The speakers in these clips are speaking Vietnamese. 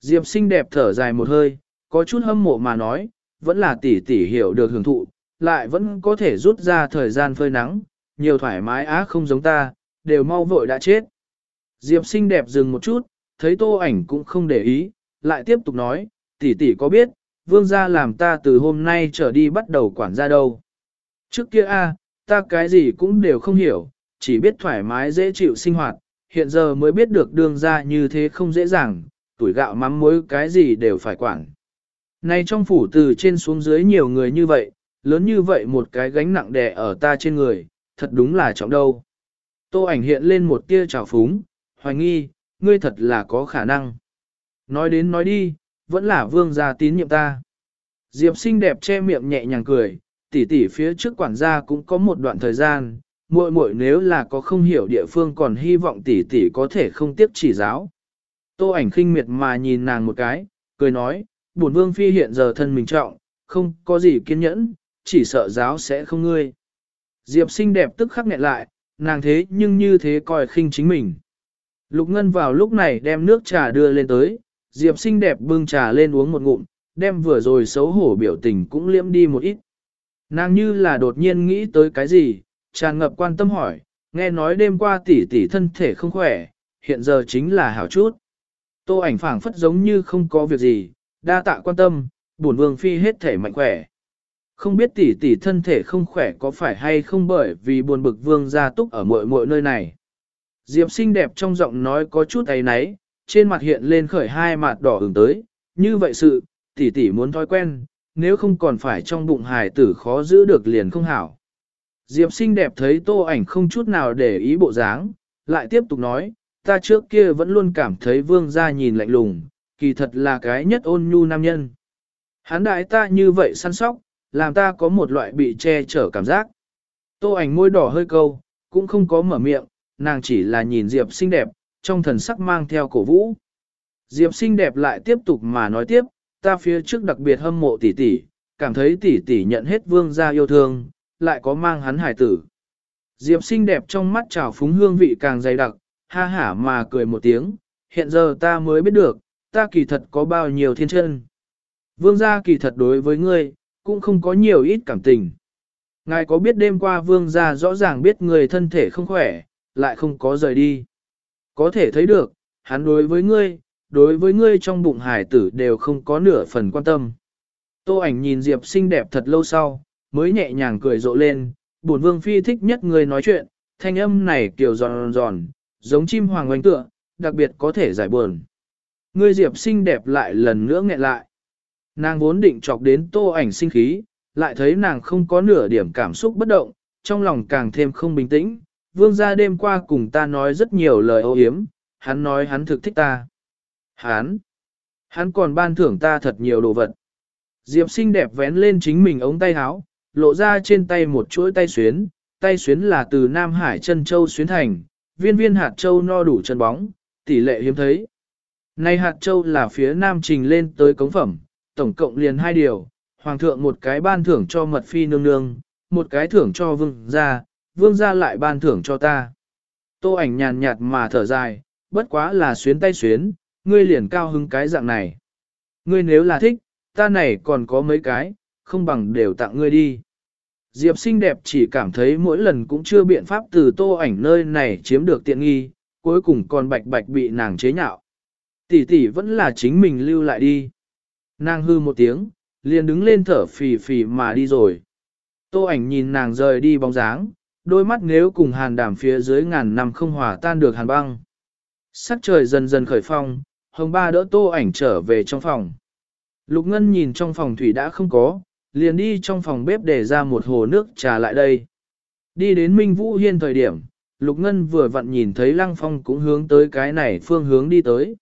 Diệp xinh đẹp thở dài một hơi, có chút hâm mộ mà nói, vẫn là tỷ tỷ hiểu được hưởng thụ, lại vẫn có thể rút ra thời gian phơi nắng, nhiều thoải mái á không giống ta, đều mau vội đã chết. Diệp xinh đẹp dừng một chút, thấy tô ảnh cũng không để ý, lại tiếp tục nói, tỷ tỷ có biết, vương gia làm ta từ hôm nay trở đi bắt đầu quản gia đâu. Trước kia a, ta cái gì cũng đều không hiểu, chỉ biết thoải mái dễ chịu sinh hoạt, hiện giờ mới biết được đường gia như thế không dễ dàng, tuổi gạo mắm muối cái gì đều phải quản. nay trong phủ từ trên xuống dưới nhiều người như vậy, lớn như vậy một cái gánh nặng đè ở ta trên người, thật đúng là trọng đâu. Tô ảnh hiện lên một tia trào phúng, hoài nghi, ngươi thật là có khả năng. Nói đến nói đi, vẫn là vương gia tín nhiệm ta. Diệp xinh đẹp che miệng nhẹ nhàng cười, tỷ tỷ phía trước quản gia cũng có một đoạn thời gian, muội muội nếu là có không hiểu địa phương còn hy vọng tỷ tỷ có thể không tiếp chỉ giáo. Tô ảnh khinh miệt mà nhìn nàng một cái, cười nói, bổn vương phi hiện giờ thân mình trọng, không có gì kiên nhẫn, chỉ sợ giáo sẽ không ngươi. Diệp xinh đẹp tức khắc nghẹn lại, nàng thế nhưng như thế coi khinh chính mình. Lục Ngân vào lúc này đem nước trà đưa lên tới, Diệp xinh đẹp bưng trà lên uống một ngụm, đem vừa rồi xấu hổ biểu tình cũng liễm đi một ít. Nàng như là đột nhiên nghĩ tới cái gì, tràn ngập quan tâm hỏi, nghe nói đêm qua tỷ tỷ thân thể không khỏe, hiện giờ chính là hảo chút. Tô ảnh phảng phất giống như không có việc gì, đa tạ quan tâm, buồn vương phi hết thể mạnh khỏe. Không biết tỷ tỷ thân thể không khỏe có phải hay không bởi vì buồn bực vương gia túc ở mọi mọi nơi này. Diệp xinh đẹp trong giọng nói có chút ấy náy, trên mặt hiện lên khởi hai mặt đỏ ửng tới, như vậy sự, tỷ tỷ muốn thói quen, nếu không còn phải trong bụng hài tử khó giữ được liền không hảo. Diệp xinh đẹp thấy tô ảnh không chút nào để ý bộ dáng, lại tiếp tục nói, ta trước kia vẫn luôn cảm thấy vương gia nhìn lạnh lùng, kỳ thật là cái nhất ôn nhu nam nhân. Hắn đại ta như vậy săn sóc, làm ta có một loại bị che chở cảm giác. Tô ảnh môi đỏ hơi câu, cũng không có mở miệng, nàng chỉ là nhìn Diệp xinh đẹp, trong thần sắc mang theo cổ vũ. Diệp xinh đẹp lại tiếp tục mà nói tiếp, ta phía trước đặc biệt hâm mộ tỷ tỷ, cảm thấy tỷ tỷ nhận hết vương gia yêu thương, lại có mang hắn hải tử. Diệp xinh đẹp trong mắt trào phúng hương vị càng dày đặc, ha hả mà cười một tiếng, hiện giờ ta mới biết được, ta kỳ thật có bao nhiêu thiên chân. Vương gia kỳ thật đối với ngươi, cũng không có nhiều ít cảm tình. Ngài có biết đêm qua vương gia rõ ràng biết người thân thể không khỏe, lại không có rời đi. Có thể thấy được, hắn đối với ngươi, đối với ngươi trong bụng hải tử đều không có nửa phần quan tâm. Tô ảnh nhìn Diệp xinh đẹp thật lâu sau, mới nhẹ nhàng cười rộ lên, bổn vương phi thích nhất người nói chuyện, thanh âm này kiểu giòn giòn, giống chim hoàng oanh tựa, đặc biệt có thể giải buồn. Ngươi Diệp xinh đẹp lại lần nữa nghẹn lại. Nàng vốn định chọc đến tô ảnh sinh khí, lại thấy nàng không có nửa điểm cảm xúc bất động, trong lòng càng thêm không bình tĩnh. Vương gia đêm qua cùng ta nói rất nhiều lời ô hiếm, hắn nói hắn thực thích ta. Hắn, hắn còn ban thưởng ta thật nhiều đồ vật. Diệp xinh đẹp vén lên chính mình ống tay áo, lộ ra trên tay một chuỗi tay xuyến, tay xuyến là từ Nam Hải chân châu xuyến thành, viên viên hạt châu no đủ chân bóng, tỷ lệ hiếm thấy. Này hạt châu là phía Nam trình lên tới cống phẩm, tổng cộng liền hai điều, hoàng thượng một cái ban thưởng cho mật phi nương nương, một cái thưởng cho vương gia, vương gia lại ban thưởng cho ta. Tô ảnh nhàn nhạt mà thở dài, bất quá là xuyến tay xuyến, ngươi liền cao hứng cái dạng này. Ngươi nếu là thích, ta này còn có mấy cái, không bằng đều tặng ngươi đi. Diệp xinh đẹp chỉ cảm thấy mỗi lần cũng chưa biện pháp từ tô ảnh nơi này chiếm được tiện nghi, cuối cùng còn bạch bạch bị nàng chế nhạo. Tỷ tỷ vẫn là chính mình lưu lại đi. Nàng hư một tiếng, liền đứng lên thở phì phì mà đi rồi. Tô ảnh nhìn nàng rời đi bóng dáng, đôi mắt nếu cùng hàn đàm phía dưới ngàn năm không hòa tan được hàn băng. Sắc trời dần dần khởi phong, hồng ba đỡ tô ảnh trở về trong phòng. Lục Ngân nhìn trong phòng thủy đã không có, liền đi trong phòng bếp để ra một hồ nước trà lại đây. Đi đến Minh Vũ Hiên thời điểm, Lục Ngân vừa vặn nhìn thấy Lăng Phong cũng hướng tới cái này phương hướng đi tới.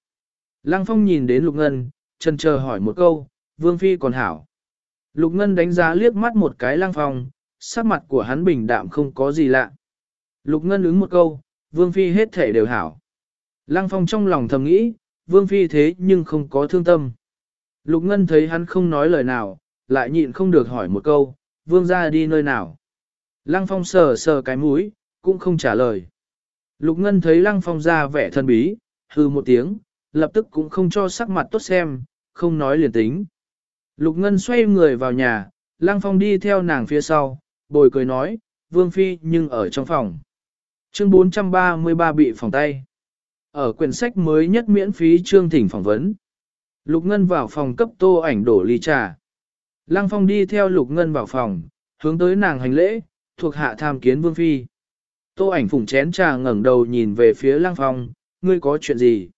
Lăng Phong nhìn đến Lục Ngân, chân chờ hỏi một câu, Vương Phi còn hảo. Lục Ngân đánh giá liếc mắt một cái Lăng Phong, sắc mặt của hắn bình đạm không có gì lạ. Lục Ngân ứng một câu, Vương Phi hết thể đều hảo. Lăng Phong trong lòng thầm nghĩ, Vương Phi thế nhưng không có thương tâm. Lục Ngân thấy hắn không nói lời nào, lại nhịn không được hỏi một câu, Vương gia đi nơi nào. Lăng Phong sờ sờ cái mũi, cũng không trả lời. Lục Ngân thấy Lăng Phong ra vẻ thân bí, hư một tiếng, lập tức cũng không cho sắc mặt tốt xem, không nói liền tính. Lục Ngân xoay người vào nhà, Lăng Phong đi theo nàng phía sau, bồi cười nói, Vương Phi nhưng ở trong phòng. Chương 433 bị phòng tay. Ở quyển sách mới nhất miễn phí chương thỉnh phỏng vấn. Lục Ngân vào phòng cấp tô ảnh đổ ly trà. Lăng Phong đi theo Lục Ngân vào phòng, hướng tới nàng hành lễ, thuộc hạ tham kiến Vương Phi. Tô ảnh phủng chén trà ngẩng đầu nhìn về phía Lăng Phong, ngươi có chuyện gì?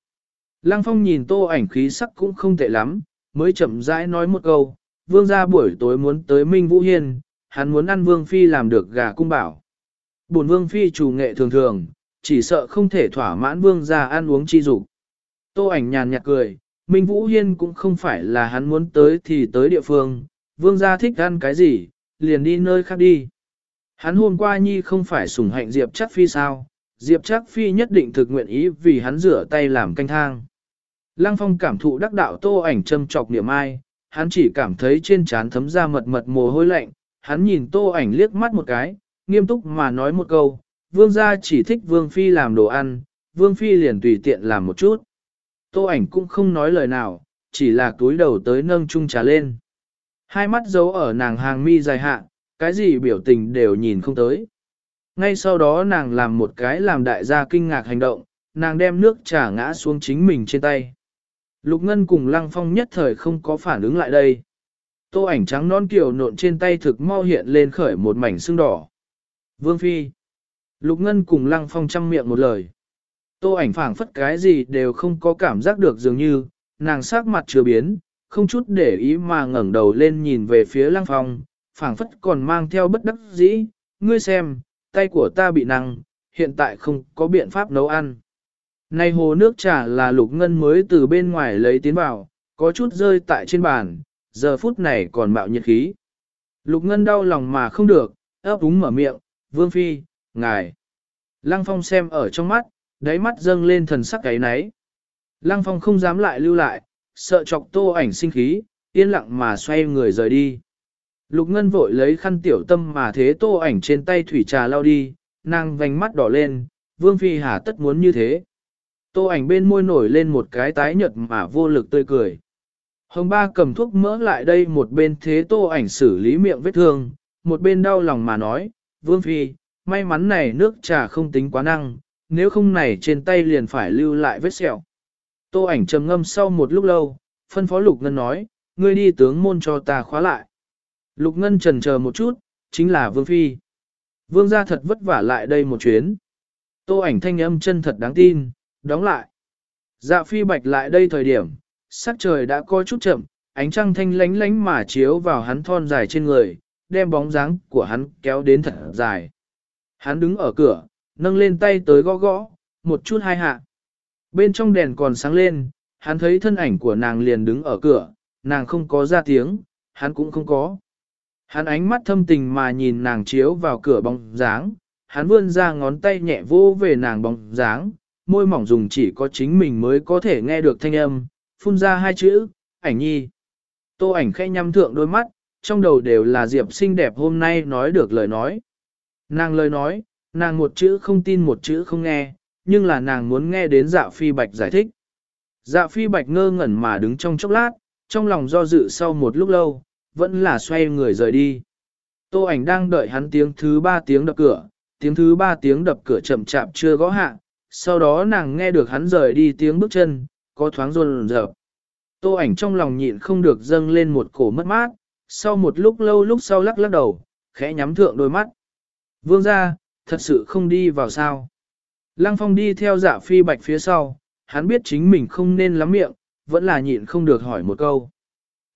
Lăng Phong nhìn tô ảnh khí sắc cũng không tệ lắm, mới chậm rãi nói một câu, Vương gia buổi tối muốn tới Minh Vũ Hiên, hắn muốn ăn Vương Phi làm được gà cung bảo. Bổn Vương Phi chủ nghệ thường thường, chỉ sợ không thể thỏa mãn Vương gia ăn uống chi dục. Tô ảnh nhàn nhạt cười, Minh Vũ Hiên cũng không phải là hắn muốn tới thì tới địa phương, Vương gia thích ăn cái gì, liền đi nơi khác đi. Hắn hôm qua nhi không phải sủng hạnh Diệp chắc phi sao, Diệp chắc phi nhất định thực nguyện ý vì hắn rửa tay làm canh thang. Lăng phong cảm thụ đắc đạo tô ảnh châm trọc niệm ai, hắn chỉ cảm thấy trên trán thấm ra mật mật mồ hôi lạnh, hắn nhìn tô ảnh liếc mắt một cái, nghiêm túc mà nói một câu, vương gia chỉ thích vương phi làm đồ ăn, vương phi liền tùy tiện làm một chút. Tô ảnh cũng không nói lời nào, chỉ là túi đầu tới nâng chung trà lên. Hai mắt giấu ở nàng hàng mi dài hạ, cái gì biểu tình đều nhìn không tới. Ngay sau đó nàng làm một cái làm đại gia kinh ngạc hành động, nàng đem nước trà ngã xuống chính mình trên tay. Lục Ngân cùng Lăng Phong nhất thời không có phản ứng lại đây. Tô ảnh trắng non kiểu nộn trên tay thực mau hiện lên khởi một mảnh sưng đỏ. Vương Phi. Lục Ngân cùng Lăng Phong chăm miệng một lời. Tô ảnh phảng phất cái gì đều không có cảm giác được dường như, nàng sắc mặt chưa biến, không chút để ý mà ngẩng đầu lên nhìn về phía Lăng Phong, phảng phất còn mang theo bất đắc dĩ, ngươi xem, tay của ta bị năng, hiện tại không có biện pháp nấu ăn. Này hồ nước trà là lục ngân mới từ bên ngoài lấy tiến vào, có chút rơi tại trên bàn, giờ phút này còn mạo nhiệt khí. Lục ngân đau lòng mà không được, ấp úng mở miệng, vương phi, ngài. Lăng phong xem ở trong mắt, đáy mắt dâng lên thần sắc cái náy. Lăng phong không dám lại lưu lại, sợ chọc tô ảnh sinh khí, yên lặng mà xoay người rời đi. Lục Ngân vội lấy khăn tiểu tâm mà thế tô ảnh trên tay thủy trà lau đi, nàng vành mắt đỏ lên, Vương Phi hà tất muốn như thế. Tô ảnh bên môi nổi lên một cái tái nhợt mà vô lực tươi cười. Hồng ba cầm thuốc mỡ lại đây một bên thế tô ảnh xử lý miệng vết thương, một bên đau lòng mà nói, Vương Phi, may mắn này nước trà không tính quá năng, nếu không này trên tay liền phải lưu lại vết sẹo. Tô ảnh trầm ngâm sau một lúc lâu, phân phó Lục Ngân nói, ngươi đi tướng môn cho ta khóa lại. Lục Ngân trần chờ một chút, chính là Vương Phi. Vương gia thật vất vả lại đây một chuyến. Tô ảnh thanh âm chân thật đáng tin, đóng lại. Dạ Phi bạch lại đây thời điểm, sắc trời đã có chút chậm, ánh trăng thanh lánh lánh mà chiếu vào hắn thon dài trên người, đem bóng dáng của hắn kéo đến thật dài. Hắn đứng ở cửa, nâng lên tay tới gõ gõ, một chút hai hạ. Bên trong đèn còn sáng lên, hắn thấy thân ảnh của nàng liền đứng ở cửa, nàng không có ra tiếng, hắn cũng không có. Hắn ánh mắt thâm tình mà nhìn nàng chiếu vào cửa bóng dáng, hắn vươn ra ngón tay nhẹ vô về nàng bóng dáng, môi mỏng dùng chỉ có chính mình mới có thể nghe được thanh âm, phun ra hai chữ, ảnh nhi. Tô ảnh khẽ nhắm thượng đôi mắt, trong đầu đều là Diệp xinh đẹp hôm nay nói được lời nói. Nàng lời nói, nàng một chữ không tin một chữ không nghe, nhưng là nàng muốn nghe đến dạ phi bạch giải thích. Dạ phi bạch ngơ ngẩn mà đứng trong chốc lát, trong lòng do dự sau một lúc lâu, vẫn là xoay người rời đi. Tô ảnh đang đợi hắn tiếng thứ ba tiếng đập cửa, tiếng thứ ba tiếng đập cửa chậm chạp chưa gõ hạ, sau đó nàng nghe được hắn rời đi tiếng bước chân, có thoáng run rợp. Tô ảnh trong lòng nhịn không được dâng lên một cổ mất mát, sau một lúc lâu lúc sau lắc lắc đầu, khẽ nhắm thượng đôi mắt. Vương gia, thật sự không đi vào sao. Lăng phong đi theo dạ phi bạch phía sau, hắn biết chính mình không nên lắm miệng, vẫn là nhịn không được hỏi một câu.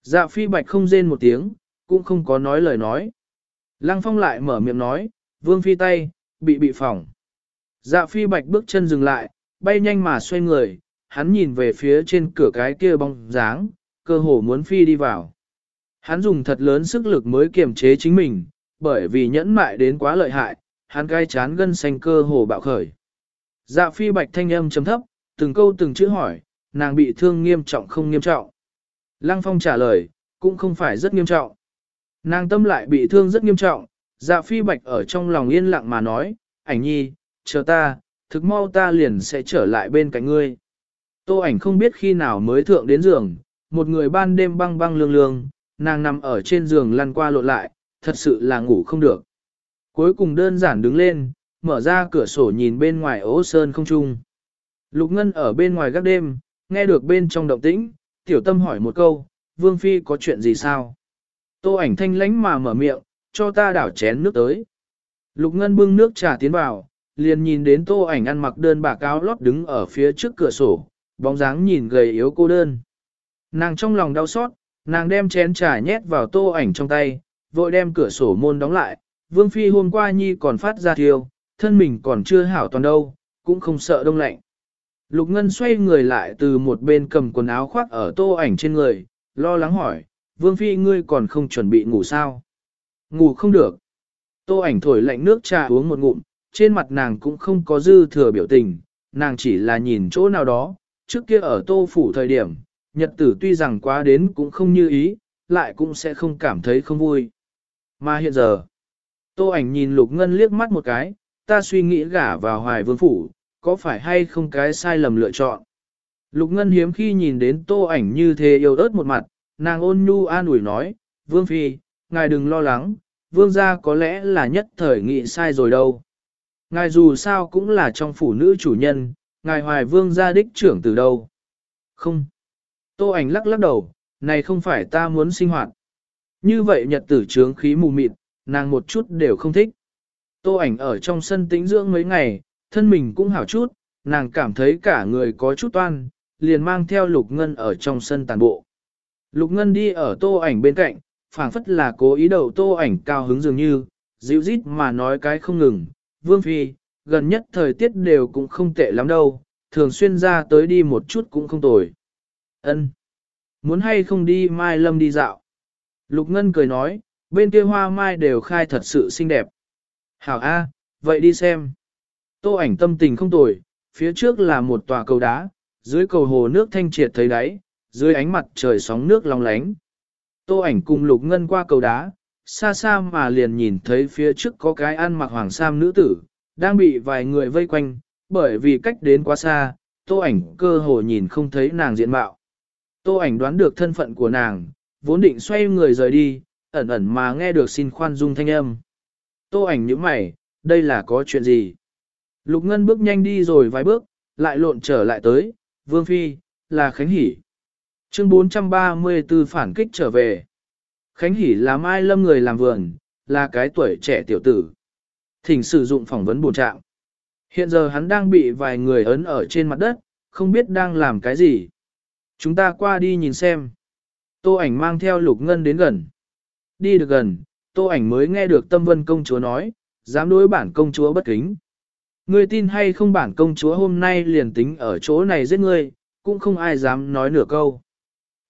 Dạ phi bạch không rên một tiếng, cũng không có nói lời nói. Lăng phong lại mở miệng nói, vương phi tay, bị bị phỏng. Dạ phi bạch bước chân dừng lại, bay nhanh mà xoay người, hắn nhìn về phía trên cửa cái kia bóng dáng, cơ hồ muốn phi đi vào. Hắn dùng thật lớn sức lực mới kiềm chế chính mình, bởi vì nhẫn mại đến quá lợi hại, hắn gai chán gân xanh cơ hồ bạo khởi. Dạ phi bạch thanh âm chấm thấp, từng câu từng chữ hỏi, nàng bị thương nghiêm trọng không nghiêm trọng. Lăng phong trả lời, cũng không phải rất nghiêm trọng. Nàng tâm lại bị thương rất nghiêm trọng, dạ phi bạch ở trong lòng yên lặng mà nói, ảnh nhi, chờ ta, thực mau ta liền sẽ trở lại bên cạnh ngươi. Tô ảnh không biết khi nào mới thượng đến giường, một người ban đêm băng băng lương lương, nàng nằm ở trên giường lăn qua lộn lại, thật sự là ngủ không được. Cuối cùng đơn giản đứng lên, mở ra cửa sổ nhìn bên ngoài ố sơn không trung. Lục Ngân ở bên ngoài gác đêm, nghe được bên trong động tĩnh, tiểu tâm hỏi một câu, Vương Phi có chuyện gì sao? Tô ảnh thanh lánh mà mở miệng, cho ta đảo chén nước tới. Lục Ngân bưng nước trà tiến vào, liền nhìn đến tô ảnh ăn mặc đơn bạc áo lót đứng ở phía trước cửa sổ, bóng dáng nhìn gầy yếu cô đơn. Nàng trong lòng đau xót, nàng đem chén trà nhét vào tô ảnh trong tay, vội đem cửa sổ môn đóng lại. Vương Phi hôm qua nhi còn phát ra thiêu, thân mình còn chưa hảo toàn đâu, cũng không sợ đông lạnh. Lục Ngân xoay người lại từ một bên cầm quần áo khoác ở tô ảnh trên người, lo lắng hỏi, Vương Phi ngươi còn không chuẩn bị ngủ sao? Ngủ không được. Tô ảnh thổi lạnh nước trà uống một ngụm, trên mặt nàng cũng không có dư thừa biểu tình, nàng chỉ là nhìn chỗ nào đó, trước kia ở tô phủ thời điểm, nhật tử tuy rằng quá đến cũng không như ý, lại cũng sẽ không cảm thấy không vui. Mà hiện giờ, tô ảnh nhìn lục ngân liếc mắt một cái, ta suy nghĩ gả vào hoài vương phủ, có phải hay không cái sai lầm lựa chọn. Lục ngân hiếm khi nhìn đến tô ảnh như thế yêu ớt một mặt, nàng ôn nhu an ủi nói, vương phi, ngài đừng lo lắng, vương gia có lẽ là nhất thời nghĩ sai rồi đâu. Ngài dù sao cũng là trong phủ nữ chủ nhân, ngài hoài vương gia đích trưởng từ đâu. Không. Tô ảnh lắc lắc đầu, này không phải ta muốn sinh hoạt. Như vậy nhật tử trướng khí mù mịt, nàng một chút đều không thích. Tô ảnh ở trong sân tĩnh dưỡng mấy ngày, thân mình cũng hảo chút, nàng cảm thấy cả người có chút toan, liền mang theo lục ngân ở trong sân tàn bộ. Lục ngân đi ở tô ảnh bên cạnh, phảng phất là cố ý đầu tô ảnh cao hứng dường như, dịu rít mà nói cái không ngừng, vương phi, gần nhất thời tiết đều cũng không tệ lắm đâu, thường xuyên ra tới đi một chút cũng không tồi. Ân, Muốn hay không đi mai lâm đi dạo? Lục Ngân cười nói, bên kia hoa mai đều khai thật sự xinh đẹp. Hảo A, vậy đi xem. Tô ảnh tâm tình không tồi, phía trước là một tòa cầu đá, dưới cầu hồ nước thanh triệt thấy đáy, dưới ánh mặt trời sóng nước long lánh. Tô ảnh cùng Lục Ngân qua cầu đá, xa xa mà liền nhìn thấy phía trước có cái ăn mặc hoàng sam nữ tử, đang bị vài người vây quanh, bởi vì cách đến quá xa, tô ảnh cơ hồ nhìn không thấy nàng diện mạo. Tô ảnh đoán được thân phận của nàng, vốn định xoay người rời đi, ẩn ẩn mà nghe được xin khoan dung thanh âm. Tô ảnh nhíu mày, đây là có chuyện gì? Lục Ngân bước nhanh đi rồi vài bước, lại lộn trở lại tới, Vương Phi, là Khánh Hỷ. Chương 434 phản kích trở về. Khánh Hỷ là Mai Lâm người làm vườn, là cái tuổi trẻ tiểu tử. Thỉnh sử dụng phỏng vấn bổ trạng. Hiện giờ hắn đang bị vài người ấn ở trên mặt đất, không biết đang làm cái gì. Chúng ta qua đi nhìn xem. Tô ảnh mang theo lục ngân đến gần. Đi được gần, tô ảnh mới nghe được tâm vân công chúa nói, dám đối bản công chúa bất kính. Ngươi tin hay không bản công chúa hôm nay liền tính ở chỗ này giết ngươi, cũng không ai dám nói nửa câu.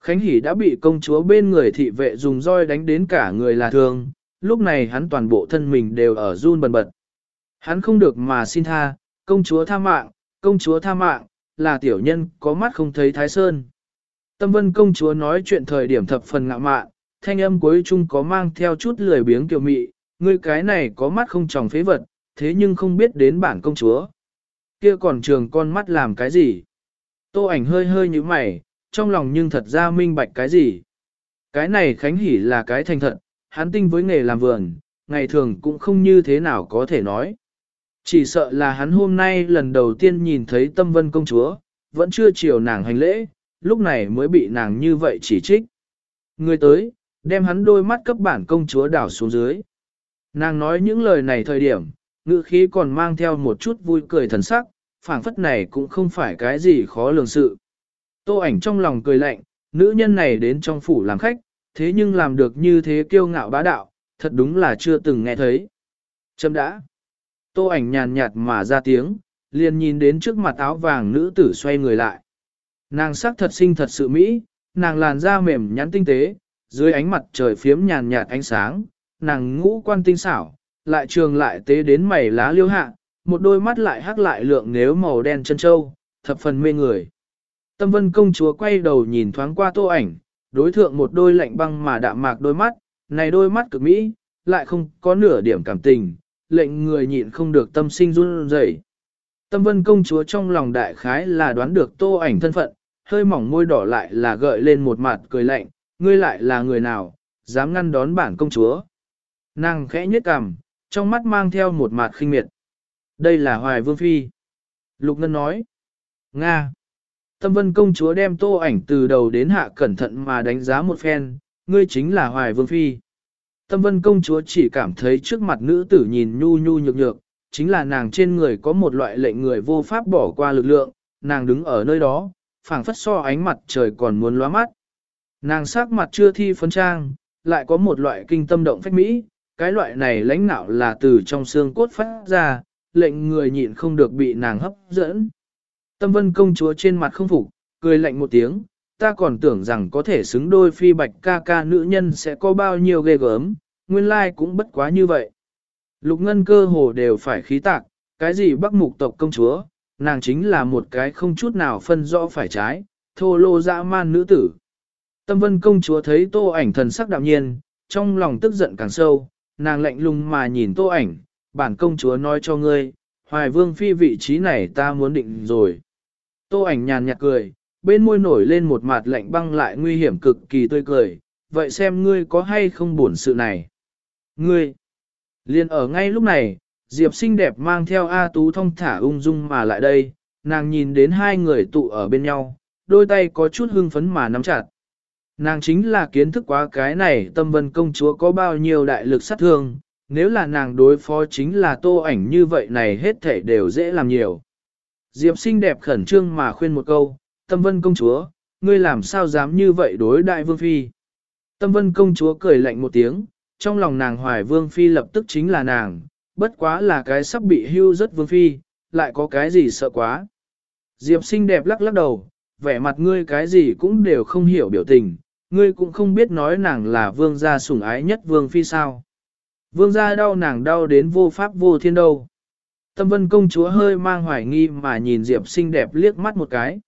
Khánh Hỷ đã bị công chúa bên người thị vệ dùng roi đánh đến cả người là thương, lúc này hắn toàn bộ thân mình đều ở run bần bật. Hắn không được mà xin tha, công chúa tha mạng, công chúa tha mạng, là tiểu nhân có mắt không thấy thái sơn. Tâm vân công chúa nói chuyện thời điểm thập phần ngạ mạn, thanh âm cuối chung có mang theo chút lười biếng kiều mị, ngươi cái này có mắt không tròng phế vật, thế nhưng không biết đến bản công chúa. Kia còn trường con mắt làm cái gì? Tô ảnh hơi hơi như mày, trong lòng nhưng thật ra minh bạch cái gì? Cái này khánh hỉ là cái thành thật, hắn tinh với nghề làm vườn, ngày thường cũng không như thế nào có thể nói. Chỉ sợ là hắn hôm nay lần đầu tiên nhìn thấy tâm vân công chúa, vẫn chưa chiều nàng hành lễ, lúc này mới bị nàng như vậy chỉ trích. Người tới, đem hắn đôi mắt cấp bản công chúa đảo xuống dưới. Nàng nói những lời này thời điểm, ngữ khí còn mang theo một chút vui cười thần sắc, phảng phất này cũng không phải cái gì khó lường sự. Tô ảnh trong lòng cười lạnh, nữ nhân này đến trong phủ làm khách, thế nhưng làm được như thế kiêu ngạo bá đạo, thật đúng là chưa từng nghe thấy. Châm đã. Tô ảnh nhàn nhạt mà ra tiếng, liền nhìn đến trước mặt áo vàng nữ tử xoay người lại. Nàng sắc thật xinh thật sự mỹ, nàng làn da mềm nhắn tinh tế, dưới ánh mặt trời phiếm nhàn nhạt ánh sáng, nàng ngũ quan tinh xảo, lại trường lại tế đến mày lá liêu hạ, một đôi mắt lại hắc lại lượng nếu màu đen chân châu, thập phần mê người. Tâm vân công chúa quay đầu nhìn thoáng qua tô ảnh, đối thượng một đôi lạnh băng mà đạm mạc đôi mắt, này đôi mắt cực mỹ, lại không có nửa điểm cảm tình, lệnh người nhịn không được tâm sinh run rẩy. Tâm vân công chúa trong lòng đại khái là đoán được tô ảnh thân phận, hơi mỏng môi đỏ lại là gợi lên một mặt cười lạnh, ngươi lại là người nào, dám ngăn đón bản công chúa. Nàng khẽ nhếch cằm, trong mắt mang theo một mặt khinh miệt. Đây là Hoài Vương Phi. Lục Ngân nói. Nga. Tâm vân công chúa đem tô ảnh từ đầu đến hạ cẩn thận mà đánh giá một phen, ngươi chính là Hoài Vương Phi. Tâm vân công chúa chỉ cảm thấy trước mặt nữ tử nhìn nhu nhu nhược nhược, chính là nàng trên người có một loại lệnh người vô pháp bỏ qua lực lượng, nàng đứng ở nơi đó, phảng phất so ánh mặt trời còn muốn lóa mắt. Nàng sắc mặt chưa thi phấn trang, lại có một loại kinh tâm động phách mỹ, cái loại này lãnh nạo là từ trong xương cốt phát ra, lệnh người nhịn không được bị nàng hấp dẫn. Tâm vân công chúa trên mặt không phục, cười lạnh một tiếng, ta còn tưởng rằng có thể xứng đôi phi bạch ca ca nữ nhân sẽ có bao nhiêu ghê gớm, nguyên lai cũng bất quá như vậy. Lục ngân cơ hồ đều phải khí tạc, cái gì bắc mục tộc công chúa, nàng chính là một cái không chút nào phân rõ phải trái, thô lô dã man nữ tử. Tâm vân công chúa thấy tô ảnh thần sắc đạm nhiên, trong lòng tức giận càng sâu, nàng lạnh lùng mà nhìn tô ảnh, bản công chúa nói cho ngươi, hoài vương phi vị trí này ta muốn định rồi. Tô ảnh nhàn nhạt cười, bên môi nổi lên một mặt lạnh băng lại nguy hiểm cực kỳ tươi cười, vậy xem ngươi có hay không buồn sự này. Ngươi, liền ở ngay lúc này, Diệp xinh đẹp mang theo A Tú thông thả ung dung mà lại đây, nàng nhìn đến hai người tụ ở bên nhau, đôi tay có chút hưng phấn mà nắm chặt. Nàng chính là kiến thức quá cái này tâm vân công chúa có bao nhiêu đại lực sát thương, nếu là nàng đối phó chính là tô ảnh như vậy này hết thể đều dễ làm nhiều. Diệp xinh đẹp khẩn trương mà khuyên một câu, tâm vân công chúa, ngươi làm sao dám như vậy đối đại vương phi. Tâm vân công chúa cười lạnh một tiếng, trong lòng nàng hoài vương phi lập tức chính là nàng, bất quá là cái sắp bị hưu rất vương phi, lại có cái gì sợ quá. Diệp xinh đẹp lắc lắc đầu, vẻ mặt ngươi cái gì cũng đều không hiểu biểu tình, ngươi cũng không biết nói nàng là vương gia sủng ái nhất vương phi sao. Vương gia đau nàng đau đến vô pháp vô thiên đâu. Tâm vân công chúa hơi mang hoài nghi mà nhìn Diệp xinh đẹp liếc mắt một cái.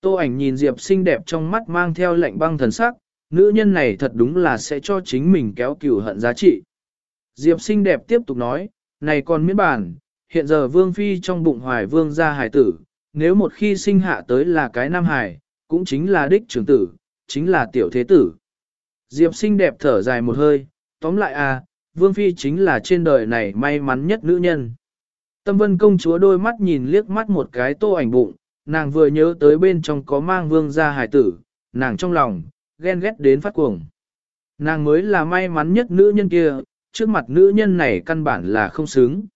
Tô ảnh nhìn Diệp xinh đẹp trong mắt mang theo lạnh băng thần sắc, nữ nhân này thật đúng là sẽ cho chính mình kéo cửu hận giá trị. Diệp xinh đẹp tiếp tục nói, này còn miễn bản, hiện giờ vương phi trong bụng hoài vương gia hài tử, nếu một khi sinh hạ tới là cái nam hải, cũng chính là đích trưởng tử, chính là tiểu thế tử. Diệp xinh đẹp thở dài một hơi, tóm lại à, vương phi chính là trên đời này may mắn nhất nữ nhân. Tâm vân công chúa đôi mắt nhìn liếc mắt một cái tô ảnh bụng, nàng vừa nhớ tới bên trong có mang vương gia hải tử, nàng trong lòng, ghen ghét đến phát cuồng. Nàng mới là may mắn nhất nữ nhân kia, trước mặt nữ nhân này căn bản là không xứng.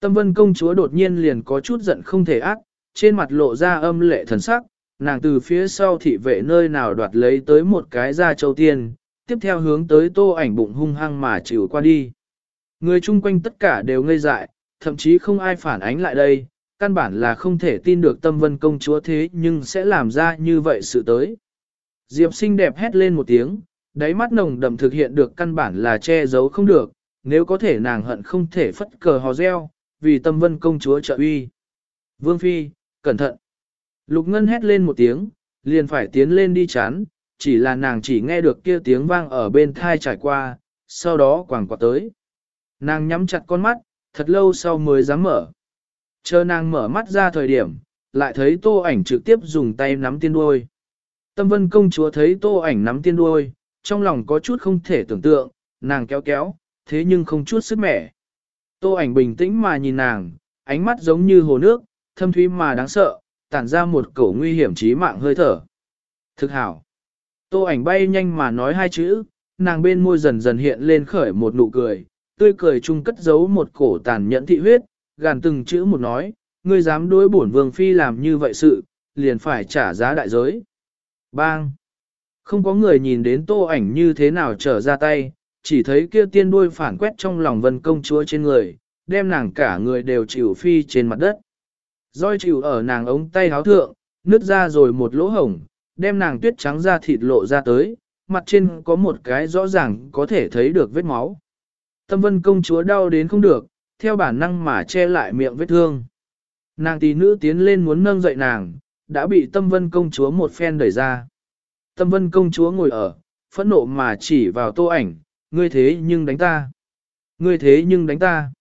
Tâm vân công chúa đột nhiên liền có chút giận không thể ác, trên mặt lộ ra âm lệ thần sắc, nàng từ phía sau thị vệ nơi nào đoạt lấy tới một cái da châu tiên, tiếp theo hướng tới tô ảnh bụng hung hăng mà chịu qua đi. Người chung quanh tất cả đều ngây dại, thậm chí không ai phản ánh lại đây, căn bản là không thể tin được tâm vân công chúa thế nhưng sẽ làm ra như vậy sự tới. Diệp xinh đẹp hét lên một tiếng, đáy mắt nồng đậm thực hiện được căn bản là che giấu không được, nếu có thể nàng hận không thể phất cờ hò reo, vì tâm vân công chúa trợ uy. Vương Phi, cẩn thận. Lục Ngân hét lên một tiếng, liền phải tiến lên đi chán, chỉ là nàng chỉ nghe được kia tiếng vang ở bên thai trải qua, sau đó quảng quạt tới. Nàng nhắm chặt con mắt, thật lâu sau mới dám mở. Chờ nàng mở mắt ra thời điểm, lại thấy tô ảnh trực tiếp dùng tay nắm tiên đuôi. Tâm vân công chúa thấy tô ảnh nắm tiên đuôi, trong lòng có chút không thể tưởng tượng, nàng kéo kéo, thế nhưng không chút sức mẻ. Tô ảnh bình tĩnh mà nhìn nàng, ánh mắt giống như hồ nước, thâm thúy mà đáng sợ, tản ra một cổ nguy hiểm chí mạng hơi thở. Thực hảo. Tô ảnh bay nhanh mà nói hai chữ, nàng bên môi dần dần hiện lên khởi một nụ cười, tươi cười chung cất giấu một cổ tàn nhẫn thị huyết, gàn từng chữ một nói, ngươi dám đối bổn vương phi làm như vậy sự, liền phải trả giá đại giới. Bang! Không có người nhìn đến tô ảnh như thế nào trở ra tay, chỉ thấy kia tiên đuôi phản quét trong lòng vân công chúa trên người, đem nàng cả người đều chịu phi trên mặt đất. Roi chịu ở nàng ống tay háo thượng, nứt ra rồi một lỗ hổng, đem nàng tuyết trắng da thịt lộ ra tới, mặt trên có một cái rõ ràng có thể thấy được vết máu. Tâm vân công chúa đau đến không được, theo bản năng mà che lại miệng vết thương. Nàng tỷ nữ tiến lên muốn nâng dậy nàng, đã bị tâm vân công chúa một phen đẩy ra. Tâm vân công chúa ngồi ở, phẫn nộ mà chỉ vào tô ảnh, ngươi thế nhưng đánh ta. Ngươi thế nhưng đánh ta.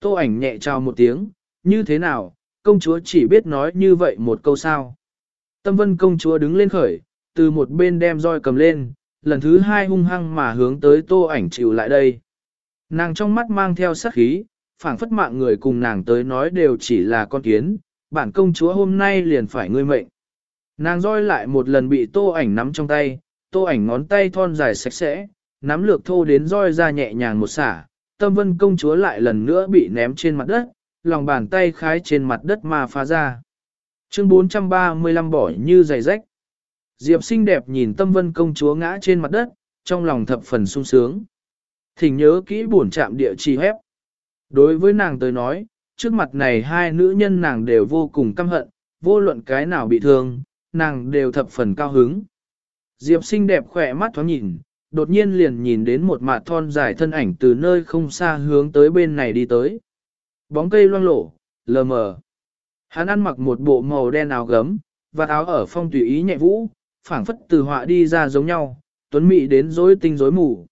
Tô ảnh nhẹ chào một tiếng, như thế nào, công chúa chỉ biết nói như vậy một câu sao. Tâm vân công chúa đứng lên khởi, từ một bên đem roi cầm lên, lần thứ hai hung hăng mà hướng tới tô ảnh chịu lại đây. Nàng trong mắt mang theo sát khí, phảng phất mạng người cùng nàng tới nói đều chỉ là con kiến, bản công chúa hôm nay liền phải ngươi mệnh. Nàng roi lại một lần bị tô ảnh nắm trong tay, tô ảnh ngón tay thon dài sạch sẽ, nắm lược thô đến roi ra nhẹ nhàng một xả, tâm vân công chúa lại lần nữa bị ném trên mặt đất, lòng bàn tay khái trên mặt đất mà phá ra. Chương 435 bỏ như giày rách. Diệp xinh đẹp nhìn tâm vân công chúa ngã trên mặt đất, trong lòng thập phần sung sướng. Thỉnh nhớ kỹ buồn chạm địa chỉ hép. Đối với nàng tới nói, trước mặt này hai nữ nhân nàng đều vô cùng căm hận, vô luận cái nào bị thương, nàng đều thập phần cao hứng. Diệp xinh đẹp khỏe mắt thoáng nhìn, đột nhiên liền nhìn đến một mạt thon dài thân ảnh từ nơi không xa hướng tới bên này đi tới. Bóng cây loang lổ, lờ mờ. Hắn ăn mặc một bộ màu đen áo gấm, và áo ở phong tùy ý nhẹ vũ, phảng phất từ họa đi ra giống nhau, tuấn mị đến rối tinh rối mù.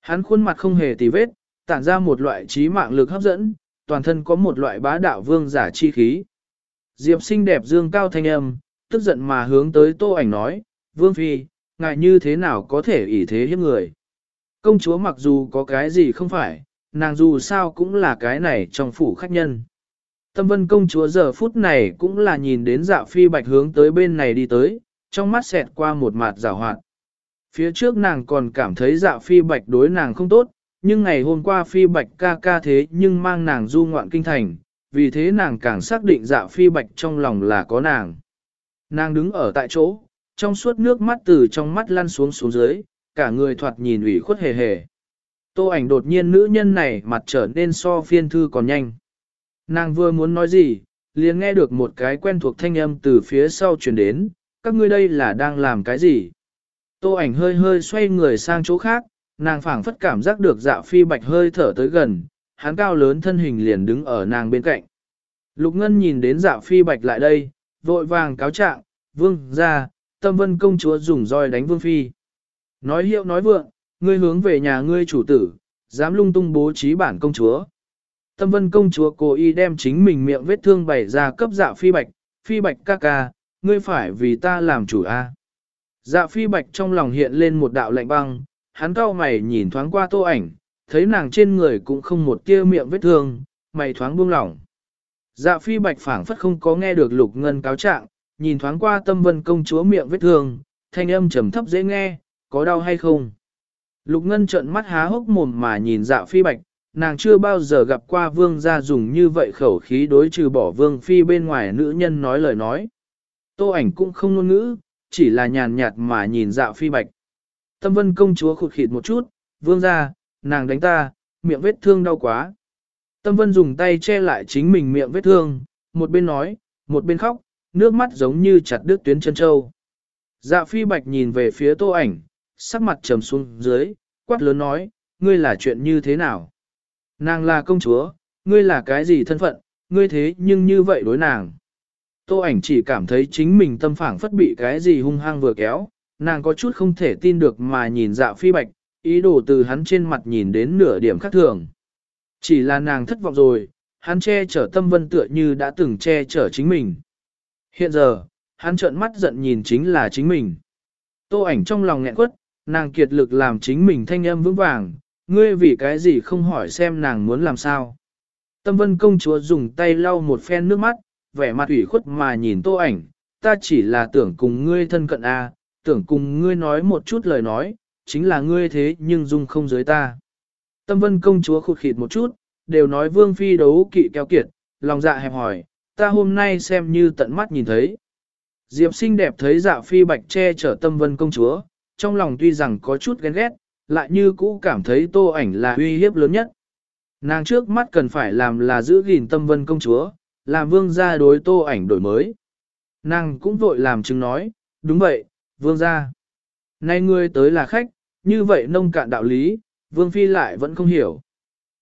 Hắn khuôn mặt không hề tì vết, tản ra một loại trí mạng lực hấp dẫn, toàn thân có một loại bá đạo vương giả chi khí. Diệp xinh đẹp dương cao thanh âm, tức giận mà hướng tới tô ảnh nói, vương phi, ngài như thế nào có thể ỷ thế hiếp người. Công chúa mặc dù có cái gì không phải, nàng dù sao cũng là cái này trong phủ khách nhân. Tâm vân công chúa giờ phút này cũng là nhìn đến dạ phi bạch hướng tới bên này đi tới, trong mắt xẹt qua một mặt rào hoạt. Phía trước nàng còn cảm thấy dạ phi bạch đối nàng không tốt, nhưng ngày hôm qua phi bạch ca ca thế nhưng mang nàng du ngoạn kinh thành, vì thế nàng càng xác định dạ phi bạch trong lòng là có nàng. Nàng đứng ở tại chỗ, trong suốt nước mắt từ trong mắt lăn xuống xuống dưới, cả người thoạt nhìn ủy khuất hề hề. Tô ảnh đột nhiên nữ nhân này mặt trở nên so phiên thư còn nhanh. Nàng vừa muốn nói gì, liền nghe được một cái quen thuộc thanh âm từ phía sau truyền đến, các ngươi đây là đang làm cái gì? Tô ảnh hơi hơi xoay người sang chỗ khác, nàng phảng phất cảm giác được dạ phi bạch hơi thở tới gần, hắn cao lớn thân hình liền đứng ở nàng bên cạnh. Lục Ngân nhìn đến dạ phi bạch lại đây, vội vàng cáo trạng, vương ra, tâm vân công chúa dùng roi đánh vương phi. Nói hiệu nói vượng, ngươi hướng về nhà ngươi chủ tử, dám lung tung bố trí bản công chúa. Tâm vân công chúa cố ý đem chính mình miệng vết thương bày ra cấp dạ phi bạch, phi bạch ca ca, ngươi phải vì ta làm chủ a. Dạ phi bạch trong lòng hiện lên một đạo lạnh băng, hắn cau mày nhìn thoáng qua tô ảnh, thấy nàng trên người cũng không một tia miệng vết thương, mày thoáng buông lỏng. Dạ phi bạch phảng phất không có nghe được lục ngân cáo trạng, nhìn thoáng qua tâm vân công chúa miệng vết thương, thanh âm trầm thấp dễ nghe, có đau hay không? Lục ngân trợn mắt há hốc mồm mà nhìn dạ phi bạch, nàng chưa bao giờ gặp qua vương gia dùng như vậy khẩu khí đối trừ bỏ vương phi bên ngoài nữ nhân nói lời nói. Tô ảnh cũng không ngôn ngữ, chỉ là nhàn nhạt mà nhìn dạ phi bạch. Tâm vân công chúa khụt khịt một chút, vương gia, nàng đánh ta, miệng vết thương đau quá. Tâm vân dùng tay che lại chính mình miệng vết thương, một bên nói, một bên khóc, nước mắt giống như chặt đứt tuyến chân châu. Dạ phi bạch nhìn về phía tô ảnh, sắc mặt trầm xuống dưới, quát lớn nói, ngươi là chuyện như thế nào? Nàng là công chúa, ngươi là cái gì thân phận, ngươi thế nhưng như vậy đối nàng. Tô ảnh chỉ cảm thấy chính mình tâm phảng phất bị cái gì hung hăng vừa kéo, nàng có chút không thể tin được mà nhìn dạ phi bạch, ý đồ từ hắn trên mặt nhìn đến nửa điểm khác thường. Chỉ là nàng thất vọng rồi, hắn che chở tâm vân tựa như đã từng che chở chính mình. Hiện giờ, hắn trợn mắt giận nhìn chính là chính mình. Tô ảnh trong lòng nghẹn quất, nàng kiệt lực làm chính mình thanh âm vững vàng, ngươi vì cái gì không hỏi xem nàng muốn làm sao. Tâm vân công chúa dùng tay lau một phen nước mắt, vẻ mặt ủy khuất mà nhìn tô ảnh, ta chỉ là tưởng cùng ngươi thân cận a, à, tưởng cùng ngươi nói một chút lời nói, chính là ngươi thế nhưng dung không giới ta. Tâm vân công chúa khụt khịt một chút, đều nói vương phi đấu kỵ keo kiệt, lòng dạ hẹp hỏi, ta hôm nay xem như tận mắt nhìn thấy. Diệp xinh đẹp thấy dạ phi bạch che chở tâm vân công chúa, trong lòng tuy rằng có chút ghen ghét, lại như cũ cảm thấy tô ảnh là uy hiếp lớn nhất. Nàng trước mắt cần phải làm là giữ gìn tâm vân công chúa, làm vương gia đối tô ảnh đổi mới. Nàng cũng vội làm chứng nói, đúng vậy, vương gia. Nay ngươi tới là khách, như vậy nông cạn đạo lý, vương phi lại vẫn không hiểu.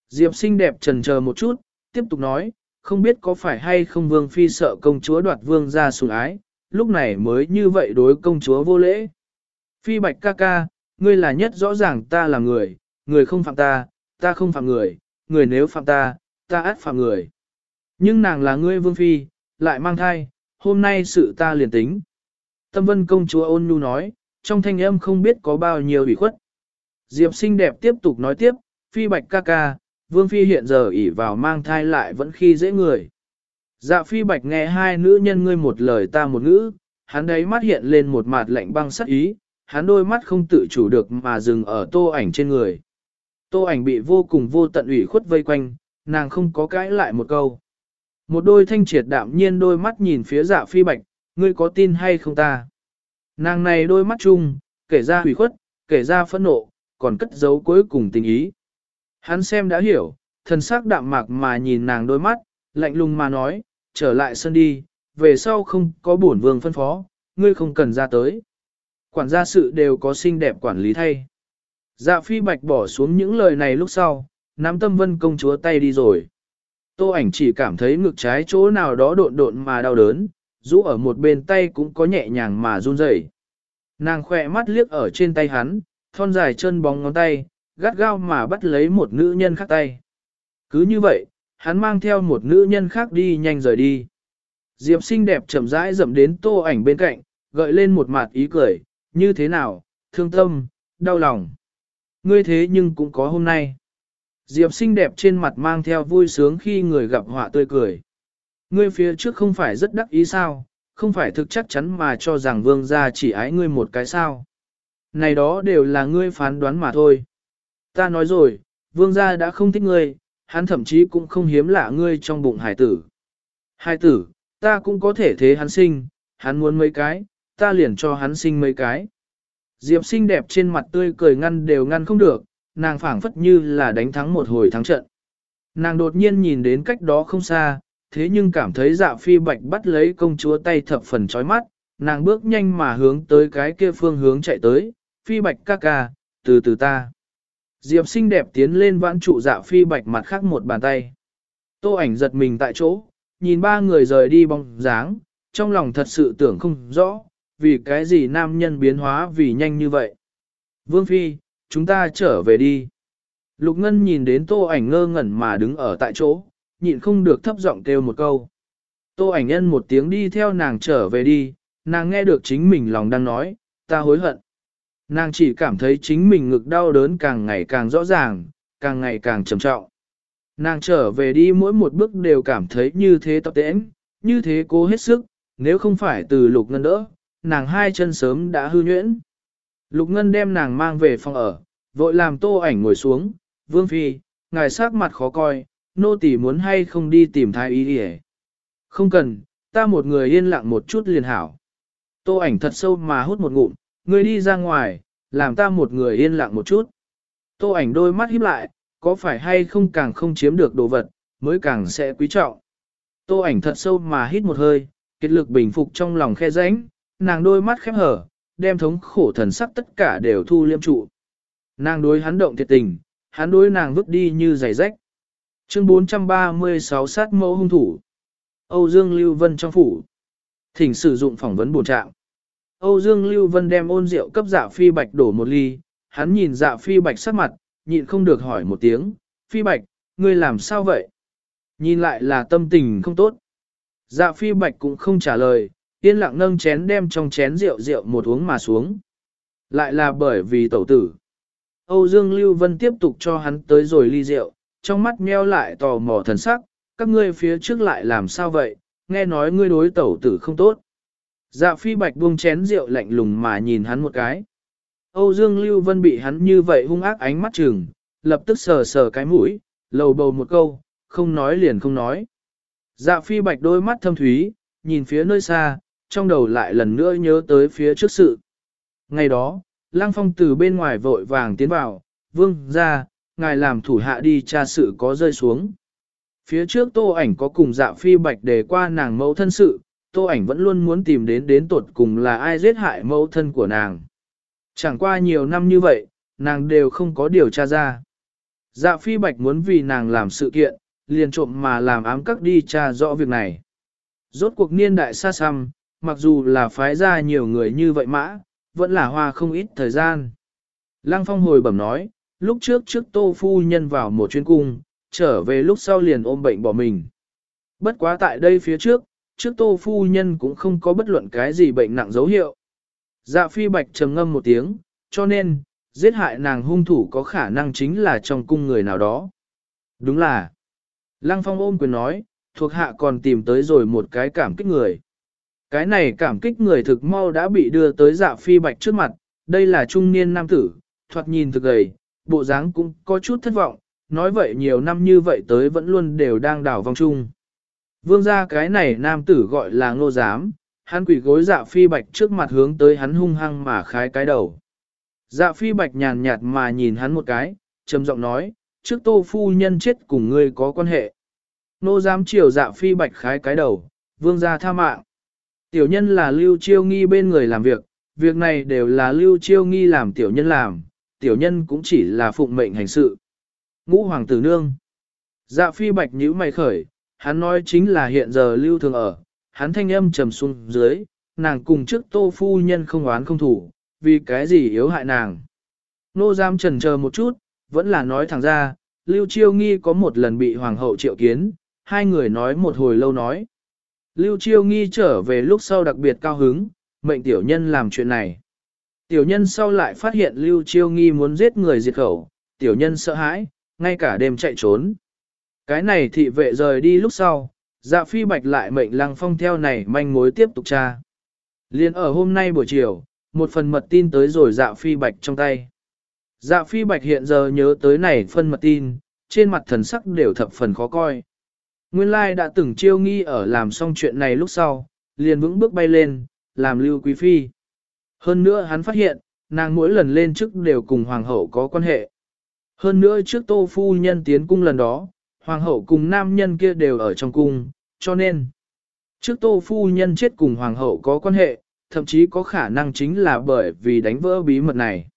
Diệp xinh đẹp trần chờ một chút, tiếp tục nói, không biết có phải hay không vương phi sợ công chúa đoạt vương gia sủng ái, lúc này mới như vậy đối công chúa vô lễ. Phi bạch ca ca, ngươi là nhất rõ ràng ta là người, người không phạm ta, ta không phạm người, người nếu phạm ta, ta át phạm người. Nhưng nàng là ngươi vương phi, lại mang thai, hôm nay sự ta liền tính. Tâm vân công chúa ôn nhu nói, trong thanh âm không biết có bao nhiêu ủy khuất. Diệp xinh đẹp tiếp tục nói tiếp, phi bạch ca ca, vương phi hiện giờ ỉ vào mang thai lại vẫn khi dễ người. Dạ phi bạch nghe hai nữ nhân ngươi một lời ta một ngữ, hắn đấy mắt hiện lên một mặt lạnh băng sắc ý, hắn đôi mắt không tự chủ được mà dừng ở tô ảnh trên người. Tô ảnh bị vô cùng vô tận ủy khuất vây quanh, nàng không có cãi lại một câu. Một đôi thanh triệt đạm nhiên đôi mắt nhìn phía dạ phi bạch, ngươi có tin hay không ta? Nàng này đôi mắt chung, kể ra ủy khuất, kể ra phẫn nộ, còn cất giấu cuối cùng tình ý. Hắn xem đã hiểu, thần sắc đạm mạc mà nhìn nàng đôi mắt, lạnh lùng mà nói, trở lại sân đi, về sau không có bổn vương phân phó, ngươi không cần ra tới. Quản gia sự đều có xinh đẹp quản lý thay. Dạ phi bạch bỏ xuống những lời này lúc sau, nắm tâm vân công chúa tay đi rồi. Tô ảnh chỉ cảm thấy ngực trái chỗ nào đó độn độn mà đau đớn, rũ ở một bên tay cũng có nhẹ nhàng mà run rẩy. Nàng khẽ mắt liếc ở trên tay hắn, thon dài chân bóng ngón tay, gắt gao mà bắt lấy một nữ nhân khác tay. Cứ như vậy, hắn mang theo một nữ nhân khác đi nhanh rời đi. Diệp xinh đẹp chậm rãi dậm đến tô ảnh bên cạnh, gợi lên một mặt ý cười, như thế nào, thương tâm, đau lòng. Ngươi thế nhưng cũng có hôm nay. Diệp xinh đẹp trên mặt mang theo vui sướng khi người gặp họa tươi cười. Ngươi phía trước không phải rất đắc ý sao, không phải thực chắc chắn mà cho rằng vương gia chỉ ái ngươi một cái sao. Này đó đều là ngươi phán đoán mà thôi. Ta nói rồi, vương gia đã không thích ngươi, hắn thậm chí cũng không hiếm lạ ngươi trong bụng hải tử. Hải tử, ta cũng có thể thế hắn sinh, hắn muốn mấy cái, ta liền cho hắn sinh mấy cái. Diệp xinh đẹp trên mặt tươi cười ngăn đều ngăn không được, nàng phảng phất như là đánh thắng một hồi thắng trận. Nàng đột nhiên nhìn đến cách đó không xa, thế nhưng cảm thấy dạ phi bạch bắt lấy công chúa tay thập phần chói mắt, nàng bước nhanh mà hướng tới cái kia phương hướng chạy tới, phi bạch ca ca, từ từ ta. Diệp xinh đẹp tiến lên vãn trụ dạ phi bạch mặt khác một bàn tay. Tô ảnh giật mình tại chỗ, nhìn ba người rời đi bóng dáng, trong lòng thật sự tưởng không rõ, vì cái gì nam nhân biến hóa vì nhanh như vậy. Vương Phi, chúng ta trở về đi. Lục Ngân nhìn đến tô ảnh ngơ ngẩn mà đứng ở tại chỗ, nhịn không được thấp giọng kêu một câu. Tô ảnh nhân một tiếng đi theo nàng trở về đi, nàng nghe được chính mình lòng đang nói, ta hối hận. Nàng chỉ cảm thấy chính mình ngực đau đớn càng ngày càng rõ ràng, càng ngày càng trầm trọng. Nàng trở về đi mỗi một bước đều cảm thấy như thế tập tễnh, như thế cố hết sức, nếu không phải từ lục ngân đỡ, nàng hai chân sớm đã hư nhuyễn. Lục ngân đem nàng mang về phòng ở, vội làm tô ảnh ngồi xuống, vương phi, ngài sắc mặt khó coi, nô tỳ muốn hay không đi tìm thái y đi Không cần, ta một người yên lặng một chút liền hảo. Tô ảnh thật sâu mà hút một ngụm, ngươi đi ra ngoài, làm ta một người yên lặng một chút. Tô ảnh đôi mắt híp lại, có phải hay không càng không chiếm được đồ vật, mới càng sẽ quý trọng. Tô ảnh thật sâu mà hít một hơi, kết lực bình phục trong lòng khe rãnh, nàng đôi mắt khép hở, đem thống khổ thần sắc tất cả đều thu liêm trụ. Nàng đối hắn động thiệt tình, hắn đối nàng vứt đi như giày rách. Chương 436 sát mẫu hung thủ. Âu Dương Lưu Vân trong phủ. Thỉnh sử dụng phỏng vấn bổ trạng. Âu Dương Lưu Vân đem ôn rượu cấp dạ phi bạch đổ một ly, hắn nhìn dạ phi bạch sắc mặt, nhịn không được hỏi một tiếng, phi bạch, ngươi làm sao vậy? Nhìn lại là tâm tình không tốt. Dạ phi bạch cũng không trả lời, yên lặng nâng chén đem trong chén rượu rượu một uống mà xuống. Lại là bởi vì tẩu tử. Âu Dương Lưu Vân tiếp tục cho hắn tới rồi ly rượu, trong mắt meo lại tò mò thần sắc, các ngươi phía trước lại làm sao vậy, nghe nói ngươi đối tẩu tử không tốt. Dạ phi bạch buông chén rượu lạnh lùng mà nhìn hắn một cái. Âu Dương Lưu Vân bị hắn như vậy hung ác ánh mắt chừng, lập tức sờ sờ cái mũi, lầu bầu một câu, không nói liền không nói. Dạ phi bạch đôi mắt thâm thúy, nhìn phía nơi xa, trong đầu lại lần nữa nhớ tới phía trước sự. Ngày đó, Lăng Phong từ bên ngoài vội vàng tiến vào, vương ra, ngài làm thủ hạ đi tra sự có rơi xuống. Phía trước tô ảnh có cùng dạ phi bạch đề qua nàng mẫu thân sự, tô ảnh vẫn luôn muốn tìm đến đến tột cùng là ai giết hại mẫu thân của nàng. Chẳng qua nhiều năm như vậy, nàng đều không có điều tra ra. Dạ phi bạch muốn vì nàng làm sự kiện, liền trộm mà làm ám các đi tra rõ việc này. Rốt cuộc niên đại xa xăm, mặc dù là phái ra nhiều người như vậy mã, vẫn là hoa không ít thời gian. Lăng phong hồi bẩm nói, lúc trước trước tô phu nhân vào một chuyến cung, trở về lúc sau liền ôm bệnh bỏ mình. Bất quá tại đây phía trước, trước tô phu nhân cũng không có bất luận cái gì bệnh nặng dấu hiệu. Dạ phi bạch trầm ngâm một tiếng, cho nên, giết hại nàng hung thủ có khả năng chính là trong cung người nào đó. Đúng là, Lăng Phong ôm quyền nói, thuộc hạ còn tìm tới rồi một cái cảm kích người. Cái này cảm kích người thực mau đã bị đưa tới dạ phi bạch trước mặt, đây là trung niên nam tử, thoạt nhìn thực gầy, bộ dáng cũng có chút thất vọng, nói vậy nhiều năm như vậy tới vẫn luôn đều đang đảo vong chung. Vương gia cái này nam tử gọi là ngô giám, hắn quỷ gối dạ phi bạch trước mặt hướng tới hắn hung hăng mà khái cái đầu. Dạ phi bạch nhàn nhạt mà nhìn hắn một cái, trầm giọng nói, trước tô phu nhân chết cùng ngươi có quan hệ. Nô giám chiều dạ phi bạch khái cái đầu, vương gia tha mạng. Tiểu nhân là lưu chiêu nghi bên người làm việc, việc này đều là lưu chiêu nghi làm tiểu nhân làm, tiểu nhân cũng chỉ là phụng mệnh hành sự. Ngũ hoàng tử nương. Dạ phi bạch nhữ mày khởi, hắn nói chính là hiện giờ lưu thường ở, hắn thanh âm trầm xuống dưới, nàng cùng trước tô phu nhân không oán không thủ, vì cái gì yếu hại nàng. Nô giam trần chờ một chút, vẫn là nói thẳng ra, lưu chiêu nghi có một lần bị hoàng hậu triệu kiến, hai người nói một hồi lâu nói. Lưu chiêu nghi trở về lúc sau đặc biệt cao hứng, mệnh tiểu nhân làm chuyện này. Tiểu nhân sau lại phát hiện Lưu Chiêu Nghi muốn giết người diệt khẩu, tiểu nhân sợ hãi, ngay cả đêm chạy trốn. Cái này thị vệ rời đi lúc sau, dạ phi bạch lại mệnh lăng phong theo này manh mối tiếp tục tra. Liên ở hôm nay buổi chiều, một phần mật tin tới rồi dạ phi bạch trong tay. Dạ phi bạch hiện giờ nhớ tới này phân mật tin, trên mặt thần sắc đều thập phần khó coi. Nguyên lai đã từng chiêu nghi ở làm xong chuyện này lúc sau, liền vững bước bay lên, làm lưu quý phi. Hơn nữa hắn phát hiện, nàng mỗi lần lên chức đều cùng hoàng hậu có quan hệ. Hơn nữa trước tô phu nhân tiến cung lần đó, hoàng hậu cùng nam nhân kia đều ở trong cung, cho nên, trước tô phu nhân chết cùng hoàng hậu có quan hệ, thậm chí có khả năng chính là bởi vì đánh vỡ bí mật này.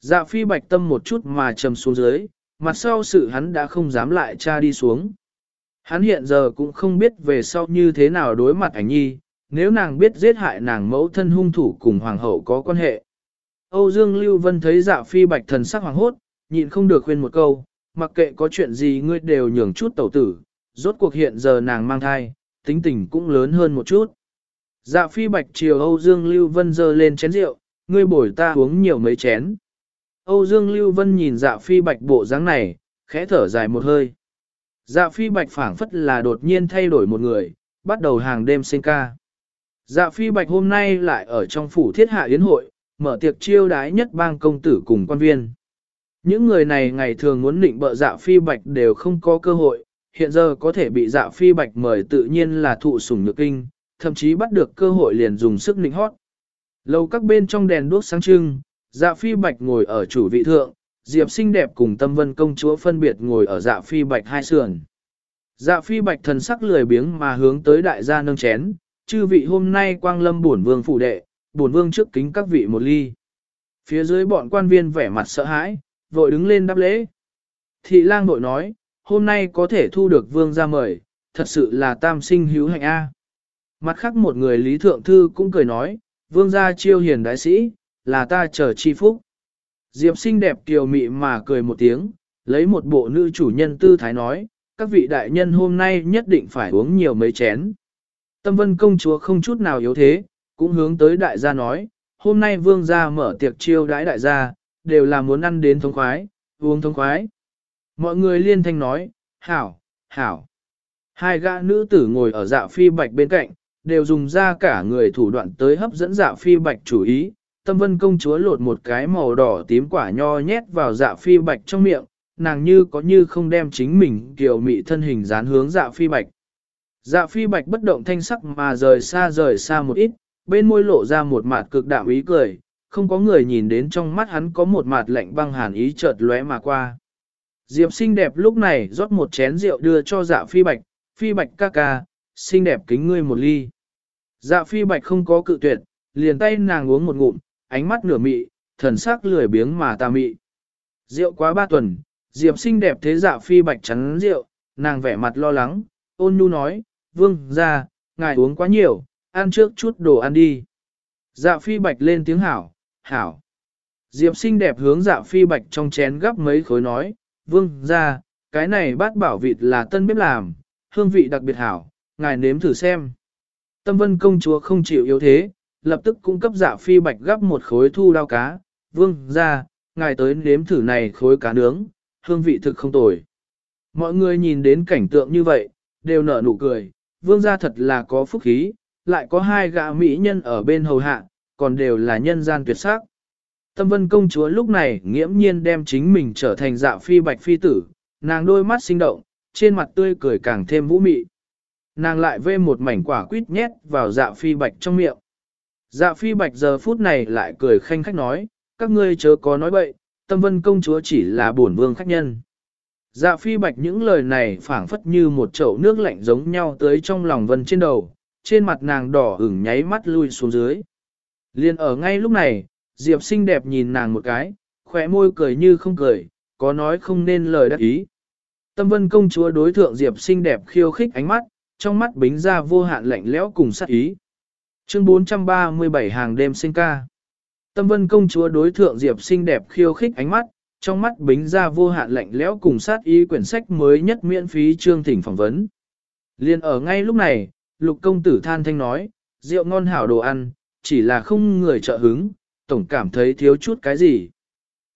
Dạ phi bạch tâm một chút mà trầm xuống dưới, mặt sau sự hắn đã không dám lại tra đi xuống. Hắn hiện giờ cũng không biết về sau như thế nào đối mặt ảnh nhi, nếu nàng biết giết hại nàng mẫu thân hung thủ cùng hoàng hậu có quan hệ. Âu Dương Lưu Vân thấy dạ phi bạch thần sắc hoàng hốt, nhịn không được khuyên một câu, mặc kệ có chuyện gì ngươi đều nhường chút tẩu tử, rốt cuộc hiện giờ nàng mang thai, tính tình cũng lớn hơn một chút. Dạ phi bạch chiều Âu Dương Lưu Vân dơ lên chén rượu, ngươi bổi ta uống nhiều mấy chén. Âu Dương Lưu Vân nhìn dạ phi bạch bộ dáng này, khẽ thở dài một hơi. Dạ phi bạch phảng phất là đột nhiên thay đổi một người, bắt đầu hàng đêm sinh ca. Dạ phi bạch hôm nay lại ở trong phủ thiết hạ yến hội, mở tiệc chiêu đái nhất bang công tử cùng quan viên. Những người này ngày thường muốn định bợ dạ phi bạch đều không có cơ hội, hiện giờ có thể bị dạ phi bạch mời tự nhiên là thụ sủng nhược kinh, thậm chí bắt được cơ hội liền dùng sức nịnh hót. Lâu các bên trong đèn đuốc sáng trưng, dạ phi bạch ngồi ở chủ vị thượng, diệp xinh đẹp cùng tâm vân công chúa phân biệt ngồi ở dạ phi bạch hai sườn. Dạ phi bạch thần sắc lười biếng mà hướng tới đại gia nâng chén, chư vị hôm nay quang lâm bổn vương phụ đệ, bổn vương trước kính các vị một ly. Phía dưới bọn quan viên vẻ mặt sợ hãi, vội đứng lên đáp lễ. Thị lang vội nói, hôm nay có thể thu được vương ra mời, thật sự là tam sinh hữu hạnh A. Mặt khác một người lý thượng thư cũng cười nói, vương gia chiêu hiền đại sĩ, là ta chờ chi phúc. Diệp xinh đẹp kiều mị mà cười một tiếng, lấy một bộ nữ chủ nhân tư thái nói, các vị đại nhân hôm nay nhất định phải uống nhiều mấy chén. Tâm vân công chúa không chút nào yếu thế, cũng hướng tới đại gia nói, hôm nay vương gia mở tiệc chiêu đãi đại gia, đều là muốn ăn đến thống khoái, uống thống khoái. Mọi người liên thanh nói, hảo, hảo. Hai gã nữ tử ngồi ở dạ phi bạch bên cạnh, đều dùng ra cả người thủ đoạn tới hấp dẫn dạ phi bạch chủ ý. Tâm vân công chúa lột một cái màu đỏ tím quả nho nhét vào dạ phi bạch trong miệng, nàng như có như không đem chính mình kiều mị thân hình dán hướng dạ phi bạch. Dạ phi bạch bất động thanh sắc mà rời xa rời xa một ít, bên môi lộ ra một mặt cực đạo ý cười, không có người nhìn đến trong mắt hắn có một mặt lạnh băng hàn ý chợt lóe mà qua. Diệp xinh đẹp lúc này rót một chén rượu đưa cho dạ phi bạch, phi bạch ca ca, xinh đẹp kính ngươi một ly. Dạ phi bạch không có cự tuyệt, liền tay nàng uống một ngụm, ánh mắt nửa mị, thần sắc lười biếng mà tà mị. Rượu quá ba tuần, Diệp xinh đẹp thế dạ phi bạch chắn rượu, nàng vẻ mặt lo lắng, ôn nhu nói, vương ra, ngài uống quá nhiều, ăn trước chút đồ ăn đi. Dạ phi bạch lên tiếng hảo, hảo. Diệp xinh đẹp hướng dạ phi bạch trong chén gắp mấy khối nói, vương ra, cái này bát bảo vịt là tân bếp làm, hương vị đặc biệt hảo, ngài nếm thử xem. Tâm vân công chúa không chịu yếu thế, lập tức cung cấp dạ phi bạch gấp một khối thu đao cá, vương ra, ngài tới nếm thử này khối cá nướng, hương vị thực không tồi. Mọi người nhìn đến cảnh tượng như vậy, đều nở nụ cười, vương gia thật là có phúc khí, lại có hai gã mỹ nhân ở bên hầu hạ, còn đều là nhân gian tuyệt sắc. Tâm vân công chúa lúc này nghiễm nhiên đem chính mình trở thành dạ phi bạch phi tử, nàng đôi mắt sinh động, trên mặt tươi cười càng thêm vũ mị. Nàng lại vê một mảnh quả quýt nhét vào dạ phi bạch trong miệng. Dạ phi bạch giờ phút này lại cười khanh khách nói, các ngươi chớ có nói bậy, tâm vân công chúa chỉ là bổn vương khách nhân. Dạ phi bạch những lời này phảng phất như một chậu nước lạnh giống nhau tới trong lòng vân trên đầu, trên mặt nàng đỏ ửng nháy mắt lui xuống dưới. Liên ở ngay lúc này, Diệp xinh đẹp nhìn nàng một cái, khỏe môi cười như không cười, có nói không nên lời đắc ý. Tâm vân công chúa đối thượng Diệp xinh đẹp khiêu khích ánh mắt, trong mắt bính ra vô hạn lạnh lẽo cùng sát ý. Chương 437 hàng đêm sinh ca. Tâm vân công chúa đối thượng Diệp xinh đẹp khiêu khích ánh mắt, trong mắt bính ra vô hạn lạnh lẽo cùng sát ý quyển sách mới nhất miễn phí chương thỉnh phỏng vấn. Liên ở ngay lúc này, lục công tử than thanh nói, rượu ngon hảo đồ ăn, chỉ là không người trợ hứng, tổng cảm thấy thiếu chút cái gì.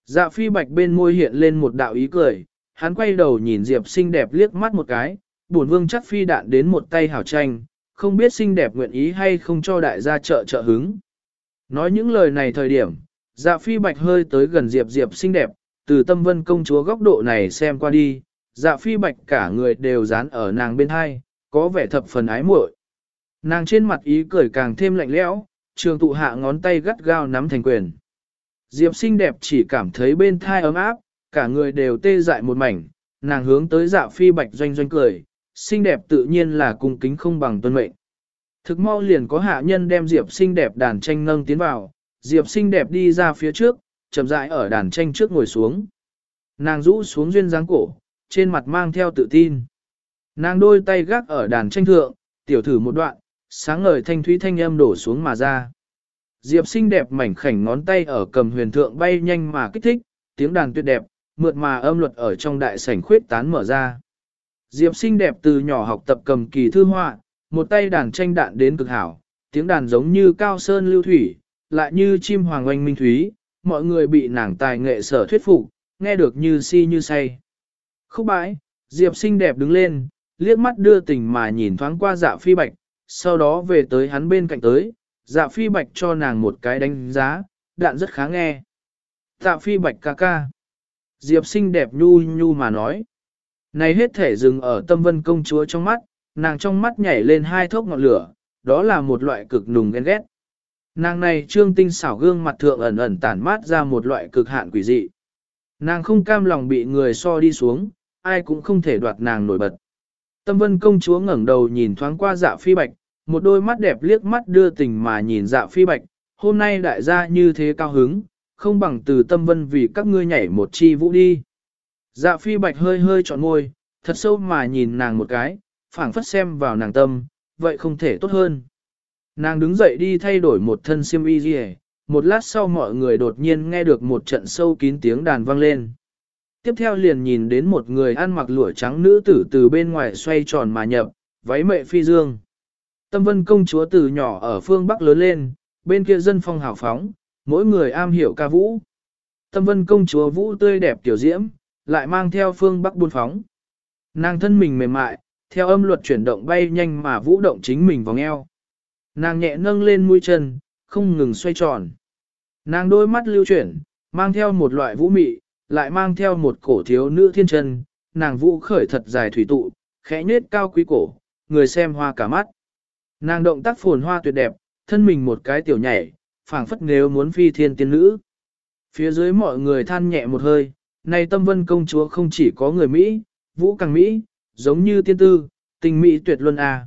Dạ phi bạch bên môi hiện lên một đạo ý cười, hắn quay đầu nhìn Diệp xinh đẹp liếc mắt một cái, buồn vương chắc phi đạn đến một tay hảo tranh, không biết xinh đẹp nguyện ý hay không cho đại gia trợ trợ hứng. Nói những lời này thời điểm, dạ phi bạch hơi tới gần Diệp Diệp xinh đẹp, từ tâm vân công chúa góc độ này xem qua đi, dạ phi bạch cả người đều dán ở nàng bên hai, có vẻ thập phần ái muội. Nàng trên mặt ý cười càng thêm lạnh lẽo, trường tụ hạ ngón tay gắt gao nắm thành quyền. Diệp xinh đẹp chỉ cảm thấy bên thai ấm áp, cả người đều tê dại một mảnh, nàng hướng tới dạ phi bạch doanh doanh cười, xinh đẹp tự nhiên là cung kính không bằng tuân mệnh. Thực mau liền có hạ nhân đem Diệp xinh đẹp đàn tranh nâng tiến vào, Diệp xinh đẹp đi ra phía trước, chậm rãi ở đàn tranh trước ngồi xuống. Nàng rũ xuống duyên dáng cổ, trên mặt mang theo tự tin. Nàng đôi tay gác ở đàn tranh thượng, tiểu thử một đoạn, sáng ngời thanh thúy thanh âm đổ xuống mà ra. Diệp xinh đẹp mảnh khảnh ngón tay ở cầm huyền thượng bay nhanh mà kích thích, tiếng đàn tuyệt đẹp, mượt mà âm luật ở trong đại sảnh khuyết tán mở ra. Diệp xinh đẹp từ nhỏ học tập cầm kỳ thư họa, một tay đàn tranh đạn đến cực hảo, tiếng đàn giống như cao sơn lưu thủy, lại như chim hoàng oanh minh thúy, mọi người bị nàng tài nghệ sở thuyết phục, nghe được như si như say. Khúc bãi, Diệp xinh đẹp đứng lên, liếc mắt đưa tình mà nhìn thoáng qua dạ phi bạch, sau đó về tới hắn bên cạnh tới, dạ phi bạch cho nàng một cái đánh giá, đạn rất khá nghe. Dạ phi bạch ca ca. Diệp xinh đẹp nhu nhu mà nói. Này hết thể dừng ở tâm vân công chúa trong mắt, nàng trong mắt nhảy lên hai thốc ngọn lửa, đó là một loại cực nùng ghen ghét. Nàng này trương tinh xảo gương mặt thượng ẩn ẩn tản mát ra một loại cực hạn quỷ dị. Nàng không cam lòng bị người so đi xuống, ai cũng không thể đoạt nàng nổi bật. Tâm vân công chúa ngẩng đầu nhìn thoáng qua dạ phi bạch, một đôi mắt đẹp liếc mắt đưa tình mà nhìn dạ phi bạch, hôm nay đại gia như thế cao hứng, không bằng từ tâm vân vì các ngươi nhảy một chi vũ đi. Dạ phi bạch hơi hơi trọn môi, thật sâu mà nhìn nàng một cái, phảng phất xem vào nàng tâm, vậy không thể tốt hơn. Nàng đứng dậy đi thay đổi một thân xiêm y gì một lát sau mọi người đột nhiên nghe được một trận sâu kín tiếng đàn vang lên. Tiếp theo liền nhìn đến một người ăn mặc lụa trắng nữ tử từ bên ngoài xoay tròn mà nhập, váy mệ phi dương. Tâm vân công chúa từ nhỏ ở phương Bắc lớn lên, bên kia dân phong hào phóng, mỗi người am hiểu ca vũ. Tâm vân công chúa vũ tươi đẹp tiểu diễm, lại mang theo phương Bắc buôn phóng. Nàng thân mình mềm mại, theo âm luật chuyển động bay nhanh mà vũ động chính mình vòng eo. Nàng nhẹ nâng lên mũi chân, không ngừng xoay tròn. Nàng đôi mắt lưu chuyển, mang theo một loại vũ mị, lại mang theo một cổ thiếu nữ thiên chân, nàng vũ khởi thật dài thủy tụ, khẽ nết cao quý cổ, người xem hoa cả mắt. Nàng động tác phồn hoa tuyệt đẹp, thân mình một cái tiểu nhảy, phảng phất nếu muốn phi thiên tiên nữ. Phía dưới mọi người than nhẹ một hơi, này tâm vân công chúa không chỉ có người Mỹ, vũ càng Mỹ, giống như tiên tư, tình Mỹ tuyệt luân à.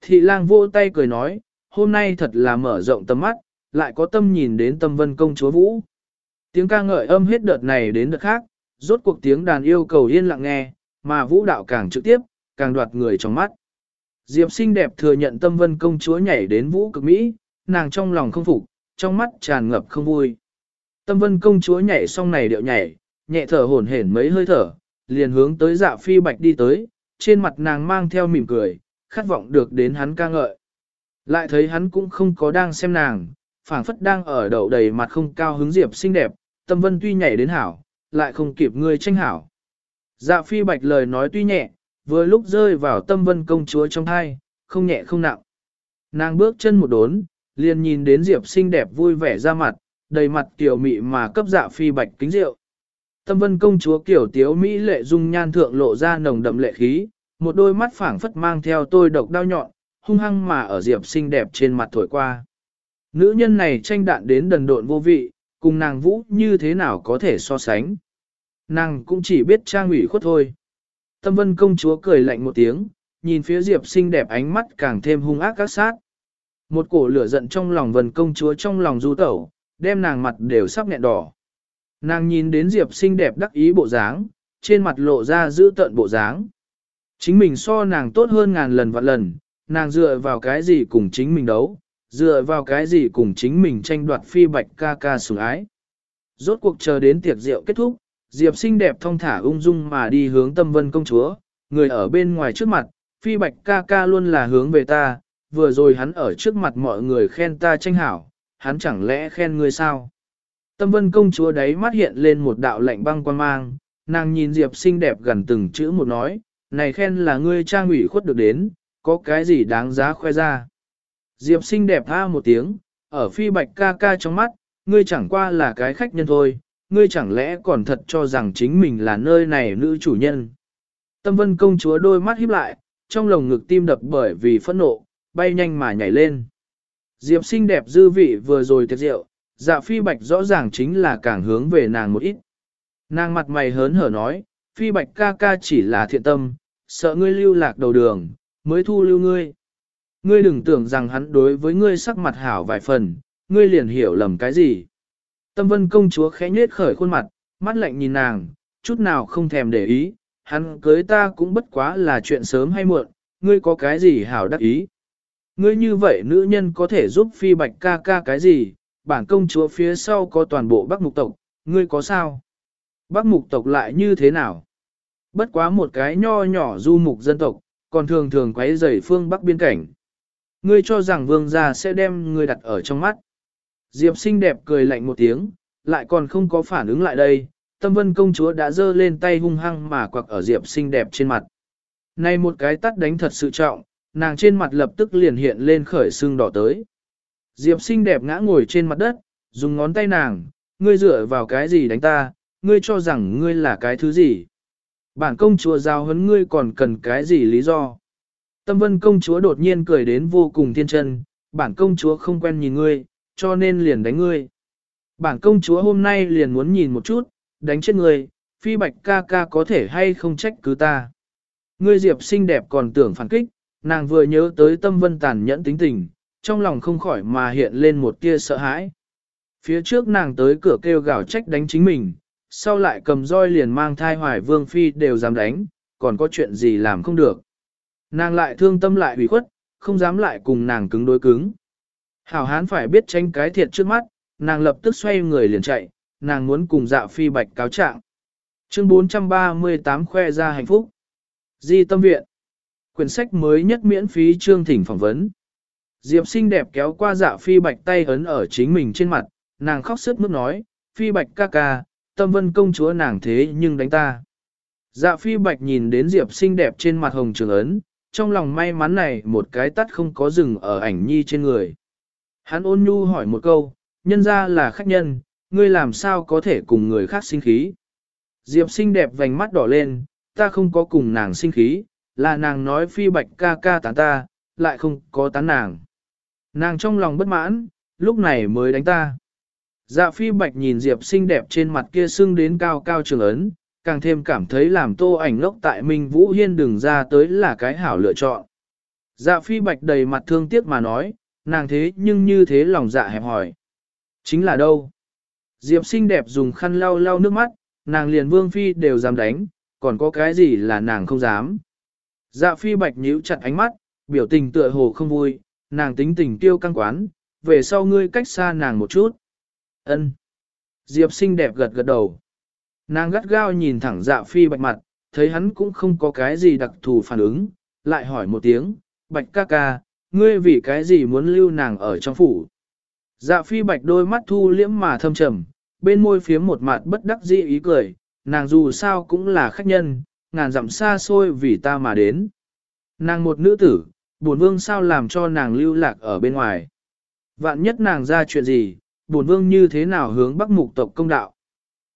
Thị lang vô tay cười nói, hôm nay thật là mở rộng tầm mắt, lại có tâm nhìn đến tâm vân công chúa vũ. Tiếng ca ngợi âm hết đợt này đến đợt khác, rốt cuộc tiếng đàn yêu cầu yên lặng nghe, mà vũ đạo càng trực tiếp, càng đoạt người trong mắt. Diệp xinh đẹp thừa nhận tâm vân công chúa nhảy đến vũ cực Mỹ, nàng trong lòng không phục, trong mắt tràn ngập không vui. Tâm vân công chúa nhảy xong này điệu nhảy, nhẹ thở hổn hển mấy hơi thở, liền hướng tới dạ phi bạch đi tới, trên mặt nàng mang theo mỉm cười, khát vọng được đến hắn ca ngợi. Lại thấy hắn cũng không có đang xem nàng, phảng phất đang ở đầu đầy mặt không cao hứng diệp xinh đẹp, tâm vân tuy nhảy đến hảo, lại không kịp ngươi tranh hảo. Dạ phi bạch lời nói tuy nhẹ, vừa lúc rơi vào tâm vân công chúa trong thai, không nhẹ không nặng. Nàng bước chân một đốn, liền nhìn đến diệp xinh đẹp vui vẻ ra mặt, đầy mặt tiểu mị mà cấp dạ phi bạch kính rượu. Tâm vân công chúa kiểu tiếu Mỹ lệ dung nhan thượng lộ ra nồng đậm lệ khí, một đôi mắt phảng phất mang theo tôi độc đau nhọn, hung hăng mà ở diệp xinh đẹp trên mặt thổi qua. Nữ nhân này tranh đạn đến đần độn vô vị, cùng nàng vũ như thế nào có thể so sánh. Nàng cũng chỉ biết trang ủy khuất thôi. Tâm vân công chúa cười lạnh một tiếng, nhìn phía diệp xinh đẹp ánh mắt càng thêm hung ác các sát. Một cổ lửa giận trong lòng vân công chúa trong lòng du tẩu, đem nàng mặt đều sắp nghẹn đỏ. Nàng nhìn đến diệp xinh đẹp đắc ý bộ dáng, trên mặt lộ ra giữ tận bộ dáng. Chính mình so nàng tốt hơn ngàn lần vạn lần, nàng dựa vào cái gì cùng chính mình đấu, dựa vào cái gì cùng chính mình tranh đoạt phi bạch ca ca sủng ái. Rốt cuộc chờ đến tiệc rượu kết thúc, Diệp xinh đẹp thong thả ung dung mà đi hướng tâm vân công chúa, người ở bên ngoài trước mặt, phi bạch ca ca luôn là hướng về ta, vừa rồi hắn ở trước mặt mọi người khen ta tranh hảo, hắn chẳng lẽ khen ngươi sao? Tâm vân công chúa đấy mắt hiện lên một đạo lạnh băng quan mang, nàng nhìn Diệp xinh đẹp gần từng chữ một nói, này khen là ngươi trang ủy khuất được đến, có cái gì đáng giá khoe ra. Diệp xinh đẹp tha một tiếng, ở phi bạch ca ca trong mắt, ngươi chẳng qua là cái khách nhân thôi, ngươi chẳng lẽ còn thật cho rằng chính mình là nơi này nữ chủ nhân. Tâm vân công chúa đôi mắt híp lại, trong lồng ngực tim đập bởi vì phẫn nộ, bay nhanh mà nhảy lên. Diệp xinh đẹp dư vị vừa rồi tiệc rượu, dạ phi bạch rõ ràng chính là càng hướng về nàng một ít. Nàng mặt mày hớn hở nói, phi bạch ca ca chỉ là thiện tâm, sợ ngươi lưu lạc đầu đường, mới thu lưu ngươi. Ngươi đừng tưởng rằng hắn đối với ngươi sắc mặt hảo vài phần, ngươi liền hiểu lầm cái gì. Tâm vân công chúa khẽ nhếch khởi khuôn mặt, mắt lạnh nhìn nàng, chút nào không thèm để ý, hắn cưới ta cũng bất quá là chuyện sớm hay muộn, ngươi có cái gì hảo đắc ý. Ngươi như vậy nữ nhân có thể giúp phi bạch ca ca cái gì, bản công chúa phía sau có toàn bộ bắc mục tộc, ngươi có sao? Bắc mục tộc lại như thế nào? Bất quá một cái nho nhỏ du mục dân tộc, còn thường thường quấy rầy phương bắc biên cảnh. Ngươi cho rằng vương gia sẽ đem ngươi đặt ở trong mắt. Diệp xinh đẹp cười lạnh một tiếng, lại còn không có phản ứng lại đây, tâm vân công chúa đã giơ lên tay hung hăng mà quặc ở Diệp xinh đẹp trên mặt. Này một cái tắt đánh thật sự trọng, nàng trên mặt lập tức liền hiện lên khởi sưng đỏ tới. Diệp xinh đẹp ngã ngồi trên mặt đất, dùng ngón tay nàng, ngươi dựa vào cái gì đánh ta, ngươi cho rằng ngươi là cái thứ gì. Bản công chúa giao huấn ngươi còn cần cái gì lý do. Tâm vân công chúa đột nhiên cười đến vô cùng thiên chân, bản công chúa không quen nhìn ngươi, cho nên liền đánh ngươi. Bản công chúa hôm nay liền muốn nhìn một chút, đánh chết ngươi, phi bạch ca ca có thể hay không trách cứ ta. Ngươi diệp xinh đẹp còn tưởng phản kích, nàng vừa nhớ tới tâm vân tàn nhẫn tính tình, trong lòng không khỏi mà hiện lên một tia sợ hãi. Phía trước nàng tới cửa kêu gào trách đánh chính mình, sau lại cầm roi liền mang thai hoài vương phi đều dám đánh, còn có chuyện gì làm không được. Nàng lại thương tâm lại ủy khuất, không dám lại cùng nàng cứng đối cứng. Hảo hán phải biết tranh cái thiệt trước mắt, nàng lập tức xoay người liền chạy, nàng muốn cùng dạ phi bạch cáo trạng. Chương 438 khoe ra hạnh phúc. Di tâm viện. Quyển sách mới nhất miễn phí chương thỉnh phỏng vấn. Diệp xinh đẹp kéo qua dạ phi bạch tay ấn ở chính mình trên mặt, nàng khóc sướt mức nói, phi bạch ca ca, tâm vân công chúa nàng thế nhưng đánh ta. Dạ phi bạch nhìn đến diệp xinh đẹp trên mặt hồng trường ấn, trong lòng may mắn này một cái tắt không có rừng ở ảnh nhi trên người. Hắn ôn nhu hỏi một câu, nhân ra là khách nhân, ngươi làm sao có thể cùng người khác sinh khí. Diệp xinh đẹp vành mắt đỏ lên, ta không có cùng nàng sinh khí, là nàng nói phi bạch ca ca tán ta, lại không có tán nàng. Nàng trong lòng bất mãn, lúc này mới đánh ta. Dạ phi bạch nhìn Diệp xinh đẹp trên mặt kia sưng đến cao cao trường ấn, càng thêm cảm thấy làm tô ảnh ngốc tại Minh Vũ Hiên đừng ra tới là cái hảo lựa chọn. Dạ phi bạch đầy mặt thương tiếc mà nói, nàng thế nhưng như thế lòng dạ hẹp hỏi. Chính là đâu? Diệp xinh đẹp dùng khăn lau lau nước mắt, nàng liền vương phi đều dám đánh, còn có cái gì là nàng không dám. Dạ phi bạch nhíu chặt ánh mắt, biểu tình tựa hồ không vui, nàng tính tình tiêu căng quán, về sau ngươi cách xa nàng một chút. Ân. Diệp xinh đẹp gật gật đầu. Nàng gắt gao nhìn thẳng dạ phi bạch mặt, thấy hắn cũng không có cái gì đặc thù phản ứng, lại hỏi một tiếng, bạch ca ca, ngươi vì cái gì muốn lưu nàng ở trong phủ. Dạ phi bạch đôi mắt thu liễm mà thâm trầm, bên môi phía một mặt bất đắc dĩ ý cười, nàng dù sao cũng là khách nhân, ngàn dặm xa xôi vì ta mà đến. Nàng một nữ tử, bổn vương sao làm cho nàng lưu lạc ở bên ngoài. Vạn nhất nàng ra chuyện gì, bổn vương như thế nào hướng bắc mục tộc công đạo.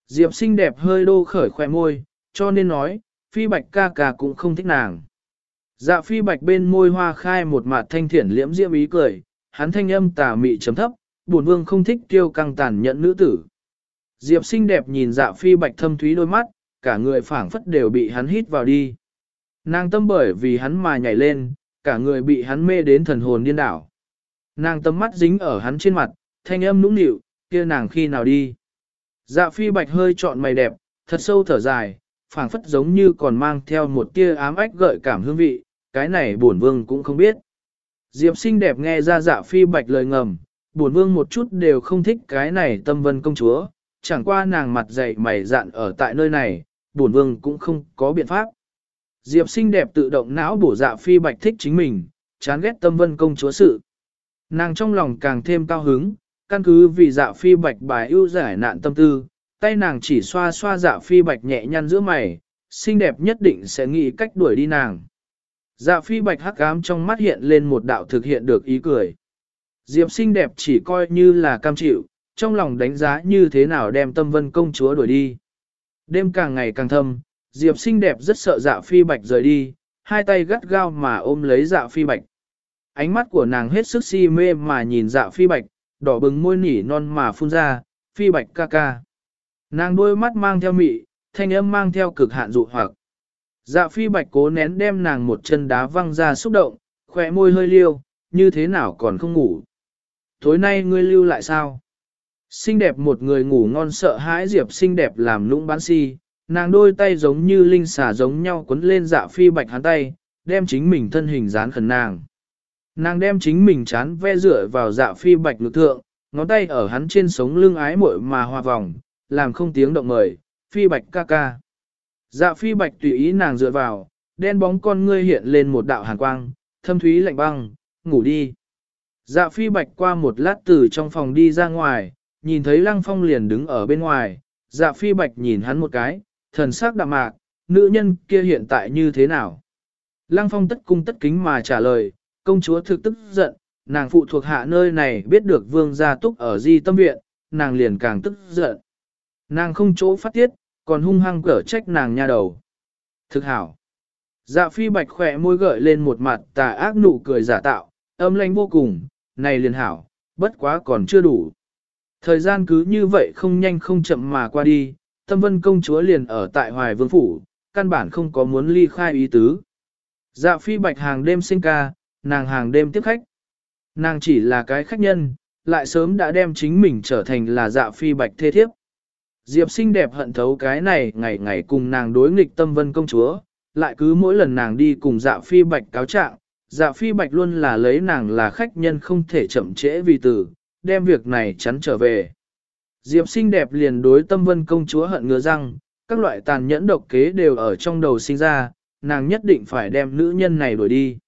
Diệp xinh đẹp hơi đô khởi khoe môi, cho nên nói, phi bạch ca ca cũng không thích nàng. Dạ phi bạch bên môi hoa khai một mặt thanh thiển liễm diễm ý cười, hắn thanh âm tà mị chấm thấp, bổn vương không thích tiêu căng tàn nhẫn nữ tử. Diệp xinh đẹp nhìn dạ phi bạch thâm thúy đôi mắt, cả người phảng phất đều bị hắn hít vào đi. Nàng tâm bởi vì hắn mà nhảy lên, cả người bị hắn mê đến thần hồn điên đảo. Nàng tâm mắt dính ở hắn trên mặt, thanh âm nũng nịu, kia nàng khi nào đi. Dạ phi bạch hơi trọn mày đẹp, thật sâu thở dài, phảng phất giống như còn mang theo một tia ám ách gợi cảm hương vị, cái này bổn vương cũng không biết. Diệp xinh đẹp nghe ra dạ phi bạch lời ngầm, bổn vương một chút đều không thích cái này tâm vân công chúa, chẳng qua nàng mặt dày mày dạn ở tại nơi này, bổn vương cũng không có biện pháp. Diệp xinh đẹp tự động não bổ dạ phi bạch thích chính mình, chán ghét tâm vân công chúa sự. Nàng trong lòng càng thêm cao hứng, căn cứ vì dạ phi bạch bài ưu giải nạn tâm tư, tay nàng chỉ xoa xoa dạ phi bạch nhẹ nhăn giữa mày, xinh đẹp nhất định sẽ nghĩ cách đuổi đi nàng. Dạ phi bạch hắc ám trong mắt hiện lên một đạo thực hiện được ý cười. Diệp xinh đẹp chỉ coi như là cam chịu, trong lòng đánh giá như thế nào đem tâm vân công chúa đuổi đi. Đêm càng ngày càng thâm, Diệp xinh đẹp rất sợ dạ phi bạch rời đi, hai tay gắt gao mà ôm lấy dạ phi bạch. Ánh mắt của nàng hết sức si mê mà nhìn dạ phi bạch, đỏ bừng môi nỉ non mà phun ra, phi bạch ca ca. Nàng đôi mắt mang theo mị, thanh âm mang theo cực hạn dụ hoặc. Dạ phi bạch cố nén đem nàng một chân đá văng ra xúc động, khỏe môi hơi liêu, như thế nào còn không ngủ. Tối nay ngươi lưu lại sao? Xinh đẹp một người ngủ ngon sợ hãi Diệp xinh đẹp làm lũng bán si, nàng đôi tay giống như linh xà giống nhau quấn lên dạ phi bạch hắn tay, đem chính mình thân hình dán khẩn nàng. Nàng đem chính mình chán ve rửa vào dạ phi bạch lực thượng, ngón tay ở hắn trên sống lưng ái muội mà hòa vòng, làm không tiếng động mời, phi bạch ca ca. Dạ phi bạch tùy ý nàng dựa vào, đen bóng con ngươi hiện lên một đạo hàn quang, thâm thúy lạnh băng, ngủ đi. Dạ phi bạch qua một lát từ trong phòng đi ra ngoài, nhìn thấy lăng phong liền đứng ở bên ngoài, dạ phi bạch nhìn hắn một cái, thần sắc đạm mạc, nữ nhân kia hiện tại như thế nào? Lăng phong tất cung tất kính mà trả lời, công chúa thực tức giận, nàng phụ thuộc hạ nơi này biết được vương gia túc ở di tâm viện, nàng liền càng tức giận. Nàng không chỗ phát tiết, còn hung hăng cở trách nàng nha đầu. Thực hảo. Dạ phi bạch khỏe môi gợi lên một mặt tà ác nụ cười giả tạo, âm lanh vô cùng, này liền hảo, bất quá còn chưa đủ. Thời gian cứ như vậy không nhanh không chậm mà qua đi, tâm vân công chúa liền ở tại hoài vương phủ, căn bản không có muốn ly khai ý tứ. Dạ phi bạch hàng đêm sinh ca, nàng hàng đêm tiếp khách. Nàng chỉ là cái khách nhân, lại sớm đã đem chính mình trở thành là dạ phi bạch thê thiếp. Diệp xinh đẹp hận thấu cái này ngày ngày cùng nàng đối nghịch tâm vân công chúa, lại cứ mỗi lần nàng đi cùng dạ phi bạch cáo trạng, dạ phi bạch luôn là lấy nàng là khách nhân không thể chậm trễ vì tử, đem việc này chắn trở về. Diệp xinh đẹp liền đối tâm vân công chúa hận ngứa răng, các loại tàn nhẫn độc kế đều ở trong đầu sinh ra, nàng nhất định phải đem nữ nhân này đuổi đi.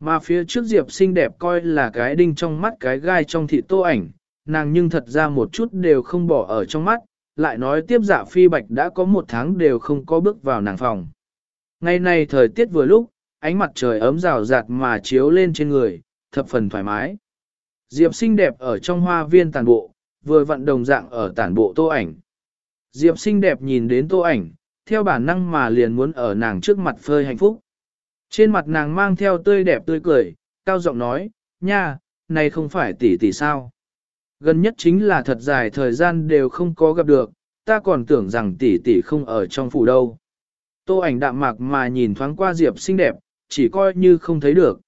Mà phía trước Diệp xinh đẹp coi là cái đinh trong mắt cái gai trong thị tô ảnh, nàng nhưng thật ra một chút đều không bỏ ở trong mắt, lại nói tiếp dạ phi bạch đã có một tháng đều không có bước vào nàng phòng. Ngày nay thời tiết vừa lúc, ánh mặt trời ấm rào rạt mà chiếu lên trên người, thập phần thoải mái. Diệp xinh đẹp ở trong hoa viên tàn bộ, vừa vận đồng dạng ở tản bộ tô ảnh. Diệp xinh đẹp nhìn đến tô ảnh, theo bản năng mà liền muốn ở nàng trước mặt phơi hạnh phúc. Trên mặt nàng mang theo tươi đẹp tươi cười, cao giọng nói, nha, này không phải tỷ tỷ sao. Gần nhất chính là thật dài thời gian đều không có gặp được, ta còn tưởng rằng tỷ tỷ không ở trong phủ đâu. Tô ảnh đạm mạc mà nhìn thoáng qua Diệp xinh đẹp, chỉ coi như không thấy được.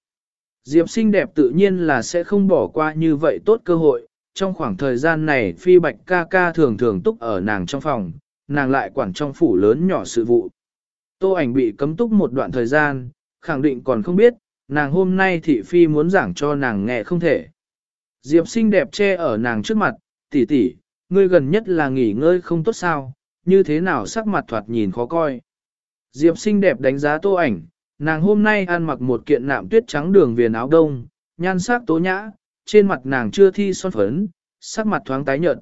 Diệp xinh đẹp tự nhiên là sẽ không bỏ qua như vậy tốt cơ hội, trong khoảng thời gian này phi bạch ca ca thường thường túc ở nàng trong phòng, nàng lại quản trong phủ lớn nhỏ sự vụ. Tô ảnh bị cấm túc một đoạn thời gian, khẳng định còn không biết, nàng hôm nay thị phi muốn giảng cho nàng nghe không thể. Diệp xinh đẹp che ở nàng trước mặt, tỷ tỷ, ngươi gần nhất là nghỉ ngơi không tốt sao, như thế nào sắc mặt thoạt nhìn khó coi. Diệp xinh đẹp đánh giá tô ảnh, nàng hôm nay ăn mặc một kiện nạm tuyết trắng đường viền áo đông, nhan sắc tố nhã, trên mặt nàng chưa thi son phấn, sắc mặt thoáng tái nhợt.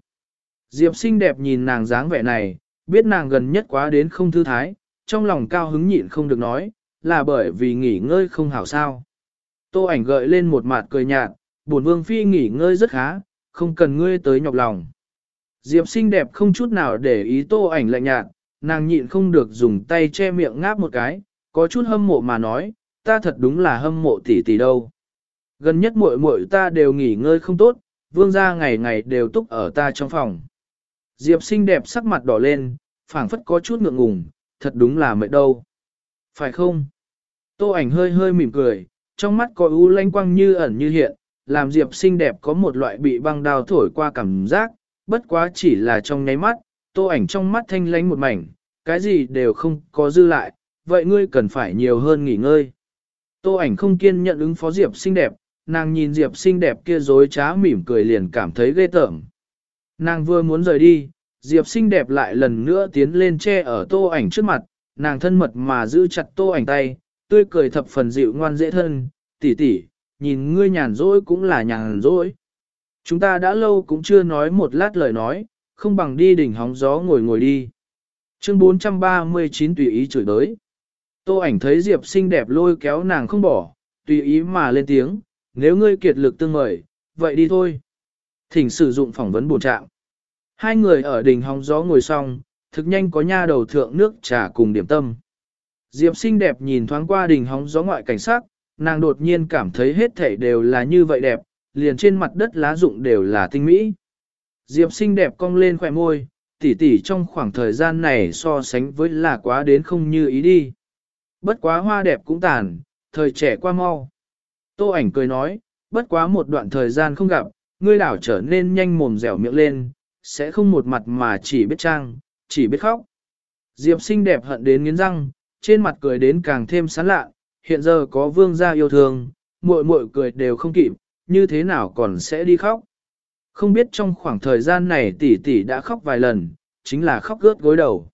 Diệp xinh đẹp nhìn nàng dáng vẻ này, biết nàng gần nhất quá đến không thư thái, trong lòng cao hứng nhịn không được nói, là bởi vì nghỉ ngơi không hảo sao. Tô ảnh gợi lên một mặt cười nhạt, buồn vương phi nghỉ ngơi rất khá, không cần ngươi tới nhọc lòng. Diệp xinh đẹp không chút nào để ý tô ảnh lạnh nhạt, nàng nhịn không được dùng tay che miệng ngáp một cái, có chút hâm mộ mà nói, ta thật đúng là hâm mộ tỷ tỷ đâu. Gần nhất muội muội ta đều nghỉ ngơi không tốt, vương gia ngày ngày đều túc ở ta trong phòng. Diệp xinh đẹp sắc mặt đỏ lên, phảng phất có chút ngượng ngùng, thật đúng là mệt đâu. Phải không? Tô ảnh hơi hơi mỉm cười, trong mắt có u lanh quang như ẩn như hiện, làm Diệp xinh đẹp có một loại bị băng đào thổi qua cảm giác, bất quá chỉ là trong nháy mắt, tô ảnh trong mắt thanh lánh một mảnh, cái gì đều không có dư lại, vậy ngươi cần phải nhiều hơn nghỉ ngơi. Tô ảnh không kiên nhận ứng phó Diệp xinh đẹp, nàng nhìn Diệp xinh đẹp kia dối trá mỉm cười liền cảm thấy ghê tởm. Nàng vừa muốn rời đi, Diệp xinh đẹp lại lần nữa tiến lên che ở tô ảnh trước mặt, nàng thân mật mà giữ chặt tô ảnh tay, tươi cười thập phần dịu ngoan dễ thân, tỷ tỷ, nhìn ngươi nhàn rỗi cũng là nhàn rỗi. Chúng ta đã lâu cũng chưa nói một lát lời nói, không bằng đi đỉnh hóng gió ngồi ngồi đi. Chương 439 tùy ý chửi đới. Tô ảnh thấy Diệp xinh đẹp lôi kéo nàng không bỏ, tùy ý mà lên tiếng, nếu ngươi kiệt lực tương mời, vậy đi thôi. Thỉnh sử dụng phỏng vấn bổ trạng. Hai người ở đỉnh hóng gió ngồi xong, thực nhanh có nha đầu thượng nước trà cùng điểm tâm. Diệp xinh đẹp nhìn thoáng qua đỉnh hóng gió ngoại cảnh sắc, nàng đột nhiên cảm thấy hết thảy đều là như vậy đẹp, liền trên mặt đất lá rụng đều là tinh mỹ. Diệp xinh đẹp cong lên khỏe môi, tỉ tỉ trong khoảng thời gian này so sánh với là quá đến không như ý đi. Bất quá hoa đẹp cũng tàn, thời trẻ qua mau. Tô ảnh cười nói, bất quá một đoạn thời gian không gặp, ngươi đảo trở nên nhanh mồm dẻo miệng lên, sẽ không một mặt mà chỉ biết trang, chỉ biết khóc. Diệp xinh đẹp hận đến nghiến răng, trên mặt cười đến càng thêm sán lạ, hiện giờ có vương gia yêu thương, muội muội cười đều không kịp, như thế nào còn sẽ đi khóc. Không biết trong khoảng thời gian này tỷ tỷ đã khóc vài lần, chính là khóc gớt gối đầu.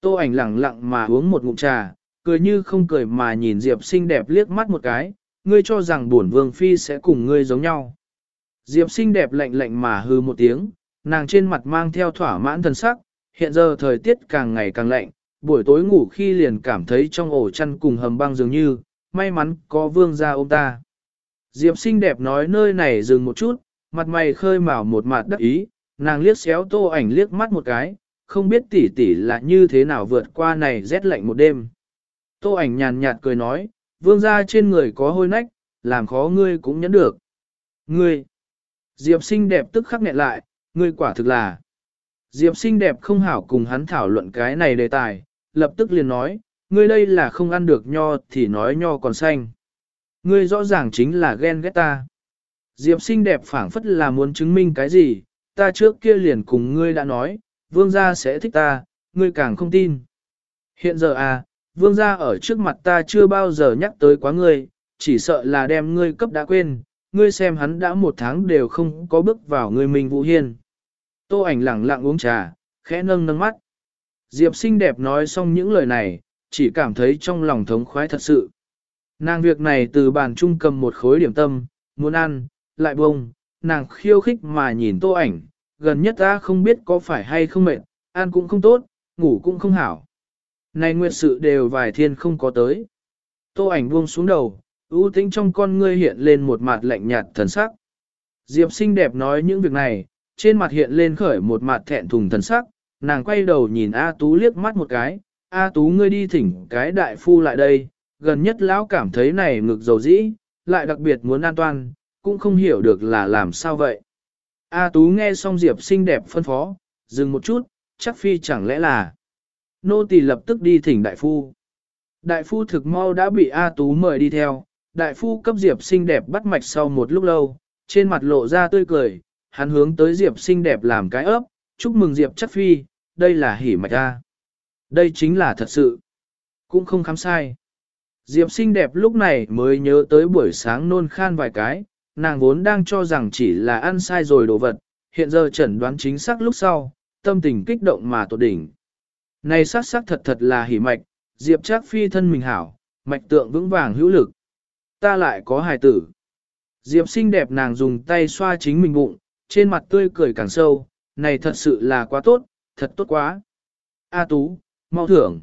Tô ảnh lặng lặng mà uống một ngụm trà, cười như không cười mà nhìn Diệp xinh đẹp liếc mắt một cái, ngươi cho rằng bổn vương phi sẽ cùng ngươi giống nhau. Diệp xinh đẹp lạnh lạnh mà hư một tiếng, nàng trên mặt mang theo thỏa mãn thần sắc, hiện giờ thời tiết càng ngày càng lạnh, buổi tối ngủ khi liền cảm thấy trong ổ chăn cùng hầm băng dường như, may mắn có vương gia ôm ta. Diệp xinh đẹp nói nơi này dừng một chút, mặt mày khơi mào một mặt đắc ý, nàng liếc xéo tô ảnh liếc mắt một cái, không biết tỷ tỷ là như thế nào vượt qua này rét lạnh một đêm. Tô ảnh nhàn nhạt cười nói, vương gia trên người có hôi nách, làm khó ngươi cũng nhẫn được. Ngươi! Diệp xinh đẹp tức khắc nghẹn lại, ngươi quả thực là. Diệp xinh đẹp không hảo cùng hắn thảo luận cái này đề tài, lập tức liền nói, ngươi đây là không ăn được nho thì nói nho còn xanh. Ngươi rõ ràng chính là ghen ghét ta. Diệp xinh đẹp phảng phất là muốn chứng minh cái gì, ta trước kia liền cùng ngươi đã nói, vương gia sẽ thích ta, ngươi càng không tin. Hiện giờ à, vương gia ở trước mặt ta chưa bao giờ nhắc tới quá ngươi, chỉ sợ là đem ngươi cấp đã quên, ngươi xem hắn đã một tháng đều không có bước vào người mình vũ hiên. Tô ảnh lặng lặng uống trà, khẽ nâng nâng mắt. Diệp xinh đẹp nói xong những lời này, chỉ cảm thấy trong lòng thống khoái thật sự. Nàng việc này từ bàn trung cầm một khối điểm tâm, muốn ăn, lại bông, nàng khiêu khích mà nhìn tô ảnh, gần nhất ta không biết có phải hay không mệt, ăn cũng không tốt, ngủ cũng không hảo. Này nguyệt sự đều vài thiên không có tới. Tô ảnh buông xuống đầu, ưu tĩnh trong con ngươi hiện lên một mặt lạnh nhạt thần sắc. Diệp xinh đẹp nói những việc này, trên mặt hiện lên khởi một mặt thẹn thùng thần sắc, nàng quay đầu nhìn A Tú liếc mắt một cái, A Tú ngươi đi thỉnh cái đại phu lại đây, gần nhất lão cảm thấy này ngực dầu dĩ, lại đặc biệt muốn an toàn, cũng không hiểu được là làm sao vậy. A Tú nghe xong Diệp xinh đẹp phân phó, dừng một chút, chắc phi chẳng lẽ là. Nô tỳ lập tức đi thỉnh đại phu. Đại phu thực mau đã bị A Tú mời đi theo, đại phu cấp Diệp xinh đẹp bắt mạch sau một lúc lâu, trên mặt lộ ra tươi cười, hắn hướng tới Diệp xinh đẹp làm cái ấp, chúc mừng Diệp chắc phi, đây là hỉ mạch A. Đây chính là thật sự. Cũng không khám sai. Diệp xinh đẹp lúc này mới nhớ tới buổi sáng nôn khan vài cái, nàng vốn đang cho rằng chỉ là ăn sai rồi đồ vật, hiện giờ chẩn đoán chính xác lúc sau, tâm tình kích động mà tột đỉnh. Này sát sắc thật thật là hỉ mạch, Diệp Trác Phi thân mình hảo, mạch tượng vững vàng hữu lực. Ta lại có hài tử. Diệp xinh đẹp nàng dùng tay xoa chính mình bụng, trên mặt tươi cười càng sâu, này thật sự là quá tốt, thật tốt quá. A Tú, mau thưởng.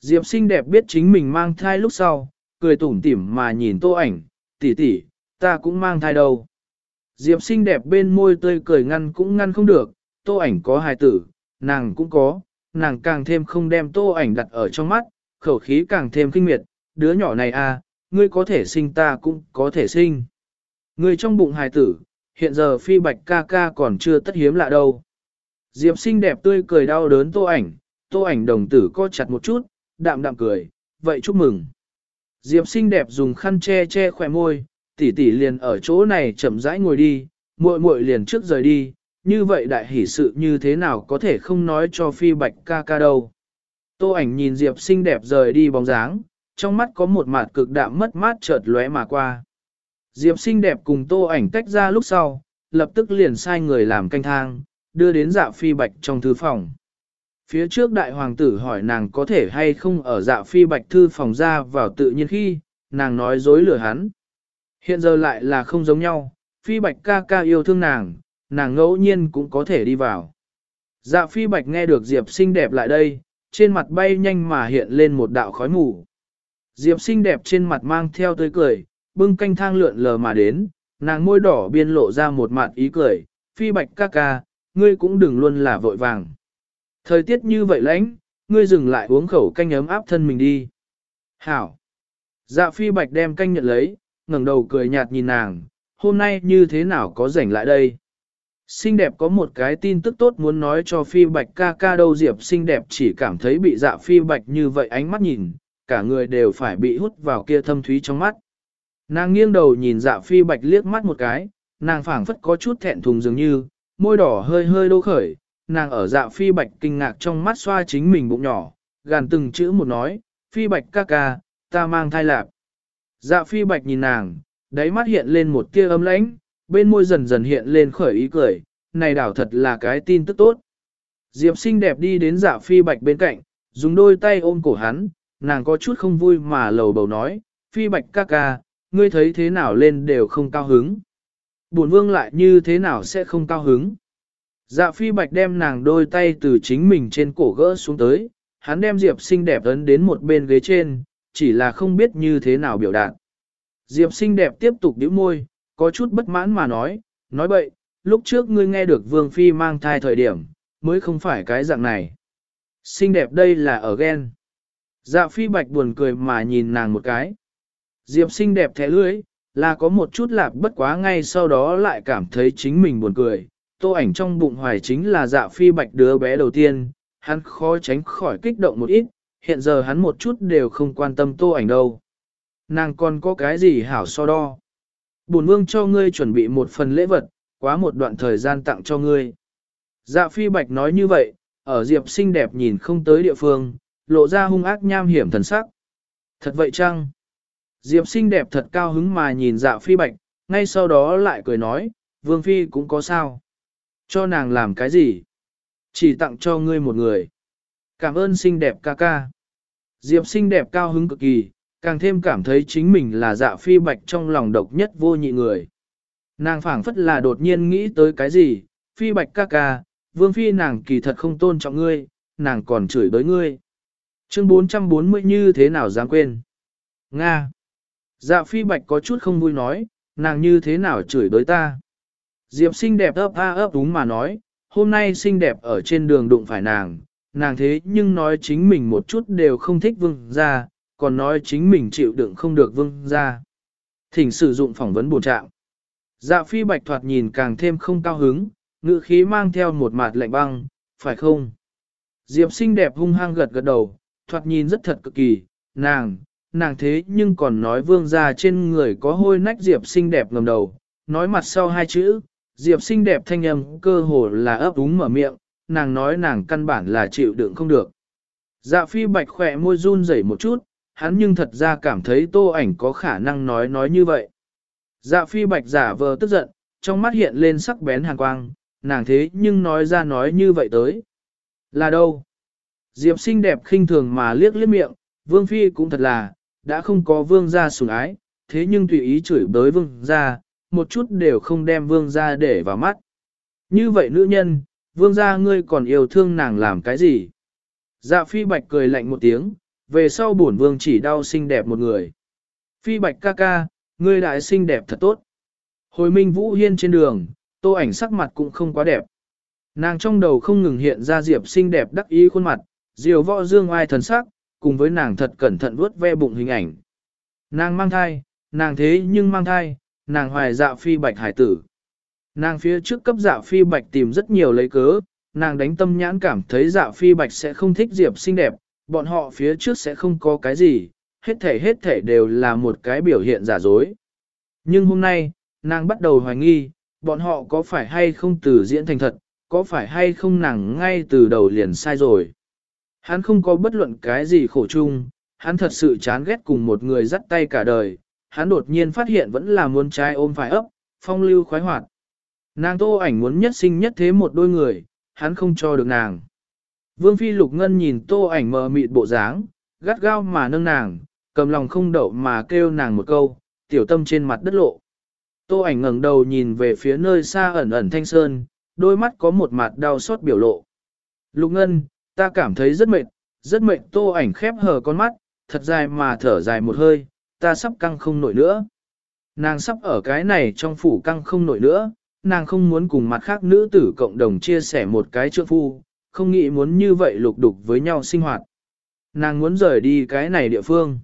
Diệp xinh đẹp biết chính mình mang thai lúc sau, cười tủm tỉm mà nhìn tô ảnh, tỷ tỷ, ta cũng mang thai đâu. Diệp xinh đẹp bên môi tươi cười ngăn cũng ngăn không được, tô ảnh có hài tử, nàng cũng có, nàng càng thêm không đem tô ảnh đặt ở trong mắt, khẩu khí càng thêm kinh miệt, đứa nhỏ này à, ngươi có thể sinh ta cũng có thể sinh. Ngươi trong bụng hài tử, hiện giờ phi bạch ca ca còn chưa tất hiếm lạ đâu. Diệp xinh đẹp tươi cười đau đớn tô ảnh, tô ảnh đồng tử co chặt một chút, đạm đạm cười, vậy chúc mừng. Diệp xinh đẹp dùng khăn che che khỏe môi, tỷ tỷ liền ở chỗ này chậm rãi ngồi đi, muội muội liền trước rời đi, như vậy đại hỷ sự như thế nào có thể không nói cho phi bạch ca ca đâu. Tô ảnh nhìn Diệp xinh đẹp rời đi bóng dáng, trong mắt có một mặt cực đạm mất mát chợt lóe mà qua. Diệp xinh đẹp cùng tô ảnh tách ra lúc sau, lập tức liền sai người làm canh thang, đưa đến dạ phi bạch trong thư phòng. Phía trước đại hoàng tử hỏi nàng có thể hay không ở dạ phi bạch thư phòng ra vào tự nhiên khi, nàng nói dối lừa hắn. Hiện giờ lại là không giống nhau, phi bạch ca ca yêu thương nàng, nàng ngẫu nhiên cũng có thể đi vào. Dạ phi bạch nghe được Diệp xinh đẹp lại đây, trên mặt bay nhanh mà hiện lên một đạo khói mù. Diệp xinh đẹp trên mặt mang theo tươi cười, bưng canh thang lượn lờ mà đến, nàng môi đỏ biên lộ ra một mặt ý cười, phi bạch ca ca, ngươi cũng đừng luôn là vội vàng. Thời tiết như vậy lãnh, ngươi dừng lại uống khẩu canh ấm áp thân mình đi. Hảo! Dạ phi bạch đem canh nhận lấy, ngẩng đầu cười nhạt nhìn nàng, hôm nay như thế nào có rảnh lại đây. Xinh đẹp có một cái tin tức tốt muốn nói cho phi bạch ca ca đâu diệp xinh đẹp chỉ cảm thấy bị dạ phi bạch như vậy ánh mắt nhìn, cả người đều phải bị hút vào kia thâm thúy trong mắt. Nàng nghiêng đầu nhìn dạ phi bạch liếc mắt một cái, nàng phảng phất có chút thẹn thùng dường như, môi đỏ hơi hơi đô khởi, nàng ở dạ phi bạch kinh ngạc trong mắt xoa chính mình bụng nhỏ, gàn từng chữ một nói, phi bạch ca ca, ta mang thai lạp. Dạ phi bạch nhìn nàng, đáy mắt hiện lên một tia ấm lãnh, bên môi dần dần hiện lên khởi ý cười, này đảo thật là cái tin tức tốt. Diệp xinh đẹp đi đến dạ phi bạch bên cạnh, dùng đôi tay ôm cổ hắn, nàng có chút không vui mà lầu bầu nói, phi bạch ca ca, ngươi thấy thế nào lên đều không cao hứng. Bổn vương lại như thế nào sẽ không cao hứng. Dạ phi bạch đem nàng đôi tay từ chính mình trên cổ gỡ xuống tới, hắn đem Diệp xinh đẹp ấn đến một bên ghế trên, chỉ là không biết như thế nào biểu đạt. Diệp xinh đẹp tiếp tục điếu môi, có chút bất mãn mà nói, nói bậy, lúc trước ngươi nghe được vương phi mang thai thời điểm, mới không phải cái dạng này. Xinh đẹp đây là ở ghen. Dạ phi bạch buồn cười mà nhìn nàng một cái. Diệp xinh đẹp thẻ lưới, là có một chút lạp bất quá ngay sau đó lại cảm thấy chính mình buồn cười. Tô ảnh trong bụng hoài chính là dạ phi bạch đứa bé đầu tiên, hắn khó tránh khỏi kích động một ít, hiện giờ hắn một chút đều không quan tâm tô ảnh đâu. Nàng còn có cái gì hảo so đo. Bổn vương cho ngươi chuẩn bị một phần lễ vật, quá một đoạn thời gian tặng cho ngươi. Dạ phi bạch nói như vậy, ở diệp xinh đẹp nhìn không tới địa phương, lộ ra hung ác nham hiểm thần sắc. Thật vậy chăng? Diệp xinh đẹp thật cao hứng mà nhìn dạ phi bạch, ngay sau đó lại cười nói, vương phi cũng có sao. Cho nàng làm cái gì? Chỉ tặng cho ngươi một người. Cảm ơn xinh đẹp ca ca. Diệp xinh đẹp cao hứng cực kỳ, càng thêm cảm thấy chính mình là dạ phi bạch trong lòng độc nhất vô nhị người. Nàng phảng phất là đột nhiên nghĩ tới cái gì, phi bạch ca ca, vương phi nàng kỳ thật không tôn trọng ngươi, nàng còn chửi đối ngươi. Chương 440 như thế nào dám quên? Nga. Dạ phi bạch có chút không vui nói, nàng như thế nào chửi đối ta? Diệp xinh đẹp ấp a ấp đúng mà nói, hôm nay xinh đẹp ở trên đường đụng phải nàng, nàng thế nhưng nói chính mình một chút đều không thích vương ra, còn nói chính mình chịu đựng không được vương ra. Thỉnh sử dụng phỏng vấn bổ trạng. Dạ phi bạch thoạt nhìn càng thêm không cao hứng, ngữ khí mang theo một mặt lạnh băng, phải không? Diệp xinh đẹp hung hăng gật gật đầu, thoạt nhìn rất thật cực kỳ, nàng, nàng thế nhưng còn nói vương ra trên người có hôi nách Diệp xinh đẹp ngầm đầu, nói mặt sau hai chữ, Diệp xinh đẹp thanh âm cơ hồ là ấp úng mở miệng, nàng nói nàng căn bản là chịu đựng không được. Dạ phi bạch khỏe môi run rẩy một chút, hắn nhưng thật ra cảm thấy tô ảnh có khả năng nói nói như vậy. Dạ phi bạch giả vờ tức giận, trong mắt hiện lên sắc bén hàn quang, nàng thế nhưng nói ra nói như vậy tới. Là đâu? Diệp xinh đẹp khinh thường mà liếc liếc miệng, vương phi cũng thật là, đã không có vương gia sủng ái, thế nhưng tùy ý chửi bới vương gia, một chút đều không đem vương gia để vào mắt. Như vậy nữ nhân, vương gia ngươi còn yêu thương nàng làm cái gì? Dạ phi bạch cười lạnh một tiếng, về sau bổn vương chỉ đau xinh đẹp một người. Phi bạch ca ca, ngươi đại xinh đẹp thật tốt. Hồi minh vũ hiên trên đường, tô ảnh sắc mặt cũng không quá đẹp. Nàng trong đầu không ngừng hiện ra diệp xinh đẹp đắc ý khuôn mặt, diều võ dương ai thần sắc, cùng với nàng thật cẩn thận vuốt ve bụng hình ảnh. Nàng mang thai, nàng thế nhưng mang thai, nàng hoài dạ phi bạch hải tử. Nàng phía trước cấp dạ phi bạch tìm rất nhiều lấy cớ, nàng đánh tâm nhãn cảm thấy dạ phi bạch sẽ không thích diệp xinh đẹp, bọn họ phía trước sẽ không có cái gì, hết thể hết thể đều là một cái biểu hiện giả dối. Nhưng hôm nay, nàng bắt đầu hoài nghi, bọn họ có phải hay không từ diễn thành thật, có phải hay không nàng ngay từ đầu liền sai rồi. Hắn không có bất luận cái gì khổ chung, hắn thật sự chán ghét cùng một người dắt tay cả đời, hắn đột nhiên phát hiện vẫn là muốn trai ôm phải ấp, phong lưu khoái hoạt. Nàng tô ảnh muốn nhất sinh nhất thế một đôi người, hắn không cho được nàng. Vương Phi Lục Ngân nhìn tô ảnh mờ mịt bộ dáng, gắt gao mà nâng nàng, cầm lòng không đậu mà kêu nàng một câu, tiểu tâm trên mặt đất lộ. Tô ảnh ngẩng đầu nhìn về phía nơi xa ẩn ẩn thanh sơn, đôi mắt có một mặt đau xót biểu lộ. Lục Ngân, ta cảm thấy rất mệt, rất mệt tô ảnh khép hờ con mắt, thật dài mà thở dài một hơi, ta sắp căng không nổi nữa. Nàng sắp ở cái này trong phủ căng không nổi nữa, nàng không muốn cùng mặt khác nữ tử cộng đồng chia sẻ một cái trượng phu, không nghĩ muốn như vậy lục đục với nhau sinh hoạt. Nàng muốn rời đi cái này địa phương.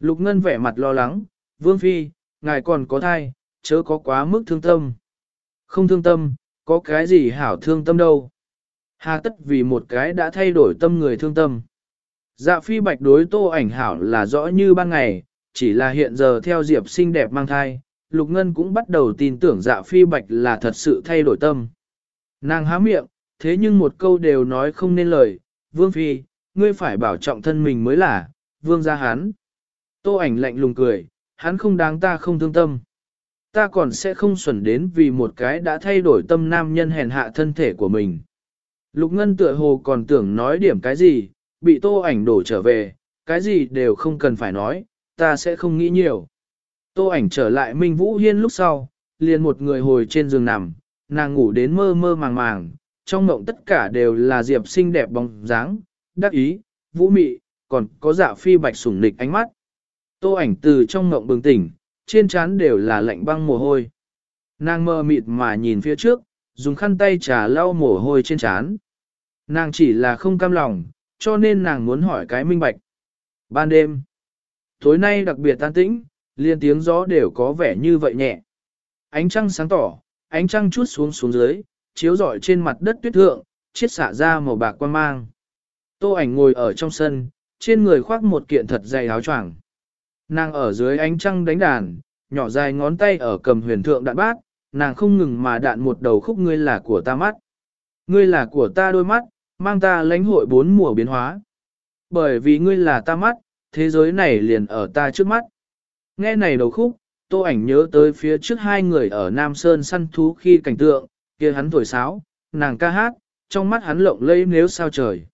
Lục Ngân vẻ mặt lo lắng, Vương Phi, ngài còn có thai, chớ có quá mức thương tâm. Không thương tâm, có cái gì hảo thương tâm đâu. Hà tất vì một cái đã thay đổi tâm người thương tâm. Dạ phi bạch đối tô ảnh hảo là rõ như ban ngày, chỉ là hiện giờ theo Diệp xinh đẹp mang thai, Lục Ngân cũng bắt đầu tin tưởng dạ phi bạch là thật sự thay đổi tâm. Nàng há miệng, thế nhưng một câu đều nói không nên lời, Vương Phi, ngươi phải bảo trọng thân mình mới là, Vương gia hắn. Tô ảnh lạnh lùng cười, hắn không đáng ta không thương tâm. Ta còn sẽ không xuẩn đến vì một cái đã thay đổi tâm nam nhân hèn hạ thân thể của mình. Lục Ngân tựa hồ còn tưởng nói điểm cái gì, bị tô ảnh đổ trở về, cái gì đều không cần phải nói, ta sẽ không nghĩ nhiều. Tô ảnh trở lại Minh Vũ Hiên lúc sau, liền một người hồi trên giường nằm, nàng ngủ đến mơ mơ màng màng, trong mộng tất cả đều là Diệp xinh đẹp bóng dáng, đắc ý, vũ mị, còn có dạ phi bạch sủng nịch ánh mắt. Tô ảnh từ trong mộng bừng tỉnh, trên trán đều là lạnh băng mồ hôi. Nàng mơ mịt mà nhìn phía trước, dùng khăn tay trà lau mồ hôi trên trán. Nàng chỉ là không cam lòng, cho nên nàng muốn hỏi cái minh bạch. Ban đêm, tối nay đặc biệt tan tĩnh, liên tiếng gió đều có vẻ như vậy nhẹ. Ánh trăng sáng tỏ, ánh trăng chút xuống xuống dưới, chiếu rọi trên mặt đất tuyết thượng, chiết xạ ra màu bạc quan mang. Tô ảnh ngồi ở trong sân, trên người khoác một kiện thật dày áo choàng. Nàng ở dưới ánh trăng đánh đàn, nhỏ dài ngón tay ở cầm huyền thượng đạn bát, nàng không ngừng mà đạn một đầu khúc ngươi là của ta mắt. Ngươi là của ta đôi mắt, mang ta lãnh hội bốn mùa biến hóa. Bởi vì ngươi là ta mắt, thế giới này liền ở ta trước mắt. Nghe này đầu khúc, tô ảnh nhớ tới phía trước hai người ở Nam Sơn săn thú khi cảnh tượng, kia hắn thổi sáo, nàng ca hát, trong mắt hắn lộng lẫy nếu sao trời.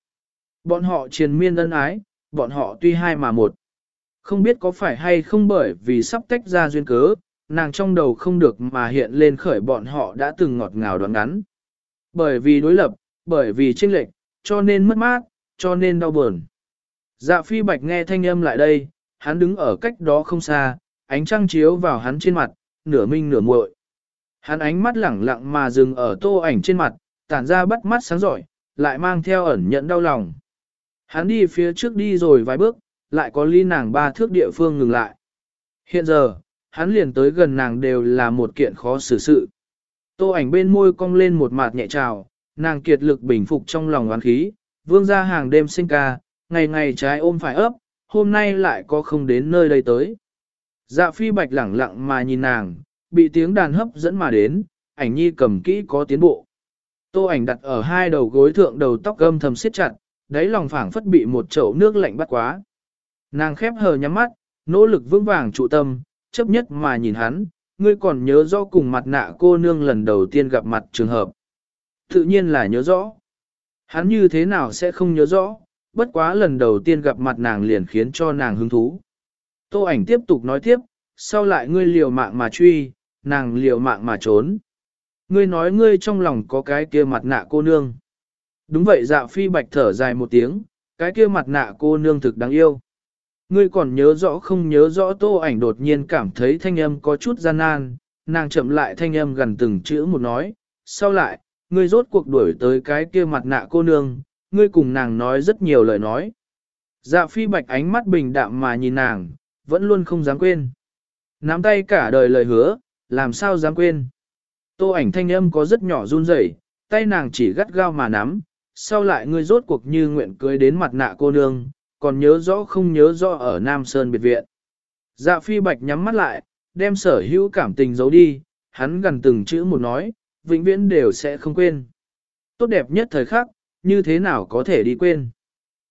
Bọn họ triền miên ân ái, bọn họ tuy hai mà một. Không biết có phải hay không bởi vì sắp tách ra duyên cớ, nàng trong đầu không được mà hiện lên khởi bọn họ đã từng ngọt ngào đoán ngắn. Bởi vì đối lập, bởi vì tranh lệch, cho nên mất mát, cho nên đau buồn. Dạ phi bạch nghe thanh âm lại đây, hắn đứng ở cách đó không xa, ánh trăng chiếu vào hắn trên mặt, nửa minh nửa muội. Hắn ánh mắt lẳng lặng mà dừng ở tô ảnh trên mặt, tản ra bắt mắt sáng giỏi, lại mang theo ẩn nhận đau lòng. Hắn đi phía trước đi rồi vài bước, lại có ly nàng ba thước địa phương ngừng lại. Hiện giờ, hắn liền tới gần nàng đều là một kiện khó xử sự. Tô ảnh bên môi cong lên một mạt nhẹ trào, nàng kiệt lực bình phục trong lòng oán khí, vương ra hàng đêm sinh ca, ngày ngày trái ôm phải ấp, hôm nay lại có không đến nơi đây tới. Dạ phi bạch lẳng lặng mà nhìn nàng, bị tiếng đàn hấp dẫn mà đến, ảnh nhi cầm kỹ có tiến bộ. Tô ảnh đặt ở hai đầu gối thượng đầu tóc gâm thầm siết chặt, đáy lòng phảng phất bị một chậu nước lạnh bắt quá. Nàng khép hờ nhắm mắt, nỗ lực vững vàng trụ tâm, chấp nhất mà nhìn hắn, ngươi còn nhớ rõ cùng mặt nạ cô nương lần đầu tiên gặp mặt trường hợp. Tự nhiên là nhớ rõ. Hắn như thế nào sẽ không nhớ rõ, bất quá lần đầu tiên gặp mặt nàng liền khiến cho nàng hứng thú. Tô ảnh tiếp tục nói tiếp, sau lại ngươi liều mạng mà truy, nàng liều mạng mà trốn. Ngươi nói ngươi trong lòng có cái kia mặt nạ cô nương. Đúng vậy dạ phi bạch thở dài một tiếng, cái kia mặt nạ cô nương thực đáng yêu. Ngươi còn nhớ rõ không nhớ rõ tô ảnh đột nhiên cảm thấy thanh âm có chút gian nan, nàng chậm lại thanh âm gần từng chữ một nói, sau lại, ngươi rốt cuộc đuổi tới cái kia mặt nạ cô nương, ngươi cùng nàng nói rất nhiều lời nói. Dạ phi bạch ánh mắt bình đạm mà nhìn nàng, vẫn luôn không dám quên. Nắm tay cả đời lời hứa, làm sao dám quên. Tô ảnh thanh âm có rất nhỏ run rẩy, tay nàng chỉ gắt gao mà nắm, sau lại ngươi rốt cuộc như nguyện cưới đến mặt nạ cô nương, còn nhớ rõ không nhớ rõ ở Nam Sơn biệt viện. Dạ phi bạch nhắm mắt lại, đem sở hữu cảm tình giấu đi, hắn gần từng chữ một nói, vĩnh viễn đều sẽ không quên. Tốt đẹp nhất thời khắc, như thế nào có thể đi quên.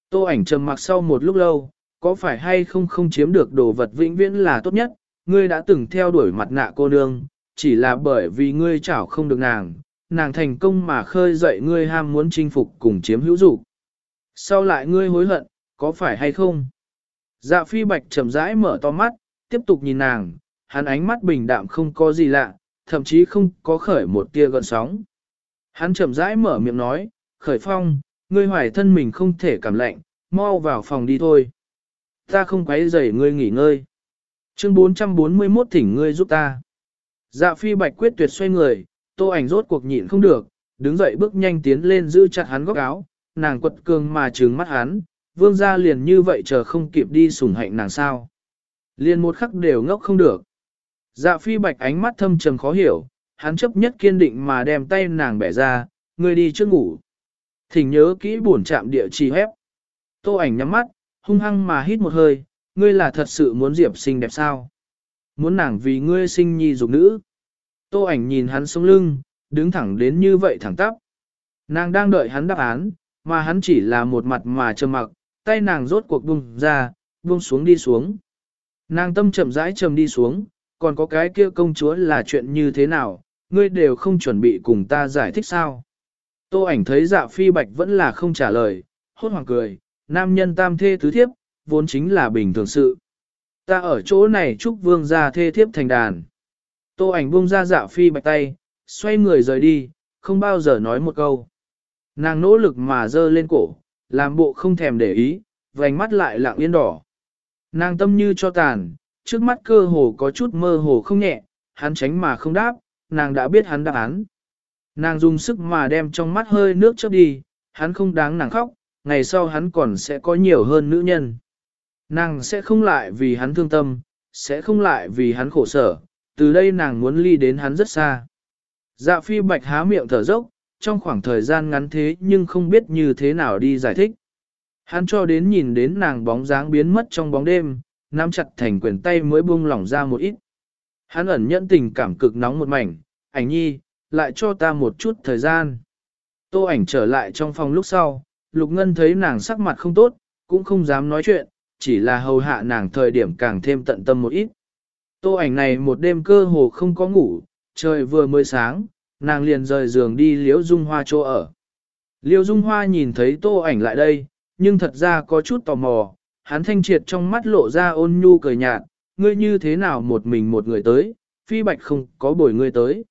Tô ảnh trầm mặc sau một lúc lâu, có phải hay không không chiếm được đồ vật vĩnh viễn là tốt nhất, ngươi đã từng theo đuổi mặt nạ cô nương, chỉ là bởi vì ngươi chảo không được nàng, nàng thành công mà khơi dậy ngươi ham muốn chinh phục cùng chiếm hữu dục. Sau lại ngươi hối hận, có phải hay không? Dạ phi bạch chậm rãi mở to mắt, tiếp tục nhìn nàng, hắn ánh mắt bình đạm không có gì lạ, thậm chí không có khởi một tia gợn sóng. Hắn chậm rãi mở miệng nói, khởi phong, ngươi hoài thân mình không thể cảm lạnh, mau vào phòng đi thôi. Ta không quấy rầy ngươi nghỉ ngơi. Chương 441 thỉnh ngươi giúp ta. Dạ phi bạch quyết tuyệt xoay người, tô ảnh rốt cuộc nhịn không được, đứng dậy bước nhanh tiến lên giữ chặt hắn góc áo, nàng quật cường mà trừng mắt hắn, vương gia liền như vậy chờ không kịp đi sủng hạnh nàng sao. Liền một khắc đều ngốc không được. Dạ phi bạch ánh mắt thâm trầm khó hiểu, hắn chấp nhất kiên định mà đem tay nàng bẻ ra, ngươi đi trước ngủ. Thỉnh nhớ kỹ buồn chạm địa chỉ hép. Tô ảnh nhắm mắt, hung hăng mà hít một hơi, ngươi là thật sự muốn Diệp xinh đẹp sao? Muốn nàng vì ngươi sinh nhi dục nữ. Tô ảnh nhìn hắn sống lưng, đứng thẳng đến như vậy thẳng tắp. Nàng đang đợi hắn đáp án, mà hắn chỉ là một mặt mà trầm mặc, tay nàng rốt cuộc buông ra, buông xuống đi xuống. Nàng tâm chậm rãi trầm đi xuống, còn có cái kia công chúa là chuyện như thế nào, ngươi đều không chuẩn bị cùng ta giải thích sao. Tô ảnh thấy dạ phi bạch vẫn là không trả lời, hốt hoảng cười, nam nhân tam thê tứ thiếp, vốn chính là bình thường sự. Ta ở chỗ này chúc vương gia thê thiếp thành đàn. Tô ảnh buông ra dạ phi bạch tay, xoay người rời đi, không bao giờ nói một câu. Nàng nỗ lực mà dơ lên cổ, làm bộ không thèm để ý, vành mắt lại lặng yên đỏ. Nàng tâm như cho tàn, trước mắt cơ hồ có chút mơ hồ không nhẹ, hắn tránh mà không đáp, nàng đã biết hắn đáp án. Nàng dùng sức mà đem trong mắt hơi nước chớp đi, hắn không đáng nàng khóc, ngày sau hắn còn sẽ có nhiều hơn nữ nhân. Nàng sẽ không lại vì hắn thương tâm, sẽ không lại vì hắn khổ sở, từ đây nàng muốn ly đến hắn rất xa. Dạ phi bạch há miệng thở dốc, trong khoảng thời gian ngắn thế nhưng không biết như thế nào đi giải thích. Hắn cho đến nhìn đến nàng bóng dáng biến mất trong bóng đêm, nắm chặt thành quyền tay mới buông lỏng ra một ít. Hắn ẩn nhẫn tình cảm cực nóng một mảnh, ảnh nhi, lại cho ta một chút thời gian. Tô ảnh trở lại trong phòng lúc sau, Lục Ngân thấy nàng sắc mặt không tốt, cũng không dám nói chuyện, chỉ là hầu hạ nàng thời điểm càng thêm tận tâm một ít. Tô ảnh này một đêm cơ hồ không có ngủ, trời vừa mới sáng, nàng liền rời giường đi Liễu Dung Hoa chỗ ở. Liễu Dung Hoa nhìn thấy Tô ảnh lại đây, nhưng thật ra có chút tò mò, hắn thanh triệt trong mắt lộ ra ôn nhu cười nhạt, ngươi như thế nào một mình một người tới, phi bạch không có bồi ngươi tới.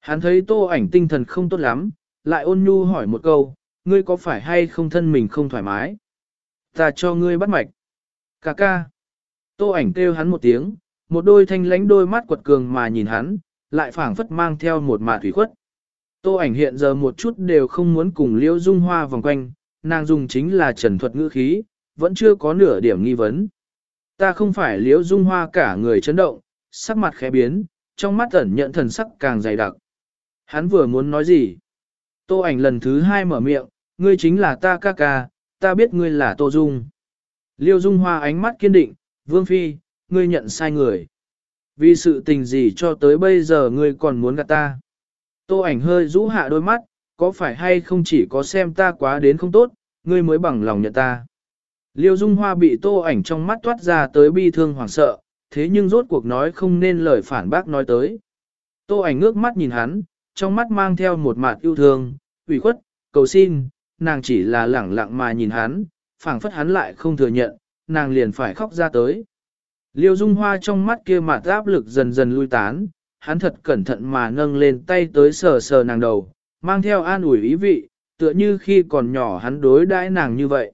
Hắn thấy tô ảnh tinh thần không tốt lắm, lại ôn nhu hỏi một câu, ngươi có phải hay không thân mình không thoải mái? Ta cho ngươi bắt mạch. Cà ca. Tô ảnh kêu hắn một tiếng, một đôi thanh lánh đôi mắt quật cường mà nhìn hắn, lại phảng phất mang theo một mạ thủy khuất. Tô ảnh hiện giờ một chút đều không muốn cùng liễu dung hoa vòng quanh, nàng dùng chính là trần thuật ngữ khí, vẫn chưa có nửa điểm nghi vấn. Ta không phải liễu dung hoa cả người chấn động, sắc mặt khẽ biến, trong mắt ẩn nhận thần sắc càng dày đặc. Hắn vừa muốn nói gì? Tô ảnh lần thứ hai mở miệng, ngươi chính là ta ca ca, ta biết ngươi là Tô Dung. Liêu Dung Hoa ánh mắt kiên định, Vương Phi, ngươi nhận sai người. Vì sự tình gì cho tới bây giờ ngươi còn muốn gạt ta. Tô ảnh hơi rũ hạ đôi mắt, có phải hay không chỉ có xem ta quá đến không tốt, ngươi mới bằng lòng nhận ta. Liêu Dung Hoa bị tô ảnh trong mắt toát ra tới bi thương hoảng sợ, thế nhưng rốt cuộc nói không nên lời phản bác nói tới. Tô ảnh ngước mắt nhìn hắn, trong mắt mang theo một mạt yêu thương, ủy khuất, cầu xin, nàng chỉ là lẳng lặng mà nhìn hắn, phảng phất hắn lại không thừa nhận, nàng liền phải khóc ra tới. Liêu Dung Hoa trong mắt kia mặt áp lực dần dần lui tán, hắn thật cẩn thận mà nâng lên tay tới sờ sờ nàng đầu, mang theo an ủi ý vị, tựa như khi còn nhỏ hắn đối đãi nàng như vậy.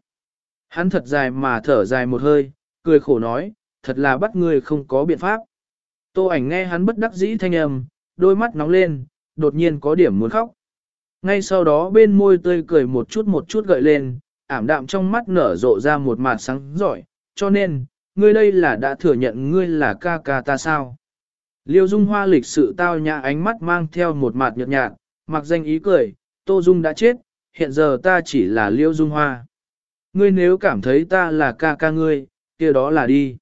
Hắn thật dài mà thở dài một hơi, cười khổ nói, thật là bắt người không có biện pháp. Tô ảnh nghe hắn bất đắc dĩ thanh âm, đôi mắt nóng lên, đột nhiên có điểm muốn khóc. Ngay sau đó bên môi tươi cười một chút một chút gợi lên, ảm đạm trong mắt nở rộ ra một màn sáng giỏi, cho nên, ngươi đây là đã thừa nhận ngươi là ca ca ta sao. Liêu Dung Hoa lịch sự tao nhã ánh mắt mang theo một mặt nhợt nhạt, mặc danh ý cười, Tô Dung đã chết, hiện giờ ta chỉ là Liêu Dung Hoa. Ngươi nếu cảm thấy ta là ca ca ngươi, kia đó là đi.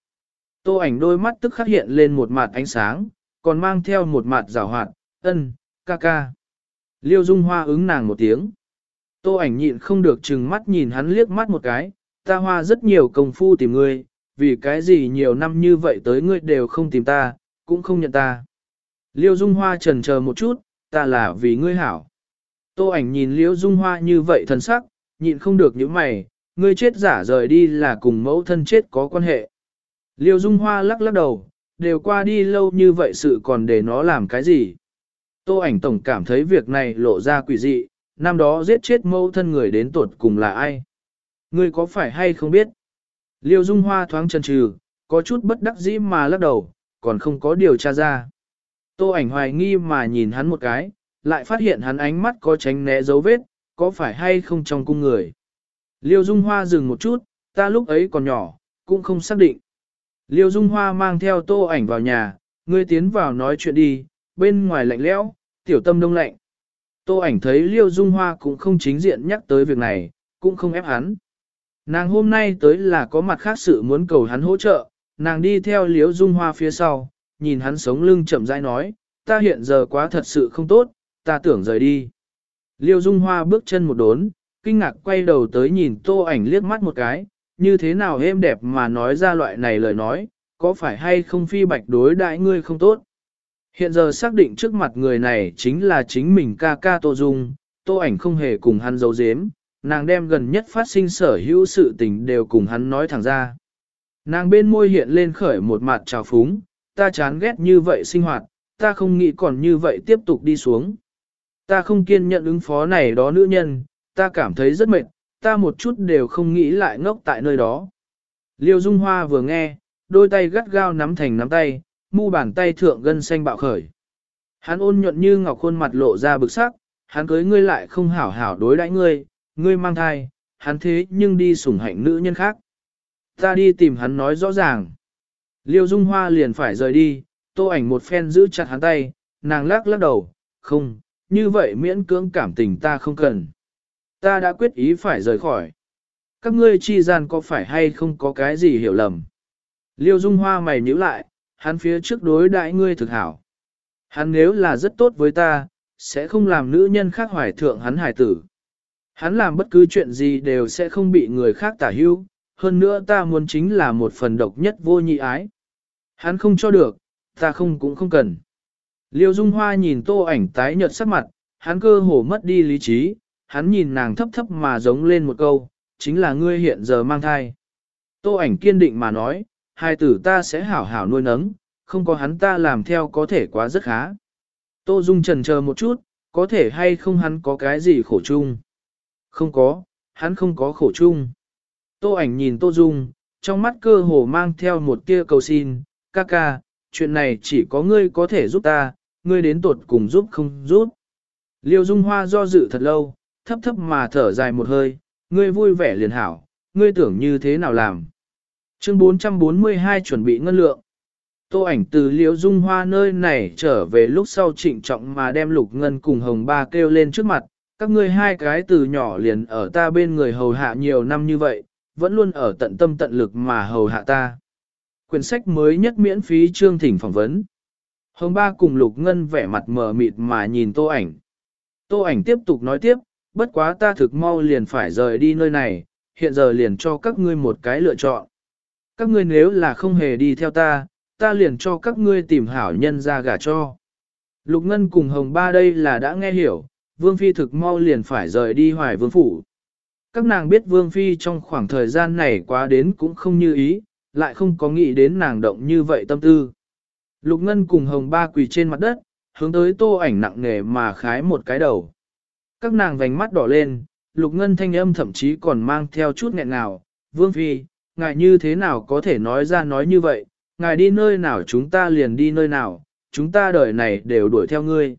Tô ảnh đôi mắt tức khắc hiện lên một mặt ánh sáng, còn mang theo một mặt rào hoạt, ân, ca ca. Liêu Dung Hoa ứng nàng một tiếng. Tô ảnh nhịn không được chừng mắt nhìn hắn liếc mắt một cái, ta hoa rất nhiều công phu tìm ngươi, vì cái gì nhiều năm như vậy tới ngươi đều không tìm ta, cũng không nhận ta. Liêu Dung Hoa trần chờ một chút, ta là vì ngươi hảo. Tô ảnh nhìn Liêu Dung Hoa như vậy thần sắc, nhịn không được những mày, ngươi chết giả rời đi là cùng mẫu thân chết có quan hệ. Liêu Dung Hoa lắc lắc đầu, đều qua đi lâu như vậy sự còn để nó làm cái gì. Tô ảnh tổng cảm thấy việc này lộ ra quỷ dị, năm đó giết chết mẫu thân người đến tuột cùng là ai. Ngươi có phải hay không biết? Liêu Dung Hoa thoáng chần chừ, có chút bất đắc dĩ mà lắc đầu, còn không có điều tra ra. Tô ảnh hoài nghi mà nhìn hắn một cái, lại phát hiện hắn ánh mắt có tránh né dấu vết, có phải hay không trong cung người. Liêu Dung Hoa dừng một chút, ta lúc ấy còn nhỏ, cũng không xác định. Liêu Dung Hoa mang theo tô ảnh vào nhà, ngươi tiến vào nói chuyện đi, bên ngoài lạnh lẽo, tiểu tâm đông lạnh. Tô ảnh thấy Liêu Dung Hoa cũng không chính diện nhắc tới việc này, cũng không ép hắn. Nàng hôm nay tới là có mặt khác sự muốn cầu hắn hỗ trợ, nàng đi theo Liêu Dung Hoa phía sau, nhìn hắn sống lưng chậm rãi nói, ta hiện giờ quá thật sự không tốt, ta tưởng rời đi. Liêu Dung Hoa bước chân một đốn, kinh ngạc quay đầu tới nhìn tô ảnh liếc mắt một cái, như thế nào êm đẹp mà nói ra loại này lời nói, có phải hay không phi bạch đối đại ngươi không tốt. Hiện giờ xác định trước mặt người này chính là chính mình ca ca Tô Dung, Tô ảnh không hề cùng hắn giấu giếm, nàng đem gần nhất phát sinh sở hữu sự tình đều cùng hắn nói thẳng ra. Nàng bên môi hiện lên khởi một mặt trào phúng, ta chán ghét như vậy sinh hoạt, ta không nghĩ còn như vậy tiếp tục đi xuống. Ta không kiên nhận ứng phó này đó nữ nhân, ta cảm thấy rất mệt, ta một chút đều không nghĩ lại ngốc tại nơi đó. Liêu Dung Hoa vừa nghe, đôi tay gắt gao nắm thành nắm tay, mu bàn tay thượng gân xanh bạo khởi. Hắn ôn nhuận như ngọc khuôn mặt lộ ra bực sắc, hắn cưới ngươi lại không hảo hảo đối đãi ngươi, ngươi mang thai, hắn thế nhưng đi sủng hạnh nữ nhân khác. Ta đi tìm hắn nói rõ ràng. Liêu Dung Hoa liền phải rời đi, tô ảnh một phen giữ chặt hắn tay, nàng lắc lắc đầu, không, như vậy miễn cưỡng cảm tình ta không cần. Ta đã quyết ý phải rời khỏi. Các ngươi chi gian có phải hay không có cái gì hiểu lầm. Liêu Dung Hoa mày nhíu lại, hắn phía trước đối đại ngươi thực hảo. Hắn nếu là rất tốt với ta, sẽ không làm nữ nhân khác hoài thượng hắn hài tử. Hắn làm bất cứ chuyện gì đều sẽ không bị người khác tả hưu, hơn nữa ta muốn chính là một phần độc nhất vô nhị ái. Hắn không cho được, ta không cũng không cần. Liêu Dung Hoa nhìn tô ảnh tái nhợt sắc mặt, hắn cơ hồ mất đi lý trí, hắn nhìn nàng thấp thấp mà giống lên một câu, chính là ngươi hiện giờ mang thai. Tô ảnh kiên định mà nói, hai tử ta sẽ hảo hảo nuôi nấng, không có hắn ta làm theo có thể quá rất khá. Tô Dung trần chờ một chút, có thể hay không hắn có cái gì khổ chung. Không có, hắn không có khổ chung. Tô ảnh nhìn Tô Dung, trong mắt cơ hồ mang theo một tia cầu xin, ca ca, chuyện này chỉ có ngươi có thể giúp ta, ngươi đến tuột cùng giúp không giúp. Liêu Dung Hoa do dự thật lâu, thấp thấp mà thở dài một hơi, ngươi vui vẻ liền hảo, ngươi tưởng như thế nào làm. Chương 442 chuẩn bị ngân lượng. Tô ảnh từ Liễu Dung Hoa nơi này trở về lúc sau trịnh trọng mà đem Lục Ngân cùng Hồng Ba kêu lên trước mặt, các ngươi hai cái từ nhỏ liền ở ta bên người hầu hạ nhiều năm như vậy, vẫn luôn ở tận tâm tận lực mà hầu hạ ta. Quyển sách mới nhất miễn phí chương thỉnh phỏng vấn. Hồng Ba cùng Lục Ngân vẻ mặt mờ mịt mà nhìn Tô ảnh. Tô ảnh tiếp tục nói tiếp, bất quá ta thực mau liền phải rời đi nơi này, hiện giờ liền cho các ngươi một cái lựa chọn. Các ngươi nếu là không hề đi theo ta, ta liền cho các ngươi tìm hảo nhân ra gả cho. Lục Ngân cùng Hồng Ba đây là đã nghe hiểu, Vương Phi thực mau liền phải rời đi hoài vương phủ. Các nàng biết Vương Phi trong khoảng thời gian này quá đến cũng không như ý, lại không có nghĩ đến nàng động như vậy tâm tư. Lục Ngân cùng Hồng Ba quỳ trên mặt đất, hướng tới tô ảnh nặng nề mà khái một cái đầu. Các nàng vành mắt đỏ lên, Lục Ngân thanh âm thậm chí còn mang theo chút nghẹn ngào. Vương Phi, ngài như thế nào có thể nói ra nói như vậy, ngài đi nơi nào chúng ta liền đi nơi nào, chúng ta đời này đều đuổi theo ngươi.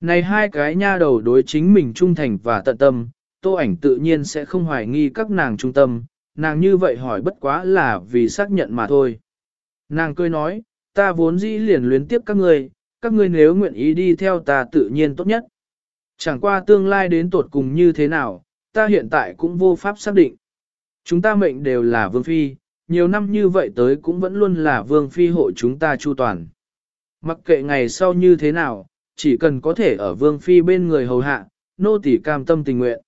Này hai cái nha đầu đối chính mình trung thành và tận tâm, tô ảnh tự nhiên sẽ không hoài nghi các nàng trung tâm, nàng như vậy hỏi bất quá là vì xác nhận mà thôi. Nàng cười nói, ta vốn dĩ liền luyến tiếp các ngươi, các ngươi nếu nguyện ý đi theo ta tự nhiên tốt nhất. Chẳng qua tương lai đến tột cùng như thế nào, ta hiện tại cũng vô pháp xác định. Chúng ta mệnh đều là vương phi, nhiều năm như vậy tới cũng vẫn luôn là vương phi hộ chúng ta chu toàn. Mặc kệ ngày sau như thế nào, chỉ cần có thể ở vương phi bên người hầu hạ, nô tỳ cam tâm tình nguyện.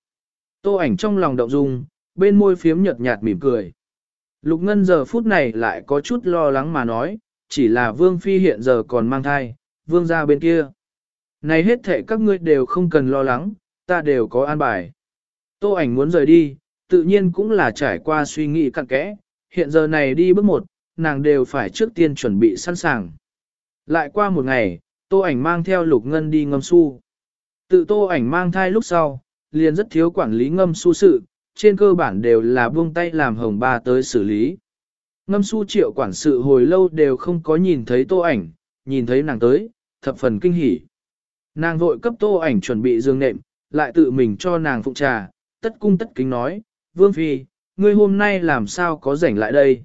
Tô ảnh trong lòng động dung, bên môi phiếm nhợt nhạt mỉm cười. Lục Ngân giờ phút này lại có chút lo lắng mà nói, chỉ là vương phi hiện giờ còn mang thai, vương gia bên kia. Này hết thệ các ngươi đều không cần lo lắng, ta đều có an bài. Tô ảnh muốn rời đi, tự nhiên cũng là trải qua suy nghĩ cặn kẽ, hiện giờ này đi bước một, nàng đều phải trước tiên chuẩn bị sẵn sàng. Lại qua một ngày, tô ảnh mang theo lục ngân đi ngâm su. Tự tô ảnh mang thai lúc sau, liền rất thiếu quản lý ngâm su sự, trên cơ bản đều là buông tay làm hồng ba tới xử lý. Ngâm su triệu quản sự hồi lâu đều không có nhìn thấy tô ảnh, nhìn thấy nàng tới, thập phần kinh hỉ. Nàng vội cấp tô ảnh chuẩn bị giường nệm, lại tự mình cho nàng phụ trà, tất cung tất kính nói, Vương Phi, ngươi hôm nay làm sao có rảnh lại đây?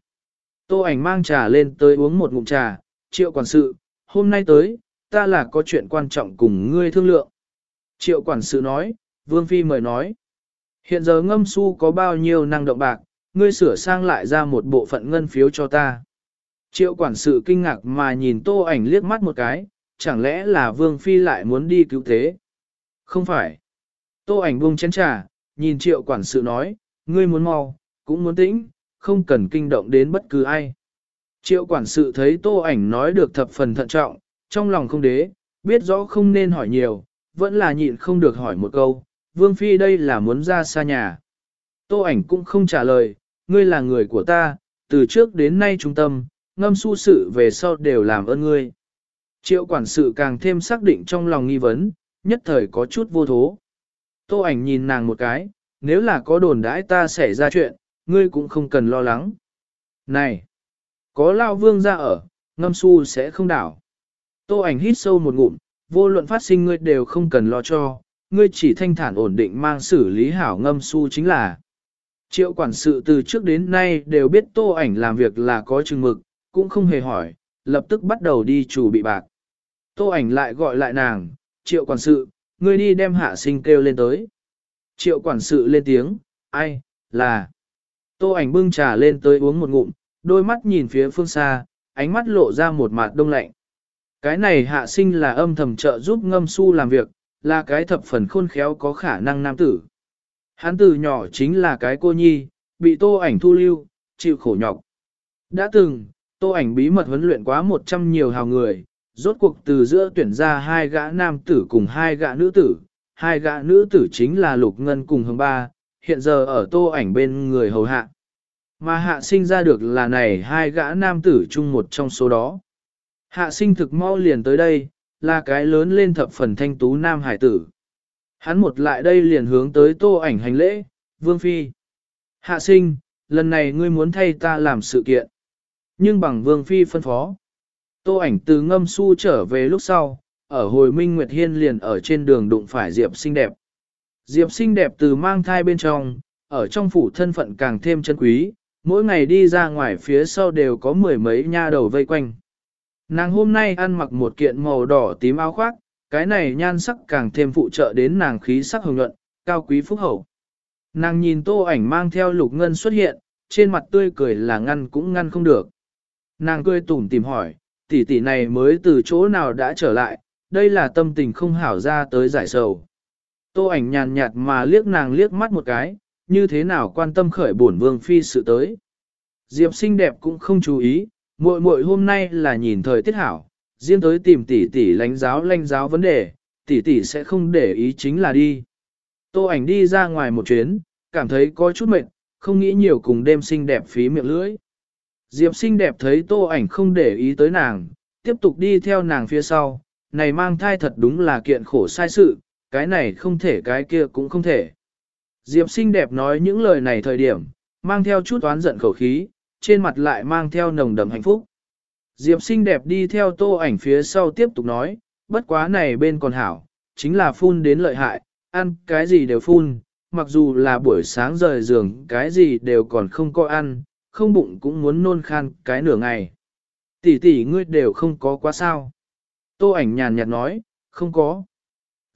Tô ảnh mang trà lên tới uống một ngụm trà, triệu quản sự, hôm nay tới, ta là có chuyện quan trọng cùng ngươi thương lượng. Triệu quản sự nói, Vương Phi mời nói. Hiện giờ ngâm su có bao nhiêu năng động bạc, ngươi sửa sang lại ra một bộ phận ngân phiếu cho ta. Triệu quản sự kinh ngạc mà nhìn tô ảnh liếc mắt một cái, chẳng lẽ là Vương Phi lại muốn đi cứu thế? Không phải. Tô ảnh buông chén trà, nhìn triệu quản sự nói, ngươi muốn mau, cũng muốn tĩnh, không cần kinh động đến bất cứ ai. Triệu quản sự thấy tô ảnh nói được thập phần thận trọng, trong lòng không đế, biết rõ không nên hỏi nhiều, vẫn là nhịn không được hỏi một câu, Vương Phi đây là muốn ra xa nhà. Tô ảnh cũng không trả lời, ngươi là người của ta, từ trước đến nay trung tâm, ngâm su sự về sau đều làm ơn ngươi. Triệu quản sự càng thêm xác định trong lòng nghi vấn, nhất thời có chút vô thố. Tô ảnh nhìn nàng một cái, nếu là có đồn đãi ta xảy ra chuyện, ngươi cũng không cần lo lắng. Này, có lao vương ra ở, ngâm su sẽ không đảo. Tô ảnh hít sâu một ngụm, vô luận phát sinh ngươi đều không cần lo cho, ngươi chỉ thanh thản ổn định mang xử lý hảo ngâm su chính là. Triệu quản sự từ trước đến nay đều biết tô ảnh làm việc là có chừng mực, cũng không hề hỏi, lập tức bắt đầu đi chủ bị bạc. Tô ảnh lại gọi lại nàng, triệu quản sự, ngươi đi đem hạ sinh kêu lên tới. Triệu quản sự lên tiếng, ai, là. Tô ảnh bưng trà lên tới uống một ngụm, đôi mắt nhìn phía phương xa, ánh mắt lộ ra một mặt đông lạnh. Cái này hạ sinh là âm thầm trợ giúp ngâm su làm việc, là cái thập phần khôn khéo có khả năng nam tử. Hắn từ nhỏ chính là cái cô nhi, bị tô ảnh thu lưu, chịu khổ nhọc. Đã từng, tô ảnh bí mật huấn luyện quá một trăm nhiều hào người, rốt cuộc từ giữa tuyển ra hai gã nam tử cùng hai gã nữ tử, hai gã nữ tử chính là Lục Ngân cùng Hồng Ba, hiện giờ ở tô ảnh bên người hầu hạ. Mà hạ sinh ra được là này hai gã nam tử chung một trong số đó. Hạ sinh thực mau liền tới đây, là cái lớn lên thập phần thanh tú nam hải tử. Hắn một lại đây liền hướng tới tô ảnh hành lễ, vương phi. Hạ sinh, lần này ngươi muốn thay ta làm sự kiện. Nhưng bằng vương phi phân phó. Tô ảnh từ ngâm su trở về lúc sau, ở hồi minh Nguyệt Hiên liền ở trên đường đụng phải Diệp xinh đẹp. Diệp xinh đẹp từ mang thai bên trong, ở trong phủ thân phận càng thêm chân quý, mỗi ngày đi ra ngoài phía sau đều có mười mấy nha đầu vây quanh. Nàng hôm nay ăn mặc một kiện màu đỏ tím áo khoác, cái này nhan sắc càng thêm phụ trợ đến nàng khí sắc hồng nhuận, cao quý phúc hậu. Nàng nhìn tô ảnh mang theo lục ngân xuất hiện, trên mặt tươi cười là ngăn cũng ngăn không được. Nàng cười tủm tìm hỏi, tỷ tỷ này mới từ chỗ nào đã trở lại, đây là tâm tình không hảo ra tới giải sầu. Tô ảnh nhàn nhạt mà liếc nàng liếc mắt một cái, như thế nào quan tâm khởi bổn vương phi sự tới. Diệp xinh đẹp cũng không chú ý, muội muội hôm nay là nhìn thời tiết hảo, riêng tới tìm tỷ tỷ lãnh giáo lãnh giáo vấn đề, tỷ tỷ sẽ không để ý chính là đi. Tô ảnh đi ra ngoài một chuyến, cảm thấy có chút mệt, không nghĩ nhiều cùng đêm xinh đẹp phí miệng lưỡi. Diệp xinh đẹp thấy tô ảnh không để ý tới nàng, tiếp tục đi theo nàng phía sau, này mang thai thật đúng là kiện khổ sai sự, cái này không thể cái kia cũng không thể. Diệp xinh đẹp nói những lời này thời điểm, mang theo chút oán giận khẩu khí, trên mặt lại mang theo nồng đậm hạnh phúc. Diệp xinh đẹp đi theo tô ảnh phía sau tiếp tục nói, bất quá này bên còn hảo, chính là phun đến lợi hại, ăn cái gì đều phun, mặc dù là buổi sáng rời giường cái gì đều còn không có ăn, không bụng cũng muốn nôn khan cái nửa ngày. Tỷ tỷ ngươi đều không có quá sao. Tô ảnh nhàn nhạt nói, không có.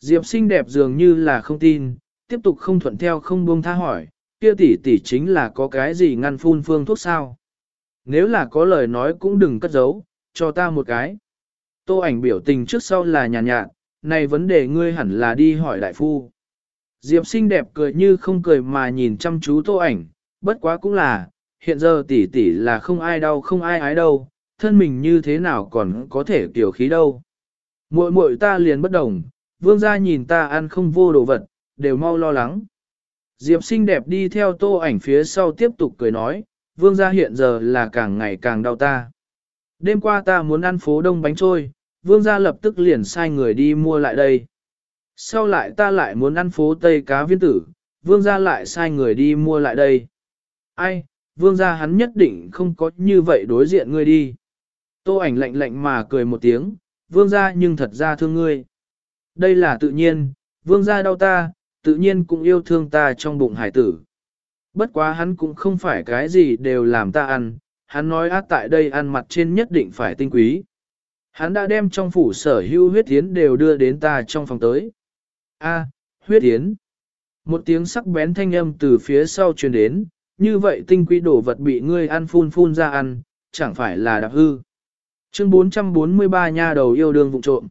Diệp xinh đẹp dường như là không tin, tiếp tục không thuận theo không buông tha hỏi, kia tỷ tỷ chính là có cái gì ngăn phun phương thuốc sao. Nếu là có lời nói cũng đừng cất giấu, cho ta một cái. Tô ảnh biểu tình trước sau là nhàn nhạt, này vấn đề ngươi hẳn là đi hỏi đại phu. Diệp xinh đẹp cười như không cười mà nhìn chăm chú tô ảnh, bất quá cũng là, hiện giờ tỷ tỷ là không ai đau không ai ái đâu, thân mình như thế nào còn có thể tiểu khí đâu. Muội muội ta liền bất đồng, vương gia nhìn ta ăn không vô đồ vật, đều mau lo lắng. Diệp xinh đẹp đi theo tô ảnh phía sau tiếp tục cười nói, vương gia hiện giờ là càng ngày càng đau ta. Đêm qua ta muốn ăn phố đông bánh trôi, vương gia lập tức liền sai người đi mua lại đây. Sau lại ta lại muốn ăn phố tây cá viên tử, vương gia lại sai người đi mua lại đây. Ai, vương gia hắn nhất định không có như vậy đối diện ngươi đi. Tô ảnh lạnh lạnh mà cười một tiếng, vương gia nhưng thật ra thương ngươi. Đây là tự nhiên, vương gia đau ta, tự nhiên cũng yêu thương ta trong bụng hải tử. Bất quá hắn cũng không phải cái gì đều làm ta ăn, hắn nói ác tại đây ăn mặt trên nhất định phải tinh quý. Hắn đã đem trong phủ sở hữu huyết tiến đều đưa đến ta trong phòng tới. A, huyết tiến. Một tiếng sắc bén thanh âm từ phía sau truyền đến, như vậy tinh quý đồ vật bị ngươi ăn phun phun ra ăn, chẳng phải là đạp hư. Chương 443 nha đầu yêu đương vụ trộm.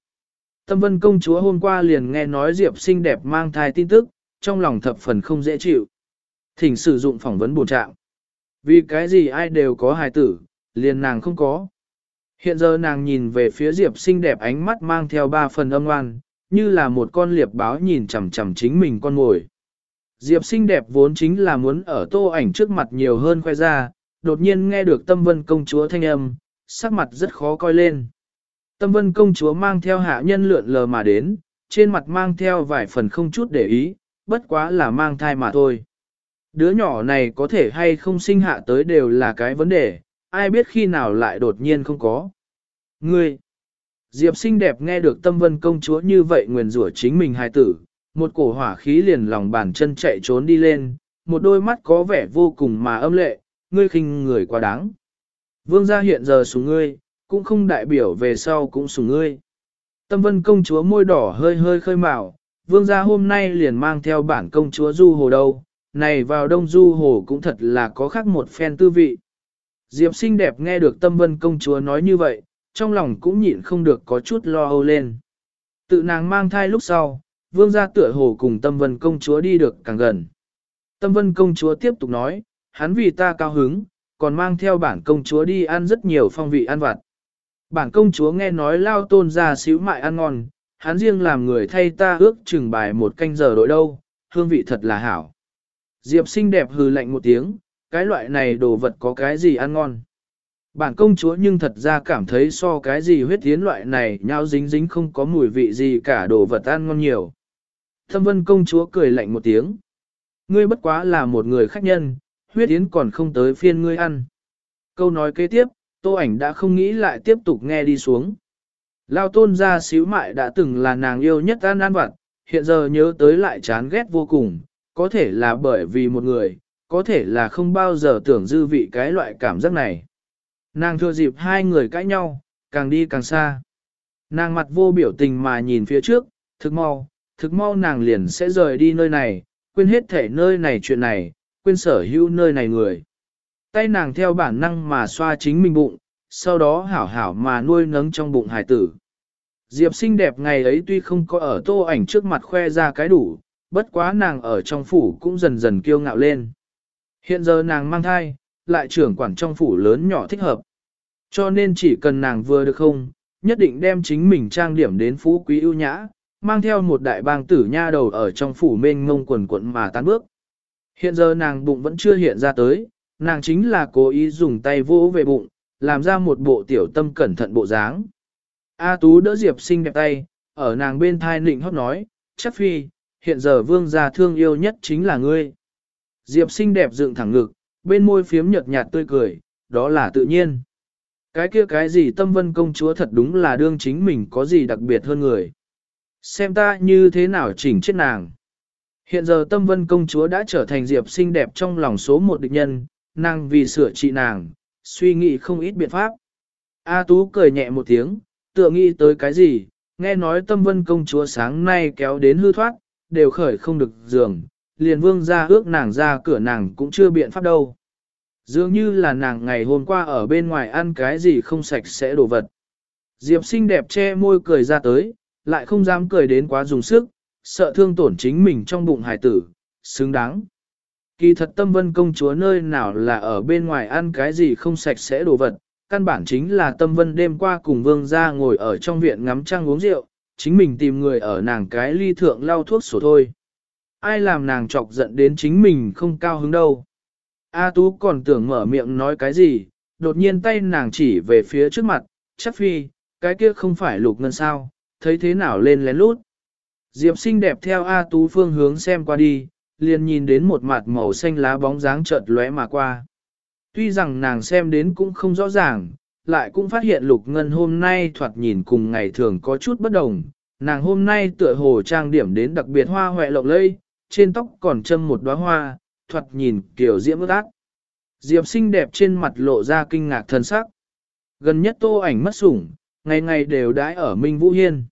Tâm vân công chúa hôm qua liền nghe nói Diệp xinh đẹp mang thai tin tức, trong lòng thập phần không dễ chịu. Thỉnh sử dụng phỏng vấn bổ trạng. Vì cái gì ai đều có hài tử, liền nàng không có. Hiện giờ nàng nhìn về phía Diệp xinh đẹp ánh mắt mang theo ba phần âm ngoan, như là một con liệp báo nhìn chằm chằm chính mình con ngồi. Diệp xinh đẹp vốn chính là muốn ở tô ảnh trước mặt nhiều hơn khoe ra, đột nhiên nghe được tâm vân công chúa thanh âm, sắc mặt rất khó coi lên. Tâm vân công chúa mang theo hạ nhân lượn lờ mà đến, trên mặt mang theo vài phần không chút để ý, bất quá là mang thai mà thôi. Đứa nhỏ này có thể hay không sinh hạ tới đều là cái vấn đề, ai biết khi nào lại đột nhiên không có. Ngươi! Diệp xinh đẹp nghe được tâm vân công chúa như vậy nguyền rủa chính mình hài tử, một cổ hỏa khí liền lòng bàn chân chạy trốn đi lên, một đôi mắt có vẻ vô cùng mà âm lệ, ngươi khinh người quá đáng. Vương gia hiện giờ sủng ngươi, cũng không đại biểu về sau cũng sủng ngươi. Tâm vân công chúa môi đỏ hơi hơi khơi mào, vương gia hôm nay liền mang theo bản công chúa du hồ đâu, này vào đông du hồ cũng thật là có khác một phen tư vị. Diệp xinh đẹp nghe được tâm vân công chúa nói như vậy, trong lòng cũng nhịn không được có chút lo âu lên. Tự nàng mang thai lúc sau, vương gia tựa hồ cùng tâm vân công chúa đi được càng gần. Tâm vân công chúa tiếp tục nói, hắn vì ta cao hứng, còn mang theo bản công chúa đi ăn rất nhiều phong vị ăn vặt. Bản công chúa nghe nói lao tôn ra xíu mại ăn ngon, hắn riêng làm người thay ta ước chừng bài một canh giờ đội đâu, hương vị thật là hảo. Diệp xinh đẹp hừ lạnh một tiếng, cái loại này đồ vật có cái gì ăn ngon. Bản công chúa nhưng thật ra cảm thấy so cái gì huyết tiến loại này nhau dính dính không có mùi vị gì cả đồ vật ăn ngon nhiều. Thâm vân công chúa cười lạnh một tiếng. Ngươi bất quá là một người khách nhân, huyết Yến còn không tới phiên ngươi ăn. Câu nói kế tiếp, tô ảnh đã không nghĩ lại tiếp tục nghe đi xuống. Lao tôn gia xíu mại đã từng là nàng yêu nhất ăn ăn vặt, hiện giờ nhớ tới lại chán ghét vô cùng, có thể là bởi vì một người, có thể là không bao giờ tưởng dư vị cái loại cảm giác này. Nàng thừa dịp hai người cãi nhau, càng đi càng xa. Nàng mặt vô biểu tình mà nhìn phía trước, thực mau, thực mau nàng liền sẽ rời đi nơi này, quên hết thể nơi này chuyện này, quên sở hữu nơi này người. Tay nàng theo bản năng mà xoa chính mình bụng, sau đó hảo hảo mà nuôi nấng trong bụng hải tử. Diệp xinh đẹp ngày ấy tuy không có ở tô ảnh trước mặt khoe ra cái đủ, bất quá nàng ở trong phủ cũng dần dần kiêu ngạo lên. Hiện giờ nàng mang thai, lại trưởng quản trong phủ lớn nhỏ thích hợp. Cho nên chỉ cần nàng vừa được không, nhất định đem chính mình trang điểm đến phú quý ưu nhã, mang theo một đại bang tử nha đầu ở trong phủ mênh ngông quần quận mà tán bước. Hiện giờ nàng bụng vẫn chưa hiện ra tới, nàng chính là cố ý dùng tay vỗ về bụng, làm ra một bộ tiểu tâm cẩn thận bộ dáng. A Tú đỡ Diệp xinh đẹp tay, ở nàng bên thai nịnh hót nói, chắc phi, hiện giờ vương gia thương yêu nhất chính là ngươi. Diệp xinh đẹp dựng thẳng ngực, bên môi phiếm nhợt nhạt tươi cười, đó là tự nhiên. Cái kia cái gì tâm vân công chúa thật đúng là đương chính mình có gì đặc biệt hơn người. Xem ta như thế nào chỉnh chết nàng. Hiện giờ tâm vân công chúa đã trở thành diệp xinh đẹp trong lòng số một địch nhân, nàng vì sửa trị nàng, suy nghĩ không ít biện pháp. A Tú cười nhẹ một tiếng, tựa nghĩ tới cái gì, nghe nói tâm vân công chúa sáng nay kéo đến hư thoát, đều khởi không được giường, liền vương ra ước nàng ra cửa nàng cũng chưa biện pháp đâu. Dường như là nàng ngày hôm qua ở bên ngoài ăn cái gì không sạch sẽ đồ vật. Diệp xinh đẹp che môi cười ra tới, lại không dám cười đến quá dùng sức, sợ thương tổn chính mình trong bụng hải tử, xứng đáng. Kỳ thật tâm vân công chúa nơi nào là ở bên ngoài ăn cái gì không sạch sẽ đồ vật, căn bản chính là tâm vân đêm qua cùng vương gia ngồi ở trong viện ngắm trăng uống rượu, chính mình tìm người ở nàng cái ly thượng lau thuốc sổ thôi. Ai làm nàng chọc giận đến chính mình không cao hứng đâu. A Tú còn tưởng mở miệng nói cái gì, đột nhiên tay nàng chỉ về phía trước mặt, chắc phi, cái kia không phải lục ngân sao, thấy thế nào lên lén lút. Diệp xinh đẹp theo A Tú phương hướng xem qua đi, liền nhìn đến một mặt màu xanh lá bóng dáng chợt lóe mà qua. Tuy rằng nàng xem đến cũng không rõ ràng, lại cũng phát hiện lục ngân hôm nay thoạt nhìn cùng ngày thường có chút bất đồng. Nàng hôm nay tựa hồ trang điểm đến đặc biệt hoa hoẹ lộng lây, trên tóc còn châm một đóa hoa, thoạt nhìn kiểu diễm ước ác. Diệp xinh đẹp trên mặt lộ ra kinh ngạc thân sắc. Gần nhất tô ảnh mất sủng, ngày ngày đều đãi ở Minh Vũ Hiên.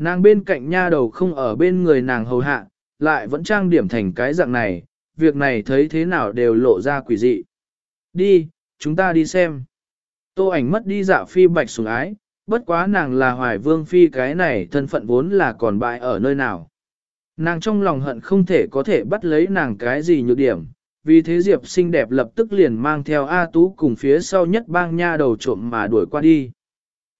Nàng bên cạnh nha đầu không ở bên người nàng hầu hạ, lại vẫn trang điểm thành cái dạng này, việc này thấy thế nào đều lộ ra quỷ dị. Đi, chúng ta đi xem. Tô ảnh mất đi dạ phi bạch sủng ái, bất quá nàng là hoài vương phi cái này thân phận vốn là còn bại ở nơi nào. Nàng trong lòng hận không thể có thể bắt lấy nàng cái gì nhược điểm, vì thế Diệp xinh đẹp lập tức liền mang theo A Tú cùng phía sau nhất bang nha đầu trộm mà đuổi qua đi.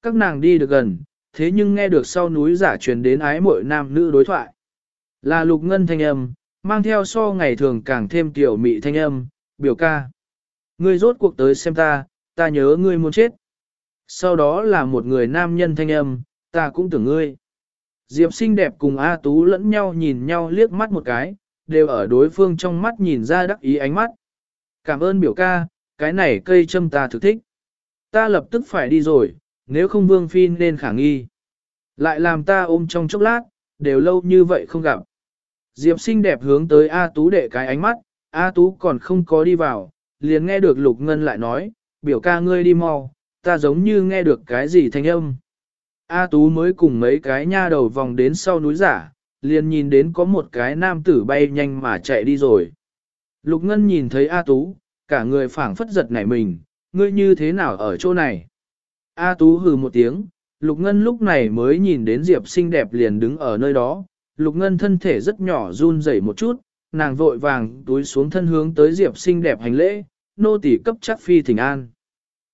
Các nàng đi được gần, thế nhưng nghe được sau núi giả truyền đến ái muội nam nữ đối thoại. Là lục ngân thanh âm, mang theo so ngày thường càng thêm tiểu mị thanh âm, biểu ca. Ngươi rốt cuộc tới xem ta, ta nhớ ngươi muốn chết. Sau đó là một người nam nhân thanh âm, ta cũng tưởng ngươi. Diệp xinh đẹp cùng A Tú lẫn nhau nhìn nhau liếc mắt một cái, đều ở đối phương trong mắt nhìn ra đắc ý ánh mắt. Cảm ơn biểu ca, cái này cây châm ta thực thích. Ta lập tức phải đi rồi, nếu không vương phi nên khả nghi. Lại làm ta ôm trong chốc lát, đều lâu như vậy không gặp. Diệp xinh đẹp hướng tới A Tú để cái ánh mắt, A Tú còn không có đi vào, liền nghe được Lục Ngân lại nói, biểu ca ngươi đi mau, ta giống như nghe được cái gì thanh âm. A Tú mới cùng mấy cái nha đầu vòng đến sau núi giả, liền nhìn đến có một cái nam tử bay nhanh mà chạy đi rồi. Lục Ngân nhìn thấy A Tú, cả người phảng phất giật nảy mình, ngươi như thế nào ở chỗ này? A Tú hừ một tiếng, Lục Ngân lúc này mới nhìn đến Diệp xinh đẹp liền đứng ở nơi đó, Lục Ngân thân thể rất nhỏ run rẩy một chút, nàng vội vàng túi xuống thân hướng tới Diệp xinh đẹp hành lễ, nô tỳ cấp chắc phi thỉnh an.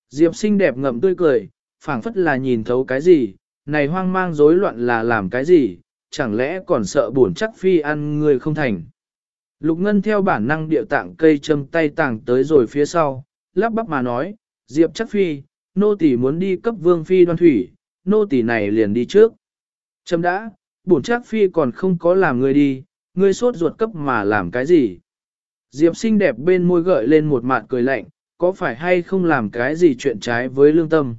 Diệp xinh đẹp ngậm tươi cười, phảng phất là nhìn thấu cái gì, này hoang mang rối loạn là làm cái gì, chẳng lẽ còn sợ buồn chắc phi ăn người không thành. Lục Ngân theo bản năng điệu tạng cây châm tay tàng tới rồi phía sau, lắp bắp mà nói, Diệp chắc phi, nô tỳ muốn đi cấp vương phi đoan thủy, nô tỳ này liền đi trước. Chấm đã, bổn chắc phi còn không có làm người đi, ngươi sốt ruột cấp mà làm cái gì. Diệp xinh đẹp bên môi gợi lên một mạn cười lạnh, có phải hay không làm cái gì chuyện trái với lương tâm.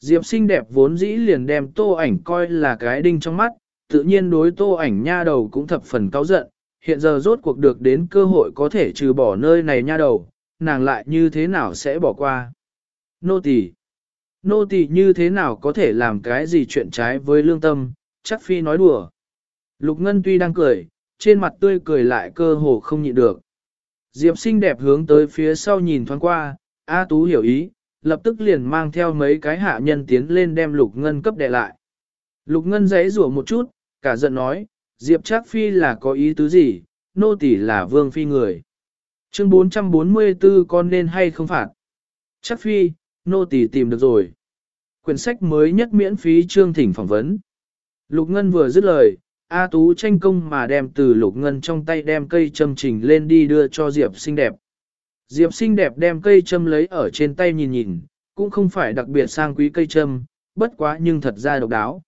Diệp xinh đẹp vốn dĩ liền đem tô ảnh coi là cái đinh trong mắt, tự nhiên đối tô ảnh nha đầu cũng thập phần cáu giận, hiện giờ rốt cuộc được đến cơ hội có thể trừ bỏ nơi này nha đầu, nàng lại như thế nào sẽ bỏ qua. Nô tỳ, nô tỳ như thế nào có thể làm cái gì chuyện trái với lương tâm, chắc phi nói đùa. Lục Ngân tuy đang cười, trên mặt tươi cười lại cơ hồ không nhịn được. Diệp xinh đẹp hướng tới phía sau nhìn thoáng qua, A Tú hiểu ý, lập tức liền mang theo mấy cái hạ nhân tiến lên đem Lục Ngân cấp đệ lại. Lục Ngân giấy rủa một chút, cả giận nói, Diệp Trác Phi là có ý tứ gì, nô tỳ là vương phi người. Chương 444 con nên hay không phạt? Trác Phi, nô tỳ tìm được rồi. Quyển sách mới nhất miễn phí chương thỉnh phỏng vấn. Lục Ngân vừa dứt lời, A Tú tranh công mà đem từ Lục Ngân trong tay đem cây châm trình lên đi đưa cho Diệp xinh đẹp. Diệp xinh đẹp đem cây châm lấy ở trên tay nhìn nhìn, cũng không phải đặc biệt sang quý cây châm, bất quá nhưng thật ra độc đáo.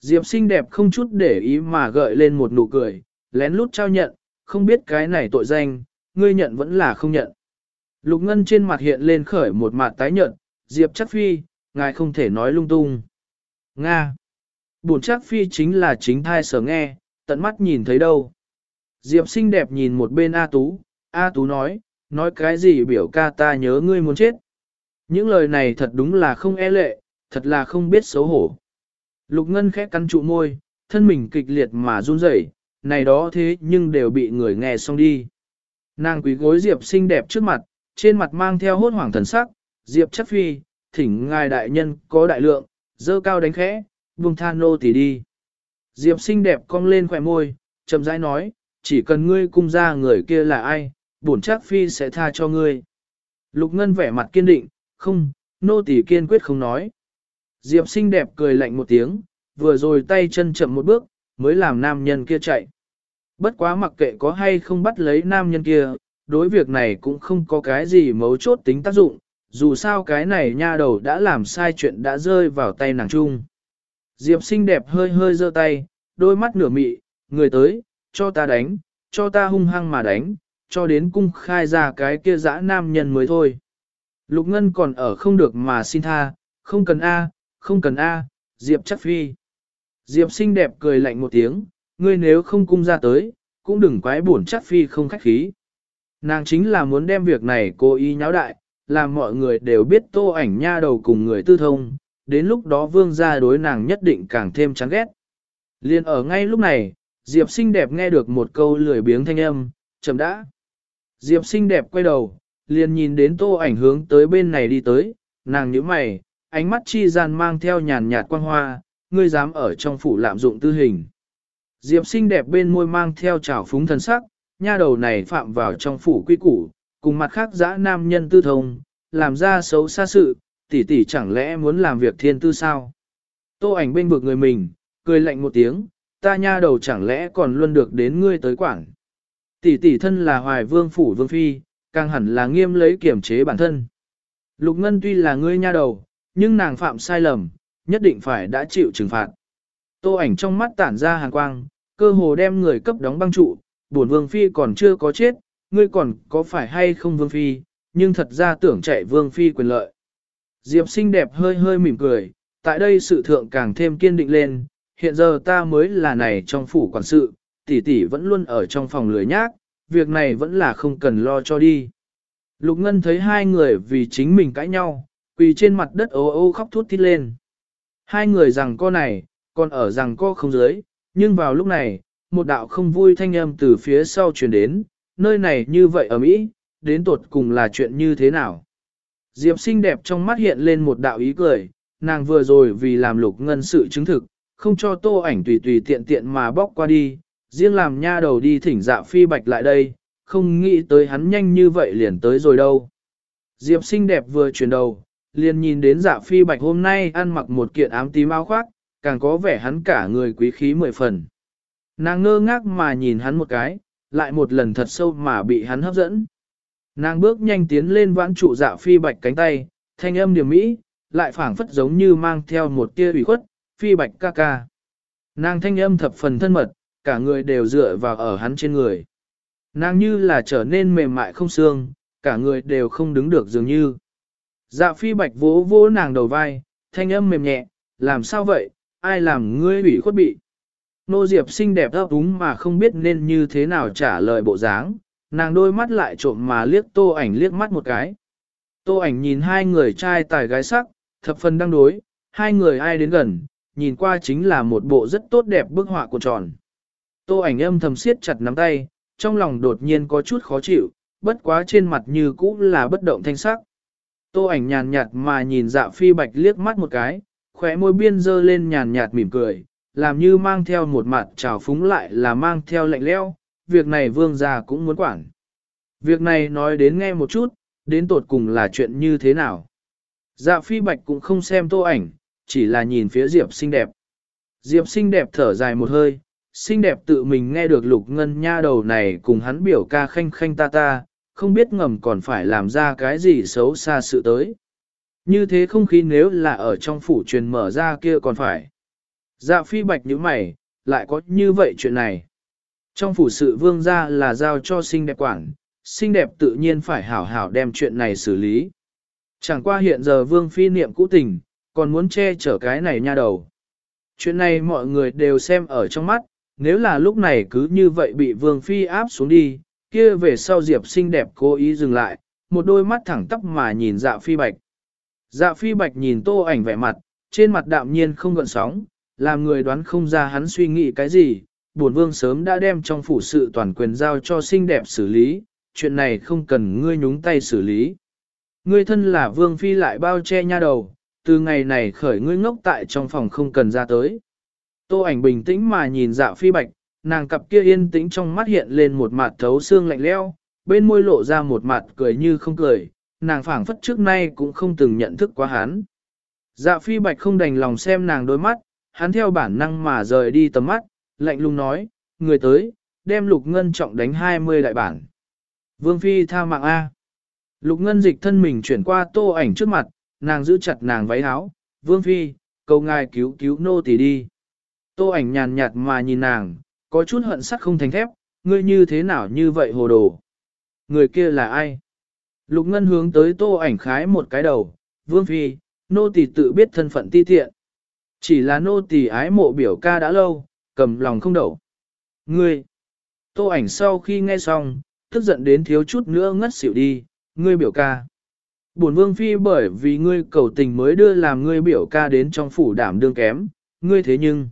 Diệp xinh đẹp không chút để ý mà gợi lên một nụ cười, lén lút trao nhận, không biết cái này tội danh, ngươi nhận vẫn là không nhận. Lục Ngân trên mặt hiện lên khởi một mặt tái nhận, Diệp chắc phi, ngài không thể nói lung tung. Nga. Bổn chắc phi chính là chính thai sở nghe, tận mắt nhìn thấy đâu. Diệp xinh đẹp nhìn một bên A Tú, A Tú nói, nói cái gì biểu ca ta nhớ ngươi muốn chết. Những lời này thật đúng là không e lệ, thật là không biết xấu hổ. Lục Ngân khẽ cắn trụ môi, thân mình kịch liệt mà run rẩy, này đó thế nhưng đều bị người nghe xong đi. Nàng quý gối Diệp xinh đẹp trước mặt, trên mặt mang theo hốt hoảng thần sắc, Diệp chất phi, thỉnh ngài đại nhân có đại lượng, dơ cao đánh khẽ, buông tha nô tỷ đi. Diệp xinh đẹp cong lên khỏe môi, chậm rãi nói, chỉ cần ngươi cung ra người kia là ai, bổn chắc phi sẽ tha cho ngươi. Lục Ngân vẻ mặt kiên định, không, nô tỳ kiên quyết không nói. Diệp xinh đẹp cười lạnh một tiếng, vừa rồi tay chân chậm một bước, mới làm nam nhân kia chạy. Bất quá mặc kệ có hay không bắt lấy nam nhân kia, đối việc này cũng không có cái gì mấu chốt tính tác dụng, dù sao cái này nha đầu đã làm sai chuyện đã rơi vào tay nàng trung. Diệp xinh đẹp hơi hơi giơ tay, đôi mắt nửa mị, người tới, cho ta đánh, cho ta hung hăng mà đánh, cho đến cung khai ra cái kia dã nam nhân mới thôi. Lục Ngân còn ở không được mà xin tha, không cần A, không cần A, Diệp chắc phi. Diệp xinh đẹp cười lạnh một tiếng, ngươi nếu không cung ra tới, cũng đừng quái buồn chắc phi không khách khí. Nàng chính là muốn đem việc này cố ý nháo đại, làm mọi người đều biết tô ảnh nha đầu cùng người tư thông, đến lúc đó vương gia đối nàng nhất định càng thêm chán ghét. Liên ở ngay lúc này, Diệp xinh đẹp nghe được một câu lười biếng thanh âm, chậm đã. Diệp xinh đẹp quay đầu, liền nhìn đến tô ảnh hướng tới bên này đi tới, nàng nhíu mày, ánh mắt chi gian mang theo nhàn nhạt quang hoa, ngươi dám ở trong phủ lạm dụng tư hình. Diệp xinh đẹp bên môi mang theo trào phúng thần sắc, nha đầu này phạm vào trong phủ quy củ, cùng mặt khác dã nam nhân tư thông, làm ra xấu xa sự, tỷ tỷ chẳng lẽ muốn làm việc thiên tư sao? Tô ảnh bên vực người mình, cười lạnh một tiếng, ta nha đầu chẳng lẽ còn luôn được đến ngươi tới quảng. Tỷ tỷ thân là hoài vương phủ vương phi, càng hẳn là nghiêm lấy kiểm chế bản thân. Lục Ngân tuy là ngươi nha đầu, nhưng nàng phạm sai lầm, nhất định phải đã chịu trừng phạt. Tô ảnh trong mắt tản ra hàn quang, cơ hồ đem người cấp đóng băng trụ, buồn vương phi còn chưa có chết, ngươi còn có phải hay không vương phi, nhưng thật ra tưởng chạy vương phi quyền lợi. Diệp xinh đẹp hơi hơi mỉm cười, tại đây sự thượng càng thêm kiên định lên, hiện giờ ta mới là này trong phủ quản sự, tỷ tỷ vẫn luôn ở trong phòng lười nhác, việc này vẫn là không cần lo cho đi. Lục Ngân thấy hai người vì chính mình cãi nhau, quỳ trên mặt đất ố ô khóc thút thít lên. Hai người rằng co này, còn ở rằng co không dưới, nhưng vào lúc này, một đạo không vui thanh âm từ phía sau truyền đến, nơi này như vậy ở Mỹ, đến tột cùng là chuyện như thế nào. Diệp xinh đẹp trong mắt hiện lên một đạo ý cười, nàng vừa rồi vì làm lục ngân sự chứng thực, không cho tô ảnh tùy tùy tiện tiện mà bóc qua đi, riêng làm nha đầu đi thỉnh dạ phi bạch lại đây, không nghĩ tới hắn nhanh như vậy liền tới rồi đâu. Diệp xinh đẹp vừa chuyển đầu, liền nhìn đến dạ phi bạch hôm nay ăn mặc một kiện ám tím áo khoác, càng có vẻ hắn cả người quý khí mười phần. Nàng ngơ ngác mà nhìn hắn một cái, lại một lần thật sâu mà bị hắn hấp dẫn. Nàng bước nhanh tiến lên vãn trụ dạ phi bạch cánh tay, thanh âm điểm mỹ, lại phảng phất giống như mang theo một tia ủy khuất, phi bạch ca ca. Nàng thanh âm thập phần thân mật, cả người đều dựa vào ở hắn trên người. Nàng như là trở nên mềm mại không xương, cả người đều không đứng được dường như. Dạ phi bạch vỗ vỗ nàng đầu vai, thanh âm mềm nhẹ, làm sao vậy, ai làm ngươi ủy khuất bị. Nô Diệp xinh đẹp ấp úng mà không biết nên như thế nào trả lời bộ dáng, nàng đôi mắt lại trộm mà liếc tô ảnh liếc mắt một cái. Tô ảnh nhìn hai người trai tài gái sắc, thập phần đang đối, hai người ai đến gần, nhìn qua chính là một bộ rất tốt đẹp bức họa của tròn. Tô ảnh âm thầm siết chặt nắm tay, trong lòng đột nhiên có chút khó chịu, bất quá trên mặt như cũ là bất động thanh sắc. Tô ảnh nhàn nhạt mà nhìn dạ phi bạch liếc mắt một cái, khóe môi biên dơ lên nhàn nhạt mỉm cười, làm như mang theo một mặt trào phúng lại là mang theo lạnh leo, việc này vương gia cũng muốn quản. Việc này nói đến nghe một chút, đến tột cùng là chuyện như thế nào. Dạ phi bạch cũng không xem tô ảnh, chỉ là nhìn phía Diệp xinh đẹp. Diệp xinh đẹp thở dài một hơi, xinh đẹp tự mình nghe được lục ngân nha đầu này cùng hắn biểu ca khanh khanh ta ta, không biết ngầm còn phải làm ra cái gì xấu xa sự tới. Như thế không khí nếu là ở trong phủ truyền mở ra kia còn phải. Dạ phi bạch như mày, lại có như vậy chuyện này. Trong phủ sự vương gia là giao cho xinh đẹp quản, xinh đẹp tự nhiên phải hảo hảo đem chuyện này xử lý. Chẳng qua hiện giờ vương phi niệm cũ tình, còn muốn che chở cái này nha đầu. Chuyện này mọi người đều xem ở trong mắt, nếu là lúc này cứ như vậy bị vương phi áp xuống đi, kia về sau diệp xinh đẹp cố ý dừng lại, một đôi mắt thẳng tắp mà nhìn dạ phi bạch. Dạ phi bạch nhìn tô ảnh vẻ mặt, trên mặt đạm nhiên không gợn sóng, làm người đoán không ra hắn suy nghĩ cái gì, bổn vương sớm đã đem trong phủ sự toàn quyền giao cho xinh đẹp xử lý, chuyện này không cần ngươi nhúng tay xử lý. Ngươi thân là vương phi lại bao che nha đầu, từ ngày này khởi ngươi ngốc tại trong phòng không cần ra tới. Tô ảnh bình tĩnh mà nhìn dạ phi bạch, nàng cặp kia yên tĩnh trong mắt hiện lên một mặt thấu xương lạnh lẽo, bên môi lộ ra một mặt cười như không cười, nàng phảng phất trước nay cũng không từng nhận thức quá hắn. Dạ phi bạch không đành lòng xem nàng đôi mắt, hắn theo bản năng mà rời đi tầm mắt, lạnh lùng nói, người tới, đem lục ngân trọng đánh 20 đại bản. Vương phi tha mạng A. Lục ngân dịch thân mình chuyển qua tô ảnh trước mặt, nàng giữ chặt nàng váy áo, vương phi, cầu ngài cứu cứu nô tỳ đi. Tô ảnh nhàn nhạt mà nhìn nàng, có chút hận sắt không thành thép, ngươi như thế nào như vậy hồ đồ. Người kia là ai? Lục ngân hướng tới tô ảnh khái một cái đầu, vương phi, nô tỳ tự biết thân phận ti tiện. Chỉ là nô tỳ ái mộ biểu ca đã lâu, cầm lòng không đậu. Ngươi! Tô ảnh sau khi nghe xong, tức giận đến thiếu chút nữa ngất xỉu đi, ngươi biểu ca. Bổn vương phi bởi vì ngươi cầu tình mới đưa làm ngươi biểu ca đến trong phủ đảm đương kém, ngươi thế nhưng.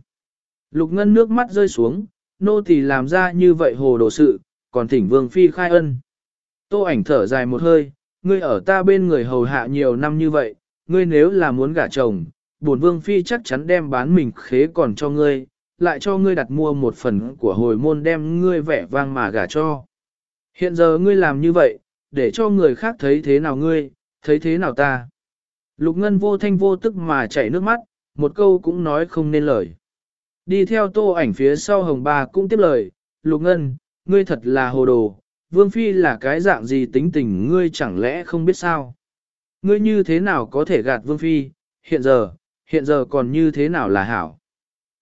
Lục ngân nước mắt rơi xuống, nô tỳ làm ra như vậy hồ đồ sự, còn thỉnh vương phi khai ân. Tô ảnh thở dài một hơi, ngươi ở ta bên người hầu hạ nhiều năm như vậy, ngươi nếu là muốn gả chồng, bổn vương phi chắc chắn đem bán mình khế còn cho ngươi, lại cho ngươi đặt mua một phần của hồi môn đem ngươi vẻ vang mà gả cho. Hiện giờ ngươi làm như vậy, để cho người khác thấy thế nào ngươi, thấy thế nào ta. Lục Ngân vô thanh vô tức mà chảy nước mắt, một câu cũng nói không nên lời. Đi theo tô ảnh phía sau hồng ba cũng tiếp lời, Lục Ngân, ngươi thật là hồ đồ, Vương Phi là cái dạng gì tính tình ngươi chẳng lẽ không biết sao. Ngươi như thế nào có thể gạt Vương Phi, hiện giờ, hiện giờ còn như thế nào là hảo.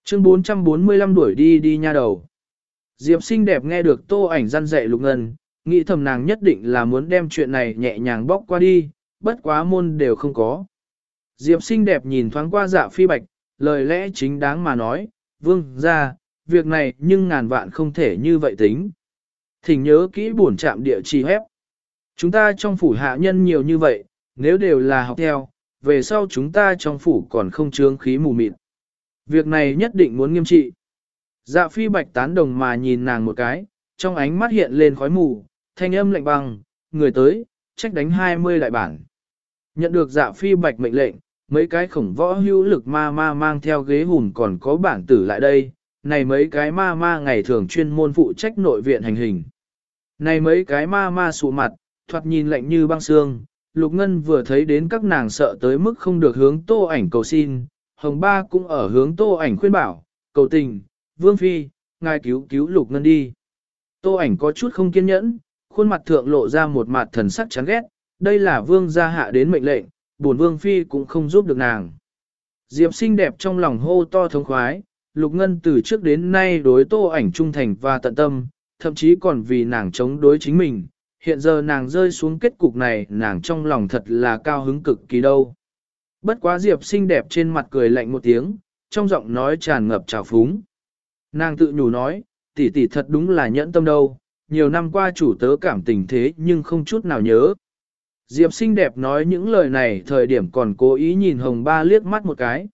Chương 445 đuổi đi đi nha đầu. Diệp xinh đẹp nghe được tô ảnh răn dạy Lục Ngân, nghĩ thầm nàng nhất định là muốn đem chuyện này nhẹ nhàng bóc qua đi, bất quá môn đều không có. Diệp xinh đẹp nhìn thoáng qua dạ phi bạch, lời lẽ chính đáng mà nói, vương ra, việc này nhưng ngàn vạn không thể như vậy tính. Thỉnh nhớ kỹ buồn chạm địa chỉ hép. Chúng ta trong phủ hạ nhân nhiều như vậy, nếu đều là học theo, về sau chúng ta trong phủ còn không chướng khí mù mịt. Việc này nhất định muốn nghiêm trị. Dạ phi bạch tán đồng mà nhìn nàng một cái, trong ánh mắt hiện lên khói mù, thanh âm lạnh băng, người tới, trách đánh 20 đại bản. Nhận được dạ phi bạch mệnh lệnh, mấy cái khổng võ hữu lực ma ma mang theo ghế hùn còn có bản tử lại đây, này mấy cái ma ma ngày thường chuyên môn phụ trách nội viện hành hình. Này mấy cái ma ma sụ mặt, thoạt nhìn lạnh như băng xương, Lục Ngân vừa thấy đến các nàng sợ tới mức không được hướng tô ảnh cầu xin, Hồng Ba cũng ở hướng tô ảnh khuyên bảo, cầu tình, Vương Phi, ngài cứu cứu Lục Ngân đi. Tô ảnh có chút không kiên nhẫn, khuôn mặt thượng lộ ra một mặt thần sắc chán ghét, đây là Vương gia hạ đến mệnh lệnh, buồn Vương Phi cũng không giúp được nàng. Diệp xinh đẹp trong lòng hô to thống khoái, Lục Ngân từ trước đến nay đối tô ảnh trung thành và tận tâm, thậm chí còn vì nàng chống đối chính mình. Hiện giờ nàng rơi xuống kết cục này nàng trong lòng thật là cao hứng cực kỳ đâu. Bất quá Diệp xinh đẹp trên mặt cười lạnh một tiếng, trong giọng nói tràn ngập trào phúng. Nàng tự nhủ nói, tỷ tỷ thật đúng là nhẫn tâm đâu, nhiều năm qua chủ tớ cảm tình thế nhưng không chút nào nhớ. Diệp xinh đẹp nói những lời này thời điểm còn cố ý nhìn hồng ba liếc mắt một cái.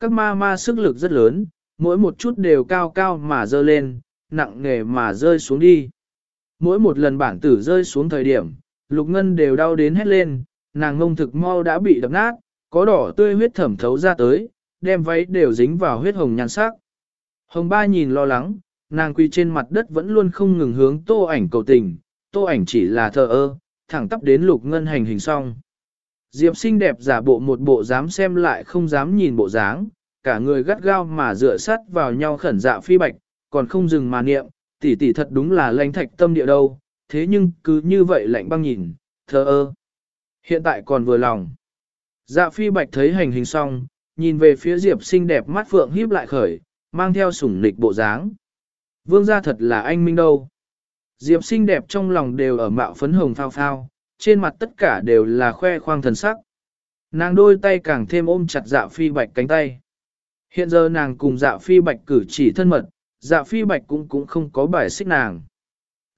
Các ma ma sức lực rất lớn, mỗi một chút đều cao cao mà dơ lên, nặng nề mà rơi xuống đi. Mỗi một lần bản tử rơi xuống thời điểm, lục ngân đều đau đến hét lên, nàng ngông thực mau đã bị đập nát, có đỏ tươi huyết thẩm thấu ra tới, đem váy đều dính vào huyết hồng nhan sắc. Hồng ba nhìn lo lắng, nàng quỳ trên mặt đất vẫn luôn không ngừng hướng tô ảnh cầu tình, tô ảnh chỉ là thờ ơ, thẳng tắp đến lục ngân hành hình xong. Diệp xinh đẹp giả bộ một bộ dám xem lại không dám nhìn bộ dáng, cả người gắt gao mà dựa sát vào nhau khẩn dạ phi bạch, còn không dừng mà niệm, tỷ tỷ thật đúng là lãnh thạch tâm địa đâu, thế nhưng cứ như vậy lạnh băng nhìn, thờ ơ. Hiện tại còn vừa lòng. Dạ phi bạch thấy hành hình xong, nhìn về phía Diệp xinh đẹp mắt phượng híp lại khởi, mang theo sủng nịch bộ dáng. Vương gia thật là anh minh đâu. Diệp xinh đẹp trong lòng đều ở mạo phấn hồng phao phao, trên mặt tất cả đều là khoe khoang thần sắc. Nàng đôi tay càng thêm ôm chặt dạ phi bạch cánh tay. Hiện giờ nàng cùng dạ phi bạch cử chỉ thân mật, dạ phi bạch cũng cũng không có bài xích nàng.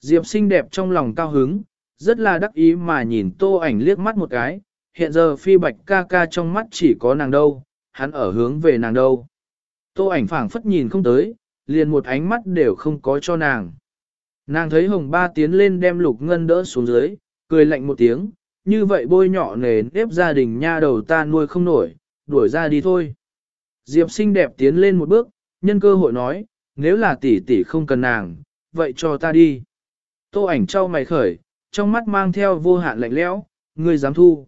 Diệp xinh đẹp trong lòng cao hứng, rất là đắc ý mà nhìn tô ảnh liếc mắt một cái, hiện giờ phi bạch ca ca trong mắt chỉ có nàng đâu, hắn ở hướng về nàng đâu. Tô ảnh phảng phất nhìn không tới, liền một ánh mắt đều không có cho nàng. Nàng thấy hồng ba tiến lên đem lục ngân đỡ xuống dưới, cười lạnh một tiếng, như vậy bôi nhọ nề nếp gia đình nha đầu ta nuôi không nổi, đuổi ra đi thôi. Diệp xinh đẹp tiến lên một bước, nhân cơ hội nói, nếu là tỷ tỷ không cần nàng, vậy cho ta đi. Tô ảnh trao mày khởi, trong mắt mang theo vô hạn lạnh lẽo, ngươi dám thu.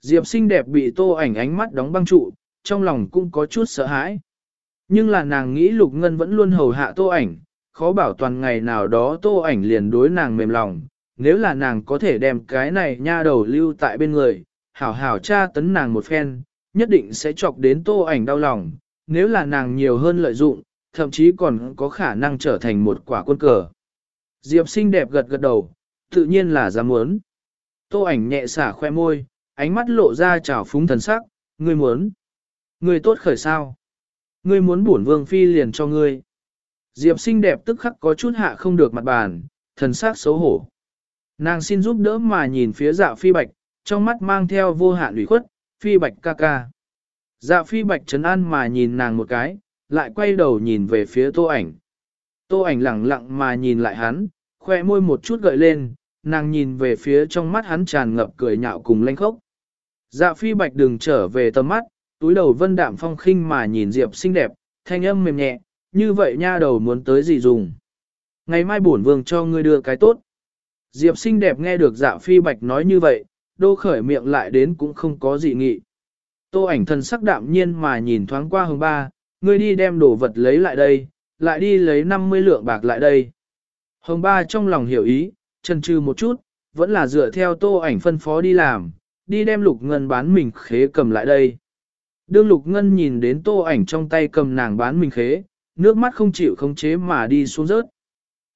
Diệp xinh đẹp bị tô ảnh ánh mắt đóng băng trụ, trong lòng cũng có chút sợ hãi. Nhưng là nàng nghĩ Lục Ngân vẫn luôn hầu hạ tô ảnh, khó bảo toàn ngày nào đó tô ảnh liền đối nàng mềm lòng. Nếu là nàng có thể đem cái này nha đầu lưu tại bên người, hảo hảo tra tấn nàng một phen, nhất định sẽ chọc đến tô ảnh đau lòng. Nếu là nàng nhiều hơn lợi dụng, thậm chí còn có khả năng trở thành một quả quân cờ. Diệp xinh đẹp gật gật đầu, tự nhiên là dám muốn. Tô ảnh nhẹ xả khoe môi, ánh mắt lộ ra trào phúng thần sắc, ngươi muốn. Ngươi tốt khởi sao? Ngươi muốn bổn vương phi liền cho ngươi. Diệp xinh đẹp tức khắc có chút hạ không được mặt bàn, thần sắc xấu hổ. Nàng xin giúp đỡ mà nhìn phía dạ phi bạch, trong mắt mang theo vô hạn ủy khuất, phi bạch ca ca. Dạ phi bạch trấn an mà nhìn nàng một cái, lại quay đầu nhìn về phía tô ảnh. Tô ảnh lặng lặng mà nhìn lại hắn, khoe môi một chút gợi lên, nàng nhìn về phía trong mắt hắn tràn ngập cười nhạo cùng lanh khốc. Dạ phi bạch đừng trở về tầm mắt, túi đầu vân đạm phong khinh mà nhìn Diệp xinh đẹp, thanh âm mềm nhẹ, như vậy nha đầu muốn tới gì dùng. Ngày mai bổn vương cho ngươi đưa cái tốt. Diệp xinh đẹp nghe được dạ phi bạch nói như vậy, đô khởi miệng lại đến cũng không có gì nghị. Tô ảnh thần sắc đạm nhiên mà nhìn thoáng qua hồng ba, ngươi đi đem đồ vật lấy lại đây, lại đi lấy 50 lượng bạc lại đây. Hồng ba trong lòng hiểu ý, chần chừ một chút, vẫn là dựa theo tô ảnh phân phó đi làm, đi đem lục ngân bán mình khế cầm lại đây. Đương lục ngân nhìn đến tô ảnh trong tay cầm nàng bán mình khế, nước mắt không chịu khống chế mà đi xuống rớt.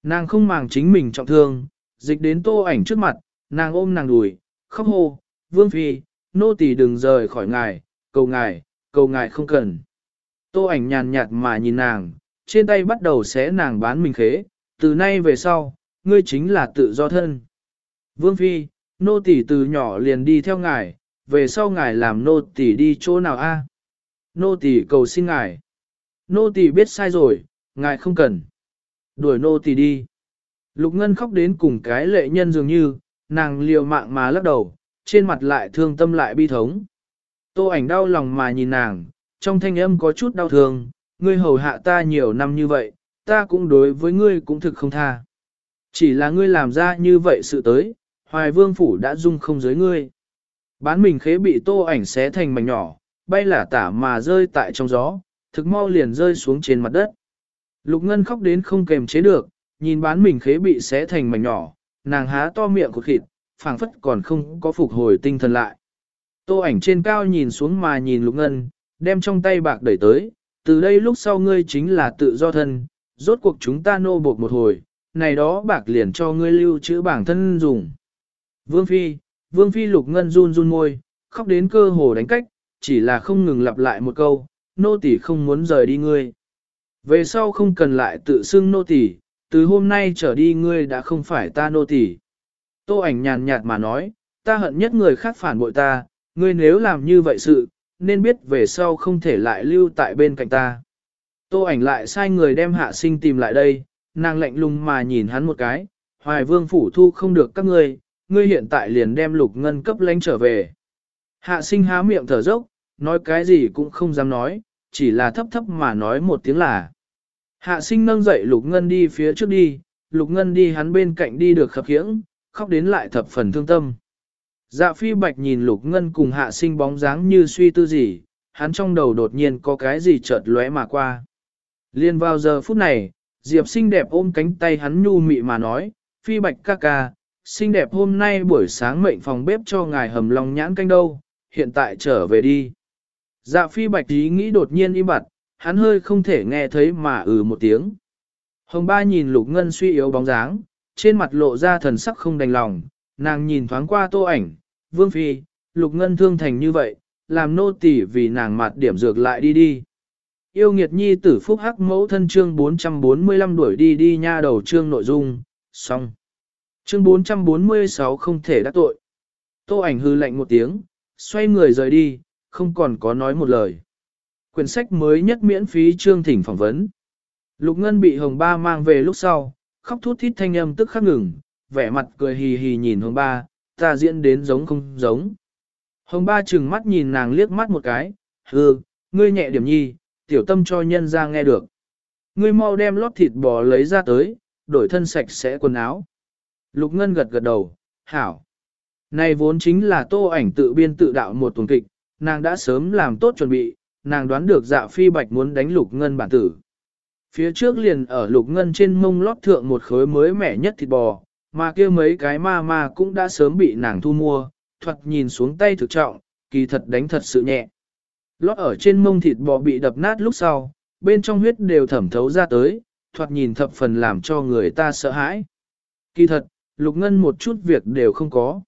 Nàng không màng chính mình trọng thương, dịch đến tô ảnh trước mặt, nàng ôm nàng đùi, khóc hô, vương phi, nô tỳ đừng rời khỏi ngài, cầu ngài, cầu ngài không cần. Tô ảnh nhàn nhạt mà nhìn nàng, trên tay bắt đầu xé nàng bán mình khế, từ nay về sau, ngươi chính là tự do thân. Vương phi, nô tỳ từ nhỏ liền đi theo ngài, về sau ngài làm nô tỳ đi chỗ nào a? Nô tỳ cầu xin ngài. Nô tỳ biết sai rồi, ngài không cần. Đuổi nô tỳ đi. Lục Ngân khóc đến cùng cái lệ nhân dường như, nàng liều mạng mà lắc đầu, trên mặt lại thương tâm lại bi thống. Tô ảnh đau lòng mà nhìn nàng, trong thanh âm có chút đau thương, ngươi hầu hạ ta nhiều năm như vậy, ta cũng đối với ngươi cũng thực không tha. Chỉ là ngươi làm ra như vậy sự tới, hoài vương phủ đã dung không giới ngươi. Bán mình khế bị tô ảnh xé thành mảnh nhỏ, bay lả tả mà rơi tại trong gió, thực mau liền rơi xuống trên mặt đất. Lục Ngân khóc đến không kềm chế được, nhìn bán mình khế bị xé thành mảnh nhỏ, nàng há to miệng của khịt, phảng phất còn không có phục hồi tinh thần lại. Tô ảnh trên cao nhìn xuống mà nhìn Lục Ngân, đem trong tay bạc đẩy tới, từ đây lúc sau ngươi chính là tự do thân, rốt cuộc chúng ta nô buộc một hồi, này đó bạc liền cho ngươi lưu trữ bản thân dùng. Vương Phi, Vương Phi Lục Ngân run run môi, khóc đến cơ hồ đánh cách, chỉ là không ngừng lặp lại một câu, nô tỳ không muốn rời đi ngươi. Về sau không cần lại tự xưng nô tỳ, từ hôm nay trở đi ngươi đã không phải ta nô tỳ. Tô ảnh nhàn nhạt mà nói, ta hận nhất người khác phản bội ta, ngươi nếu làm như vậy sự, nên biết về sau không thể lại lưu tại bên cạnh ta. Tô ảnh lại sai người đem hạ sinh tìm lại đây, nàng lạnh lùng mà nhìn hắn một cái, hoài vương phủ thu không được các ngươi, ngươi hiện tại liền đem lục ngân cấp lánh trở về. Hạ sinh há miệng thở dốc, nói cái gì cũng không dám nói, chỉ là thấp thấp mà nói một tiếng là. Hạ sinh nâng dậy lục ngân đi phía trước đi, lục ngân đi hắn bên cạnh đi được khập khiễng, khóc đến lại thập phần thương tâm. Dạ phi bạch nhìn lục ngân cùng hạ sinh bóng dáng như suy tư gì, hắn trong đầu đột nhiên có cái gì chợt lóe mà qua. Liên vào giờ phút này, Diệp xinh đẹp ôm cánh tay hắn nhu mị mà nói, phi bạch ca ca, xinh đẹp hôm nay buổi sáng mệnh phòng bếp cho ngài hầm lòng nhãn canh đâu, hiện tại trở về đi. Dạ phi bạch ý nghĩ đột nhiên im bặt, hắn hơi không thể nghe thấy mà ừ một tiếng. Hồng ba nhìn lục ngân suy yếu bóng dáng, trên mặt lộ ra thần sắc không đành lòng, nàng nhìn thoáng qua tô ảnh, vương phi, lục ngân thương thành như vậy, làm nô tỳ vì nàng mặt điểm dược lại đi đi. Yêu nghiệt nhi tử phúc hắc mẫu thân chương 445 đuổi đi đi nha đầu chương nội dung, xong. Chương 446 không thể đắc tội. Tô ảnh hư lạnh một tiếng, xoay người rời đi, không còn có nói một lời. Quyển sách mới nhất miễn phí chương thỉnh phỏng vấn. Lục Ngân bị Hồng Ba mang về lúc sau, khóc thút thít thanh âm tức khắc ngừng, vẻ mặt cười hì hì nhìn Hồng Ba, ta diễn đến giống không giống. Hồng Ba chừng mắt nhìn nàng liếc mắt một cái, hừ, ngươi nhẹ điểm nhi, tiểu tâm cho nhân ra nghe được. Ngươi mau đem lót thịt bò lấy ra tới, đổi thân sạch sẽ quần áo. Lục Ngân gật gật đầu, hảo. Này vốn chính là tô ảnh tự biên tự đạo một tuần kịch, nàng đã sớm làm tốt chuẩn bị, nàng đoán được dạ phi bạch muốn đánh Lục Ngân bản tử. Phía trước liền ở Lục Ngân trên mông lót thượng một khối mới mẻ nhất thịt bò, mà kia mấy cái ma ma cũng đã sớm bị nàng thu mua, thuật nhìn xuống tay thực trọng, kỳ thật đánh thật sự nhẹ. Lót ở trên mông thịt bò bị đập nát lúc sau, bên trong huyết đều thẩm thấu ra tới, thoạt nhìn thập phần làm cho người ta sợ hãi. Kỳ thật, Lục Ngân một chút việc đều không có.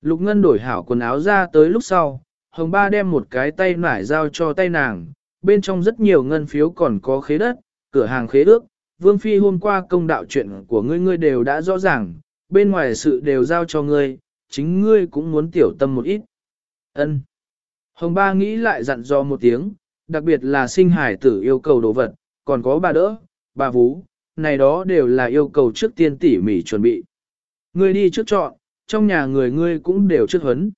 Lục Ngân đổi hảo quần áo ra tới lúc sau, Hồng Ba đem một cái tay nải giao cho tay nàng, bên trong rất nhiều ngân phiếu còn có khế đất, cửa hàng khế ước. Vương Phi hôm qua công đạo chuyện của ngươi ngươi đều đã rõ ràng, bên ngoài sự đều giao cho ngươi, chính ngươi cũng muốn tiểu tâm một ít. Ân. Hồng Ba nghĩ lại dặn dò một tiếng, đặc biệt là sinh hải tử yêu cầu đồ vật, còn có bà đỡ, bà vú, này đó đều là yêu cầu trước tiên tỉ mỉ chuẩn bị. Ngươi đi trước chọn, trong nhà người ngươi cũng đều trước hấn.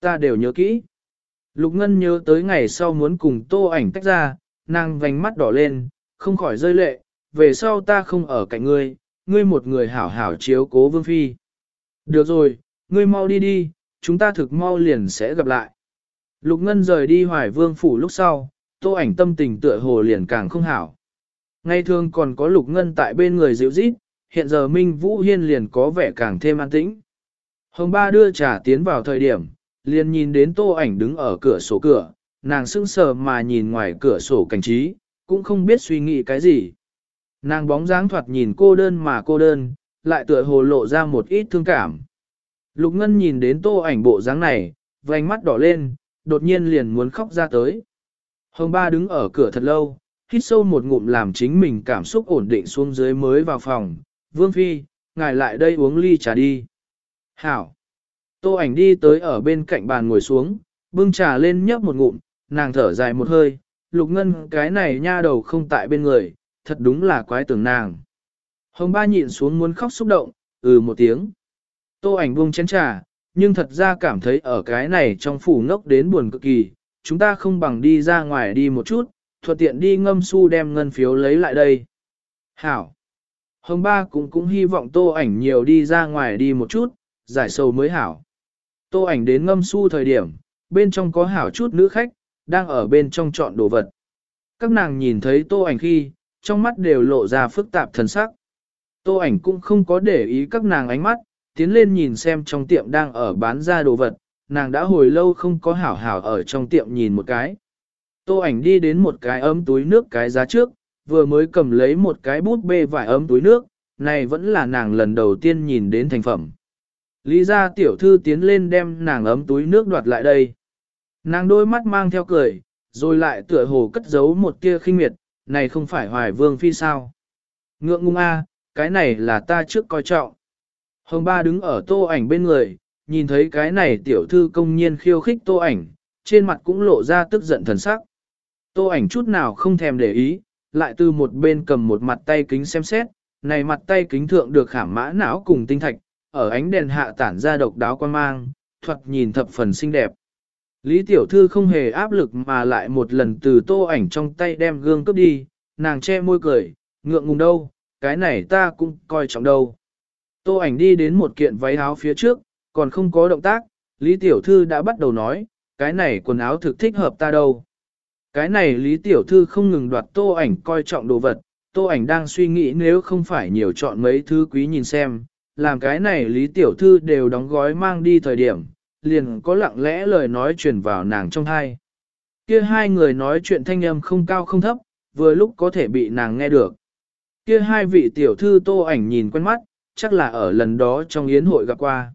Ta đều nhớ kỹ. Lục Ngân nhớ tới ngày sau muốn cùng tô ảnh tách ra, nàng vành mắt đỏ lên, không khỏi rơi lệ, về sau ta không ở cạnh ngươi, ngươi một người hảo hảo chiếu cố vương phi. Được rồi, ngươi mau đi đi, chúng ta thực mau liền sẽ gặp lại. Lục Ngân rời đi hoài vương phủ lúc sau, tô ảnh tâm tình tựa hồ liền càng không hảo. Ngày thường còn có Lục Ngân tại bên người dịu dít, hiện giờ Minh Vũ Hiên liền có vẻ càng thêm an tĩnh. Hồng Ba đưa trà tiến vào thời điểm, liền nhìn đến tô ảnh đứng ở cửa sổ cửa, nàng sững sờ mà nhìn ngoài cửa sổ cảnh trí, cũng không biết suy nghĩ cái gì. Nàng bóng dáng thoạt nhìn cô đơn mà cô đơn, lại tựa hồ lộ ra một ít thương cảm. Lục Ngân nhìn đến tô ảnh bộ dáng này, vành mắt đỏ lên, đột nhiên liền muốn khóc ra tới. Hồng Ba đứng ở cửa thật lâu, hít sâu một ngụm làm chính mình cảm xúc ổn định xuống dưới mới vào phòng. Vương Phi, ngài lại đây uống ly trà đi. Hảo. Tô ảnh đi tới ở bên cạnh bàn ngồi xuống, bưng trà lên nhấp một ngụm, nàng thở dài một hơi, lục ngân cái này nha đầu không tại bên người, thật đúng là quái tưởng nàng. Hồng ba nhịn xuống muốn khóc xúc động, ừ một tiếng. Tô ảnh buông chén trà, nhưng thật ra cảm thấy ở cái này trong phủ ngốc đến buồn cực kỳ, chúng ta không bằng đi ra ngoài đi một chút, thuận tiện đi ngâm su đem ngân phiếu lấy lại đây. Hảo. Hồng ba cũng cũng hy vọng tô ảnh nhiều đi ra ngoài đi một chút, giải sầu mới hảo. Tô ảnh đến ngâm su thời điểm, bên trong có hảo chút nữ khách, đang ở bên trong chọn đồ vật. Các nàng nhìn thấy tô ảnh khi, trong mắt đều lộ ra phức tạp thần sắc. Tô ảnh cũng không có để ý các nàng ánh mắt, tiến lên nhìn xem trong tiệm đang ở bán ra đồ vật, nàng đã hồi lâu không có hảo hảo ở trong tiệm nhìn một cái. Tô ảnh đi đến một cái ấm túi nước cái giá trước, vừa mới cầm lấy một cái bút bê vải ấm túi nước, này vẫn là nàng lần đầu tiên nhìn đến thành phẩm. Lý gia tiểu thư tiến lên đem nàng ấm túi nước đoạt lại đây. Nàng đôi mắt mang theo cười, rồi lại tựa hồ cất giấu một tia khinh miệt, này không phải hoài vương phi sao. Ngượng ngung a, cái này là ta trước coi trọng. Hồng ba đứng ở tô ảnh bên người, nhìn thấy cái này tiểu thư công nhiên khiêu khích tô ảnh, trên mặt cũng lộ ra tức giận thần sắc. Tô ảnh chút nào không thèm để ý, lại từ một bên cầm một mặt tay kính xem xét, này mặt tay kính thượng được khảm mã não cùng tinh thạch, ở ánh đèn hạ tản ra độc đáo quan mang, thuật nhìn thập phần xinh đẹp. Lý tiểu thư không hề áp lực mà lại một lần từ tô ảnh trong tay đem gương cướp đi, nàng che môi cười, ngượng ngùng đâu, cái này ta cũng coi trọng đâu. Tô ảnh đi đến một kiện váy áo phía trước, còn không có động tác, Lý tiểu thư đã bắt đầu nói, cái này quần áo thực thích hợp ta đâu. Cái này Lý tiểu thư không ngừng đoạt tô ảnh coi trọng đồ vật, tô ảnh đang suy nghĩ nếu không phải nhiều chọn mấy thứ quý nhìn xem, làm cái này Lý Tiểu Thư đều đóng gói mang đi thời điểm, liền có lặng lẽ lời nói truyền vào nàng trong hai. Kia hai người nói chuyện thanh âm không cao không thấp, vừa lúc có thể bị nàng nghe được. Kia hai vị tiểu thư tô ảnh nhìn quen mắt, chắc là ở lần đó trong yến hội gặp qua.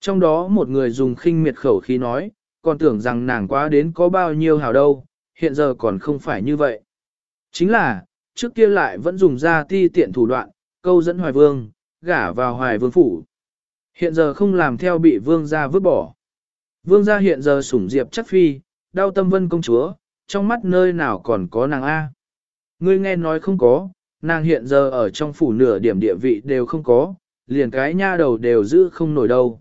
Trong đó một người dùng khinh miệt khẩu khí nói, còn tưởng rằng nàng quá đến có bao nhiêu hào đâu, hiện giờ còn không phải như vậy. Chính là, trước kia lại vẫn dùng ra ti tiện thủ đoạn, câu dẫn hoài vương, gả vào hoài vương phủ. Hiện giờ không làm theo bị vương gia vứt bỏ. Vương gia hiện giờ sủng diệp chắc phi, đau tâm vân công chúa, trong mắt nơi nào còn có nàng A. Ngươi nghe nói không có, nàng hiện giờ ở trong phủ nửa điểm địa vị đều không có, liền cái nha đầu đều giữ không nổi đâu.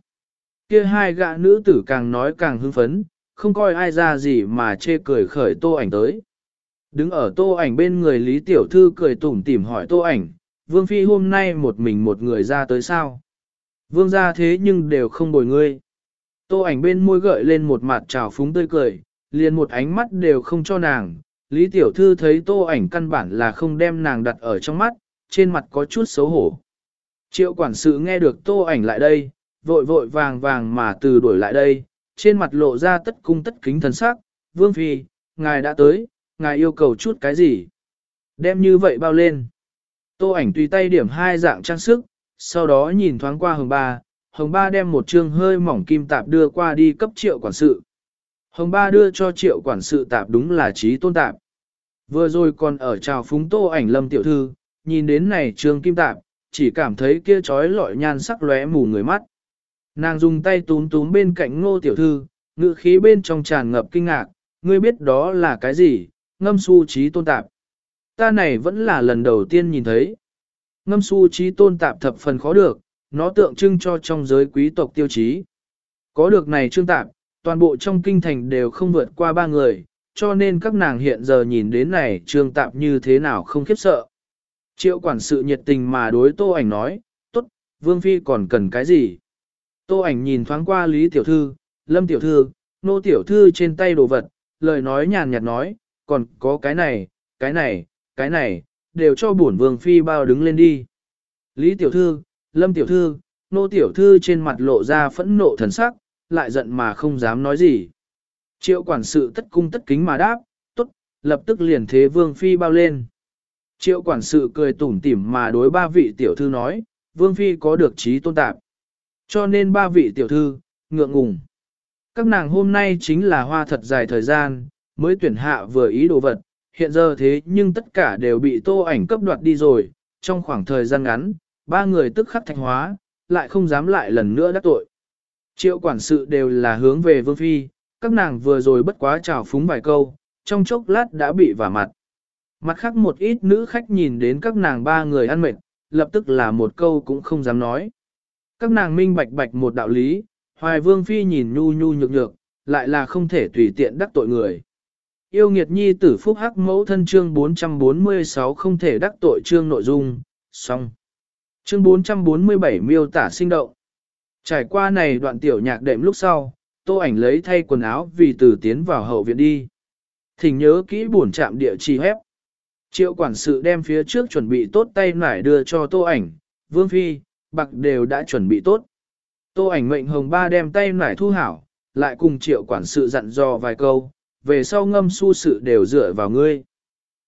Kia hai gã nữ tử càng nói càng hưng phấn, không coi ai ra gì mà chê cười khởi tô ảnh tới. Đứng ở tô ảnh bên người Lý Tiểu Thư cười tủm tỉm hỏi tô ảnh, Vương Phi hôm nay một mình một người ra tới sao? Vương gia thế nhưng đều không bồi ngươi. Tô ảnh bên môi gợi lên một mặt trào phúng tươi cười, liền một ánh mắt đều không cho nàng. Lý Tiểu Thư thấy tô ảnh căn bản là không đem nàng đặt ở trong mắt, trên mặt có chút xấu hổ. Triệu quản sự nghe được tô ảnh lại đây, vội vội vàng vàng mà từ đuổi lại đây, trên mặt lộ ra tất cung tất kính thần sắc, Vương Phi, ngài đã tới, ngài yêu cầu chút cái gì? Đem như vậy bao lên. Tô ảnh tùy tay điểm hai dạng trang sức, sau đó nhìn thoáng qua hồng ba, hồng ba đem một trương hơi mỏng kim tạp đưa qua đi cấp triệu quản sự. Hồng ba đưa cho triệu quản sự tạp đúng là trí tôn tạp. Vừa rồi còn ở trào phúng tô ảnh lâm tiểu thư, nhìn đến này trương kim tạp, chỉ cảm thấy kia trói lọi nhan sắc lóe mù người mắt. Nàng dùng tay túm túm bên cạnh ngô tiểu thư, ngự khí bên trong tràn ngập kinh ngạc, ngươi biết đó là cái gì, ngâm su trí tôn tạp. Ta này vẫn là lần đầu tiên nhìn thấy. Ngâm su trí tôn tạp thập phần khó được, nó tượng trưng cho trong giới quý tộc tiêu chí. Có được này trương tạp, toàn bộ trong kinh thành đều không vượt qua ba người, cho nên các nàng hiện giờ nhìn đến này trương tạp như thế nào không khiếp sợ. Triệu quản sự nhiệt tình mà đối tô ảnh nói, tốt, vương phi còn cần cái gì? Tô ảnh nhìn thoáng qua Lý Tiểu Thư, Lâm Tiểu Thư, Nô Tiểu Thư trên tay đồ vật, lời nói nhàn nhạt nói, còn có cái này, cái này, cái này, đều cho bổn vương phi bao đứng lên đi. Lý Tiểu Thư, Lâm Tiểu Thư, Nô Tiểu Thư trên mặt lộ ra phẫn nộ thần sắc, lại giận mà không dám nói gì. Triệu quản sự tất cung tất kính mà đáp, tốt, lập tức liền thế vương phi bao lên. Triệu quản sự cười tủm tỉm mà đối ba vị tiểu thư nói, vương phi có được trí tôn tạp. Cho nên ba vị tiểu thư, ngượng ngùng. Các nàng hôm nay chính là hoa thật dài thời gian, mới tuyển hạ vừa ý đồ vật, hiện giờ thế nhưng tất cả đều bị tô ảnh cấp đoạt đi rồi, trong khoảng thời gian ngắn, ba người tức khắc thành hóa, lại không dám lại lần nữa đắc tội. Triệu quản sự đều là hướng về vương phi, các nàng vừa rồi bất quá trào phúng vài câu, trong chốc lát đã bị vả mặt. Mặt khác một ít nữ khách nhìn đến các nàng ba người ăn mệt, lập tức là một câu cũng không dám nói. Các nàng minh bạch bạch một đạo lý, hoài vương phi nhìn nhu nhu nhược nhược, lại là không thể tùy tiện đắc tội người. Yêu nghiệt nhi tử phúc hắc mẫu thân chương 446 không thể đắc tội chương nội dung, xong. Chương 447 miêu tả sinh động. Trải qua này đoạn tiểu nhạc đệm lúc sau, tô ảnh lấy thay quần áo vì từ tiến vào hậu viện đi. Thỉnh nhớ kỹ buồn chạm địa chỉ hép. Triệu quản sự đem phía trước chuẩn bị tốt tay nải đưa cho tô ảnh, vương phi, bạc đều đã chuẩn bị tốt. Tô ảnh mệnh hồng ba đem tay nải thu hảo, lại cùng triệu quản sự dặn dò vài câu, về sau ngâm su sự đều dựa vào ngươi.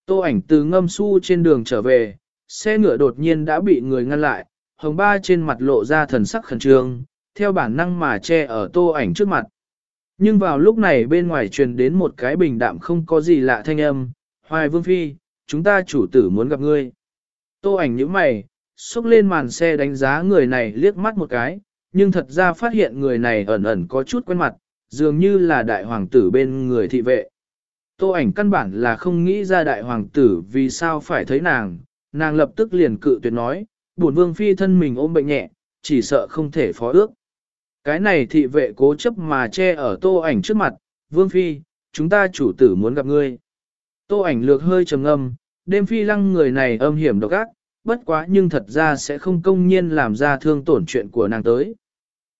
Tô ảnh từ ngâm su trên đường trở về, xe ngựa đột nhiên đã bị người ngăn lại, hồng ba trên mặt lộ ra thần sắc khẩn trương, theo bản năng mà che ở tô ảnh trước mặt. Nhưng vào lúc này bên ngoài truyền đến một cái bình đạm không có gì lạ thanh âm, Hoài Vương Phi, chúng ta chủ tử muốn gặp ngươi. Tô ảnh nhíu mày, xúc lên màn xe đánh giá người này liếc mắt một cái, nhưng thật ra phát hiện người này ẩn ẩn có chút quen mặt, dường như là đại hoàng tử bên người thị vệ. Tô ảnh căn bản là không nghĩ ra đại hoàng tử vì sao phải thấy nàng, nàng lập tức liền cự tuyệt nói, buồn vương phi thân mình ôm bệnh nhẹ, chỉ sợ không thể phó ước. Cái này thị vệ cố chấp mà che ở tô ảnh trước mặt, vương phi, chúng ta chủ tử muốn gặp ngươi. Tô ảnh lược hơi trầm ngâm, đêm phi lăng người này âm hiểm độc ác, bất quá nhưng thật ra sẽ không công nhiên làm ra thương tổn chuyện của nàng tới.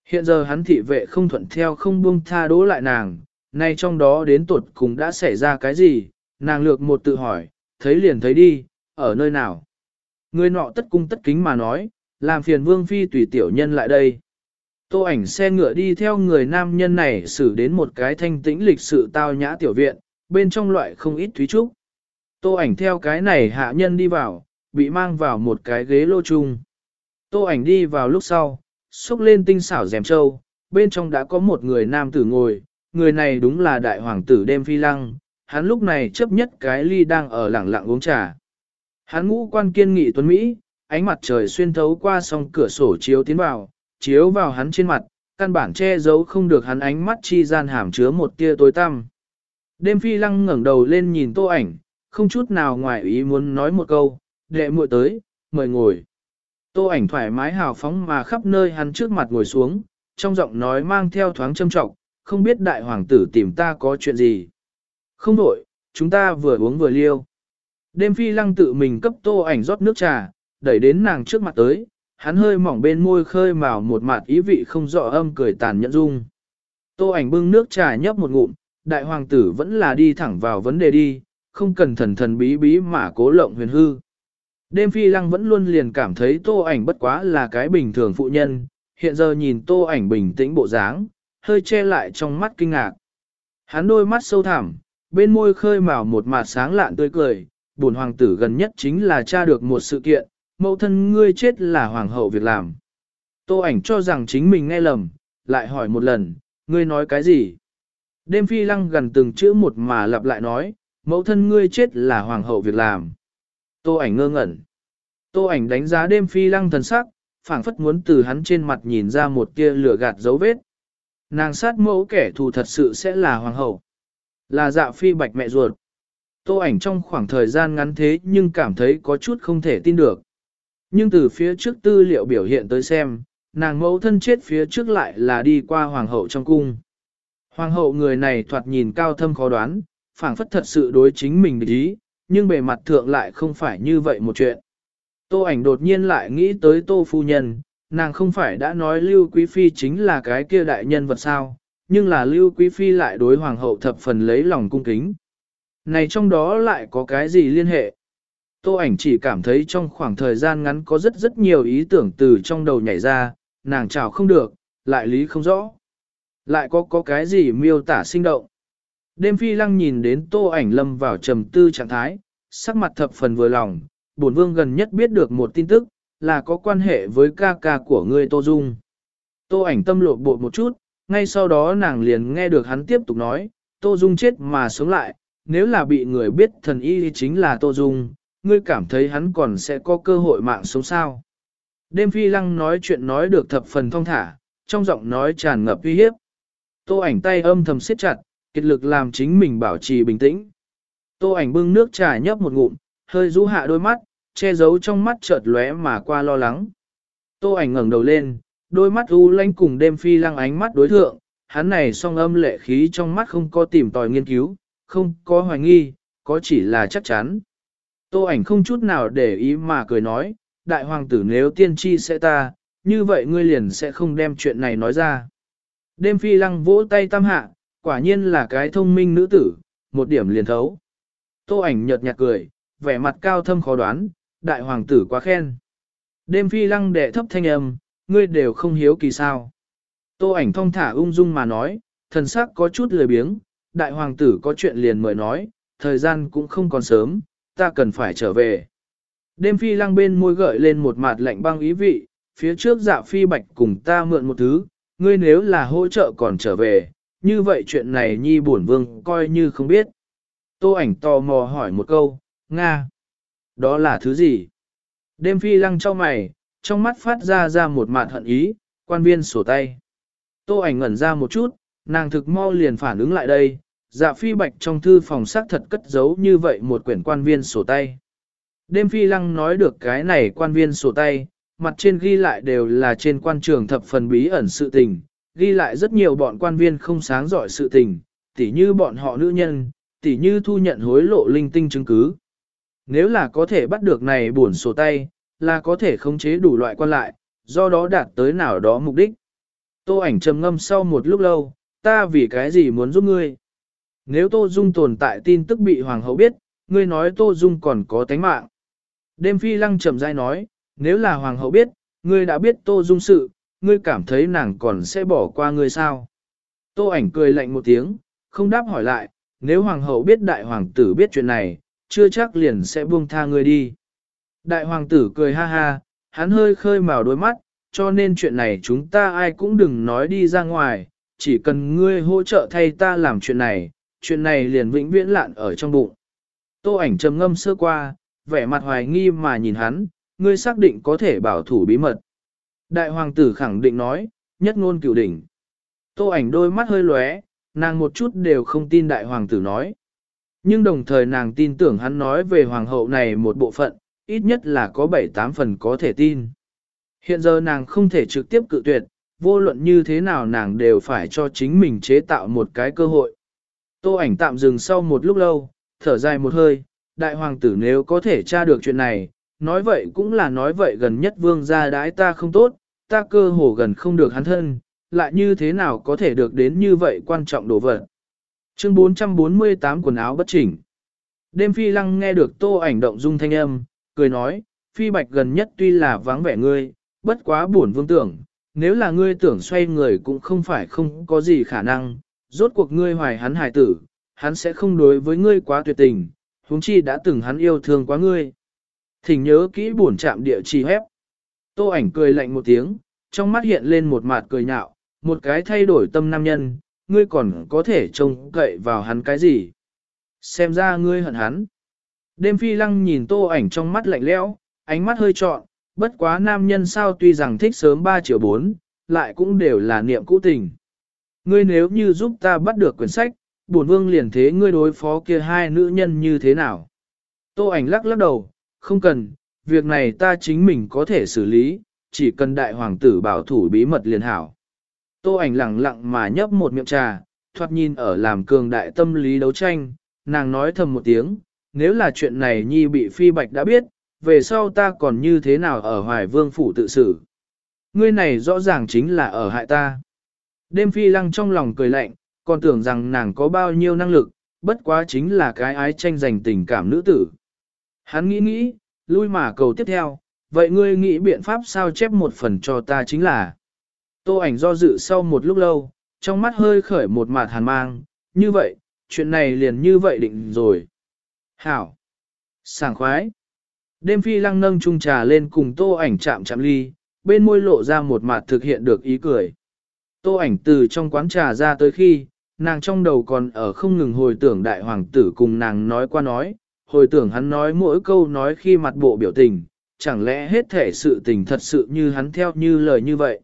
Hiện giờ hắn thị vệ không thuận theo không buông tha đố lại nàng, nay trong đó đến tuột cùng đã xảy ra cái gì, nàng lược một tự hỏi, thấy liền thấy đi, ở nơi nào. Người nọ tất cung tất kính mà nói, làm phiền vương phi tùy tiểu nhân lại đây. Tô ảnh xe ngựa đi theo người nam nhân này xử đến một cái thanh tĩnh lịch sự tao nhã tiểu viện, bên trong loại không ít thúy trúc. Tô ảnh theo cái này hạ nhân đi vào, bị mang vào một cái ghế lô chung. Tô ảnh đi vào lúc sau, xúc lên tinh xảo rèm châu, bên trong đã có một người nam tử ngồi, người này đúng là đại hoàng tử đêm phi lăng, hắn lúc này chấp nhất cái ly đang ở lẳng lặng uống trà. Hắn ngũ quan kiên nghị tuấn Mỹ, ánh mặt trời xuyên thấu qua song cửa sổ chiếu tiến vào, chiếu vào hắn trên mặt, căn bản che giấu không được hắn ánh mắt chi gian hàm chứa một tia tối tăm. Đêm phi lăng ngẩng đầu lên nhìn tô ảnh, không chút nào ngoài ý muốn nói một câu, đệ muội tới, mời ngồi. Tô ảnh thoải mái hào phóng mà khắp nơi hắn trước mặt ngồi xuống, trong giọng nói mang theo thoáng châm trọng, không biết đại hoàng tử tìm ta có chuyện gì. Không đổi, chúng ta vừa uống vừa liêu. Đêm phi lăng tự mình cấp tô ảnh rót nước trà, đẩy đến nàng trước mặt tới, hắn hơi mỏng bên môi khơi mào một mặt ý vị không rõ âm cười tàn nhẫn dung. Tô ảnh bưng nước trà nhấp một ngụm, đại hoàng tử vẫn là đi thẳng vào vấn đề đi, không cần thần thần bí bí mà cố lộng huyền hư. Đêm phi lăng vẫn luôn liền cảm thấy tô ảnh bất quá là cái bình thường phụ nhân, hiện giờ nhìn tô ảnh bình tĩnh bộ dáng, hơi che lại trong mắt kinh ngạc. Hắn đôi mắt sâu thẳm, bên môi khơi mào một mặt sáng lạn tươi cười, buồn hoàng tử gần nhất chính là tra được một sự kiện, mẫu thân ngươi chết là hoàng hậu việc làm. Tô ảnh cho rằng chính mình nghe lầm, lại hỏi một lần, ngươi nói cái gì? Đêm phi lăng gần từng chữ một mà lặp lại nói, mẫu thân ngươi chết là hoàng hậu việc làm. Tô ảnh ngơ ngẩn. Tô ảnh đánh giá đêm phi lăng thần sắc, phảng phất muốn từ hắn trên mặt nhìn ra một tia lửa gạt dấu vết. Nàng sát mẫu kẻ thù thật sự sẽ là hoàng hậu. Là dạ phi bạch mẹ ruột. Tô ảnh trong khoảng thời gian ngắn thế nhưng cảm thấy có chút không thể tin được. Nhưng từ phía trước tư liệu biểu hiện tới xem, nàng mẫu thân chết phía trước lại là đi qua hoàng hậu trong cung. Hoàng hậu người này thoạt nhìn cao thâm khó đoán, phảng phất thật sự đối chính mình địch ý, nhưng bề mặt thượng lại không phải như vậy một chuyện. Tô ảnh đột nhiên lại nghĩ tới tô phu nhân, nàng không phải đã nói Lưu Quý Phi chính là cái kia đại nhân vật sao, nhưng là Lưu Quý Phi lại đối hoàng hậu thập phần lấy lòng cung kính. Này trong đó lại có cái gì liên hệ? Tô ảnh chỉ cảm thấy trong khoảng thời gian ngắn có rất rất nhiều ý tưởng từ trong đầu nhảy ra, nàng chào không được, lại lý không rõ. Lại có có cái gì miêu tả sinh động. Đêm phi lăng nhìn đến tô ảnh lâm vào trầm tư trạng thái, sắc mặt thập phần vừa lòng, bổn vương gần nhất biết được một tin tức, là có quan hệ với ca ca của ngươi Tô Dung. Tô ảnh tâm lộ bộ một chút, ngay sau đó nàng liền nghe được hắn tiếp tục nói, Tô Dung chết mà sống lại, nếu là bị người biết thần y chính là Tô Dung, ngươi cảm thấy hắn còn sẽ có cơ hội mạng sống sao. Đêm phi lăng nói chuyện nói được thập phần thông thả, trong giọng nói tràn ngập uy hiếp. Tô ảnh tay âm thầm siết chặt, kiệt lực làm chính mình bảo trì bình tĩnh. Tô ảnh bưng nước trà nhấp một ngụm, hơi rũ hạ đôi mắt, che giấu trong mắt chợt lóe mà qua lo lắng. Tô ảnh ngẩng đầu lên, đôi mắt u lanh cùng đêm phi lăng ánh mắt đối thượng, hắn này song âm lệ khí trong mắt không có tìm tòi nghiên cứu, không có hoài nghi, có chỉ là chắc chắn. Tô ảnh không chút nào để ý mà cười nói, đại hoàng tử nếu tiên tri sẽ ta, như vậy ngươi liền sẽ không đem chuyện này nói ra. Đêm phi lăng vỗ tay tam hạ, quả nhiên là cái thông minh nữ tử, một điểm liền thấu. Tô ảnh nhợt nhạt cười, vẻ mặt cao thâm khó đoán, đại hoàng tử quá khen. Đêm phi lăng đệ thấp thanh âm, ngươi đều không hiếu kỳ sao. Tô ảnh thong thả ung dung mà nói, thần sắc có chút lười biếng, đại hoàng tử có chuyện liền mời nói, thời gian cũng không còn sớm, ta cần phải trở về. Đêm phi lăng bên môi gợi lên một mặt lạnh băng ý vị, phía trước dạ phi bạch cùng ta mượn một thứ, ngươi nếu là hỗ trợ còn trở về, như vậy chuyện này nhi bổn vương coi như không biết. Tô ảnh tò mò hỏi một câu, Nga, đó là thứ gì? Đêm phi lăng cho mày, trong mắt phát ra ra một mạt hận ý, quan viên sổ tay. Tô ảnh ngẩn ra một chút, nàng thực mau liền phản ứng lại đây, dạ phi bạch trong thư phòng xác thật cất giấu như vậy một quyển quan viên sổ tay. Đêm phi lăng nói được cái này quan viên sổ tay, mặt trên ghi lại đều là trên quan trường thập phần bí ẩn sự tình, ghi lại rất nhiều bọn quan viên không sáng giỏi sự tình, tỉ như bọn họ nữ nhân, tỉ như thu nhận hối lộ linh tinh chứng cứ. Nếu là có thể bắt được này buồn sổ tay, là có thể khống chế đủ loại quan lại, do đó đạt tới nào đó mục đích. Tô ảnh trầm ngâm sau một lúc lâu, ta vì cái gì muốn giúp ngươi? Nếu Tô Dung tồn tại tin tức bị Hoàng hậu biết, ngươi nói Tô Dung còn có tánh mạng. Đêm phi lăng chậm rãi nói, nếu là Hoàng hậu biết, ngươi đã biết Tô Dung sự, ngươi cảm thấy nàng còn sẽ bỏ qua ngươi sao? Tô ảnh cười lạnh một tiếng, không đáp hỏi lại, nếu hoàng hậu biết đại hoàng tử biết chuyện này, chưa chắc liền sẽ buông tha ngươi đi. Đại hoàng tử cười ha ha, hắn hơi khơi màu đôi mắt, cho nên chuyện này chúng ta ai cũng đừng nói đi ra ngoài, chỉ cần ngươi hỗ trợ thay ta làm chuyện này, chuyện này liền vĩnh viễn lạn ở trong bụng. Tô ảnh trầm ngâm sơ qua, vẻ mặt hoài nghi mà nhìn hắn, ngươi xác định có thể bảo thủ bí mật. Đại hoàng tử khẳng định nói, nhất ngôn cửu đỉnh. Tô ảnh đôi mắt hơi lóe, nàng một chút đều không tin đại hoàng tử nói. Nhưng đồng thời nàng tin tưởng hắn nói về hoàng hậu này một bộ phận, ít nhất là có 7-8 phần có thể tin. Hiện giờ nàng không thể trực tiếp cự tuyệt, vô luận như thế nào nàng đều phải cho chính mình chế tạo một cái cơ hội. Tô ảnh tạm dừng sau một lúc lâu, thở dài một hơi, đại hoàng tử nếu có thể tra được chuyện này, nói vậy cũng là nói vậy gần nhất vương gia đái ta không tốt, ta cơ hồ gần không được hắn thân, lại như thế nào có thể được đến như vậy quan trọng đồ vật. Chương 448 quần áo bất chỉnh. Đêm phi lăng nghe được tô ảnh động dung thanh âm, cười nói, phi bạch gần nhất tuy là vắng vẻ ngươi, bất quá buồn vương tưởng, nếu là ngươi tưởng xoay người cũng không phải không có gì khả năng, rốt cuộc ngươi hoài hắn hài tử, hắn sẽ không đối với ngươi quá tuyệt tình, huống chi đã từng hắn yêu thương quá ngươi. Thỉnh nhớ kỹ buồn chạm địa chỉ hép. Tô ảnh cười lạnh một tiếng, trong mắt hiện lên một mặt cười nhạo, một cái thay đổi tâm nam nhân, ngươi còn có thể trông cậy vào hắn cái gì. Xem ra ngươi hận hắn. Đêm phi lăng nhìn tô ảnh trong mắt lạnh lẽo, ánh mắt hơi trọn, bất quá nam nhân sao tuy rằng thích sớm 3 triệu 4, lại cũng đều là niệm cũ tình. Ngươi nếu như giúp ta bắt được quyển sách, bổn vương liền thế ngươi đối phó kia hai nữ nhân như thế nào? Tô ảnh lắc lắc đầu, không cần, việc này ta chính mình có thể xử lý, chỉ cần đại hoàng tử bảo thủ bí mật liền hảo. Tô ảnh lặng lặng mà nhấp một miệng trà, thoạt nhìn ở làm cường đại tâm lý đấu tranh, nàng nói thầm một tiếng, nếu là chuyện này nhi bị phi bạch đã biết, về sau ta còn như thế nào ở hoài vương phủ tự xử. Ngươi này rõ ràng chính là ở hại ta. Đêm phi lăng trong lòng cười lạnh, còn tưởng rằng nàng có bao nhiêu năng lực, bất quá chính là cái ái tranh giành tình cảm nữ tử. Hắn nghĩ nghĩ, lui mà cầu tiếp theo, vậy ngươi nghĩ biện pháp sao chép một phần cho ta chính là. Tô ảnh do dự sau một lúc lâu, trong mắt hơi khởi một mạt hàn mang, như vậy, chuyện này liền như vậy định rồi. Hảo! Sảng khoái! Đêm phi lăng nâng chung trà lên cùng tô ảnh chạm chạm ly, bên môi lộ ra một mặt thực hiện được ý cười. Tô ảnh từ trong quán trà ra tới khi, nàng trong đầu còn ở không ngừng hồi tưởng đại hoàng tử cùng nàng nói qua nói, hồi tưởng hắn nói mỗi câu nói khi mặt bộ biểu tình, chẳng lẽ hết thể sự tình thật sự như hắn theo như lời như vậy.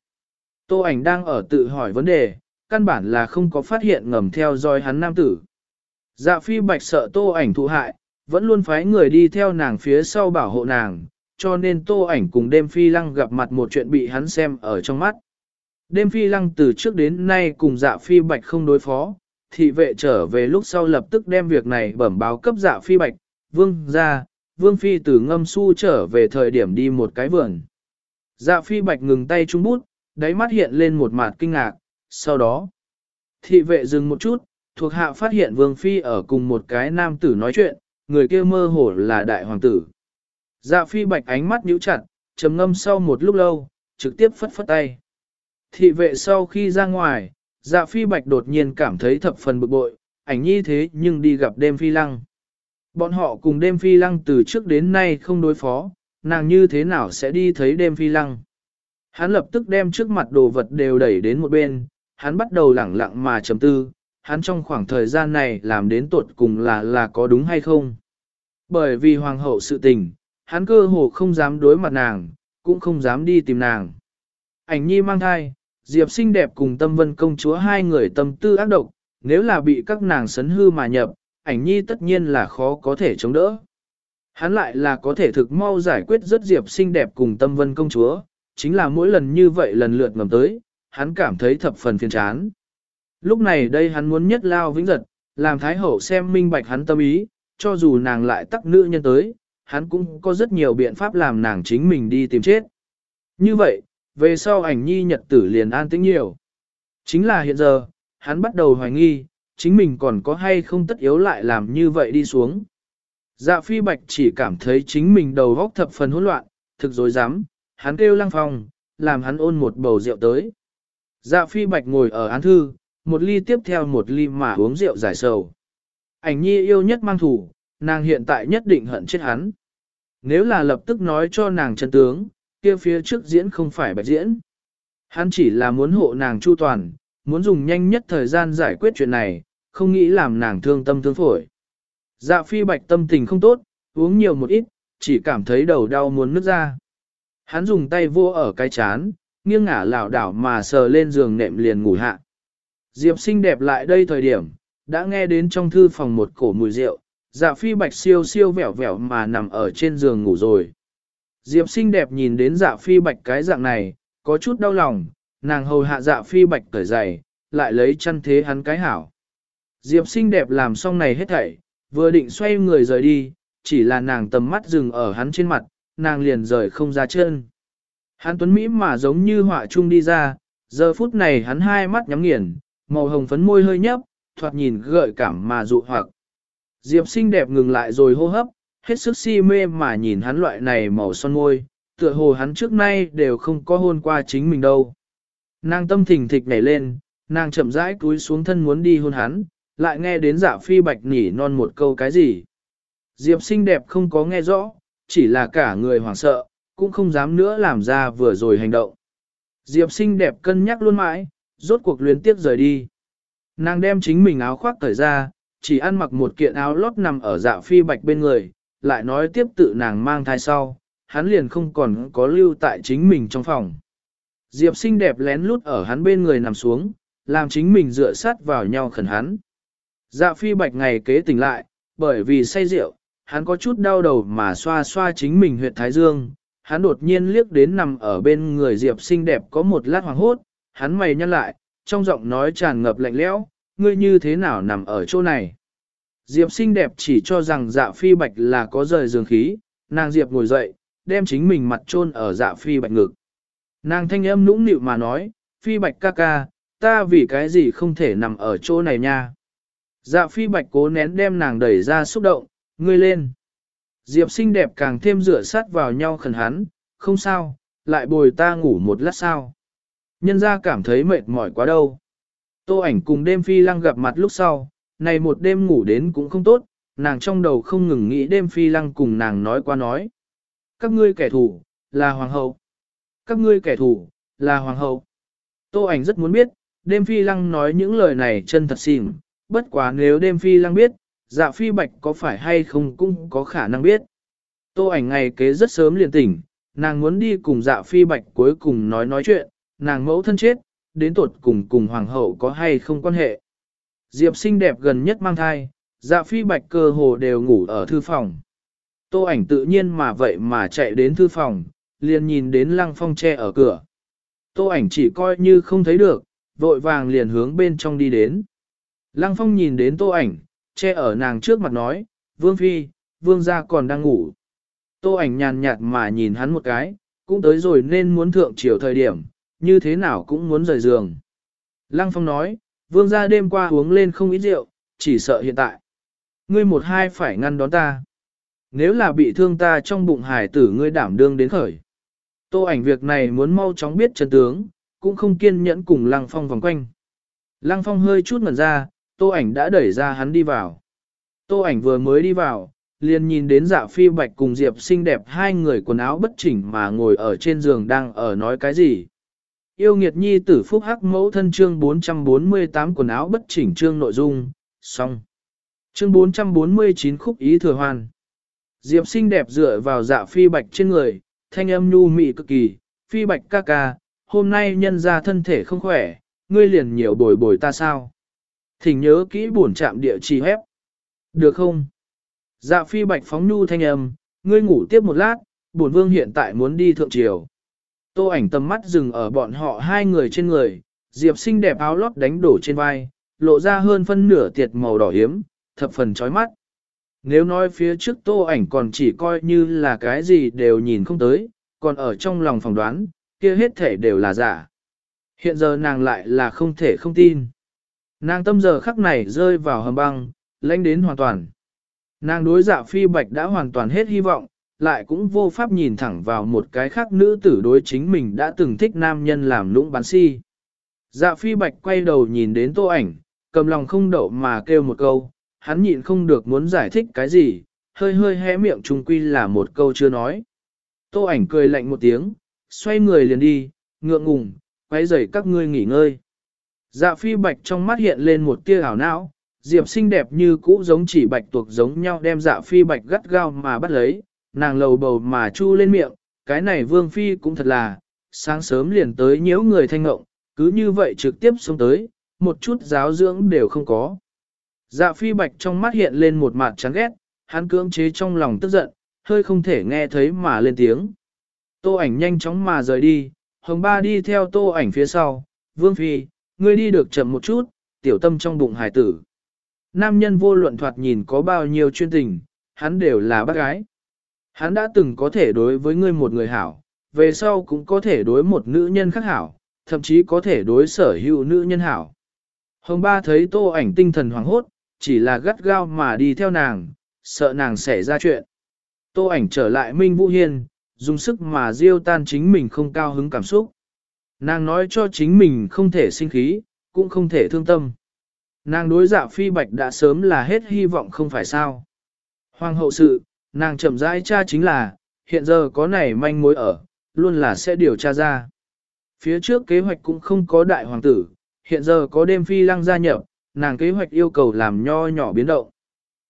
Tô ảnh đang ở tự hỏi vấn đề, căn bản là không có phát hiện ngầm theo dõi hắn nam tử. Dạ phi bạch sợ tô ảnh thụ hại, vẫn luôn phái người đi theo nàng phía sau bảo hộ nàng, cho nên tô ảnh cùng đêm phi lăng gặp mặt một chuyện bị hắn xem ở trong mắt. Đêm phi lăng từ trước đến nay cùng dạ phi bạch không đối phó, thị vệ trở về lúc sau lập tức đem việc này bẩm báo cấp dạ phi bạch, vương ra, vương phi từ ngâm su trở về thời điểm đi một cái vườn. Dạ phi bạch ngừng tay trung bút, đáy mắt hiện lên một mặt kinh ngạc, sau đó, thị vệ dừng một chút, thuộc hạ phát hiện vương phi ở cùng một cái nam tử nói chuyện, người kia mơ hồ là đại hoàng tử. Dạ phi bạch ánh mắt nhíu chặt, trầm ngâm sau một lúc lâu, trực tiếp phất phất tay. Thị vệ sau khi ra ngoài, dạ phi bạch đột nhiên cảm thấy thập phần bực bội, ảnh nhi thế nhưng đi gặp đêm phi lăng. Bọn họ cùng đêm phi lăng từ trước đến nay không đối phó, nàng như thế nào sẽ đi thấy đêm phi lăng. Hắn lập tức đem trước mặt đồ vật đều đẩy đến một bên, hắn bắt đầu lẳng lặng mà chấm tư, hắn trong khoảng thời gian này làm đến tuột cùng là là có đúng hay không. Bởi vì hoàng hậu sự tình, hắn cơ hồ không dám đối mặt nàng, cũng không dám đi tìm nàng. Ảnh nhi mang thai, Diệp xinh đẹp cùng tâm vân công chúa hai người tâm tư ác độc, nếu là bị các nàng sấn hư mà nhập, ảnh nhi tất nhiên là khó có thể chống đỡ. Hắn lại là có thể thực mau giải quyết rất Diệp xinh đẹp cùng tâm vân công chúa, chính là mỗi lần như vậy lần lượt ngầm tới, hắn cảm thấy thập phần phiền chán. Lúc này đây hắn muốn nhất lao vĩnh giật, làm Thái Hậu xem minh bạch hắn tâm ý, cho dù nàng lại tắc nữ nhân tới, hắn cũng có rất nhiều biện pháp làm nàng chính mình đi tìm chết. Như vậy, về sau ảnh nhi nhật tử liền an tĩnh nhiều. Chính là hiện giờ, hắn bắt đầu hoài nghi, chính mình còn có hay không tất yếu lại làm như vậy đi xuống. Dạ phi bạch chỉ cảm thấy chính mình đầu góc thập phần hỗn loạn, thực dối dám, hắn kêu lăng phong, làm hắn ôn một bầu rượu tới. Dạ phi bạch ngồi ở án thư, một ly tiếp theo một ly mà uống rượu giải sầu. Ảnh nhi yêu nhất mang thủ, nàng hiện tại nhất định hận chết hắn. Nếu là lập tức nói cho nàng chân tướng, kia phía trước diễn không phải bạch diễn. Hắn chỉ là muốn hộ nàng chu toàn, muốn dùng nhanh nhất thời gian giải quyết chuyện này, không nghĩ làm nàng thương tâm thương phổi. Dạ phi bạch tâm tình không tốt, uống nhiều một ít, chỉ cảm thấy đầu đau muốn nứt ra. Hắn dùng tay vô ở cái chán, nghiêng ngả lảo đảo mà sờ lên giường nệm liền ngủ hạ. Diệp xinh đẹp lại đây thời điểm, đã nghe đến trong thư phòng một cổ mùi rượu, dạ phi bạch siêu siêu vẻo vẻo mà nằm ở trên giường ngủ rồi. Diệp xinh đẹp nhìn đến dạ phi bạch cái dạng này, có chút đau lòng, nàng hầu hạ dạ phi bạch cởi giày, lại lấy chăn thế hắn cái hảo. Diệp xinh đẹp làm xong này hết thảy, vừa định xoay người rời đi, chỉ là nàng tầm mắt dừng ở hắn trên mặt, nàng liền rời không ra chân. Hắn tuấn Mỹ mà giống như họa trung đi ra, giờ phút này hắn hai mắt nhắm nghiền, màu hồng phấn môi hơi nhấp, thoạt nhìn gợi cảm mà dụ hoặc. Diệp xinh đẹp ngừng lại rồi hô hấp, hết sức si mê mà nhìn hắn loại này màu son môi, tựa hồ hắn trước nay đều không có hôn qua chính mình đâu. Nàng tâm thình thịch nhảy lên, nàng chậm rãi cúi xuống thân muốn đi hôn hắn, lại nghe đến dạ phi bạch nỉ non một câu cái gì. Diệp xinh đẹp không có nghe rõ, chỉ là cả người hoảng sợ, cũng không dám nữa làm ra vừa rồi hành động. Diệp xinh đẹp cân nhắc luôn mãi, rốt cuộc luyến tiếp rời đi. Nàng đem chính mình áo khoác cởi ra, chỉ ăn mặc một kiện áo lót nằm ở dạ phi bạch bên người, lại nói tiếp tự nàng mang thai sau, hắn liền không còn có lưu tại chính mình trong phòng. Diệp xinh đẹp lén lút ở hắn bên người nằm xuống, làm chính mình dựa sát vào nhau khẩn hắn. Dạ phi bạch ngày kế tỉnh lại, bởi vì say rượu, hắn có chút đau đầu mà xoa xoa chính mình huyệt thái dương, hắn đột nhiên liếc đến nằm ở bên người Diệp xinh đẹp có một lát hoàng hốt, hắn mày nhăn lại, trong giọng nói tràn ngập lạnh lẽo, ngươi như thế nào nằm ở chỗ này. Diệp xinh đẹp chỉ cho rằng dạ phi bạch là có rời giường khí, nàng Diệp ngồi dậy, đem chính mình mặt chôn ở dạ phi bạch ngực. Nàng thanh âm nũng nịu mà nói, phi bạch ca ca, ta vì cái gì không thể nằm ở chỗ này nha. Dạ phi bạch cố nén đem nàng đẩy ra xúc động, ngươi lên. Diệp xinh đẹp càng thêm rửa sát vào nhau khẩn hắn, không sao, lại bồi ta ngủ một lát sao. Nhân ra cảm thấy mệt mỏi quá đâu. Tô ảnh cùng đêm phi lăng gặp mặt lúc sau, này một đêm ngủ đến cũng không tốt, nàng trong đầu không ngừng nghĩ đêm phi lăng cùng nàng nói qua nói. Các ngươi kẻ thù, là hoàng hậu. Các ngươi kẻ thù, là hoàng hậu. Tô ảnh rất muốn biết, đêm phi lăng nói những lời này chân thật xỉn, bất quá nếu đêm phi lăng biết, dạ phi bạch có phải hay không cũng có khả năng biết. Tô ảnh ngày kế rất sớm liền tỉnh, nàng muốn đi cùng dạ phi bạch cuối cùng nói nói chuyện, nàng mẫu thân chết, đến tuột cùng cùng hoàng hậu có hay không quan hệ. Diệp xinh đẹp gần nhất mang thai, dạ phi bạch cơ hồ đều ngủ ở thư phòng. Tô ảnh tự nhiên mà vậy mà chạy đến thư phòng, liền nhìn đến lăng phong tre ở cửa. Tô ảnh chỉ coi như không thấy được, vội vàng liền hướng bên trong đi đến. Lăng phong nhìn đến tô ảnh, che ở nàng trước mặt nói, vương phi, vương gia còn đang ngủ. Tô ảnh nhàn nhạt mà nhìn hắn một cái, cũng tới rồi nên muốn thượng chiều thời điểm, như thế nào cũng muốn rời giường. Lăng phong nói, vương gia đêm qua uống lên không ít rượu, chỉ sợ hiện tại. Ngươi một hai phải ngăn đón ta. Nếu là bị thương ta trong bụng hải tử ngươi đảm đương đến khởi. Tô ảnh việc này muốn mau chóng biết chân tướng, cũng không kiên nhẫn cùng Lăng Phong vòng quanh. Lăng Phong hơi chút ngẩn ra, Tô ảnh đã đẩy ra hắn đi vào. Tô ảnh vừa mới đi vào, liền nhìn đến dạ phi bạch cùng Diệp xinh đẹp hai người quần áo bất chỉnh mà ngồi ở trên giường đang ở nói cái gì. Yêu nghiệt nhi tử phúc hắc mẫu thân chương 448 quần áo bất chỉnh chương nội dung, xong. Chương 449 khúc ý thừa hoàn. Diệp xinh đẹp dựa vào dạ phi bạch trên người, thanh âm nhu mị cực kỳ, phi bạch ca ca, hôm nay nhân ra thân thể không khỏe, ngươi liền nhiều bồi bồi ta sao. Thỉnh nhớ kỹ buồn chạm địa chỉ hép. Được không? Dạ phi bạch phóng nhu thanh âm, ngươi ngủ tiếp một lát, buồn vương hiện tại muốn đi thượng triều. Tô ảnh tầm mắt dừng ở bọn họ hai người trên người, Diệp xinh đẹp áo lót đánh đổ trên vai, lộ ra hơn phân nửa tiệt màu đỏ hiếm, thập phần chói mắt. Nếu nói phía trước tô ảnh còn chỉ coi như là cái gì đều nhìn không tới, còn ở trong lòng phỏng đoán, kia hết thể đều là giả. Hiện giờ nàng lại là không thể không tin. Nàng tâm giờ khắc này rơi vào hầm băng, lãnh đến hoàn toàn. Nàng đối dạ phi bạch đã hoàn toàn hết hy vọng, lại cũng vô pháp nhìn thẳng vào một cái khác nữ tử đối chính mình đã từng thích nam nhân làm lũng bán si. Dạ phi bạch quay đầu nhìn đến tô ảnh, cầm lòng không đậu mà kêu một câu, hắn nhịn không được muốn giải thích cái gì, hơi hơi hé miệng trung quy là một câu chưa nói. Tô ảnh cười lạnh một tiếng, xoay người liền đi, ngượng ngùng, quay rời các ngươi nghỉ ngơi. Dạ phi bạch trong mắt hiện lên một tia ảo não, diệp xinh đẹp như cũ giống chỉ bạch tuộc giống nhau đem dạ phi bạch gắt gao mà bắt lấy, nàng lầu bầu mà chu lên miệng, cái này vương phi cũng thật là, sáng sớm liền tới nhiễu người thanh ngộng, cứ như vậy trực tiếp xuống tới, một chút giáo dưỡng đều không có. Dạ phi bạch trong mắt hiện lên một mặt chán ghét, hắn cưỡng chế trong lòng tức giận, hơi không thể nghe thấy mà lên tiếng. Tô ảnh nhanh chóng mà rời đi, hồng ba đi theo tô ảnh phía sau, vương phi, ngươi đi được chậm một chút, tiểu tâm trong bụng hải tử. Nam nhân vô luận thoạt nhìn có bao nhiêu chuyên tình, hắn đều là bác gái. Hắn đã từng có thể đối với ngươi một người hảo, về sau cũng có thể đối một nữ nhân khác hảo, thậm chí có thể đối sở hữu nữ nhân hảo. Hồng ba thấy tô ảnh tinh thần hoảng hốt, chỉ là gắt gao mà đi theo nàng, sợ nàng xảy ra chuyện. Tô ảnh trở lại Minh Vũ Hiên, dùng sức mà diêu tan chính mình không cao hứng cảm xúc. Nàng nói cho chính mình không thể sinh khí, cũng không thể thương tâm. Nàng đối dạ phi bạch đã sớm là hết hy vọng không phải sao. Hoàng hậu sự, nàng chậm rãi tra chính là, hiện giờ có này manh mối ở, luôn là sẽ điều tra ra. Phía trước kế hoạch cũng không có đại hoàng tử, hiện giờ có đêm phi lăng gia nhập, nàng kế hoạch yêu cầu làm nho nhỏ biến động.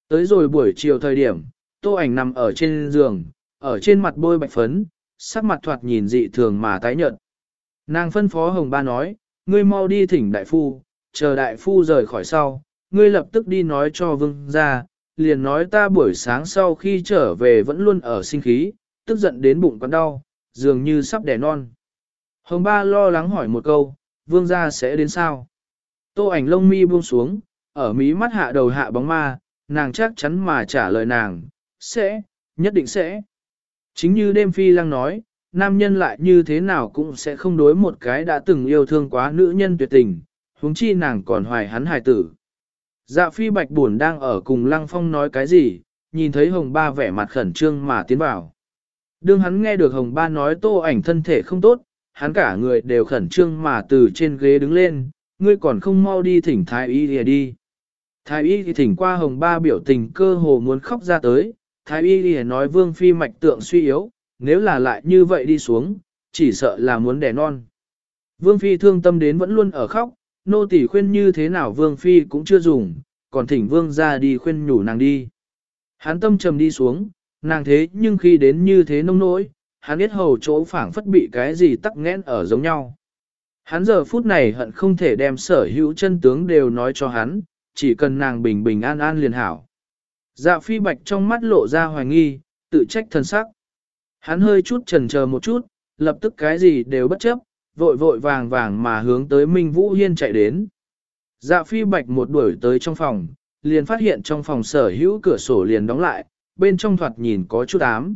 Tới rồi buổi chiều thời điểm, tô ảnh nằm ở trên giường, ở trên mặt bôi bạch phấn, sắc mặt thoạt nhìn dị thường mà tái nhợt. Nàng phân phó hồng ba nói, ngươi mau đi thỉnh đại phu, chờ đại phu rời khỏi sau, ngươi lập tức đi nói cho vương gia, liền nói ta buổi sáng sau khi trở về vẫn luôn ở sinh khí, tức giận đến bụng quặn đau, dường như sắp đẻ non. Hồng ba lo lắng hỏi một câu, vương gia sẽ đến sao? Tô ảnh lông mi buông xuống, ở mí mắt hạ đầu hạ bóng ma, nàng chắc chắn mà trả lời nàng, sẽ, nhất định sẽ. Chính như đêm phi lăng nói, nam nhân lại như thế nào cũng sẽ không đối một cái đã từng yêu thương quá nữ nhân tuyệt tình, huống chi nàng còn hoài hắn hài tử. Dạ phi bạch buồn đang ở cùng lăng phong nói cái gì, nhìn thấy hồng ba vẻ mặt khẩn trương mà tiến vào. Đương hắn nghe được hồng ba nói tô ảnh thân thể không tốt, hắn cả người đều khẩn trương mà từ trên ghế đứng lên, ngươi còn không mau đi thỉnh thái y đi đi. Thái y thì thỉnh qua hồng ba biểu tình cơ hồ muốn khóc ra tới, thái y thì nói vương phi mạch tượng suy yếu, nếu là lại như vậy đi xuống, chỉ sợ là muốn đẻ non. Vương phi thương tâm đến vẫn luôn ở khóc, nô tỳ khuyên như thế nào vương phi cũng chưa dùng, còn thỉnh vương ra đi khuyên nhủ nàng đi. Hắn tâm trầm đi xuống, nàng thế nhưng khi đến như thế nông nỗi, hắn biết hầu chỗ phảng phất bị cái gì tắc nghẽn ở giống nhau. Hắn giờ phút này hận không thể đem sở hữu chân tướng đều nói cho hắn, chỉ cần nàng bình bình an an liền hảo. Dạ phi bạch trong mắt lộ ra hoài nghi, tự trách thân sắc. Hắn hơi chút chần chờ một chút, lập tức cái gì đều bất chấp, vội vội vàng vàng mà hướng tới Minh Vũ Hiên chạy đến. Dạ phi bạch một đuổi tới trong phòng, liền phát hiện trong phòng sở hữu cửa sổ liền đóng lại, bên trong thoạt nhìn có chút ám.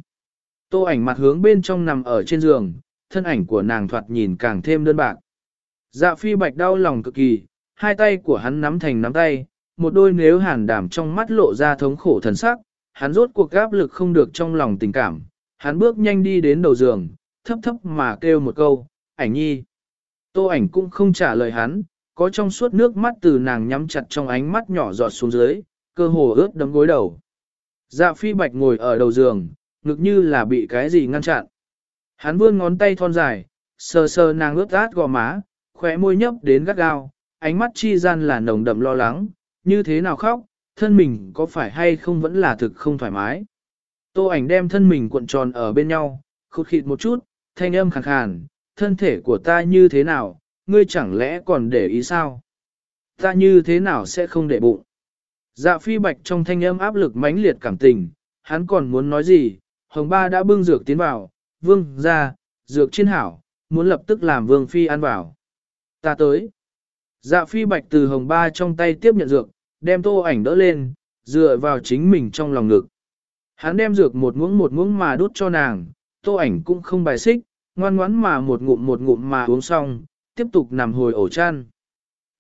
Tô ảnh mặt hướng bên trong nằm ở trên giường, thân ảnh của nàng thoạt nhìn càng thêm đơn bạc. Dạ phi bạch đau lòng cực kỳ, hai tay của hắn nắm thành nắm tay, một đôi nếu hàn đảm trong mắt lộ ra thống khổ thần sắc, hắn rốt cuộc áp lực không được trong lòng tình cảm, hắn bước nhanh đi đến đầu giường, thấp thấp mà kêu một câu, ảnh nhi. Tô ảnh cũng không trả lời hắn, có trong suốt nước mắt từ nàng nhắm chặt trong ánh mắt nhỏ giọt xuống dưới, cơ hồ ướt đấm gối đầu. Dạ phi bạch ngồi ở đầu giường, ngực như là bị cái gì ngăn chặn. Hắn vươn ngón tay thon dài, sờ sờ nàng ướt át gò má, khóe môi nhấp đến gắt gao, ánh mắt chi gian là nồng đậm lo lắng, như thế nào khóc, thân mình có phải hay không vẫn là thực không thoải mái. Tô ảnh đem thân mình cuộn tròn ở bên nhau, khụt khịt một chút, thanh âm khàn khàn, thân thể của ta như thế nào, ngươi chẳng lẽ còn để ý sao? Ta như thế nào sẽ không để bụng? Dạ phi bạch trong thanh âm áp lực mãnh liệt cảm tình, hắn còn muốn nói gì, hồng ba đã bưng dược tiến vào, vương ra, dược chiên hảo, muốn lập tức làm vương phi ăn vào. Ta tới. Dạ phi bạch từ hồng ba trong tay tiếp nhận dược, đem tô ảnh đỡ lên, dựa vào chính mình trong lòng ngực. Hắn đem dược một muỗng một muỗng mà đút cho nàng, tô ảnh cũng không bài xích, ngoan ngoãn mà một ngụm một ngụm mà uống xong, tiếp tục nằm hồi ổ chăn.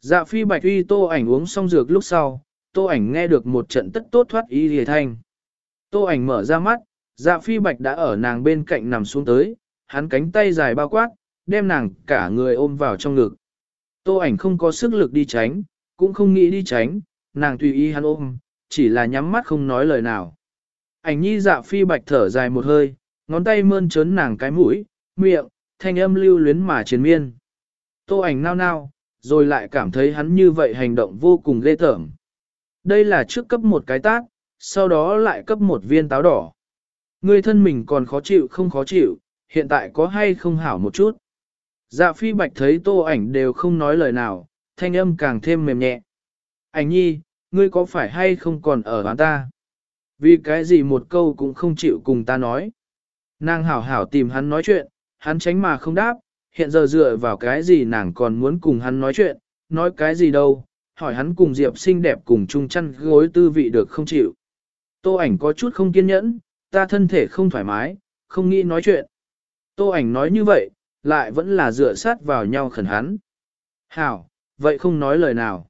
Dạ phi bạch uy tô ảnh uống xong dược lúc sau, tô ảnh nghe được một trận tất tốt thoát y lìa thanh. Tô ảnh mở ra mắt, Dạ phi bạch đã ở nàng bên cạnh nằm xuống tới, hắn cánh tay dài bao quát, đem nàng cả người ôm vào trong ngực. Tô ảnh không có sức lực đi tránh, cũng không nghĩ đi tránh, nàng tùy ý hắn ôm, chỉ là nhắm mắt không nói lời nào. Ảnh nhi dạ phi bạch thở dài một hơi, ngón tay mơn trớn nàng cái mũi, miệng, thanh âm lưu luyến mà chiến miên. Tô ảnh nao nao, rồi lại cảm thấy hắn như vậy hành động vô cùng ghê tởm. Đây là trước cấp một cái tát, sau đó lại cấp một viên táo đỏ. Người thân mình còn khó chịu không khó chịu, hiện tại có hay không hảo một chút. Dạ phi bạch thấy tô ảnh đều không nói lời nào, thanh âm càng thêm mềm nhẹ. Ảnh nhi, ngươi có phải hay không còn ở bán ta? Vì cái gì một câu cũng không chịu cùng ta nói. Nàng hảo hảo tìm hắn nói chuyện, hắn tránh mà không đáp, hiện giờ dựa vào cái gì nàng còn muốn cùng hắn nói chuyện, nói cái gì đâu, hỏi hắn cùng Diệp xinh đẹp cùng chung chăn gối tư vị được không chịu. Tô ảnh có chút không kiên nhẫn, ta thân thể không thoải mái, không nghĩ nói chuyện. Tô ảnh nói như vậy, lại vẫn là dựa sát vào nhau khẩn hắn. Hảo, vậy không nói lời nào.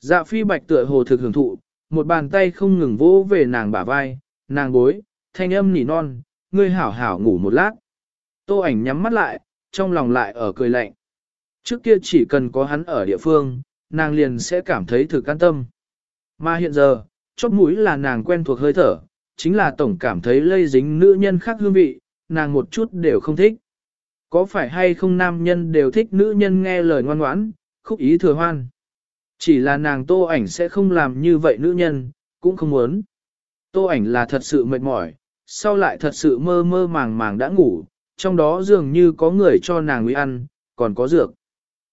Dạ phi bạch tựa hồ thực hưởng thụ, một bàn tay không ngừng vỗ về nàng bả vai, nàng bối, thanh âm nỉ non, ngươi hảo hảo ngủ một lát. Tô ảnh nhắm mắt lại, trong lòng lại ở cười lạnh. Trước kia chỉ cần có hắn ở địa phương, nàng liền sẽ cảm thấy thực an tâm. Mà hiện giờ, chóp mũi là nàng quen thuộc hơi thở, chính là tổng cảm thấy lây dính nữ nhân khác hương vị, nàng một chút đều không thích. Có phải hay không nam nhân đều thích nữ nhân nghe lời ngoan ngoãn, khúc ý thừa hoan. Chỉ là nàng tô ảnh sẽ không làm như vậy nữ nhân, cũng không muốn. Tô ảnh là thật sự mệt mỏi, sau lại thật sự mơ mơ màng màng đã ngủ, trong đó dường như có người cho nàng uy ăn, còn có dược.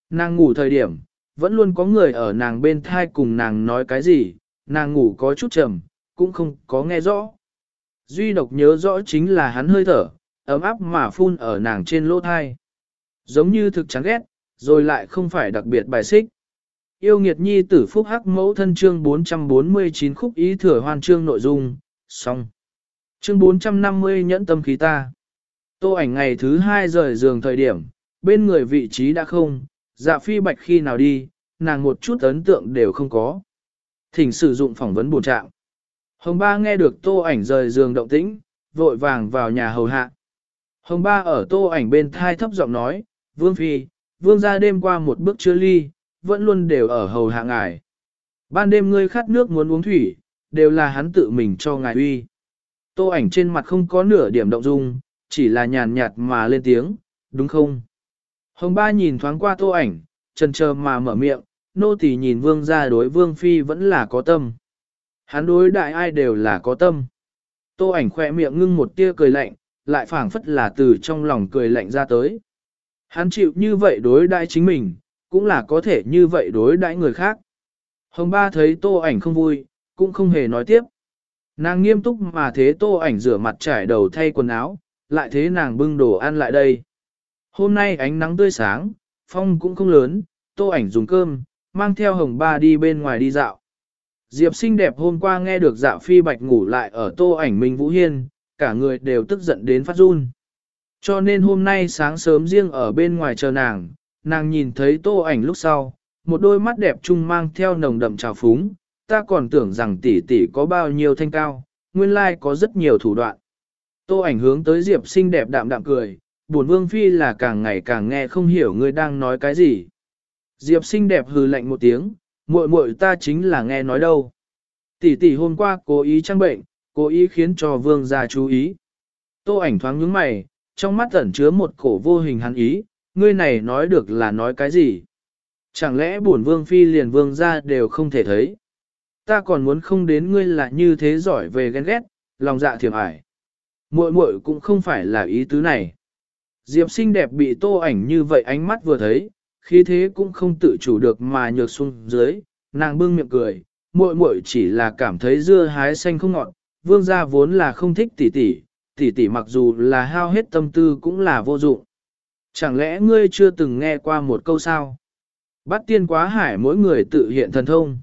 Nàng ngủ thời điểm, vẫn luôn có người ở nàng bên thai cùng nàng nói cái gì, nàng ngủ có chút trầm, cũng không có nghe rõ. Duy độc nhớ rõ chính là hắn hơi thở, ấm áp mà phun ở nàng trên lỗ thai. Giống như thực chán ghét, rồi lại không phải đặc biệt bài xích. Yêu nghiệt nhi tử phúc hắc mẫu thân chương 449 khúc ý thừa hoàn chương nội dung, xong. Chương 450 nhẫn tâm khí ta. Tô ảnh ngày thứ hai rời giường thời điểm, bên người vị trí đã không, dạ phi bạch khi nào đi, nàng một chút ấn tượng đều không có. Thỉnh sử dụng phỏng vấn bổ trạng. Hồng ba nghe được tô ảnh rời giường động tĩnh, vội vàng vào nhà hầu hạ. Hồng ba ở tô ảnh bên thai thấp giọng nói, vương phi, vương gia đêm qua một bước chưa ly, vẫn luôn đều ở hầu hạ ngài. Ban đêm ngươi khát nước muốn uống thủy, đều là hắn tự mình cho ngài uy. Tô ảnh trên mặt không có nửa điểm động dung, chỉ là nhàn nhạt mà lên tiếng, đúng không? Hồng ba nhìn thoáng qua tô ảnh, chần chờ mà mở miệng, nô tỳ nhìn vương gia đối vương phi vẫn là có tâm. Hắn đối đại ai đều là có tâm. Tô ảnh khỏe miệng ngưng một tia cười lạnh, lại phảng phất là từ trong lòng cười lạnh ra tới. Hắn chịu như vậy đối đại chính mình, cũng là có thể như vậy đối đãi người khác. Hồng ba thấy tô ảnh không vui, cũng không hề nói tiếp. Nàng nghiêm túc mà thế tô ảnh rửa mặt trải đầu thay quần áo, lại thế nàng bưng đồ ăn lại đây. Hôm nay ánh nắng tươi sáng, phong cũng không lớn, tô ảnh dùng cơm, mang theo hồng ba đi bên ngoài đi dạo. Diệp xinh đẹp hôm qua nghe được dạo phi bạch ngủ lại ở tô ảnh Minh Vũ Hiên, cả người đều tức giận đến phát run. Cho nên hôm nay sáng sớm riêng ở bên ngoài chờ nàng, nàng nhìn thấy tô ảnh lúc sau, một đôi mắt đẹp trung mang theo nồng đậm trào phúng, ta còn tưởng rằng tỷ tỷ có bao nhiêu thanh cao, nguyên lai có rất nhiều thủ đoạn. Tô ảnh hướng tới Diệp xinh đẹp đạm đạm cười, buồn vương phi là càng ngày càng nghe không hiểu ngươi đang nói cái gì. Diệp xinh đẹp hừ lạnh một tiếng, muội muội ta chính là nghe nói đâu. Tỷ tỷ hôm qua cố ý trang bệnh, cố ý khiến cho vương gia chú ý. Tô ảnh thoáng nhướng mày, trong mắt ẩn chứa một cổ vô hình hắn ý, ngươi này nói được là nói cái gì? Chẳng lẽ bổn vương phi liền vương gia đều không thể thấy? Ta còn muốn không đến ngươi là như thế giỏi về ghen ghét, lòng dạ thiểm ải. Muội muội cũng không phải là ý tứ này. Diệp xinh đẹp bị tô ảnh như vậy ánh mắt vừa thấy, khí thế cũng không tự chủ được mà nhược xuống dưới, nàng bưng miệng cười, muội muội chỉ là cảm thấy dưa hái xanh không ngọt, vương gia vốn là không thích tỷ tỷ, tỷ tỷ mặc dù là hao hết tâm tư cũng là vô dụng. Chẳng lẽ ngươi chưa từng nghe qua một câu sao? Bắt tiên quá hải mỗi người tự hiện thần thông.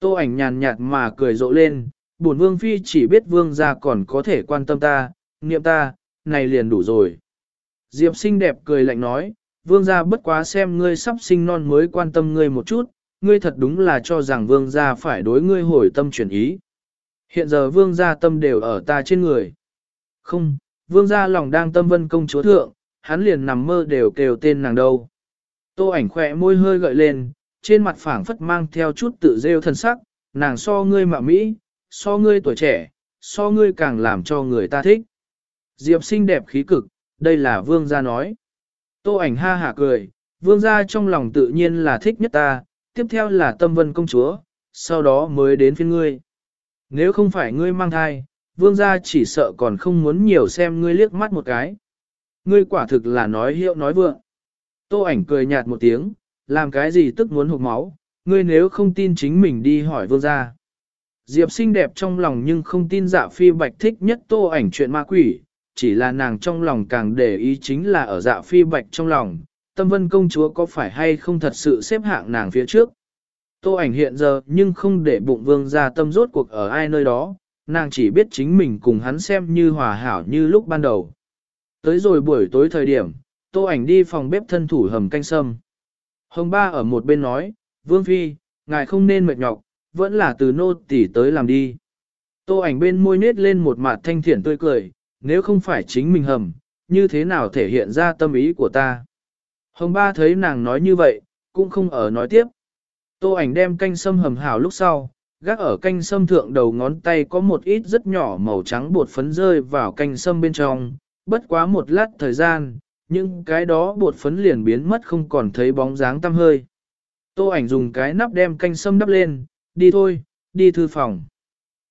Tô ảnh nhàn nhạt mà cười rộ lên, bổn vương phi chỉ biết vương gia còn có thể quan tâm ta, niệm ta, này liền đủ rồi. Diệp xinh đẹp cười lạnh nói, vương gia bất quá xem ngươi sắp sinh non mới quan tâm ngươi một chút, ngươi thật đúng là cho rằng vương gia phải đối ngươi hồi tâm chuyển ý. Hiện giờ vương gia tâm đều ở ta trên người. Không, vương gia lòng đang tâm vân công chúa thượng, hắn liền nằm mơ đều kêu tên nàng đâu. Tô ảnh khỏe môi hơi gợi lên, trên mặt phảng phất mang theo chút tự rêu thân sắc, nàng so ngươi mạ mỹ, so ngươi tuổi trẻ, so ngươi càng làm cho người ta thích. Diệp xinh đẹp khí cực, đây là vương gia nói. Tô ảnh ha hả cười, vương gia trong lòng tự nhiên là thích nhất ta, tiếp theo là tâm vân công chúa, sau đó mới đến phiên ngươi. Nếu không phải ngươi mang thai, vương gia chỉ sợ còn không muốn nhiều xem ngươi liếc mắt một cái. Ngươi quả thực là nói hiệu nói vượng. Tô ảnh cười nhạt một tiếng, làm cái gì tức muốn hụt máu, ngươi nếu không tin chính mình đi hỏi vương gia. Diệp xinh đẹp trong lòng nhưng không tin dạ phi bạch thích nhất tô ảnh chuyện ma quỷ, chỉ là nàng trong lòng càng để ý chính là ở dạ phi bạch trong lòng, tâm vân công chúa có phải hay không thật sự xếp hạng nàng phía trước. Tô ảnh hiện giờ nhưng không để bụng vương gia tâm rốt cuộc ở ai nơi đó, nàng chỉ biết chính mình cùng hắn xem như hòa hảo như lúc ban đầu. Tới rồi buổi tối thời điểm, tô ảnh đi phòng bếp thân thủ hầm canh sâm. Hồng ba ở một bên nói, vương phi, ngài không nên mệt nhọc, vẫn là từ nô tỉ tới làm đi. Tô ảnh bên môi nết lên một mặt thanh thiện tươi cười, nếu không phải chính mình hầm, như thế nào thể hiện ra tâm ý của ta. Hồng ba thấy nàng nói như vậy, cũng không ở nói tiếp. Tô ảnh đem canh sâm hầm hảo lúc sau, gác ở canh sâm thượng đầu ngón tay có một ít rất nhỏ màu trắng bột phấn rơi vào canh sâm bên trong, bất quá một lát thời gian, những cái đó bột phấn liền biến mất không còn thấy bóng dáng tăm hơi. Tô ảnh dùng cái nắp đem canh sâm đắp lên, đi thôi, đi thư phòng.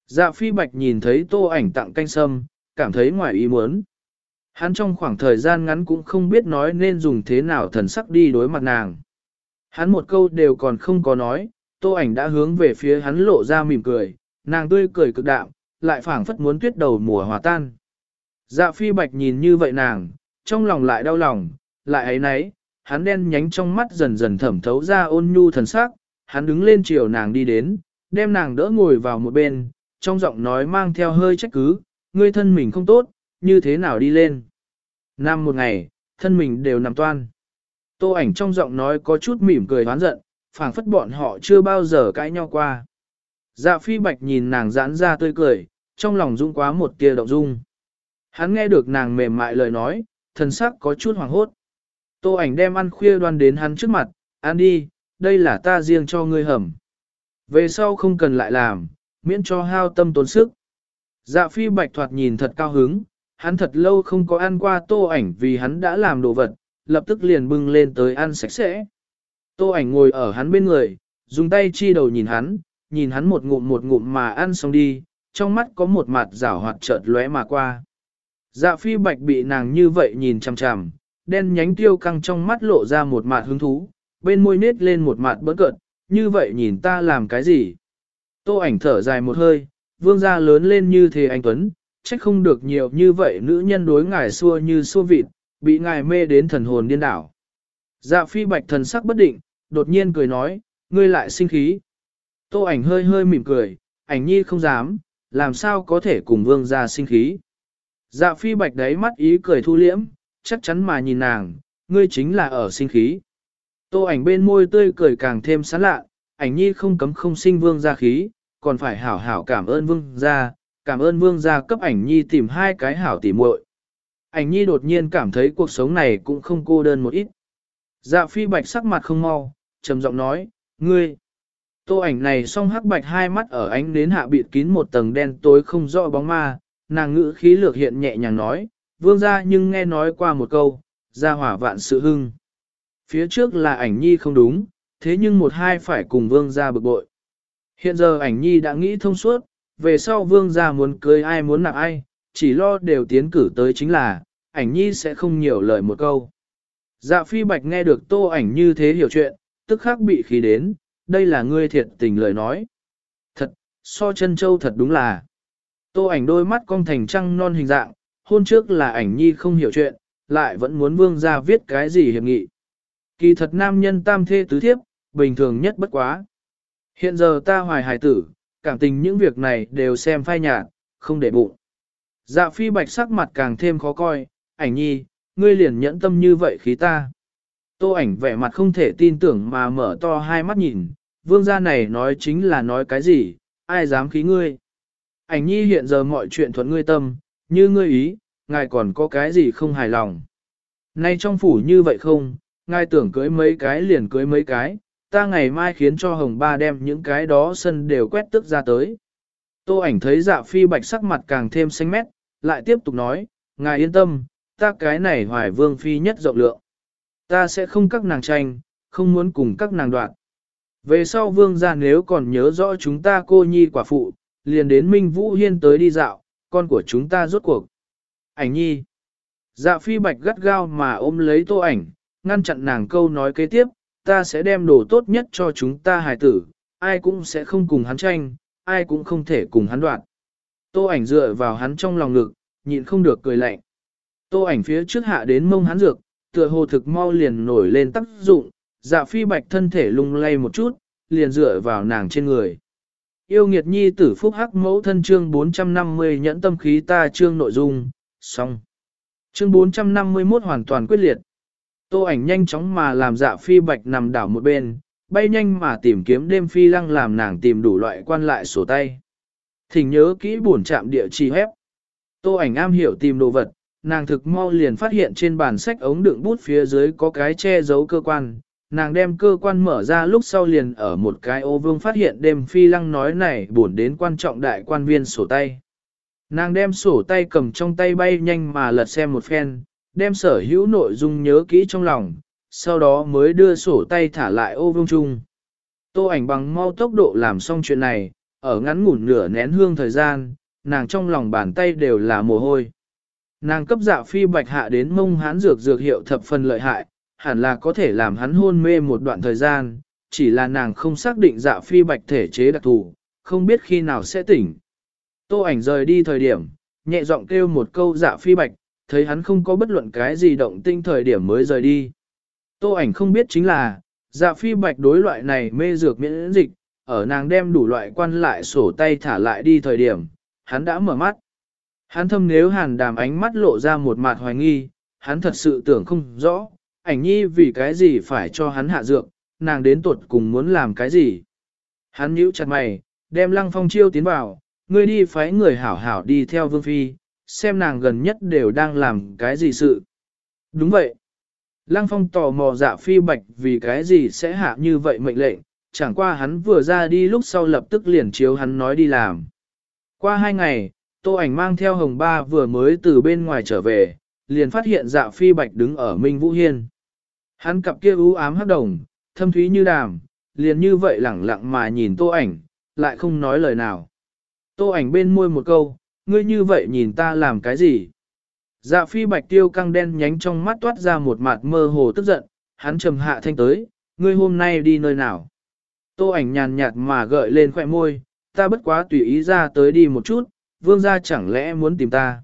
Dạ phi bạch nhìn thấy tô ảnh tặng canh sâm, cảm thấy ngoài ý muốn. Hắn trong khoảng thời gian ngắn cũng không biết nói nên dùng thế nào thần sắc đi đối mặt nàng. Hắn một câu đều còn không có nói, tô ảnh đã hướng về phía hắn lộ ra mỉm cười, nàng tươi cười cực đạm, lại phảng phất muốn tuyết đầu mùa hòa tan. Dạ phi bạch nhìn như vậy nàng, trong lòng lại đau lòng, lại ấy nấy, hắn đen nhánh trong mắt dần dần thẩm thấu ra ôn nhu thần sắc, hắn đứng lên chiều nàng đi đến, đem nàng đỡ ngồi vào một bên, trong giọng nói mang theo hơi trách cứ, ngươi thân mình không tốt, như thế nào đi lên. Năm một ngày, thân mình đều nằm toan. Tô ảnh trong giọng nói có chút mỉm cười hoán giận, phảng phất bọn họ chưa bao giờ cãi nhau qua. Dạ phi bạch nhìn nàng giãn ra tươi cười, trong lòng rung quá một tia động dung. Hắn nghe được nàng mềm mại lời nói, thần sắc có chút hoàng hốt. Tô ảnh đem ăn khuya đoan đến hắn trước mặt, ăn đi, đây là ta riêng cho ngươi hầm. Về sau không cần lại làm, miễn cho hao tâm tốn sức. Dạ phi bạch thoạt nhìn thật cao hứng, hắn thật lâu không có ăn qua tô ảnh vì hắn đã làm đồ vật, lập tức liền bưng lên tới ăn sạch sẽ. Tô ảnh ngồi ở hắn bên người, dùng tay chi đầu nhìn hắn, nhìn hắn một ngụm một ngụm mà ăn xong đi, trong mắt có một mặt rảo hoạt chợt lóe mà qua. Dạ phi bạch bị nàng như vậy nhìn chằm chằm, đen nhánh tiêu căng trong mắt lộ ra một mặt hứng thú, bên môi nết lên một mặt bớt cợt, như vậy nhìn ta làm cái gì? Tô ảnh thở dài một hơi, vương gia lớn lên như thế anh Tuấn, trách không được nhiều như vậy nữ nhân đối ngài xua như xua vịt, bị ngài mê đến thần hồn điên đảo. Dạ phi bạch thần sắc bất định, đột nhiên cười nói, ngươi lại sinh khí. Tô ảnh hơi hơi mỉm cười, ảnh nhi không dám, làm sao có thể cùng vương gia sinh khí. Dạ phi bạch đấy mắt ý cười thu liễm, chắc chắn mà nhìn nàng, ngươi chính là ở sinh khí. Tô ảnh bên môi tươi cười càng thêm sán lạ, ảnh nhi không cấm không sinh vương gia khí, còn phải hảo hảo cảm ơn vương gia, cảm ơn vương gia cấp ảnh nhi tìm hai cái hảo tỉ muội. Ảnh nhi đột nhiên cảm thấy cuộc sống này cũng không cô đơn một ít. Dạ phi bạch sắc mặt không mau, trầm giọng nói, ngươi. Tô ảnh này song hắc bạch hai mắt ở ánh đến hạ bịt kín một tầng đen tối không rõ bóng ma, nàng ngữ khí lược hiện nhẹ nhàng nói, vương gia nhưng nghe nói qua một câu, gia hỏa vạn sự hưng. Phía trước là ảnh nhi không đúng, thế nhưng một hai phải cùng vương gia bực bội. Hiện giờ ảnh nhi đã nghĩ thông suốt, về sau vương gia muốn cưới ai muốn nạp ai, chỉ lo đều tiến cử tới chính là, ảnh nhi sẽ không nhiều lời một câu. Dạ phi bạch nghe được tô ảnh như thế hiểu chuyện, tức khắc bị khí đến, đây là ngươi thiệt tình lời nói. Thật, so chân châu thật đúng là. Tô ảnh đôi mắt cong thành trăng non hình dạng, hôn trước là ảnh nhi không hiểu chuyện, lại vẫn muốn vương gia viết cái gì hiệp nghị. Kỳ thật nam nhân tam thê tứ thiếp, bình thường nhất bất quá. Hiện giờ ta hoài hài tử, cảm tình những việc này đều xem phai nhạt, không để bụng. Dạ phi bạch sắc mặt càng thêm khó coi, ảnh nhi, ngươi liền nhẫn tâm như vậy khí ta. Tô ảnh vẻ mặt không thể tin tưởng mà mở to hai mắt nhìn, vương gia này nói chính là nói cái gì, ai dám khí ngươi. Ảnh nhi hiện giờ mọi chuyện thuận ngươi tâm, như ngươi ý, ngài còn có cái gì không hài lòng. Nay trong phủ như vậy không, ngài tưởng cưới mấy cái liền cưới mấy cái, ta ngày mai khiến cho hồng ba đem những cái đó sân đều quét tức ra tới. Tô ảnh thấy dạ phi bạch sắc mặt càng thêm xanh mét, lại tiếp tục nói, ngài yên tâm, ta cái này hoài vương phi nhất rộng lượng. Ta sẽ không các nàng tranh, không muốn cùng các nàng đoạn. Về sau vương gia nếu còn nhớ rõ chúng ta cô nhi quả phụ, liền đến Minh Vũ Hiên tới đi dạo, con của chúng ta rốt cuộc. Ảnh nhi. Dạ phi bạch gắt gao mà ôm lấy tô ảnh, ngăn chặn nàng câu nói kế tiếp, ta sẽ đem đồ tốt nhất cho chúng ta hài tử, ai cũng sẽ không cùng hắn tranh, ai cũng không thể cùng hắn đoạn. Tô ảnh dựa vào hắn trong lòng ngực, nhịn không được cười lạnh. Tô ảnh phía trước hạ đến mông hắn dược, tựa hồ thực mau liền nổi lên tác dụng, dạ phi bạch thân thể lung lay một chút, liền dựa vào nàng trên người. Yêu nghiệt nhi tử phúc hắc mẫu thân chương 450 nhẫn tâm khí ta chương nội dung, xong. Chương 451 hoàn toàn quyết liệt. Tô ảnh nhanh chóng mà làm dạ phi bạch nằm đảo một bên, bay nhanh mà tìm kiếm đêm phi lăng làm nàng tìm đủ loại quan lại sổ tay. Thỉnh nhớ kỹ buồn chạm địa chỉ hép. Tô ảnh am hiểu tìm đồ vật, nàng thực mau liền phát hiện trên bàn sách ống đựng bút phía dưới có cái che giấu cơ quan. Nàng đem cơ quan mở ra lúc sau liền ở một cái ô vương phát hiện đêm phi lăng nói này buồn đến quan trọng đại quan viên sổ tay. Nàng đem sổ tay cầm trong tay bay nhanh mà lật xem một phen, đem sở hữu nội dung nhớ kỹ trong lòng, sau đó mới đưa sổ tay thả lại ô vương chung. Tô ảnh bằng mau tốc độ làm xong chuyện này, ở ngắn ngủn nửa nén hương thời gian, nàng trong lòng bàn tay đều là mồ hôi. Nàng cấp dạ phi bạch hạ đến mông hán dược dược hiệu thập phần lợi hại, hẳn là có thể làm hắn hôn mê một đoạn thời gian, chỉ là nàng không xác định dạ phi bạch thể chế đặc thù, không biết khi nào sẽ tỉnh. Tô ảnh rời đi thời điểm, nhẹ giọng kêu một câu dạ phi bạch, thấy hắn không có bất luận cái gì động tinh thời điểm mới rời đi. Tô ảnh không biết chính là, dạ phi bạch đối loại này mê dược miễn dịch, ở nàng đem đủ loại quan lại sổ tay thả lại đi thời điểm, hắn đã mở mắt. Hắn thâm nếu hàn đàm ánh mắt lộ ra một mặt hoài nghi, hắn thật sự tưởng không rõ, ảnh nhi vì cái gì phải cho hắn hạ dược, nàng đến tuột cùng muốn làm cái gì. Hắn nhíu chặt mày, đem lăng phong chiêu tiến vào, ngươi đi phái người hảo hảo đi theo vương phi, xem nàng gần nhất đều đang làm cái gì sự. Đúng vậy. Lăng phong tò mò dạ phi bạch vì cái gì sẽ hạ như vậy mệnh lệnh, chẳng qua hắn vừa ra đi lúc sau lập tức liền chiếu hắn nói đi làm. Qua hai ngày, tô ảnh mang theo hồng ba vừa mới từ bên ngoài trở về, liền phát hiện dạ phi bạch đứng ở Minh Vũ Hiên. Hắn cặp kia u ám hấp đồng, thâm thúy như đàm, liền như vậy lẳng lặng mà nhìn tô ảnh, lại không nói lời nào. Tô ảnh bên môi một câu, ngươi như vậy nhìn ta làm cái gì? Dạ phi bạch tiêu căng đen nhánh trong mắt toát ra một mặt mơ hồ tức giận, hắn trầm hạ thanh tới, ngươi hôm nay đi nơi nào? Tô ảnh nhàn nhạt mà gợi lên khóe môi, ta bất quá tùy ý ra tới đi một chút, vương gia chẳng lẽ muốn tìm ta.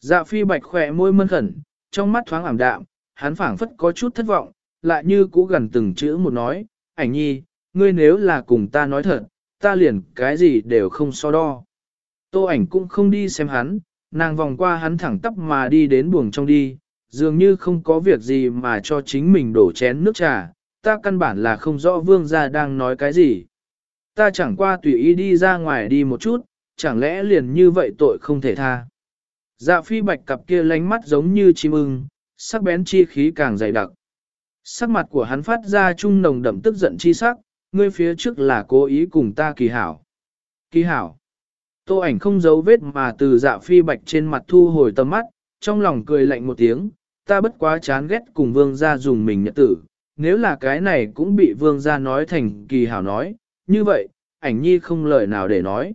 Dạ phi bạch khỏe môi mân khẩn, trong mắt thoáng ảm đạm, hắn phảng phất có chút thất vọng, lại như cũ gần từng chữ một nói, ảnh nhi, ngươi nếu là cùng ta nói thật, ta liền cái gì đều không so đo. Tô ảnh cũng không đi xem hắn, nàng vòng qua hắn thẳng tắp mà đi đến buồng trong đi, dường như không có việc gì mà cho chính mình đổ chén nước trà, ta căn bản là không rõ vương gia đang nói cái gì. Ta chẳng qua tùy ý đi ra ngoài đi một chút, chẳng lẽ liền như vậy tội không thể tha. Dạ phi bạch cặp kia lánh mắt giống như chim ưng, sắc bén chi khí càng dày đặc. Sắc mặt của hắn phát ra trung nồng đậm tức giận chi sắc, ngươi phía trước là cố ý cùng ta kỳ hảo. Kỳ hảo. Tô ảnh không giấu vết mà từ dạ phi bạch trên mặt thu hồi tầm mắt, trong lòng cười lạnh một tiếng, ta bất quá chán ghét cùng vương gia dùng mình nhật tử, nếu là cái này cũng bị vương gia nói thành kỳ hảo nói, như vậy, ảnh nhi không lời nào để nói.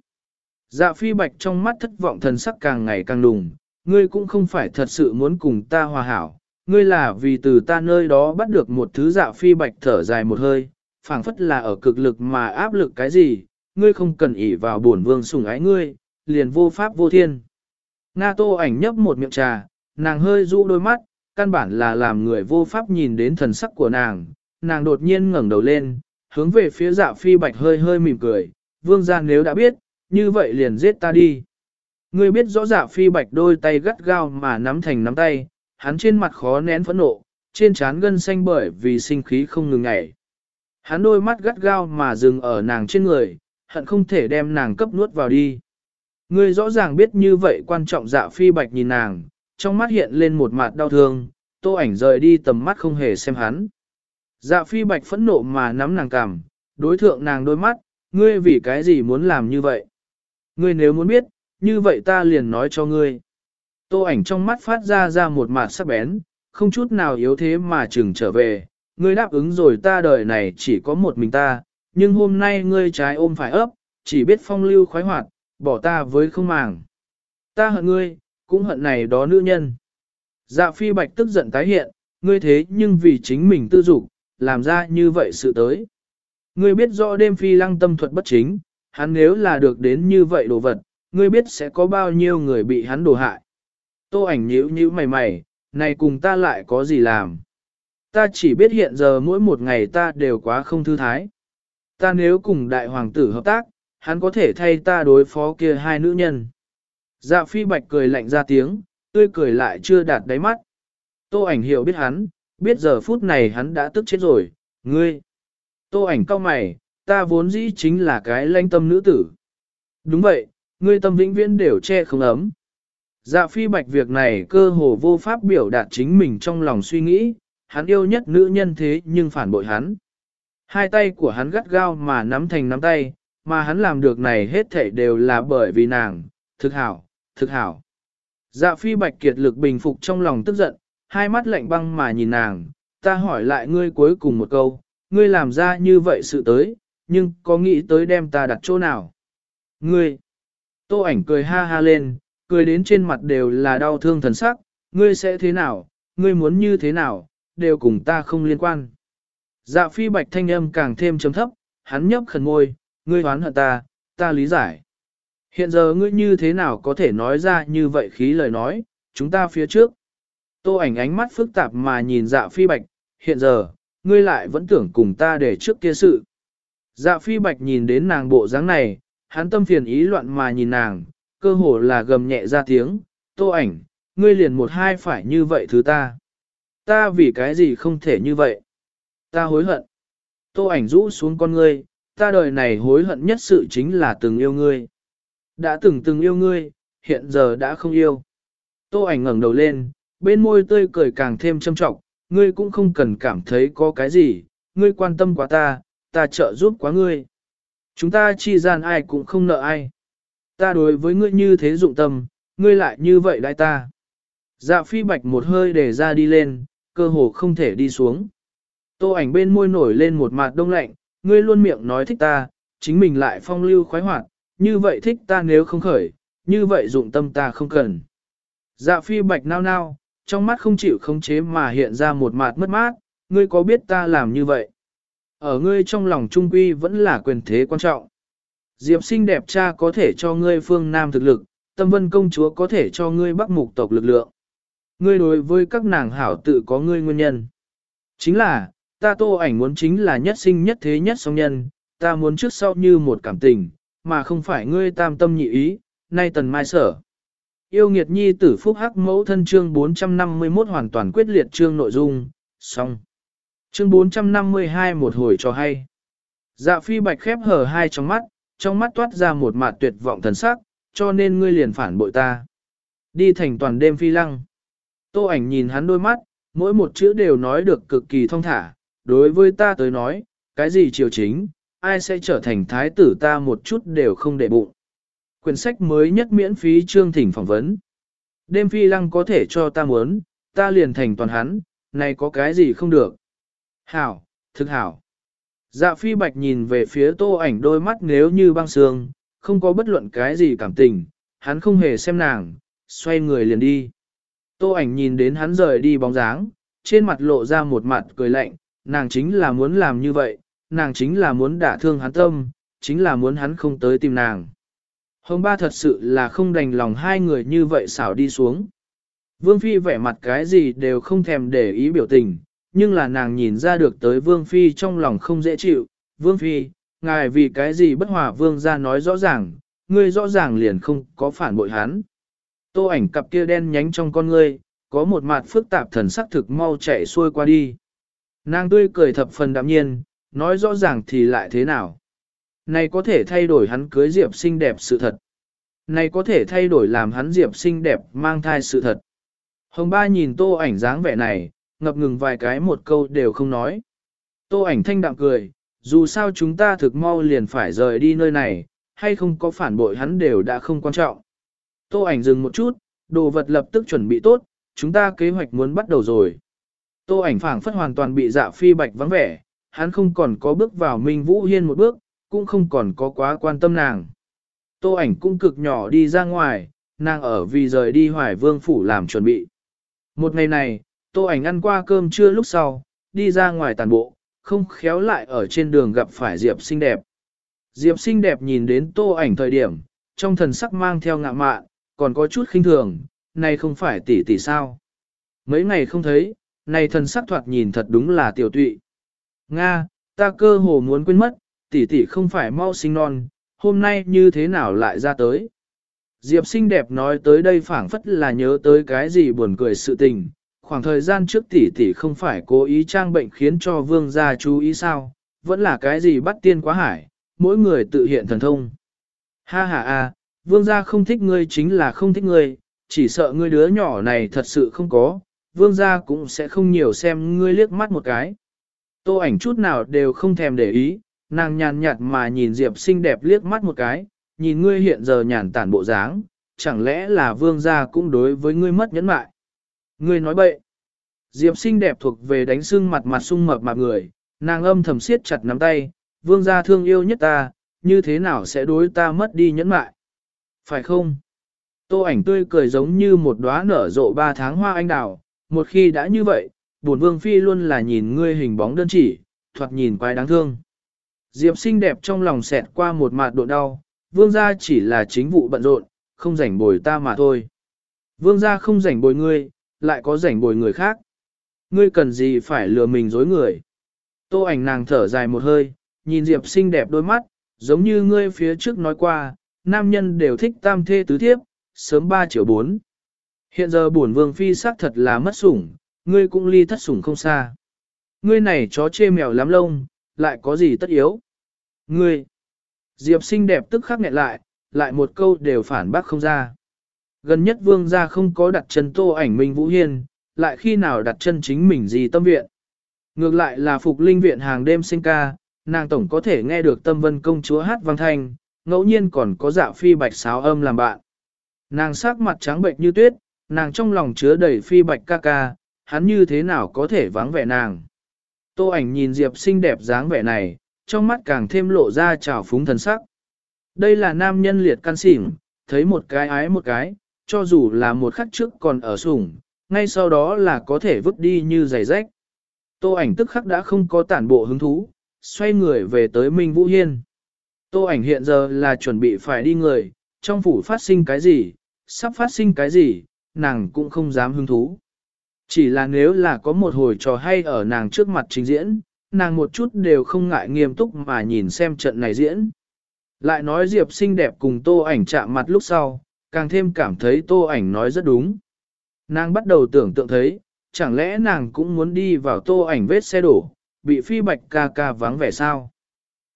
Dạ phi bạch trong mắt thất vọng thần sắc càng ngày càng đùng, ngươi cũng không phải thật sự muốn cùng ta hòa hảo, ngươi là vì từ ta nơi đó bắt được một thứ dạ phi bạch thở dài một hơi, phảng phất là ở cực lực mà áp lực cái gì, ngươi không cần ỷ vào bổn vương sủng ái ngươi, liền vô pháp vô thiên. Nga tô ảnh nhấp một miệng trà, nàng hơi rũ đôi mắt, căn bản là làm người vô pháp nhìn đến thần sắc của nàng, nàng đột nhiên ngẩng đầu lên, hướng về phía dạ phi bạch hơi hơi mỉm cười, vương gia nếu đã biết, như vậy liền giết ta đi. Ngươi biết rõ dạ phi bạch đôi tay gắt gao mà nắm thành nắm tay, hắn trên mặt khó nén phẫn nộ, trên trán gân xanh bởi vì sinh khí không ngừng ngảy. Hắn đôi mắt gắt gao mà dừng ở nàng trên người, hận không thể đem nàng cấp nuốt vào đi. Ngươi rõ ràng biết như vậy quan trọng dạ phi bạch nhìn nàng, trong mắt hiện lên một mặt đau thương, tô ảnh rời đi tầm mắt không hề xem hắn. Dạ phi bạch phẫn nộ mà nắm nàng cằm, đối thượng nàng đôi mắt, ngươi vì cái gì muốn làm như vậy? Ngươi nếu muốn biết, như vậy ta liền nói cho ngươi. Tô ảnh trong mắt phát ra ra một mặt sắc bén, không chút nào yếu thế mà chừng trở về, ngươi đáp ứng rồi ta đời này chỉ có một mình ta, nhưng hôm nay ngươi trái ôm phải ấp, chỉ biết phong lưu khoái hoạt, bỏ ta với không màng. Ta hận ngươi, cũng hận này đó nữ nhân. Dạ phi bạch tức giận tái hiện, ngươi thế nhưng vì chính mình tư dục, làm ra như vậy sự tới. Ngươi biết rõ đêm phi lăng tâm thuật bất chính, hắn nếu là được đến như vậy đồ vật, ngươi biết sẽ có bao nhiêu người bị hắn đổ hại. Tô ảnh nhíu nhíu mày mày, này cùng ta lại có gì làm. Ta chỉ biết hiện giờ mỗi một ngày ta đều quá không thư thái. Ta nếu cùng đại hoàng tử hợp tác, hắn có thể thay ta đối phó kia hai nữ nhân. Dạ phi bạch cười lạnh ra tiếng, tươi cười lại chưa đạt đáy mắt. Tô ảnh hiểu biết hắn, biết giờ phút này hắn đã tức chết rồi, ngươi. Tô ảnh cao mày, ta vốn dĩ chính là cái lanh tâm nữ tử. Đúng vậy, ngươi tâm vĩnh viễn đều che không ấm. Dạ phi bạch việc này cơ hồ vô pháp biểu đạt chính mình trong lòng suy nghĩ, hắn yêu nhất nữ nhân thế nhưng phản bội hắn. Hai tay của hắn gắt gao mà nắm thành nắm tay, mà hắn làm được này hết thảy đều là bởi vì nàng, thực hảo, thực hảo. Dạ phi bạch kiệt lực bình phục trong lòng tức giận, hai mắt lạnh băng mà nhìn nàng, ta hỏi lại ngươi cuối cùng một câu, ngươi làm ra như vậy sự tới, nhưng có nghĩ tới đem ta đặt chỗ nào? Ngươi! Tô ảnh cười ha ha lên, cười đến trên mặt đều là đau thương thần sắc, ngươi sẽ thế nào, ngươi muốn như thế nào, đều cùng ta không liên quan. Dạ phi bạch thanh âm càng thêm chấm thấp, hắn nhấp khẩn môi, ngươi hoán hận ta, ta lý giải. Hiện giờ ngươi như thế nào có thể nói ra như vậy khí lời nói, chúng ta phía trước. Tô ảnh ánh mắt phức tạp mà nhìn dạ phi bạch, hiện giờ, ngươi lại vẫn tưởng cùng ta để trước kia sự. Dạ phi bạch nhìn đến nàng bộ dáng này, hắn tâm phiền ý loạn mà nhìn nàng, cơ hồ là gầm nhẹ ra tiếng, tô ảnh, ngươi liền một hai phải như vậy thứ ta. Ta vì cái gì không thể như vậy? Ta hối hận. Tô ảnh rũ xuống con ngươi, ta đời này hối hận nhất sự chính là từng yêu ngươi. Đã từng từng yêu ngươi, hiện giờ đã không yêu. Tô ảnh ngẩng đầu lên, bên môi tươi cười càng thêm châm trọng, ngươi cũng không cần cảm thấy có cái gì, ngươi quan tâm quá ta, ta trợ giúp quá ngươi. Chúng ta chi gian ai cũng không nợ ai. Ta đối với ngươi như thế dụng tâm, ngươi lại như vậy đại ta. Dạ phi bạch một hơi để ra đi lên, cơ hồ không thể đi xuống. Tô ảnh bên môi nổi lên một mặt đông lạnh, ngươi luôn miệng nói thích ta, chính mình lại phong lưu khoái hoạt, như vậy thích ta nếu không khởi, như vậy dụng tâm ta không cần. Dạ phi bạch nao nao, trong mắt không chịu khống chế mà hiện ra một mặt mất mát, ngươi có biết ta làm như vậy? Ở ngươi trong lòng trung quy vẫn là quyền thế quan trọng. Diệp sinh đẹp cha có thể cho ngươi phương Nam thực lực, tâm vân công chúa có thể cho ngươi bắc mục tộc lực lượng. Ngươi đối với các nàng hảo tự có ngươi nguyên nhân. Chính là, ta tô ảnh muốn chính là nhất sinh nhất thế nhất song nhân, ta muốn trước sau như một cảm tình, mà không phải ngươi tam tâm nhị ý, nay tần mai sở. Yêu nghiệt nhi tử phúc hắc mẫu thân chương 451 hoàn toàn quyết liệt chương nội dung, xong. Chương 452 một hồi cho hay. Dạ phi bạch khép hở hai trong mắt, trong mắt toát ra một mặt tuyệt vọng thần sắc, cho nên ngươi liền phản bội ta. Đi thành toàn đêm phi lăng. Tô ảnh nhìn hắn đôi mắt, mỗi một chữ đều nói được cực kỳ thông thả, đối với ta tới nói, cái gì triều chính, ai sẽ trở thành thái tử ta một chút đều không để bụng. Quyển sách mới nhất miễn phí chương thỉnh phỏng vấn. Đêm phi lăng có thể cho ta muốn, ta liền thành toàn hắn, này có cái gì không được. Hảo, thực hảo. Dạ phi bạch nhìn về phía tô ảnh đôi mắt nếu như băng sương, không có bất luận cái gì cảm tình, hắn không hề xem nàng, xoay người liền đi. Tô ảnh nhìn đến hắn rời đi bóng dáng, trên mặt lộ ra một mặt cười lạnh, nàng chính là muốn làm như vậy, nàng chính là muốn đả thương hắn tâm, chính là muốn hắn không tới tìm nàng. Hồng ba thật sự là không đành lòng hai người như vậy xảo đi xuống. Vương Phi vẻ mặt cái gì đều không thèm để ý biểu tình, nhưng là nàng nhìn ra được tới Vương Phi trong lòng không dễ chịu. Vương Phi, ngài vì cái gì bất hòa Vương ra nói rõ ràng, ngươi rõ ràng liền không có phản bội hắn. Tô ảnh cặp kia đen nhánh trong con ngươi, có một mặt phức tạp thần sắc thực mau chạy xuôi qua đi. Nàng tươi cười thập phần đạm nhiên, nói rõ ràng thì lại thế nào. Này có thể thay đổi hắn cưới Diệp xinh đẹp sự thật. Này có thể thay đổi làm hắn Diệp xinh đẹp mang thai sự thật. Hồng ba nhìn tô ảnh dáng vẻ này, ngập ngừng vài cái một câu đều không nói. Tô ảnh thanh đạm cười, dù sao chúng ta thực mau liền phải rời đi nơi này, hay không có phản bội hắn đều đã không quan trọng. Tô ảnh dừng một chút, đồ vật lập tức chuẩn bị tốt, chúng ta kế hoạch muốn bắt đầu rồi. Tô ảnh phảng phất hoàn toàn bị dạ phi bạch vắng vẻ, hắn không còn có bước vào Minh Vũ Hiên một bước, cũng không còn có quá quan tâm nàng. Tô ảnh cũng cực nhỏ đi ra ngoài, nàng ở vì rời đi hoài vương phủ làm chuẩn bị. Một ngày này, tô ảnh ăn qua cơm trưa lúc sau, đi ra ngoài tàn bộ, không khéo lại ở trên đường gặp phải Diệp xinh đẹp. Diệp xinh đẹp nhìn đến tô ảnh thời điểm, trong thần sắc mang theo ngạ mạn, còn có chút khinh thường, này không phải tỷ tỷ sao. Mấy ngày không thấy, này thần sắc thoạt nhìn thật đúng là tiểu tụy. Nga, ta cơ hồ muốn quên mất, tỷ tỷ không phải mau sinh non, hôm nay như thế nào lại ra tới. Diệp xinh đẹp nói tới đây phảng phất là nhớ tới cái gì buồn cười sự tình, khoảng thời gian trước tỷ tỷ không phải cố ý trang bệnh khiến cho vương gia chú ý sao, vẫn là cái gì bắt tiên quá hải, mỗi người tự hiện thần thông. Ha ha a, vương gia không thích ngươi chính là không thích ngươi, chỉ sợ ngươi đứa nhỏ này thật sự không có, vương gia cũng sẽ không nhiều xem ngươi liếc mắt một cái. Tô ảnh chút nào đều không thèm để ý, nàng nhàn nhạt mà nhìn Diệp xinh đẹp liếc mắt một cái, nhìn ngươi hiện giờ nhàn tản bộ dáng, chẳng lẽ là vương gia cũng đối với ngươi mất nhẫn mại. Ngươi nói bậy. Diệp xinh đẹp thuộc về đánh sưng mặt mặt sung mập mạp người, nàng âm thầm siết chặt nắm tay, vương gia thương yêu nhất ta, như thế nào sẽ đối ta mất đi nhẫn mại. Phải không? Tô ảnh tươi cười giống như một đóa nở rộ ba tháng hoa anh đào, một khi đã như vậy, bổn vương phi luôn là nhìn ngươi hình bóng đơn chỉ, thoạt nhìn quái đáng thương. Diệp xinh đẹp trong lòng xẹt qua một mạt độ đau, vương gia chỉ là chính vụ bận rộn, không rảnh bồi ta mà thôi. Vương gia không rảnh bồi ngươi, lại có rảnh bồi người khác. Ngươi cần gì phải lừa mình dối người. Tô ảnh nàng thở dài một hơi, nhìn Diệp xinh đẹp đôi mắt, giống như ngươi phía trước nói qua, nam nhân đều thích tam thê tứ thiếp, sớm ba triệu bốn. Hiện giờ bổn vương phi xác thật là mất sủng, ngươi cũng ly thất sủng không xa. Ngươi này chó chê mèo lắm lông, lại có gì tất yếu? Ngươi! Diệp xinh đẹp tức khắc nghẹn lại, lại một câu đều phản bác không ra. Gần nhất vương gia không có đặt chân tô ảnh Minh Vũ Hiên, lại khi nào đặt chân chính mình gì tâm viện. Ngược lại là phục linh viện hàng đêm sinh ca, nàng tổng có thể nghe được tâm vân công chúa hát vang thanh, ngẫu nhiên còn có dạ phi bạch sáo âm làm bạn. Nàng sắc mặt trắng bệnh như tuyết, nàng trong lòng chứa đầy phi bạch ca ca, hắn như thế nào có thể vắng vẻ nàng. Tô ảnh nhìn Diệp xinh đẹp dáng vẻ này, trong mắt càng thêm lộ ra trào phúng thần sắc. Đây là nam nhân liệt căn xỉn, thấy một cái ái một cái, cho dù là một khắc trước còn ở sủng, ngay sau đó là có thể vứt đi như giày rách. Tô ảnh tức khắc đã không có tản bộ hứng thú, xoay người về tới Minh Vũ Hiên. Tô ảnh hiện giờ là chuẩn bị phải đi người, trong phủ phát sinh cái gì, sắp phát sinh cái gì, nàng cũng không dám hứng thú. Chỉ là nếu là có một hồi trò hay ở nàng trước mặt trình diễn, nàng một chút đều không ngại nghiêm túc mà nhìn xem trận này diễn. Lại nói Diệp xinh đẹp cùng tô ảnh chạm mặt lúc sau, càng thêm cảm thấy tô ảnh nói rất đúng. Nàng bắt đầu tưởng tượng thấy, chẳng lẽ nàng cũng muốn đi vào tô ảnh vết xe đổ, bị phi bạch ca ca vắng vẻ sao?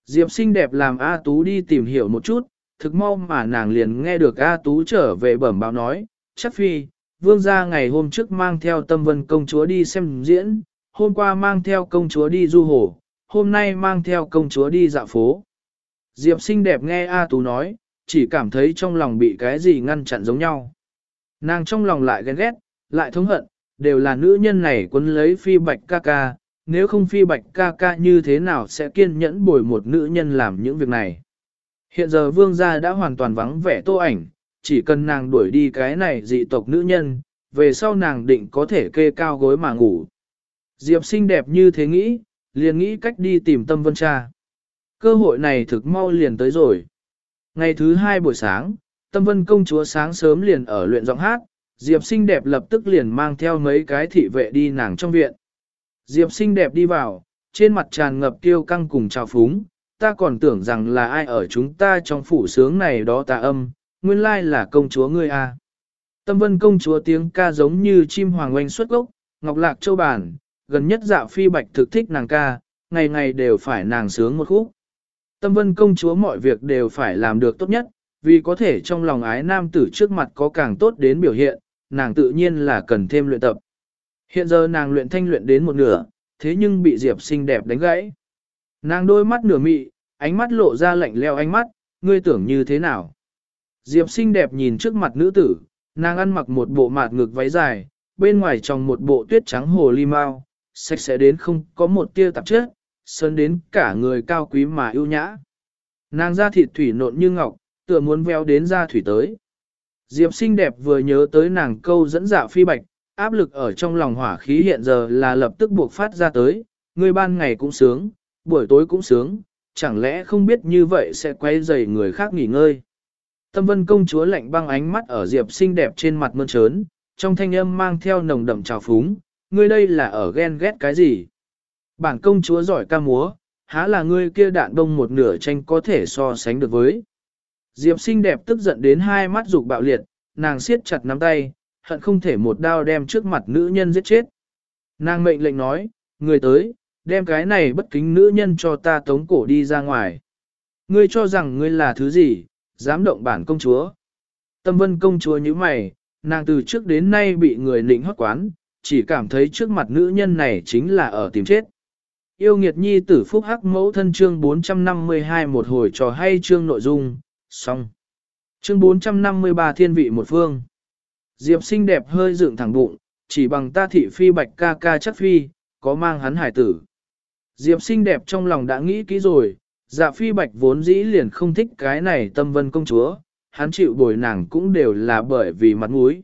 Diệp xinh đẹp làm A Tú đi tìm hiểu một chút, thực mau mà nàng liền nghe được A Tú trở về bẩm báo nói, chắc phi, vương gia ngày hôm trước mang theo tâm vân công chúa đi xem diễn, hôm qua mang theo công chúa đi du hồ, hôm nay mang theo công chúa đi dạo phố. Diệp xinh đẹp nghe A Tú nói, chỉ cảm thấy trong lòng bị cái gì ngăn chặn giống nhau. Nàng trong lòng lại ghen ghét, lại thống hận, đều là nữ nhân này quấn lấy phi bạch ca ca, nếu không phi bạch ca ca như thế nào sẽ kiên nhẫn bồi một nữ nhân làm những việc này. Hiện giờ vương gia đã hoàn toàn vắng vẻ tô ảnh, chỉ cần nàng đuổi đi cái này dị tộc nữ nhân, về sau nàng định có thể kê cao gối mà ngủ. Diệp xinh đẹp như thế nghĩ, liền nghĩ cách đi tìm tâm vân cha. Cơ hội này thực mau liền tới rồi. Ngày thứ hai buổi sáng, tâm vân công chúa sáng sớm liền ở luyện giọng hát, Diệp xinh đẹp lập tức liền mang theo mấy cái thị vệ đi nàng trong viện. Diệp xinh đẹp đi vào, trên mặt tràn ngập tiêu căng cùng trào phúng, ta còn tưởng rằng là ai ở chúng ta trong phủ sướng này đó tà âm, nguyên lai là công chúa ngươi a. À. Tâm vân công chúa tiếng ca giống như chim hoàng oanh xuất gốc, ngọc lạc châu bản, gần nhất dạ phi bạch thực thích nàng ca, ngày ngày đều phải nàng sướng một khúc. Tâm vân công chúa mọi việc đều phải làm được tốt nhất, vì có thể trong lòng ái nam tử trước mặt có càng tốt đến biểu hiện, nàng tự nhiên là cần thêm luyện tập. Hiện giờ nàng luyện thanh luyện đến một nửa, thế nhưng bị Diệp xinh đẹp đánh gãy. Nàng đôi mắt nửa mị, ánh mắt lộ ra lạnh leo ánh mắt, ngươi tưởng như thế nào? Diệp xinh đẹp nhìn trước mặt nữ tử, nàng ăn mặc một bộ mạt ngực váy dài, bên ngoài trong một bộ tuyết trắng hồ ly mau, sạch sẽ đến không có một tia tạp chất, sơn đến cả người cao quý mà yêu nhã. Nàng da thịt thủy nộn như ngọc, tựa muốn veo đến da thủy tới. Diệp xinh đẹp vừa nhớ tới nàng câu dẫn dạ phi bạch, áp lực ở trong lòng hỏa khí hiện giờ là lập tức buộc phát ra tới, người ban ngày cũng sướng, buổi tối cũng sướng, chẳng lẽ không biết như vậy sẽ quay dày người khác nghỉ ngơi. Tâm vân công chúa lạnh băng ánh mắt ở Diệp xinh đẹp trên mặt mơn trớn, trong thanh âm mang theo nồng đậm trào phúng, ngươi đây là ở ghen ghét cái gì? Bản công chúa giỏi ca múa, há là ngươi kia đạn đông một nửa tranh có thể so sánh được với. Diệp xinh đẹp tức giận đến hai mắt dục bạo liệt, nàng siết chặt nắm tay, hận không thể một đao đem trước mặt nữ nhân giết chết. Nàng mệnh lệnh nói, người tới, đem cái này bất kính nữ nhân cho ta tống cổ đi ra ngoài. Ngươi cho rằng ngươi là thứ gì, dám động bản công chúa. Tâm vân công chúa như mày, nàng từ trước đến nay bị người nịnh hót quán, chỉ cảm thấy trước mặt nữ nhân này chính là ở tìm chết. Yêu nghiệt nhi tử phúc hắc mẫu thân chương 452 một hồi trò hay chương nội dung, xong. Chương 453 thiên vị một phương. Diệp xinh đẹp hơi dựng thẳng bụng, chỉ bằng ta thị phi bạch ca ca chắc phi, có mang hắn hải tử. Diệp xinh đẹp trong lòng đã nghĩ kỹ rồi, dạ phi bạch vốn dĩ liền không thích cái này tâm vân công chúa, hắn chịu bồi nàng cũng đều là bởi vì mặt mũi.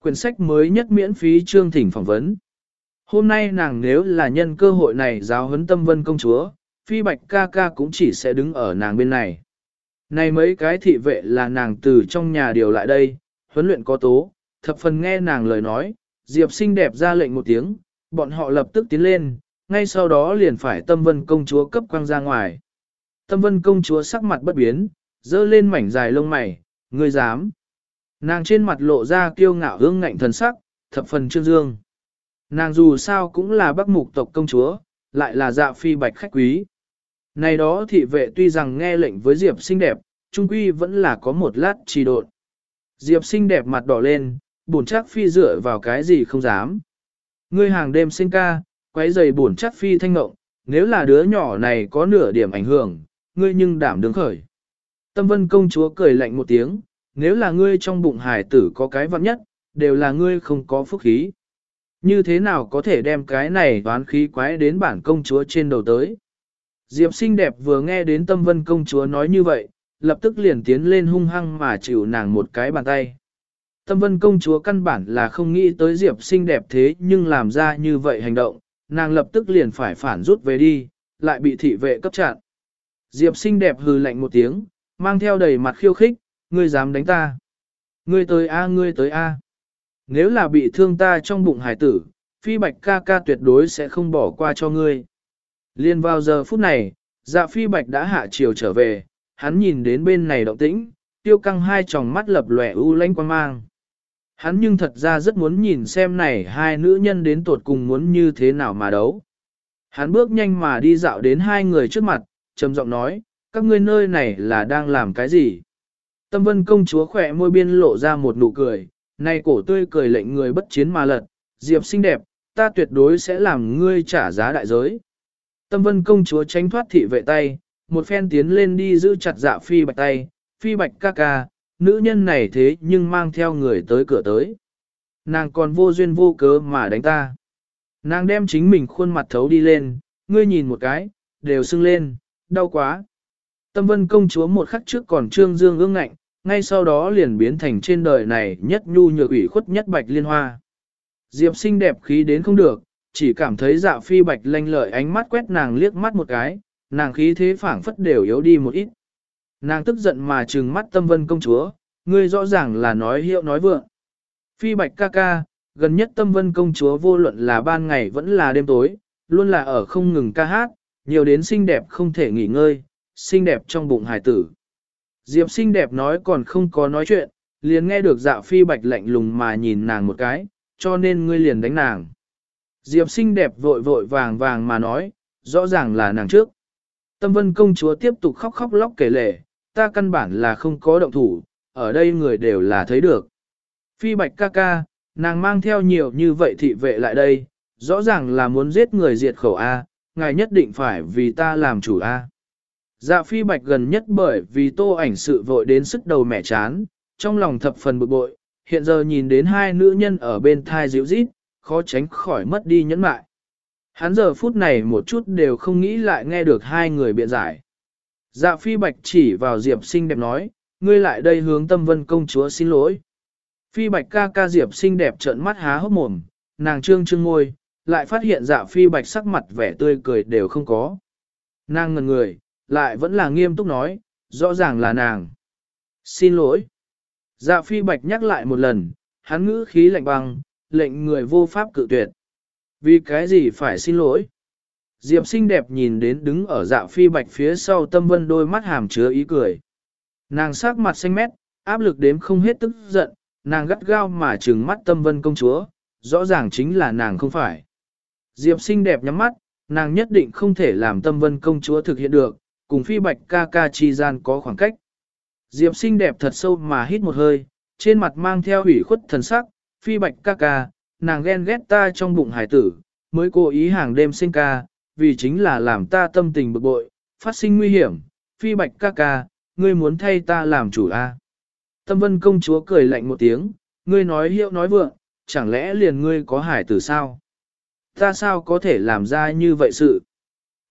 Quyển sách mới nhất miễn phí chương thỉnh phỏng vấn. Hôm nay nàng nếu là nhân cơ hội này giáo huấn tâm vân công chúa, phi bạch ca ca cũng chỉ sẽ đứng ở nàng bên này. Này mấy cái thị vệ là nàng từ trong nhà điều lại đây, huấn luyện có tố, thập phần nghe nàng lời nói, Diệp xinh đẹp ra lệnh một tiếng, bọn họ lập tức tiến lên, ngay sau đó liền phải tâm vân công chúa cấp quang ra ngoài. Tâm vân công chúa sắc mặt bất biến, dơ lên mảnh dài lông mày, ngươi dám. Nàng trên mặt lộ ra kiêu ngạo hương ngạnh thần sắc, thập phần trương dương. Nàng dù sao cũng là bắc mục tộc công chúa, lại là dạ phi bạch khách quý. Này đó thị vệ tuy rằng nghe lệnh với Diệp xinh đẹp, trung quy vẫn là có một lát trì độn. Diệp xinh đẹp mặt đỏ lên, bổn chắc phi dựa vào cái gì không dám. Ngươi hàng đêm sinh ca, quấy giày bổn chắc phi thanh ngộng, nếu là đứa nhỏ này có nửa điểm ảnh hưởng, ngươi nhưng đảm đứng khởi. Tâm vân công chúa cười lạnh một tiếng, nếu là ngươi trong bụng hải tử có cái vặn nhất, đều là ngươi không có phúc khí. Như thế nào có thể đem cái này toán khí quái đến bản công chúa trên đầu tới? Diệp xinh đẹp vừa nghe đến tâm vân công chúa nói như vậy, lập tức liền tiến lên hung hăng mà chịu nàng một cái bàn tay. Tâm vân công chúa căn bản là không nghĩ tới Diệp xinh đẹp thế nhưng làm ra như vậy hành động, nàng lập tức liền phải phản rút về đi, lại bị thị vệ cấp chặn. Diệp xinh đẹp hừ lạnh một tiếng, mang theo đầy mặt khiêu khích, ngươi dám đánh ta. Ngươi tới a ngươi tới a. Nếu là bị thương ta trong bụng hải tử, phi bạch ca ca tuyệt đối sẽ không bỏ qua cho ngươi. Liên vào giờ phút này, dạ phi bạch đã hạ chiều trở về, hắn nhìn đến bên này động tĩnh, tiêu căng hai tròng mắt lập lòe u lanh quan mang. Hắn nhưng thật ra rất muốn nhìn xem này hai nữ nhân đến tuột cùng muốn như thế nào mà đấu. Hắn bước nhanh mà đi dạo đến hai người trước mặt, trầm giọng nói, các ngươi nơi này là đang làm cái gì? Tâm vân công chúa khỏe môi biên lộ ra một nụ cười, này cổ tươi cười lệnh người bất chiến mà lật, diệp xinh đẹp, ta tuyệt đối sẽ làm ngươi trả giá đại giới. Tâm vân công chúa tránh thoát thị vệ tay, một phen tiến lên đi giữ chặt dạ phi bạch tay, phi bạch ca ca, nữ nhân này thế nhưng mang theo người tới cửa tới. Nàng còn vô duyên vô cớ mà đánh ta. Nàng đem chính mình khuôn mặt thấu đi lên, ngươi nhìn một cái, đều sưng lên, đau quá. Tâm vân công chúa một khắc trước còn trương dương ương ngạnh, ngay sau đó liền biến thành trên đời này nhất nhu nhược ủy khuất nhất bạch liên hoa. Diệp xinh đẹp khí đến không được, chỉ cảm thấy dạ phi bạch lanh lợi ánh mắt quét nàng liếc mắt một cái, nàng khí thế phảng phất đều yếu đi một ít. Nàng tức giận mà trừng mắt tâm vân công chúa, ngươi rõ ràng là nói hiệu nói vượng. Phi bạch ca ca, gần nhất tâm vân công chúa vô luận là ban ngày vẫn là đêm tối, luôn là ở không ngừng ca hát, nhiều đến xinh đẹp không thể nghỉ ngơi, xinh đẹp trong bụng hải tử. Diệp xinh đẹp nói còn không có nói chuyện, liền nghe được dạ phi bạch lạnh lùng mà nhìn nàng một cái, cho nên ngươi liền đánh nàng. Diệp xinh đẹp vội vội vàng vàng mà nói, rõ ràng là nàng trước. Tâm vân công chúa tiếp tục khóc khóc lóc kể lể, ta căn bản là không có động thủ, ở đây người đều là thấy được. Phi bạch ca ca, nàng mang theo nhiều như vậy thị vệ lại đây, rõ ràng là muốn giết người diệt khẩu A, ngài nhất định phải vì ta làm chủ A. Dạ phi bạch gần nhất bởi vì tô ảnh sự vội đến sức đầu mẻ chán, trong lòng thập phần bực bội, hiện giờ nhìn đến hai nữ nhân ở bên thai dịu rít, khó tránh khỏi mất đi nhẫn mại. Hắn giờ phút này một chút đều không nghĩ lại nghe được hai người biện giải. Dạ phi bạch chỉ vào Diệp xinh đẹp nói, ngươi lại đây hướng tâm vân công chúa xin lỗi. Phi bạch ca ca Diệp xinh đẹp trợn mắt há hốc mồm, nàng trương trương ngôi, lại phát hiện dạ phi bạch sắc mặt vẻ tươi cười đều không có. Nàng ngần người, lại vẫn là nghiêm túc nói, rõ ràng là nàng. Xin lỗi. Dạ phi bạch nhắc lại một lần, hắn ngữ khí lạnh băng, lệnh người vô pháp cự tuyệt. Vì cái gì phải xin lỗi? Diệp xinh đẹp nhìn đến đứng ở dạ phi bạch phía sau tâm vân đôi mắt hàm chứa ý cười. Nàng sắc mặt xanh mét, áp lực đếm không hết tức giận, nàng gắt gao mà trừng mắt tâm vân công chúa, rõ ràng chính là nàng không phải. Diệp xinh đẹp nhắm mắt, nàng nhất định không thể làm tâm vân công chúa thực hiện được, cùng phi bạch ca ca chi gian có khoảng cách. Diệp xinh đẹp thật sâu mà hít một hơi, trên mặt mang theo hủy khuất thần sắc, phi bạch ca ca, nàng ghen ghét ta trong bụng hải tử, mới cố ý hàng đêm sinh ca, vì chính là làm ta tâm tình bực bội, phát sinh nguy hiểm, phi bạch ca ca, ngươi muốn thay ta làm chủ a? À? Tâm vân công chúa cười lạnh một tiếng, ngươi nói hiệu nói vượng, chẳng lẽ liền ngươi có hải tử sao? Ta sao có thể làm ra như vậy sự?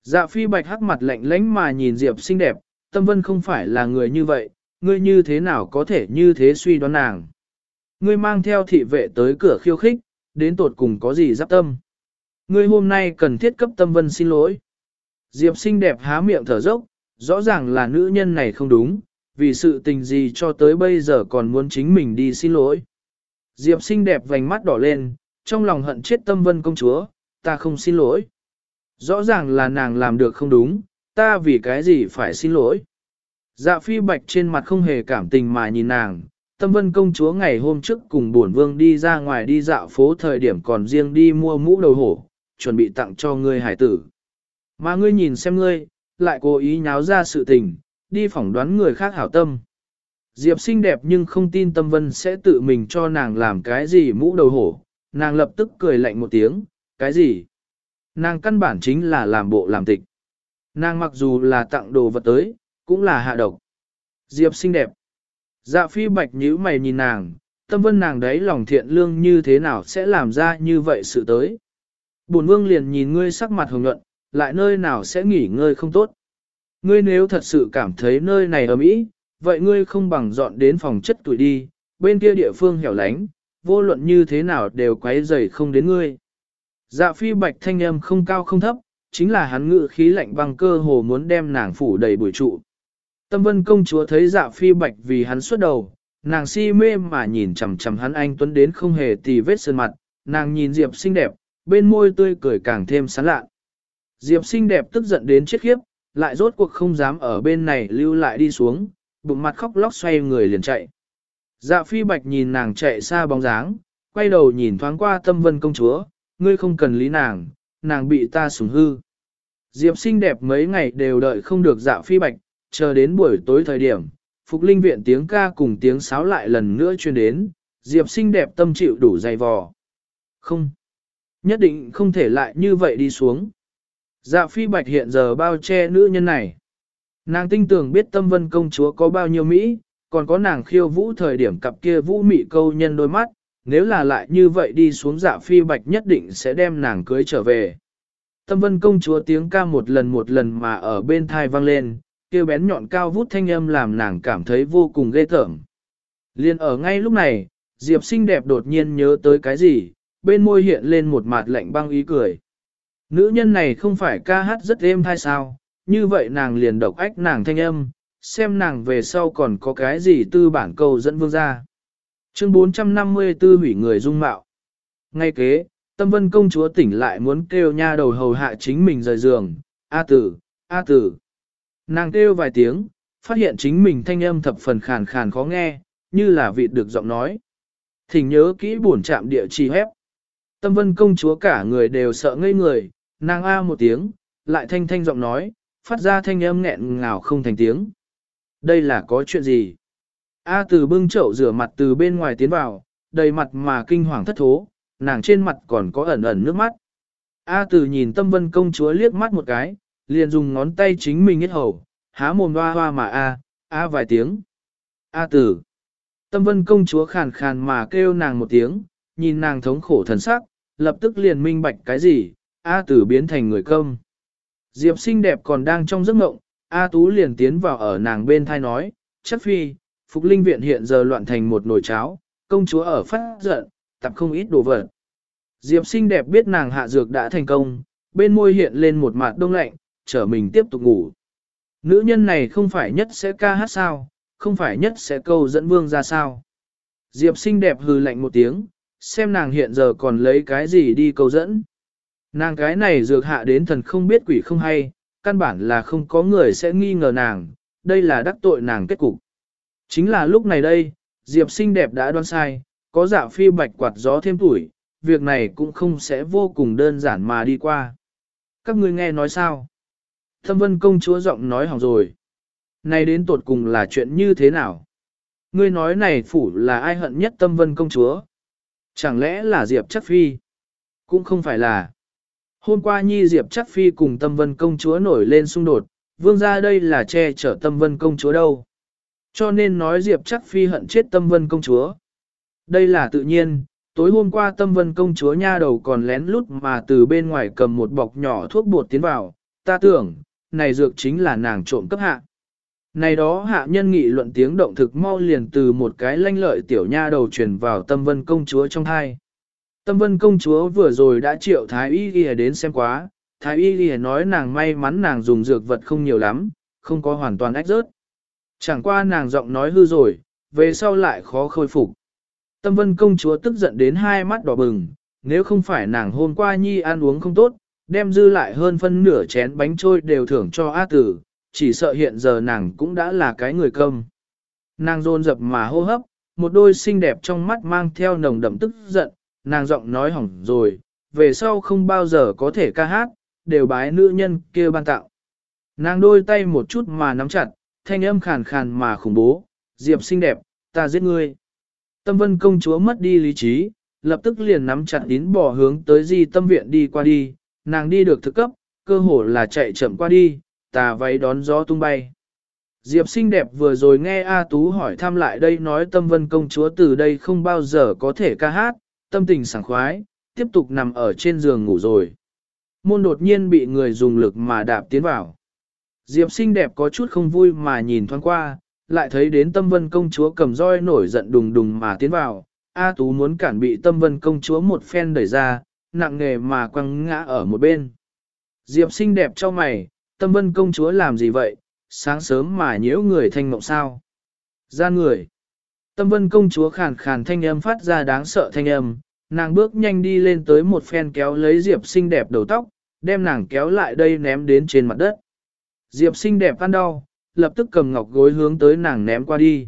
Dạ phi bạch hắc mặt lạnh lánh mà nhìn Diệp xinh đẹp, tâm vân không phải là người như vậy, ngươi như thế nào có thể như thế suy đoán nàng? Ngươi mang theo thị vệ tới cửa khiêu khích, đến tột cùng có gì giáp tâm? Ngươi hôm nay cần thiết cấp tâm vân xin lỗi. Diệp xinh đẹp há miệng thở dốc, rõ ràng là nữ nhân này không đúng, vì sự tình gì cho tới bây giờ còn muốn chính mình đi xin lỗi. Diệp xinh đẹp vành mắt đỏ lên, trong lòng hận chết tâm vân công chúa, ta không xin lỗi. Rõ ràng là nàng làm được không đúng, ta vì cái gì phải xin lỗi. Dạ phi bạch trên mặt không hề cảm tình mà nhìn nàng, tâm vân công chúa ngày hôm trước cùng bổn vương đi ra ngoài đi dạo phố thời điểm còn riêng đi mua mũ đầu hổ, chuẩn bị tặng cho ngươi hải tử. Mà ngươi nhìn xem ngươi, lại cố ý nháo ra sự tình, đi phỏng đoán người khác hảo tâm. Diệp xinh đẹp nhưng không tin tâm vân sẽ tự mình cho nàng làm cái gì mũ đầu hổ, nàng lập tức cười lạnh một tiếng, cái gì? Nàng căn bản chính là làm bộ làm tịch. Nàng mặc dù là tặng đồ vật tới, cũng là hạ độc. Diệp xinh đẹp. Dạ phi bạch nhíu mày nhìn nàng, tâm vân nàng đấy lòng thiện lương như thế nào sẽ làm ra như vậy sự tới. Bổn vương liền nhìn ngươi sắc mặt hồng nhuận, lại nơi nào sẽ nghỉ ngơi không tốt. Ngươi nếu thật sự cảm thấy nơi này ấm ý, vậy ngươi không bằng dọn đến phòng chất tuổi đi, bên kia địa phương hẻo lánh, vô luận như thế nào đều quấy rầy không đến ngươi. Dạ phi bạch thanh âm không cao không thấp, chính là hắn ngự khí lạnh băng cơ hồ muốn đem nàng phủ đầy bụi trụ. Tâm vân công chúa thấy dạ phi bạch vì hắn xuất đầu, nàng si mê mà nhìn chằm chằm hắn anh tuấn đến không hề tì vết sơn mặt, nàng nhìn Diệp xinh đẹp, bên môi tươi cười càng thêm sán lạ. Diệp xinh đẹp tức giận đến chết khiếp, lại rốt cuộc không dám ở bên này lưu lại đi xuống, bụng mặt khóc lóc xoay người liền chạy. Dạ phi bạch nhìn nàng chạy xa bóng dáng, quay đầu nhìn thoáng qua tâm vân công chúa, ngươi không cần lý nàng, nàng bị ta sủng hư. Diệp xinh đẹp mấy ngày đều đợi không được dạ phi bạch, chờ đến buổi tối thời điểm, Phục Linh viện tiếng ca cùng tiếng sáo lại lần nữa truyền đến, Diệp xinh đẹp tâm chịu đủ dày vò. Không, nhất định không thể lại như vậy đi xuống. Dạ phi bạch hiện giờ bao che nữ nhân này. Nàng tinh tưởng biết tâm vân công chúa có bao nhiêu Mỹ, còn có nàng khiêu vũ thời điểm cặp kia vũ mị câu nhân đôi mắt, nếu là lại như vậy đi xuống dạ phi bạch nhất định sẽ đem nàng cưới trở về. Tâm vân công chúa tiếng ca một lần một lần mà ở bên thai vang lên, kêu bén nhọn cao vút thanh âm làm nàng cảm thấy vô cùng ghê tởm. Liên ở ngay lúc này, Diệp xinh đẹp đột nhiên nhớ tới cái gì, bên môi hiện lên một mặt lạnh băng ý cười. Nữ nhân này không phải ca hát rất êm hay sao, như vậy nàng liền độc ách nàng thanh âm, xem nàng về sau còn có cái gì tư bản câu dẫn vương ra. Chương 454 hủy người dung mạo. Ngay kế, tâm vân công chúa tỉnh lại muốn kêu nha đầu hầu hạ chính mình rời giường, A tử, A tử. Nàng kêu vài tiếng, phát hiện chính mình thanh âm thập phần khàn khàn khó nghe, như là vị được giọng nói. Thỉnh nhớ kỹ buồn chạm địa chỉ hép. Tâm vân công chúa cả người đều sợ ngây người, nàng A một tiếng, lại thanh thanh giọng nói, phát ra thanh âm nghẹn ngào không thành tiếng. Đây là có chuyện gì? A từ bưng chậu rửa mặt từ bên ngoài tiến vào, đầy mặt mà kinh hoàng thất thố, nàng trên mặt còn có ẩn ẩn nước mắt. A từ nhìn tâm vân công chúa liếc mắt một cái, liền dùng ngón tay chính mình hết hầu, há mồm hoa hoa mà A, A vài tiếng. A từ, Tâm vân công chúa khàn khàn mà kêu nàng một tiếng, nhìn nàng thống khổ thần sắc, lập tức liền minh bạch cái gì, A tử biến thành người công. Diệp xinh đẹp còn đang trong giấc mộng, A tú liền tiến vào ở nàng bên thai nói, chắc phi, Phục Linh Viện hiện giờ loạn thành một nồi cháo, công chúa ở phát giận, tập không ít đồ vật. Diệp xinh đẹp biết nàng hạ dược đã thành công, bên môi hiện lên một mặt đông lạnh, trở mình tiếp tục ngủ. Nữ nhân này không phải nhất sẽ ca hát sao, không phải nhất sẽ câu dẫn vương ra sao. Diệp xinh đẹp hừ lạnh một tiếng, xem nàng hiện giờ còn lấy cái gì đi câu dẫn. Nàng cái này dược hạ đến thần không biết quỷ không hay, căn bản là không có người sẽ nghi ngờ nàng, đây là đắc tội nàng kết cục. Chính là lúc này đây, Diệp xinh đẹp đã đoán sai, có dạ phi bạch quạt gió thêm tuổi, việc này cũng không sẽ vô cùng đơn giản mà đi qua. Các ngươi nghe nói sao? Thâm vân công chúa giọng nói hỏng rồi. Này đến tột cùng là chuyện như thế nào? Ngươi nói này phủ là ai hận nhất tâm vân công chúa? Chẳng lẽ là Diệp chắc phi? Cũng không phải là. Hôm qua Nhi Diệp chắc phi cùng tâm vân công chúa nổi lên xung đột, vương ra đây là che chở tâm vân công chúa đâu. Cho nên nói Diệp chắc phi hận chết tâm vân công chúa. Đây là tự nhiên, tối hôm qua tâm vân công chúa nha đầu còn lén lút mà từ bên ngoài cầm một bọc nhỏ thuốc bột tiến vào, ta tưởng, này dược chính là nàng trộm cấp hạ. Này đó hạ nhân nghị luận tiếng động thực mau liền từ một cái lanh lợi tiểu nha đầu truyền vào tâm vân công chúa trong hai. Tâm vân công chúa vừa rồi đã triệu thái y ghi đến xem quá, thái y ghi nói nàng may mắn nàng dùng dược vật không nhiều lắm, không có hoàn toàn ách rớt. Chẳng qua nàng giọng nói hư rồi, về sau lại khó khôi phục. Tâm vân công chúa tức giận đến hai mắt đỏ bừng, nếu không phải nàng hôm qua nhi ăn uống không tốt, đem dư lại hơn phân nửa chén bánh trôi đều thưởng cho A tử, chỉ sợ hiện giờ nàng cũng đã là cái người công. Nàng rôn dập mà hô hấp, một đôi xinh đẹp trong mắt mang theo nồng đậm tức giận, nàng giọng nói hỏng rồi, về sau không bao giờ có thể ca hát, đều bái nữ nhân kia ban tạo. Nàng đôi tay một chút mà nắm chặt, thanh âm khàn khàn mà khủng bố, Diệp xinh đẹp, ta giết ngươi. Tâm vân công chúa mất đi lý trí, lập tức liền nắm chặt tín bỏ hướng tới di tâm viện đi qua đi, nàng đi được thực cấp, cơ hồ là chạy chậm qua đi, tà váy đón gió tung bay. Diệp xinh đẹp vừa rồi nghe A Tú hỏi thăm lại đây nói tâm vân công chúa từ đây không bao giờ có thể ca hát, tâm tình sảng khoái, tiếp tục nằm ở trên giường ngủ rồi. Môn đột nhiên bị người dùng lực mà đạp tiến vào. Diệp xinh đẹp có chút không vui mà nhìn thoáng qua, lại thấy đến tâm vân công chúa cầm roi nổi giận đùng đùng mà tiến vào. A Tú muốn cản bị tâm vân công chúa một phen đẩy ra, nặng nghề mà quăng ngã ở một bên. Diệp xinh đẹp cho mày, tâm vân công chúa làm gì vậy, sáng sớm mà nhiễu người thanh mộng sao. Ra người. Tâm vân công chúa khàn khàn thanh âm phát ra đáng sợ thanh âm, nàng bước nhanh đi lên tới một phen kéo lấy Diệp xinh đẹp đầu tóc, đem nàng kéo lại đây ném đến trên mặt đất. Diệp xinh đẹp ăn đau, lập tức cầm ngọc gối hướng tới nàng ném qua đi.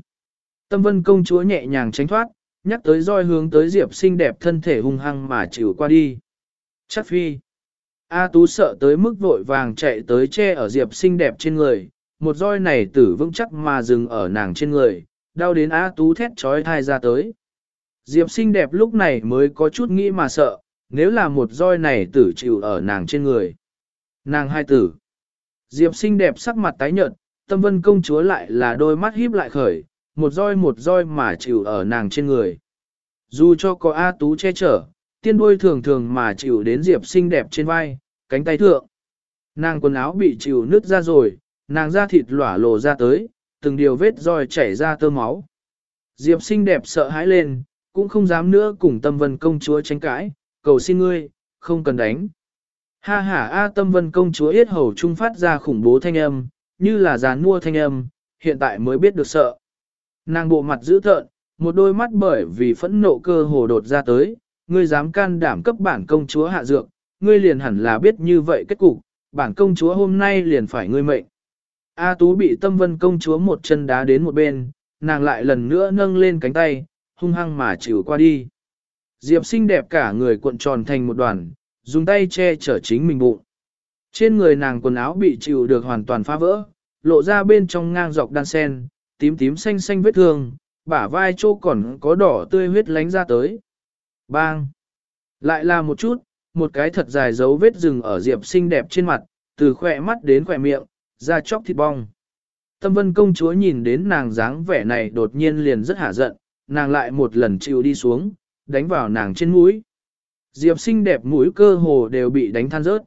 Tâm vân công chúa nhẹ nhàng tránh thoát, nhắc tới roi hướng tới Diệp xinh đẹp thân thể hung hăng mà chịu qua đi. Chắc phi. A tú sợ tới mức vội vàng chạy tới che ở Diệp xinh đẹp trên người, một roi này tử vững chắc mà dừng ở nàng trên người, đau đến A tú thét trói thai ra tới. Diệp xinh đẹp lúc này mới có chút nghĩ mà sợ, nếu là một roi này tử chịu ở nàng trên người. Nàng hai tử. Diệp xinh đẹp sắc mặt tái nhợt, tâm vân công chúa lại là đôi mắt híp lại khởi, một roi một roi mà chịu ở nàng trên người. Dù cho có A Tú che chở, tiên đuôi thường thường mà chịu đến Diệp xinh đẹp trên vai, cánh tay thượng. Nàng quần áo bị chịu nứt ra rồi, nàng da thịt lỏa lồ ra tới, từng điều vết roi chảy ra tơ máu. Diệp xinh đẹp sợ hãi lên, cũng không dám nữa cùng tâm vân công chúa tranh cãi, cầu xin ngươi, không cần đánh. Ha ha A tâm vân công chúa yết hầu trung phát ra khủng bố thanh âm, như là gián mua thanh âm, hiện tại mới biết được sợ. Nàng bộ mặt dữ thợn, một đôi mắt bởi vì phẫn nộ cơ hồ đột ra tới, ngươi dám can đảm cấp bản công chúa hạ dược, ngươi liền hẳn là biết như vậy kết cục, bản công chúa hôm nay liền phải ngươi mệnh. A Tú bị tâm vân công chúa một chân đá đến một bên, nàng lại lần nữa nâng lên cánh tay, hung hăng mà chịu qua đi. Diệp xinh đẹp cả người cuộn tròn thành một đoàn, dùng tay che chở chính mình bụng. Trên người nàng quần áo bị chịu được hoàn toàn phá vỡ, lộ ra bên trong ngang dọc đan sen, tím tím xanh xanh vết thương, bả vai chỗ còn có đỏ tươi huyết lánh ra tới. Bang! Lại là một chút, một cái thật dài dấu vết rừng ở Diệp xinh đẹp trên mặt, từ khỏe mắt đến khỏe miệng, ra chóc thịt bong. Tâm vân công chúa nhìn đến nàng dáng vẻ này đột nhiên liền rất hả giận, nàng lại một lần chịu đi xuống, đánh vào nàng trên mũi. Diệp xinh đẹp mũi cơ hồ đều bị đánh than rớt.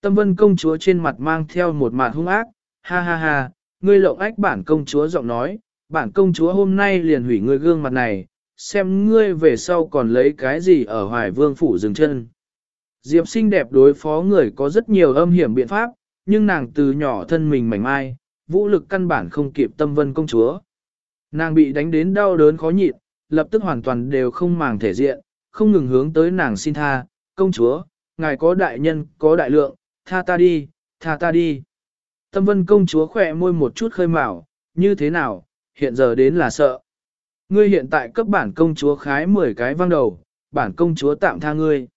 Tâm vân công chúa trên mặt mang theo một mặt hung ác, ha ha ha, ngươi lộng ách bản công chúa giọng nói, bản công chúa hôm nay liền hủy ngươi gương mặt này, xem ngươi về sau còn lấy cái gì ở hoài vương phủ dừng chân. Diệp xinh đẹp đối phó người có rất nhiều âm hiểm biện pháp, nhưng nàng từ nhỏ thân mình mảnh mai, vũ lực căn bản không kịp tâm vân công chúa. Nàng bị đánh đến đau đớn khó nhịn, lập tức hoàn toàn đều không màng thể diện, không ngừng hướng tới nàng xin tha, công chúa, ngài có đại nhân, có đại lượng, tha ta đi, tha ta đi. Tâm vân công chúa khỏe môi một chút khơi mào, như thế nào, hiện giờ đến là sợ. Ngươi hiện tại cấp bản công chúa khái 10 cái văng đầu, bản công chúa tạm tha ngươi.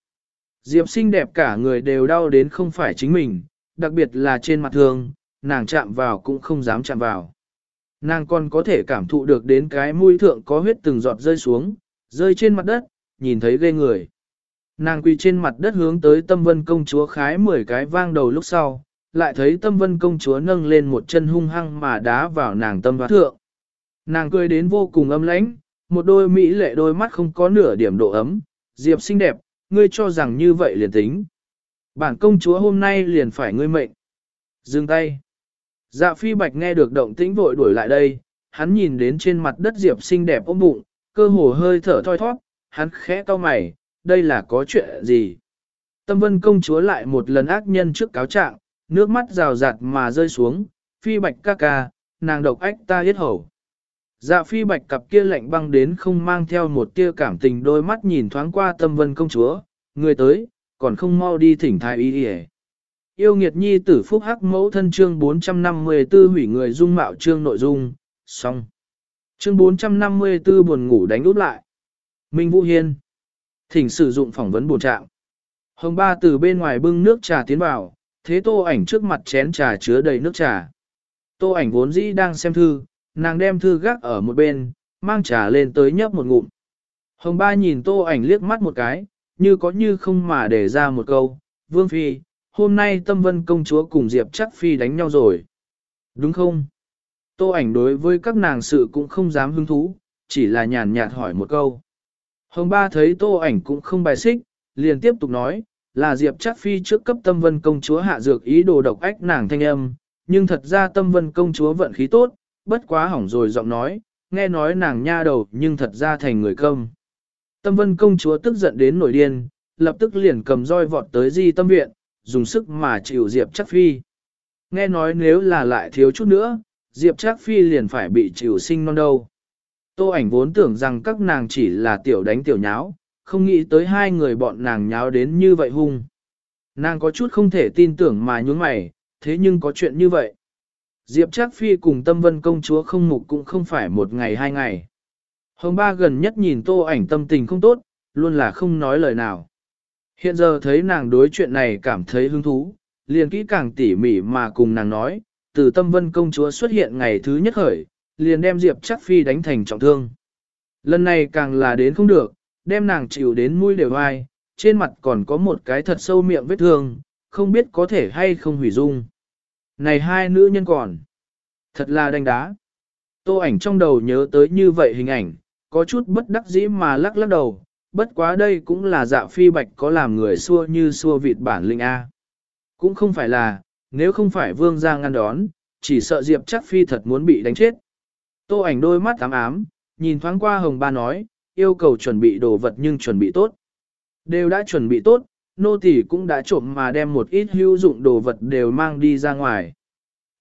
Diệp xinh đẹp cả người đều đau đến không phải chính mình, đặc biệt là trên mặt thường, nàng chạm vào cũng không dám chạm vào. Nàng còn có thể cảm thụ được đến cái mũi thượng có huyết từng giọt rơi xuống, rơi trên mặt đất, nhìn thấy ghê người. Nàng quỳ trên mặt đất hướng tới tâm vân công chúa khái 10 cái vang đầu lúc sau, lại thấy tâm vân công chúa nâng lên một chân hung hăng mà đá vào nàng tâm và thượng. Nàng cười đến vô cùng âm lãnh, một đôi mỹ lệ đôi mắt không có nửa điểm độ ấm, diệp xinh đẹp, ngươi cho rằng như vậy liền tính. Bản công chúa hôm nay liền phải ngươi mệnh. Dừng tay. Dạ phi bạch nghe được động tĩnh vội đuổi lại đây, hắn nhìn đến trên mặt đất diệp xinh đẹp ôm bụng, cơ hồ hơi thở thoi thoát, hắn khẽ cau mày, đây là có chuyện gì? Tâm vân công chúa lại một lần ác nhân trước cáo trạng, nước mắt rào rạt mà rơi xuống, phi bạch ca ca, nàng độc ách ta yết hầu. Dạ phi bạch cặp kia lạnh băng đến không mang theo một tia cảm tình đôi mắt nhìn thoáng qua tâm vân công chúa, người tới, còn không mau đi thỉnh thái y đi Yêu nghiệt nhi tử phúc hắc mẫu thân chương 454 hủy người dung mạo chương nội dung, xong. Chương 454 buồn ngủ đánh út lại. Minh Vũ Hiên. Thỉnh sử dụng phỏng vấn bổ trạng. Hồng ba từ bên ngoài bưng nước trà tiến vào, thế tô ảnh trước mặt chén trà chứa đầy nước trà. Tô ảnh vốn dĩ đang xem thư, nàng đem thư gác ở một bên, mang trà lên tới nhấp một ngụm. Hồng ba nhìn tô ảnh liếc mắt một cái, như có như không mà để ra một câu, Vương Phi, hôm nay tâm vân công chúa cùng Diệp chắc Phi đánh nhau rồi. Đúng không? Tô ảnh đối với các nàng sự cũng không dám hứng thú, chỉ là nhàn nhạt hỏi một câu. Hồng ba thấy tô ảnh cũng không bài xích, liền tiếp tục nói, là Diệp Trác Phi trước cấp tâm vân công chúa hạ dược ý đồ độc ách nàng thanh âm, nhưng thật ra tâm vân công chúa vận khí tốt, bất quá hỏng rồi giọng nói, nghe nói nàng nha đầu nhưng thật ra thành người công. Tâm vân công chúa tức giận đến nổi điên, lập tức liền cầm roi vọt tới di tâm viện, dùng sức mà chịu Diệp Trác phi. Nghe nói nếu là lại thiếu chút nữa, Diệp Trác phi liền phải bị chịu sinh non đâu. Tô ảnh vốn tưởng rằng các nàng chỉ là tiểu đánh tiểu nháo, không nghĩ tới hai người bọn nàng nháo đến như vậy hung. Nàng có chút không thể tin tưởng mà nhướng mày, thế nhưng có chuyện như vậy. Diệp Trác Phi cùng Tâm Vân công chúa không mục cũng không phải một ngày hai ngày. Hồng ba gần nhất nhìn tô ảnh tâm tình không tốt, luôn là không nói lời nào. Hiện giờ thấy nàng đối chuyện này cảm thấy hứng thú, liền kỹ càng tỉ mỉ mà cùng nàng nói, từ tâm vân công chúa xuất hiện ngày thứ nhất khởi, liền đem Diệp chắc phi đánh thành trọng thương. Lần này càng là đến không được, đem nàng chịu đến mũi đều vai, trên mặt còn có một cái thật sâu miệng vết thương, không biết có thể hay không hủy dung. Này hai nữ nhân còn, thật là đánh đá. Tô ảnh trong đầu nhớ tới như vậy hình ảnh, có chút bất đắc dĩ mà lắc lắc đầu, bất quá đây cũng là dạ phi bạch có làm người xua như xua vịt bản linh A. Cũng không phải là, nếu không phải vương gia ngăn đón, chỉ sợ Diệp chắc phi thật muốn bị đánh chết. Tô ảnh đôi mắt ám ám, nhìn thoáng qua hồng ba nói, yêu cầu chuẩn bị đồ vật nhưng chuẩn bị tốt. Đều đã chuẩn bị tốt, nô tỳ cũng đã trộm mà đem một ít hữu dụng đồ vật đều mang đi ra ngoài.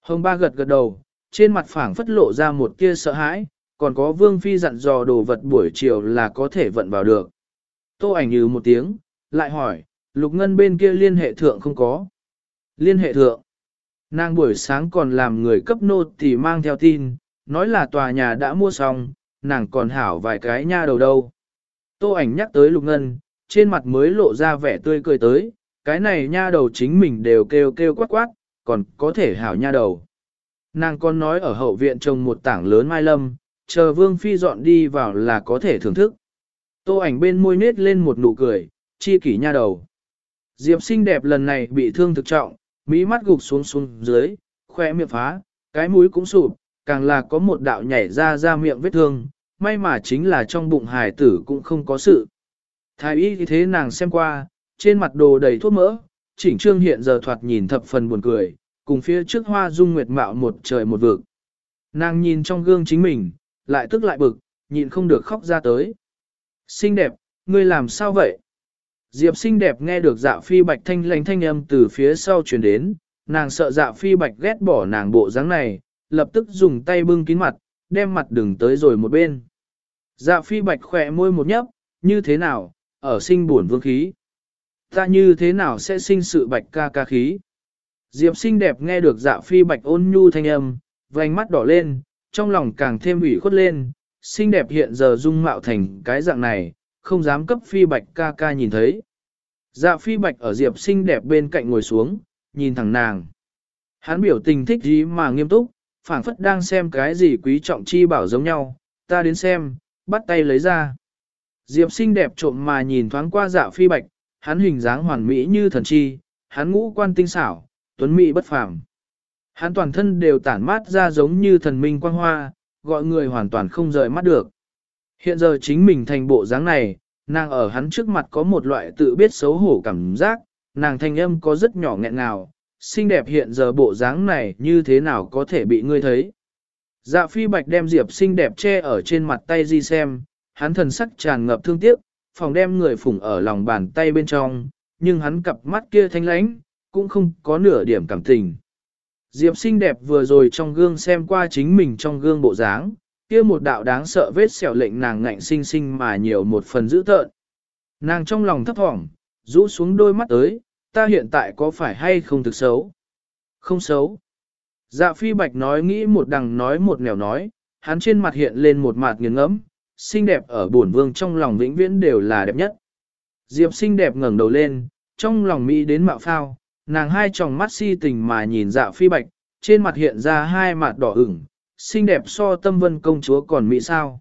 Hồng ba gật gật đầu, trên mặt phảng phất lộ ra một tia sợ hãi, còn có vương phi dặn dò đồ vật buổi chiều là có thể vận vào được. Tô ảnh như một tiếng, lại hỏi, lục ngân bên kia liên hệ thượng không có. Liên hệ thượng. Nàng buổi sáng còn làm người cấp nô tỳ mang theo tin, nói là tòa nhà đã mua xong, nàng còn hảo vài cái nha đầu đâu. Tô ảnh nhắc tới lục ngân, trên mặt mới lộ ra vẻ tươi cười tới, cái này nha đầu chính mình đều kêu kêu quát quát, còn có thể hảo nha đầu. Nàng còn nói ở hậu viện trồng một tảng lớn mai lâm, chờ Vương Phi dọn đi vào là có thể thưởng thức. Tô ảnh bên môi nết lên một nụ cười, chi kỷ nha đầu. Diệp xinh đẹp lần này bị thương thực trọng, mí mắt gục xuống xuống dưới, khoe miệng phá, cái mũi cũng sụp, càng là có một đạo nhảy ra ra miệng vết thương, may mà chính là trong bụng hài tử cũng không có sự. Thái y thế nàng xem qua, trên mặt đồ đầy thuốc mỡ, chỉnh trương hiện giờ thoạt nhìn thập phần buồn cười, cùng phía trước hoa dung nguyệt mạo một trời một vực. Nàng nhìn trong gương chính mình, lại tức lại bực, nhịn không được khóc ra tới. Xinh đẹp, ngươi làm sao vậy? Diệp xinh đẹp nghe được dạ phi bạch thanh lãnh thanh âm từ phía sau truyền đến, nàng sợ dạ phi bạch ghét bỏ nàng bộ dáng này, lập tức dùng tay bưng kín mặt, đem mặt đừng tới rồi một bên. Dạ phi bạch khỏe môi một nhấp, như thế nào, ở sinh buồn vương khí. Ta như thế nào sẽ sinh sự bạch ca ca khí. Diệp xinh đẹp nghe được dạ phi bạch ôn nhu thanh âm, vành mắt đỏ lên, trong lòng càng thêm ủy khuất lên, xinh đẹp hiện giờ dung mạo thành cái dạng này, không dám cấp phi bạch ca ca nhìn thấy. Dạ phi bạch ở diệp xinh đẹp bên cạnh ngồi xuống, nhìn thẳng nàng. Hắn biểu tình thích gì mà nghiêm túc, phảng phất đang xem cái gì quý trọng chi bảo giống nhau, ta đến xem, bắt tay lấy ra. Diệp xinh đẹp trộm mà nhìn thoáng qua dạ phi bạch, hắn hình dáng hoàn mỹ như thần chi, hắn ngũ quan tinh xảo, tuấn mỹ bất phàm. Hắn toàn thân đều tản mát ra giống như thần minh quang hoa, gọi người hoàn toàn không rời mắt được. Hiện giờ chính mình thành bộ dáng này, nàng ở hắn trước mặt có một loại tự biết xấu hổ cảm giác, nàng thanh âm có rất nhỏ nghẹn ngào, xinh đẹp hiện giờ bộ dáng này như thế nào có thể bị ngươi thấy. Dạ phi bạch đem diệp xinh đẹp che ở trên mặt tay di xem, hắn thần sắc tràn ngập thương tiếc, phòng đem người phủng ở lòng bàn tay bên trong, nhưng hắn cặp mắt kia thanh lãnh, cũng không có nửa điểm cảm tình. Diệp xinh đẹp vừa rồi trong gương xem qua chính mình trong gương bộ dáng, kia một đạo đáng sợ vết sẹo lệnh nàng ngạnh sinh sinh mà nhiều một phần dữ tợn. Nàng trong lòng thấp thỏm, rũ xuống đôi mắt tới, ta hiện tại có phải hay không thực xấu? Không xấu. Dạ phi bạch nói nghĩ một đằng nói một nẻo nói, hắn trên mặt hiện lên một mặt nghiêng ngẫm, xinh đẹp ở bổn vương trong lòng vĩnh viễn đều là đẹp nhất. Diệp xinh đẹp ngẩng đầu lên, trong lòng mỹ đến mạo phao, nàng hai tròng mắt si tình mà nhìn dạ phi bạch, trên mặt hiện ra hai mặt đỏ ửng, xinh đẹp so tâm vân công chúa còn mỹ sao.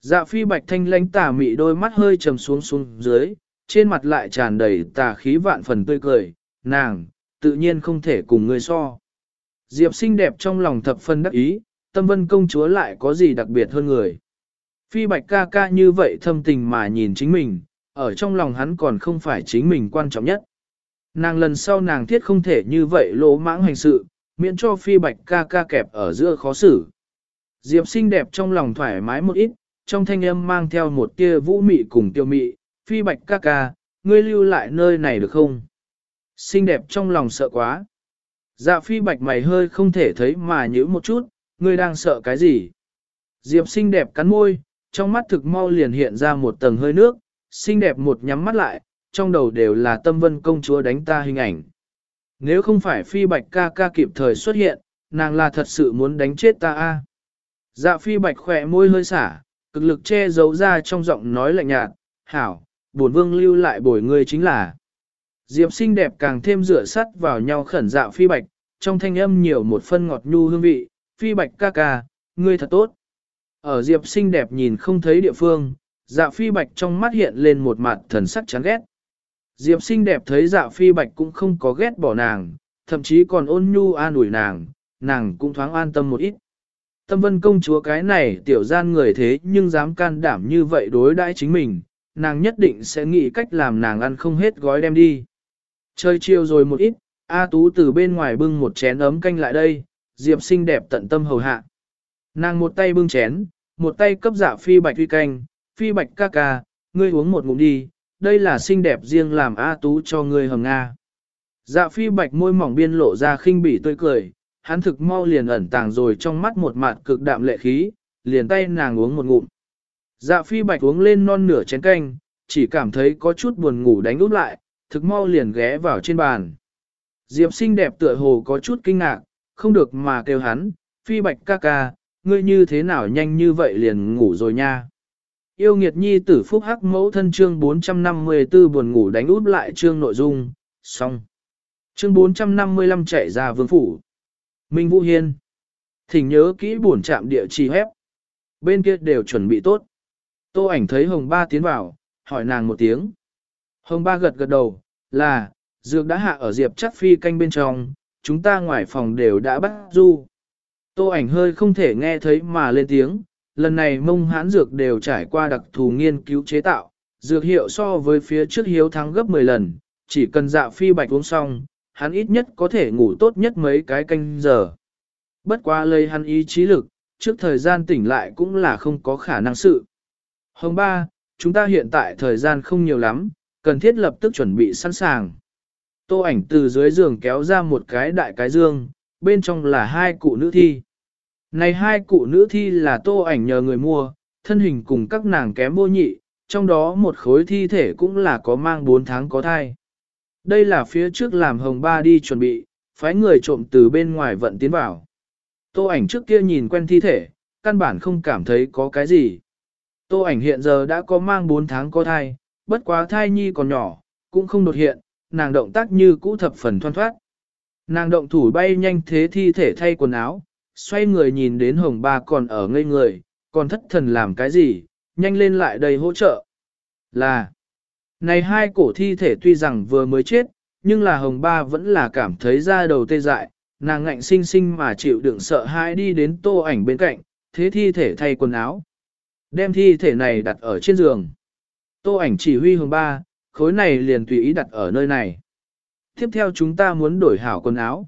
Dạ phi bạch thanh lãnh tả mị đôi mắt hơi trầm xuống xuống dưới, trên mặt lại tràn đầy tà khí vạn phần tươi cười, nàng, tự nhiên không thể cùng người so. Diệp xinh đẹp trong lòng thập phân đắc ý, tâm vân công chúa lại có gì đặc biệt hơn người. Phi bạch ca ca như vậy thâm tình mà nhìn chính mình, ở trong lòng hắn còn không phải chính mình quan trọng nhất. Nàng lần sau nàng thiết không thể như vậy lỗ mãng hành sự, miễn cho phi bạch ca ca kẹp ở giữa khó xử. Diệp xinh đẹp trong lòng thoải mái một ít, trong thanh âm mang theo một tia vũ mị cùng tiêu mị, phi bạch ca ca, ngươi lưu lại nơi này được không? Xinh đẹp trong lòng sợ quá. Dạ phi bạch mày hơi không thể thấy mà nhữ một chút, ngươi đang sợ cái gì? Diệp xinh đẹp cắn môi, trong mắt thực mau liền hiện ra một tầng hơi nước, xinh đẹp một nhắm mắt lại, trong đầu đều là tâm vân công chúa đánh ta hình ảnh. Nếu không phải phi bạch ca ca kịp thời xuất hiện, nàng là thật sự muốn đánh chết ta a. Dạ phi bạch khỏe môi hơi xả, cực lực che giấu ra trong giọng nói lạnh nhạt, hảo, bổn vương lưu lại bồi ngươi chính là. Diệp xinh đẹp càng thêm rửa sắt vào nhau khẩn dạo phi bạch, trong thanh âm nhiều một phân ngọt nhu hương vị, phi bạch ca ca, ngươi thật tốt. Ở diệp xinh đẹp nhìn không thấy địa phương, Dạo phi bạch trong mắt hiện lên một mặt thần sắc chán ghét. Diệp xinh đẹp thấy Dạo phi bạch cũng không có ghét bỏ nàng, thậm chí còn ôn nhu an ủi nàng, nàng cũng thoáng an tâm một ít. Tâm vân công chúa cái này tiểu gian người thế nhưng dám can đảm như vậy đối đãi chính mình, nàng nhất định sẽ nghĩ cách làm nàng ăn không hết gói đem đi. Chơi chiều rồi một ít, A Tú từ bên ngoài bưng một chén ấm canh lại đây, Diệp xinh đẹp tận tâm hầu hạ. Nàng một tay bưng chén, một tay cấp dạ phi bạch uy canh, phi bạch ca ca, ngươi uống một ngụm đi, đây là xinh đẹp riêng làm A Tú cho ngươi hầm Nga. Dạ phi bạch môi mỏng biên lộ ra khinh bỉ tươi cười, hắn thực mau liền ẩn tàng rồi trong mắt một mặt cực đạm lệ khí, liền tay nàng uống một ngụm. Dạ phi bạch uống lên non nửa chén canh, chỉ cảm thấy có chút buồn ngủ đánh úp lại, thực mau liền ghé vào trên bàn. Diệp xinh đẹp tựa hồ có chút kinh ngạc, không được mà kêu hắn, phi bạch ca ca, ngươi như thế nào nhanh như vậy liền ngủ rồi nha. Yêu nghiệt nhi tử phúc hắc mẫu thân chương 454 buồn ngủ đánh út lại chương nội dung, xong. Chương 455 chạy ra vương phủ. Minh Vũ Hiên. Thỉnh nhớ kỹ buồn chạm địa chỉ hép. Bên kia đều chuẩn bị tốt. Tô ảnh thấy hồng ba tiến vào, hỏi nàng một tiếng. Hồng ba gật gật đầu, là, dược đã hạ ở diệp chắc phi canh bên trong, chúng ta ngoài phòng đều đã bắt du. Tô ảnh hơi không thể nghe thấy mà lên tiếng, lần này mông hán dược đều trải qua đặc thù nghiên cứu chế tạo, dược hiệu so với phía trước hiếu thắng gấp 10 lần, chỉ cần dạ phi bạch uống xong, hắn ít nhất có thể ngủ tốt nhất mấy cái canh giờ. Bất quá lây hắn ý chí lực, trước thời gian tỉnh lại cũng là không có khả năng sự. Hồng ba, chúng ta hiện tại thời gian không nhiều lắm, cần thiết lập tức chuẩn bị sẵn sàng. Tô ảnh từ dưới giường kéo ra một cái đại cái dương, bên trong là hai cụ nữ thi. Này hai cụ nữ thi là tô ảnh nhờ người mua, thân hình cùng các nàng kém vô nhị, trong đó một khối thi thể cũng là có mang 4 tháng có thai. Đây là phía trước làm hồng ba đi chuẩn bị, phái người trộm từ bên ngoài vận tiến vào. Tô ảnh trước kia nhìn quen thi thể, căn bản không cảm thấy có cái gì. Tô ảnh hiện giờ đã có mang 4 tháng có thai, bất quá thai nhi còn nhỏ, cũng không đột hiện, nàng động tác như cũ thập phần thoăn thoát. Nàng động thủ bay nhanh thế thi thể thay quần áo, xoay người nhìn đến hồng ba còn ở ngây người, còn thất thần làm cái gì, nhanh lên lại đầy hỗ trợ. Là, này hai cổ thi thể tuy rằng vừa mới chết, nhưng là hồng ba vẫn là cảm thấy da đầu tê dại, nàng ngạnh sinh sinh mà chịu đựng sợ hãi đi đến tô ảnh bên cạnh, thế thi thể thay quần áo. Đem thi thể này đặt ở trên giường. Tô ảnh chỉ huy hồng ba, khối này liền tùy ý đặt ở nơi này. Tiếp theo chúng ta muốn đổi hảo quần áo.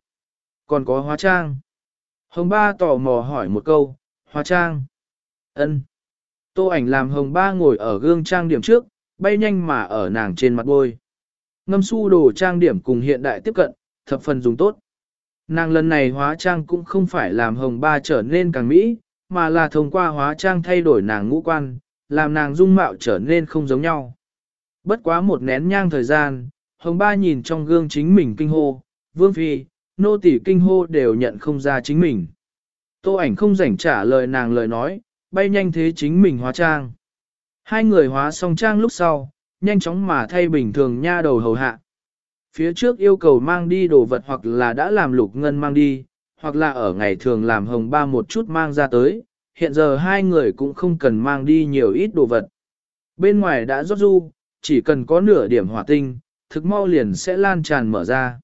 Còn có hóa trang. Hồng ba tò mò hỏi một câu, hóa trang. ân. Tô ảnh làm hồng ba ngồi ở gương trang điểm trước, bay nhanh mà ở nàng trên mặt bôi. Ngâm su đồ trang điểm cùng hiện đại tiếp cận, thập phần dùng tốt. Nàng lần này hóa trang cũng không phải làm hồng ba trở nên càng mỹ, mà là thông qua hóa trang thay đổi nàng ngũ quan, làm nàng dung mạo trở nên không giống nhau. Bất quá một nén nhang thời gian, hồng ba nhìn trong gương chính mình kinh hô, vương phi, nô tỳ kinh hô đều nhận không ra chính mình. Tô ảnh không rảnh trả lời nàng lời nói, bay nhanh thế chính mình hóa trang. Hai người hóa xong trang lúc sau, nhanh chóng mà thay bình thường nha đầu hầu hạ. Phía trước yêu cầu mang đi đồ vật hoặc là đã làm lục ngân mang đi, hoặc là ở ngày thường làm hồng ba một chút mang ra tới, hiện giờ hai người cũng không cần mang đi nhiều ít đồ vật. Bên ngoài đã rót ru, chỉ cần có nửa điểm hỏa tinh, thực mau liền sẽ lan tràn mở ra.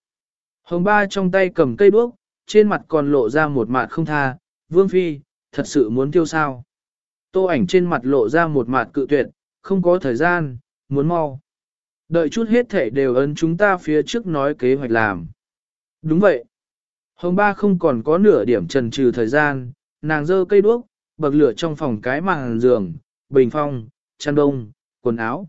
Hồng ba trong tay cầm cây đuốc, trên mặt còn lộ ra một mặt không tha, vương phi, thật sự muốn tiêu sao. Tô ảnh trên mặt lộ ra một mặt cự tuyệt, không có thời gian, muốn mau. Đợi chút hết thể đều ấn chúng ta phía trước nói kế hoạch làm. Đúng vậy. Hồng ba không còn có nửa điểm trần trừ thời gian, nàng dơ cây đuốc, bậc lửa trong phòng cái màn giường, bình phong, chăn đông, quần áo.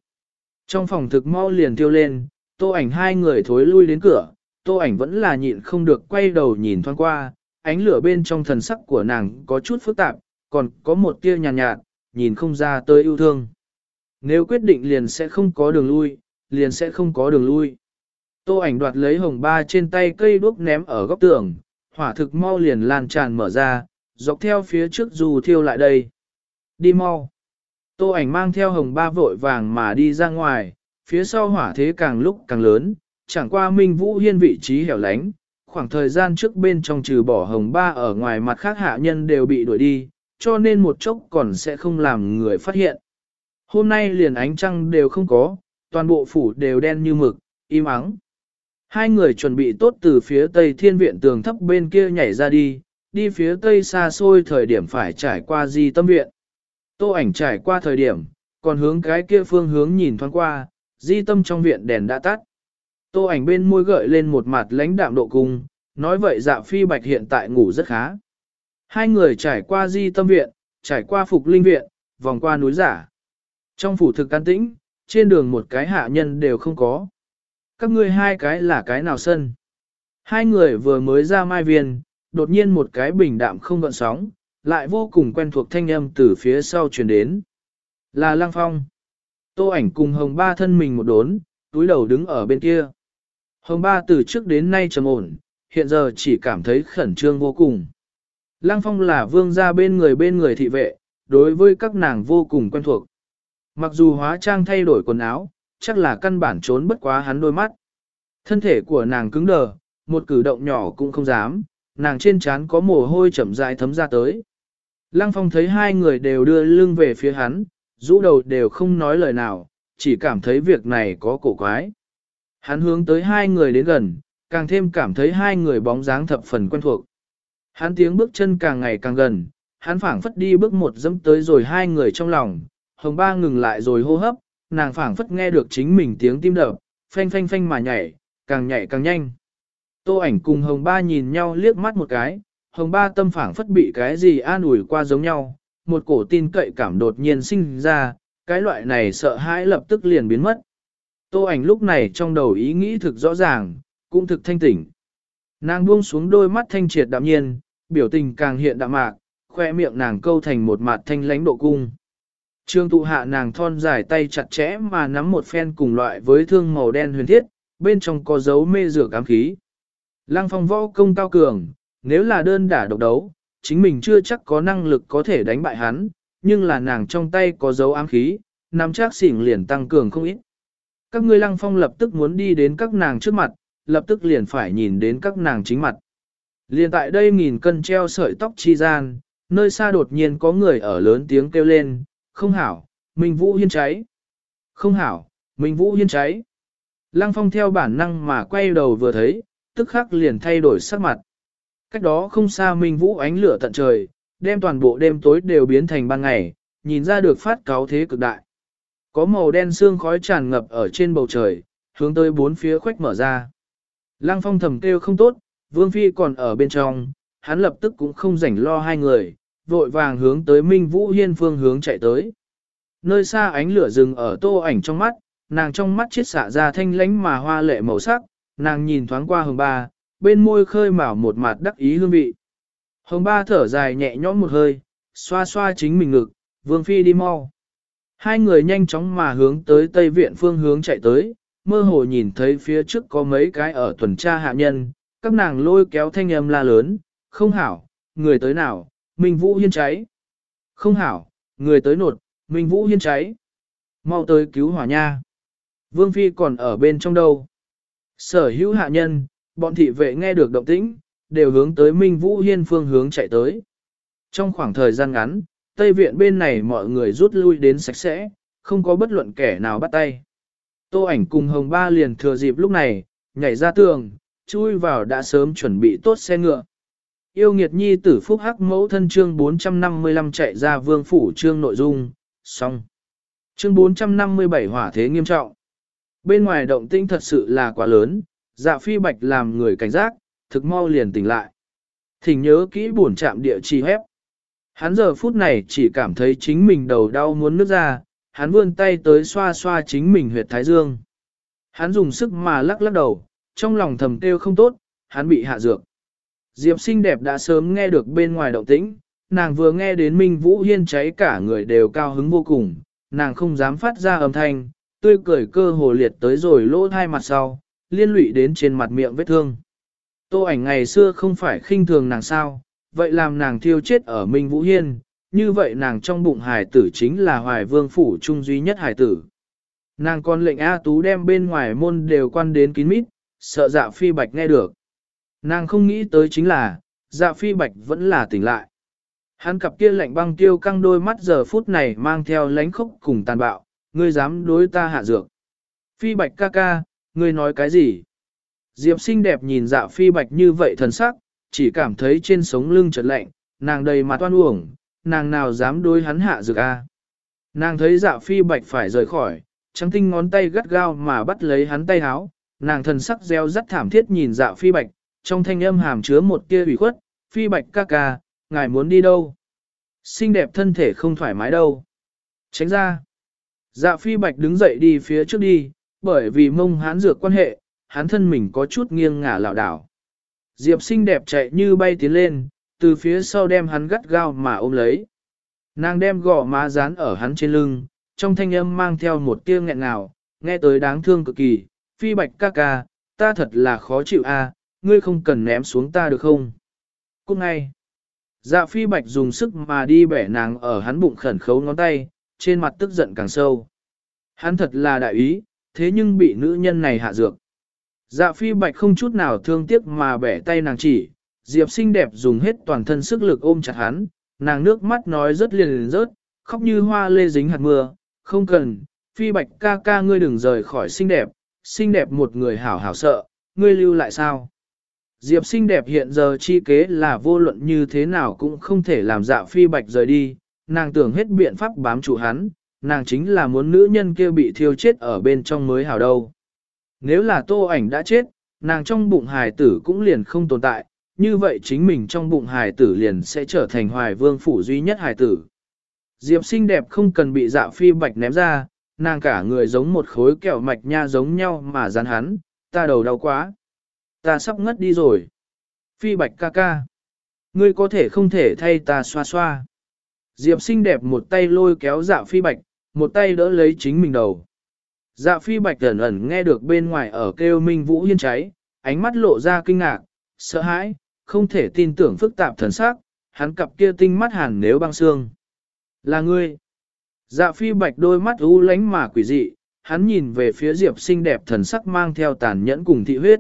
Trong phòng thực mau liền tiêu lên, tô ảnh hai người thối lui đến cửa, tô ảnh vẫn là nhịn không được quay đầu nhìn thoáng qua, ánh lửa bên trong thần sắc của nàng có chút phức tạp, còn có một tia nhàn nhạt, nhạt, nhìn không ra tới yêu thương. Nếu quyết định liền sẽ không có đường lui, liền sẽ không có đường lui. Tô ảnh đoạt lấy hồng ba trên tay cây đuốc ném ở góc tường, hỏa thực mau liền lan tràn mở ra, dọc theo phía trước dù thiêu lại đây. Đi mau. Tô ảnh mang theo hồng ba vội vàng mà đi ra ngoài, phía sau hỏa thế càng lúc càng lớn, chẳng qua Minh Vũ Hiên vị trí hẻo lánh, khoảng thời gian trước bên trong trừ bỏ hồng ba ở ngoài mặt khác hạ nhân đều bị đuổi đi, cho nên một chốc còn sẽ không làm người phát hiện. Hôm nay liền ánh trăng đều không có, toàn bộ phủ đều đen như mực, im ắng. Hai người chuẩn bị tốt từ phía tây thiên viện tường thấp bên kia nhảy ra đi, đi phía tây xa xôi thời điểm phải trải qua di tâm viện. Tô ảnh trải qua thời điểm, còn hướng cái kia phương hướng nhìn thoáng qua, di tâm trong viện đèn đã tắt. Tô ảnh bên môi gợi lên một mặt lãnh đạm độ cung, nói vậy dạ phi bạch hiện tại ngủ rất khá. Hai người trải qua di tâm viện, trải qua phục linh viện, vòng qua núi giả. Trong phủ thực can tĩnh, trên đường một cái hạ nhân đều không có. Các ngươi hai cái là cái nào sân? Hai người vừa mới ra mai viên, đột nhiên một cái bình đạm không gợn sóng, lại vô cùng quen thuộc thanh âm từ phía sau truyền đến. Là Lăng Phong. Tô ảnh cùng Hồng Ba thân mình một đốn, túi đầu đứng ở bên kia. Hồng Ba từ trước đến nay trầm ổn, hiện giờ chỉ cảm thấy khẩn trương vô cùng. Lăng Phong là vương gia bên người bên người thị vệ, đối với các nàng vô cùng quen thuộc. Mặc dù hóa trang thay đổi quần áo, chắc là căn bản trốn bất quá hắn đôi mắt. Thân thể của nàng cứng đờ, một cử động nhỏ cũng không dám, nàng trên trán có mồ hôi chậm rãi thấm ra tới. Lăng Phong thấy hai người đều đưa lưng về phía hắn, rũ đầu đều không nói lời nào, chỉ cảm thấy việc này có cổ quái. Hắn hướng tới hai người đến gần, càng thêm cảm thấy hai người bóng dáng thập phần quen thuộc. Hắn tiếng bước chân càng ngày càng gần, hắn phảng phất đi bước một dẫm tới rồi hai người trong lòng, hồng ba ngừng lại rồi hô hấp, nàng phảng phất nghe được chính mình tiếng tim đập, phanh phanh phanh mà nhảy, càng nhảy càng nhanh. Tô ảnh cùng hồng ba nhìn nhau liếc mắt một cái, hồng ba tâm phảng phất bị cái gì an ủi qua giống nhau, một cổ tin cậy cảm đột nhiên sinh ra, cái loại này sợ hãi lập tức liền biến mất. Tô ảnh lúc này trong đầu ý nghĩ thực rõ ràng, cũng thực thanh tỉnh. Nàng buông xuống đôi mắt thanh triệt đạm nhiên, biểu tình càng hiện đạm mạc, khoe miệng nàng câu thành một mặt thanh lãnh độ cung. Trương tụ hạ nàng thon dài tay chặt chẽ mà nắm một phen cùng loại với thương màu đen huyền thiết, bên trong có dấu mê rửa cám khí. Lăng phong võ công cao cường, nếu là đơn đả độc đấu, chính mình chưa chắc có năng lực có thể đánh bại hắn, nhưng là nàng trong tay có dấu ám khí, nắm chắc xỉn liền tăng cường không ít. Các ngươi lăng phong lập tức muốn đi đến các nàng trước mặt, lập tức liền phải nhìn đến các nàng chính mặt. Liền tại đây nghìn cân treo sợi tóc chi gian, nơi xa đột nhiên có người ở lớn tiếng kêu lên, không hảo, Minh Vũ Hiên cháy. Không hảo, Minh Vũ Hiên cháy. Lăng Phong theo bản năng mà quay đầu vừa thấy, tức khắc liền thay đổi sắc mặt. Cách đó không xa Minh Vũ ánh lửa tận trời, đem toàn bộ đêm tối đều biến thành ban ngày, nhìn ra được phát cáo thế cực đại. Có màu đen xương khói tràn ngập ở trên bầu trời, hướng tới bốn phía khoách mở ra. Lăng Phong thầm kêu không tốt, Vương Phi còn ở bên trong, hắn lập tức cũng không rảnh lo hai người, vội vàng hướng tới Minh Vũ Hiên phương hướng chạy tới. Nơi xa ánh lửa rừng ở tô ảnh trong mắt, nàng trong mắt chiết xạ ra thanh lánh mà hoa lệ màu sắc, nàng nhìn thoáng qua hồng ba, bên môi khơi mào một mặt đắc ý hương vị. Hồng ba thở dài nhẹ nhõm một hơi, xoa xoa chính mình ngực, vương phi đi mau. Hai người nhanh chóng mà hướng tới Tây Viện phương hướng chạy tới, mơ hồ nhìn thấy phía trước có mấy cái ở tuần tra hạ nhân, các nàng lôi kéo thanh âm la lớn, không hảo, người tới nào, Minh Vũ Hiên cháy. Không hảo, người tới nột, Minh Vũ Hiên cháy. Mau tới cứu hỏa nha. Vương Phi còn ở bên trong đâu. Sở hữu hạ nhân, bọn thị vệ nghe được động tĩnh, đều hướng tới Minh Vũ Hiên phương hướng chạy tới. Trong khoảng thời gian ngắn, Tây Viện bên này mọi người rút lui đến sạch sẽ, không có bất luận kẻ nào bắt tay. Tô ảnh cùng Hồng Ba liền thừa dịp lúc này, nhảy ra tường, chui vào đã sớm chuẩn bị tốt xe ngựa. Yêu nghiệt nhi tử phúc hắc mẫu thân chương 455 chạy ra vương phủ chương nội dung, xong. Chương 457 hỏa thế nghiêm trọng. Bên ngoài động tinh thật sự là quá lớn, dạ phi bạch làm người cảnh giác, thực mau liền tỉnh lại. Thỉnh nhớ kỹ buồn chạm địa chỉ hép. Hắn giờ phút này chỉ cảm thấy chính mình đầu đau muốn nứt ra, hắn vươn tay tới xoa xoa chính mình huyệt thái dương. Hắn dùng sức mà lắc lắc đầu, trong lòng thầm kêu không tốt, hắn bị hạ dược. Diệp xinh đẹp đã sớm nghe được bên ngoài động tĩnh, nàng vừa nghe đến Minh Vũ Hiên cháy cả người đều cao hứng vô cùng, nàng không dám phát ra âm thanh, tươi cười cơ hồ liệt tới rồi lỗ hai mặt sau, liên lụy đến trên mặt miệng vết thương. Tô ảnh ngày xưa không phải khinh thường nàng sao, vậy làm nàng thiêu chết ở Minh Vũ Hiên, như vậy nàng trong bụng hài tử chính là hoài vương phủ trung duy nhất hài tử. Nàng còn lệnh A Tú đem bên ngoài môn đều quan đến kín mít, sợ dạ phi bạch nghe được. Nàng không nghĩ tới chính là, dạ phi bạch vẫn là tỉnh lại. Hắn cặp kia lạnh băng tiêu căng đôi mắt giờ phút này mang theo lánh khốc cùng tàn bạo, ngươi dám đối ta hạ dược. Phi bạch ca ca, ngươi nói cái gì? Diệp xinh đẹp nhìn dạ phi bạch như vậy thần sắc, chỉ cảm thấy trên sống lưng chợt lạnh, nàng đầy mặt toan uổng, nàng nào dám đối hắn hạ dược a? Nàng thấy dạ phi bạch phải rời khỏi, trắng tinh ngón tay gắt gao mà bắt lấy hắn tay háo, nàng thần sắc reo rắt thảm thiết nhìn dạ phi bạch, trong thanh âm hàm chứa một tia ủy khuất, phi bạch ca ca, ngài muốn đi đâu? Xinh đẹp thân thể không thoải mái đâu. Tránh ra. Dạ phi bạch đứng dậy đi phía trước đi, bởi vì mông hán dược quan hệ, hắn thân mình có chút nghiêng ngả lảo đảo. Diệp xinh đẹp chạy như bay tiến lên, từ phía sau đem hắn gắt gao mà ôm lấy. Nàng đem gò má dán ở hắn trên lưng, trong thanh âm mang theo một tia nghẹn ngào, nghe tới đáng thương cực kỳ, phi bạch ca ca, ta thật là khó chịu a, ngươi không cần ném xuống ta được không? Cũng ngay, dạ phi bạch dùng sức mà đi bẻ nàng ở hắn bụng khẩn khấu ngón tay, trên mặt tức giận càng sâu. Hắn thật là đại ý, thế nhưng bị nữ nhân này hạ dược. Dạ phi bạch không chút nào thương tiếc mà bẻ tay nàng chỉ, Diệp xinh đẹp dùng hết toàn thân sức lực ôm chặt hắn, nàng nước mắt nói rất liền liền rớt, khóc như hoa lê dính hạt mưa, không cần, phi bạch ca ca ngươi đừng rời khỏi xinh đẹp, xinh đẹp một người hảo hảo sợ, ngươi lưu lại sao? Diệp xinh đẹp hiện giờ chi kế là vô luận như thế nào cũng không thể làm dạ phi bạch rời đi, nàng tưởng hết biện pháp bám trụ hắn, nàng chính là muốn nữ nhân kia bị thiêu chết ở bên trong mới hảo đâu. Nếu là tô ảnh đã chết, nàng trong bụng hài tử cũng liền không tồn tại, như vậy chính mình trong bụng hài tử liền sẽ trở thành hoài vương phủ duy nhất hài tử. Diệp xinh đẹp không cần bị dạ phi bạch ném ra, nàng cả người giống một khối kẹo mạch nha giống nhau mà dán hắn, ta đầu đau quá. Ta sắp ngất đi rồi. Phi bạch ca ca. Ngươi có thể không thể thay ta xoa xoa. Diệp xinh đẹp một tay lôi kéo dạ phi bạch, một tay đỡ lấy chính mình đầu. Dạ phi bạch ẩn ẩn nghe được bên ngoài ở kêu minh vũ hiên cháy, ánh mắt lộ ra kinh ngạc, sợ hãi, không thể tin tưởng phức tạp thần sắc, hắn cặp kia tinh mắt hàn nếu băng xương. Là ngươi. Dạ phi bạch đôi mắt u lánh mà quỷ dị, hắn nhìn về phía diệp xinh đẹp thần sắc mang theo tàn nhẫn cùng thị huyết.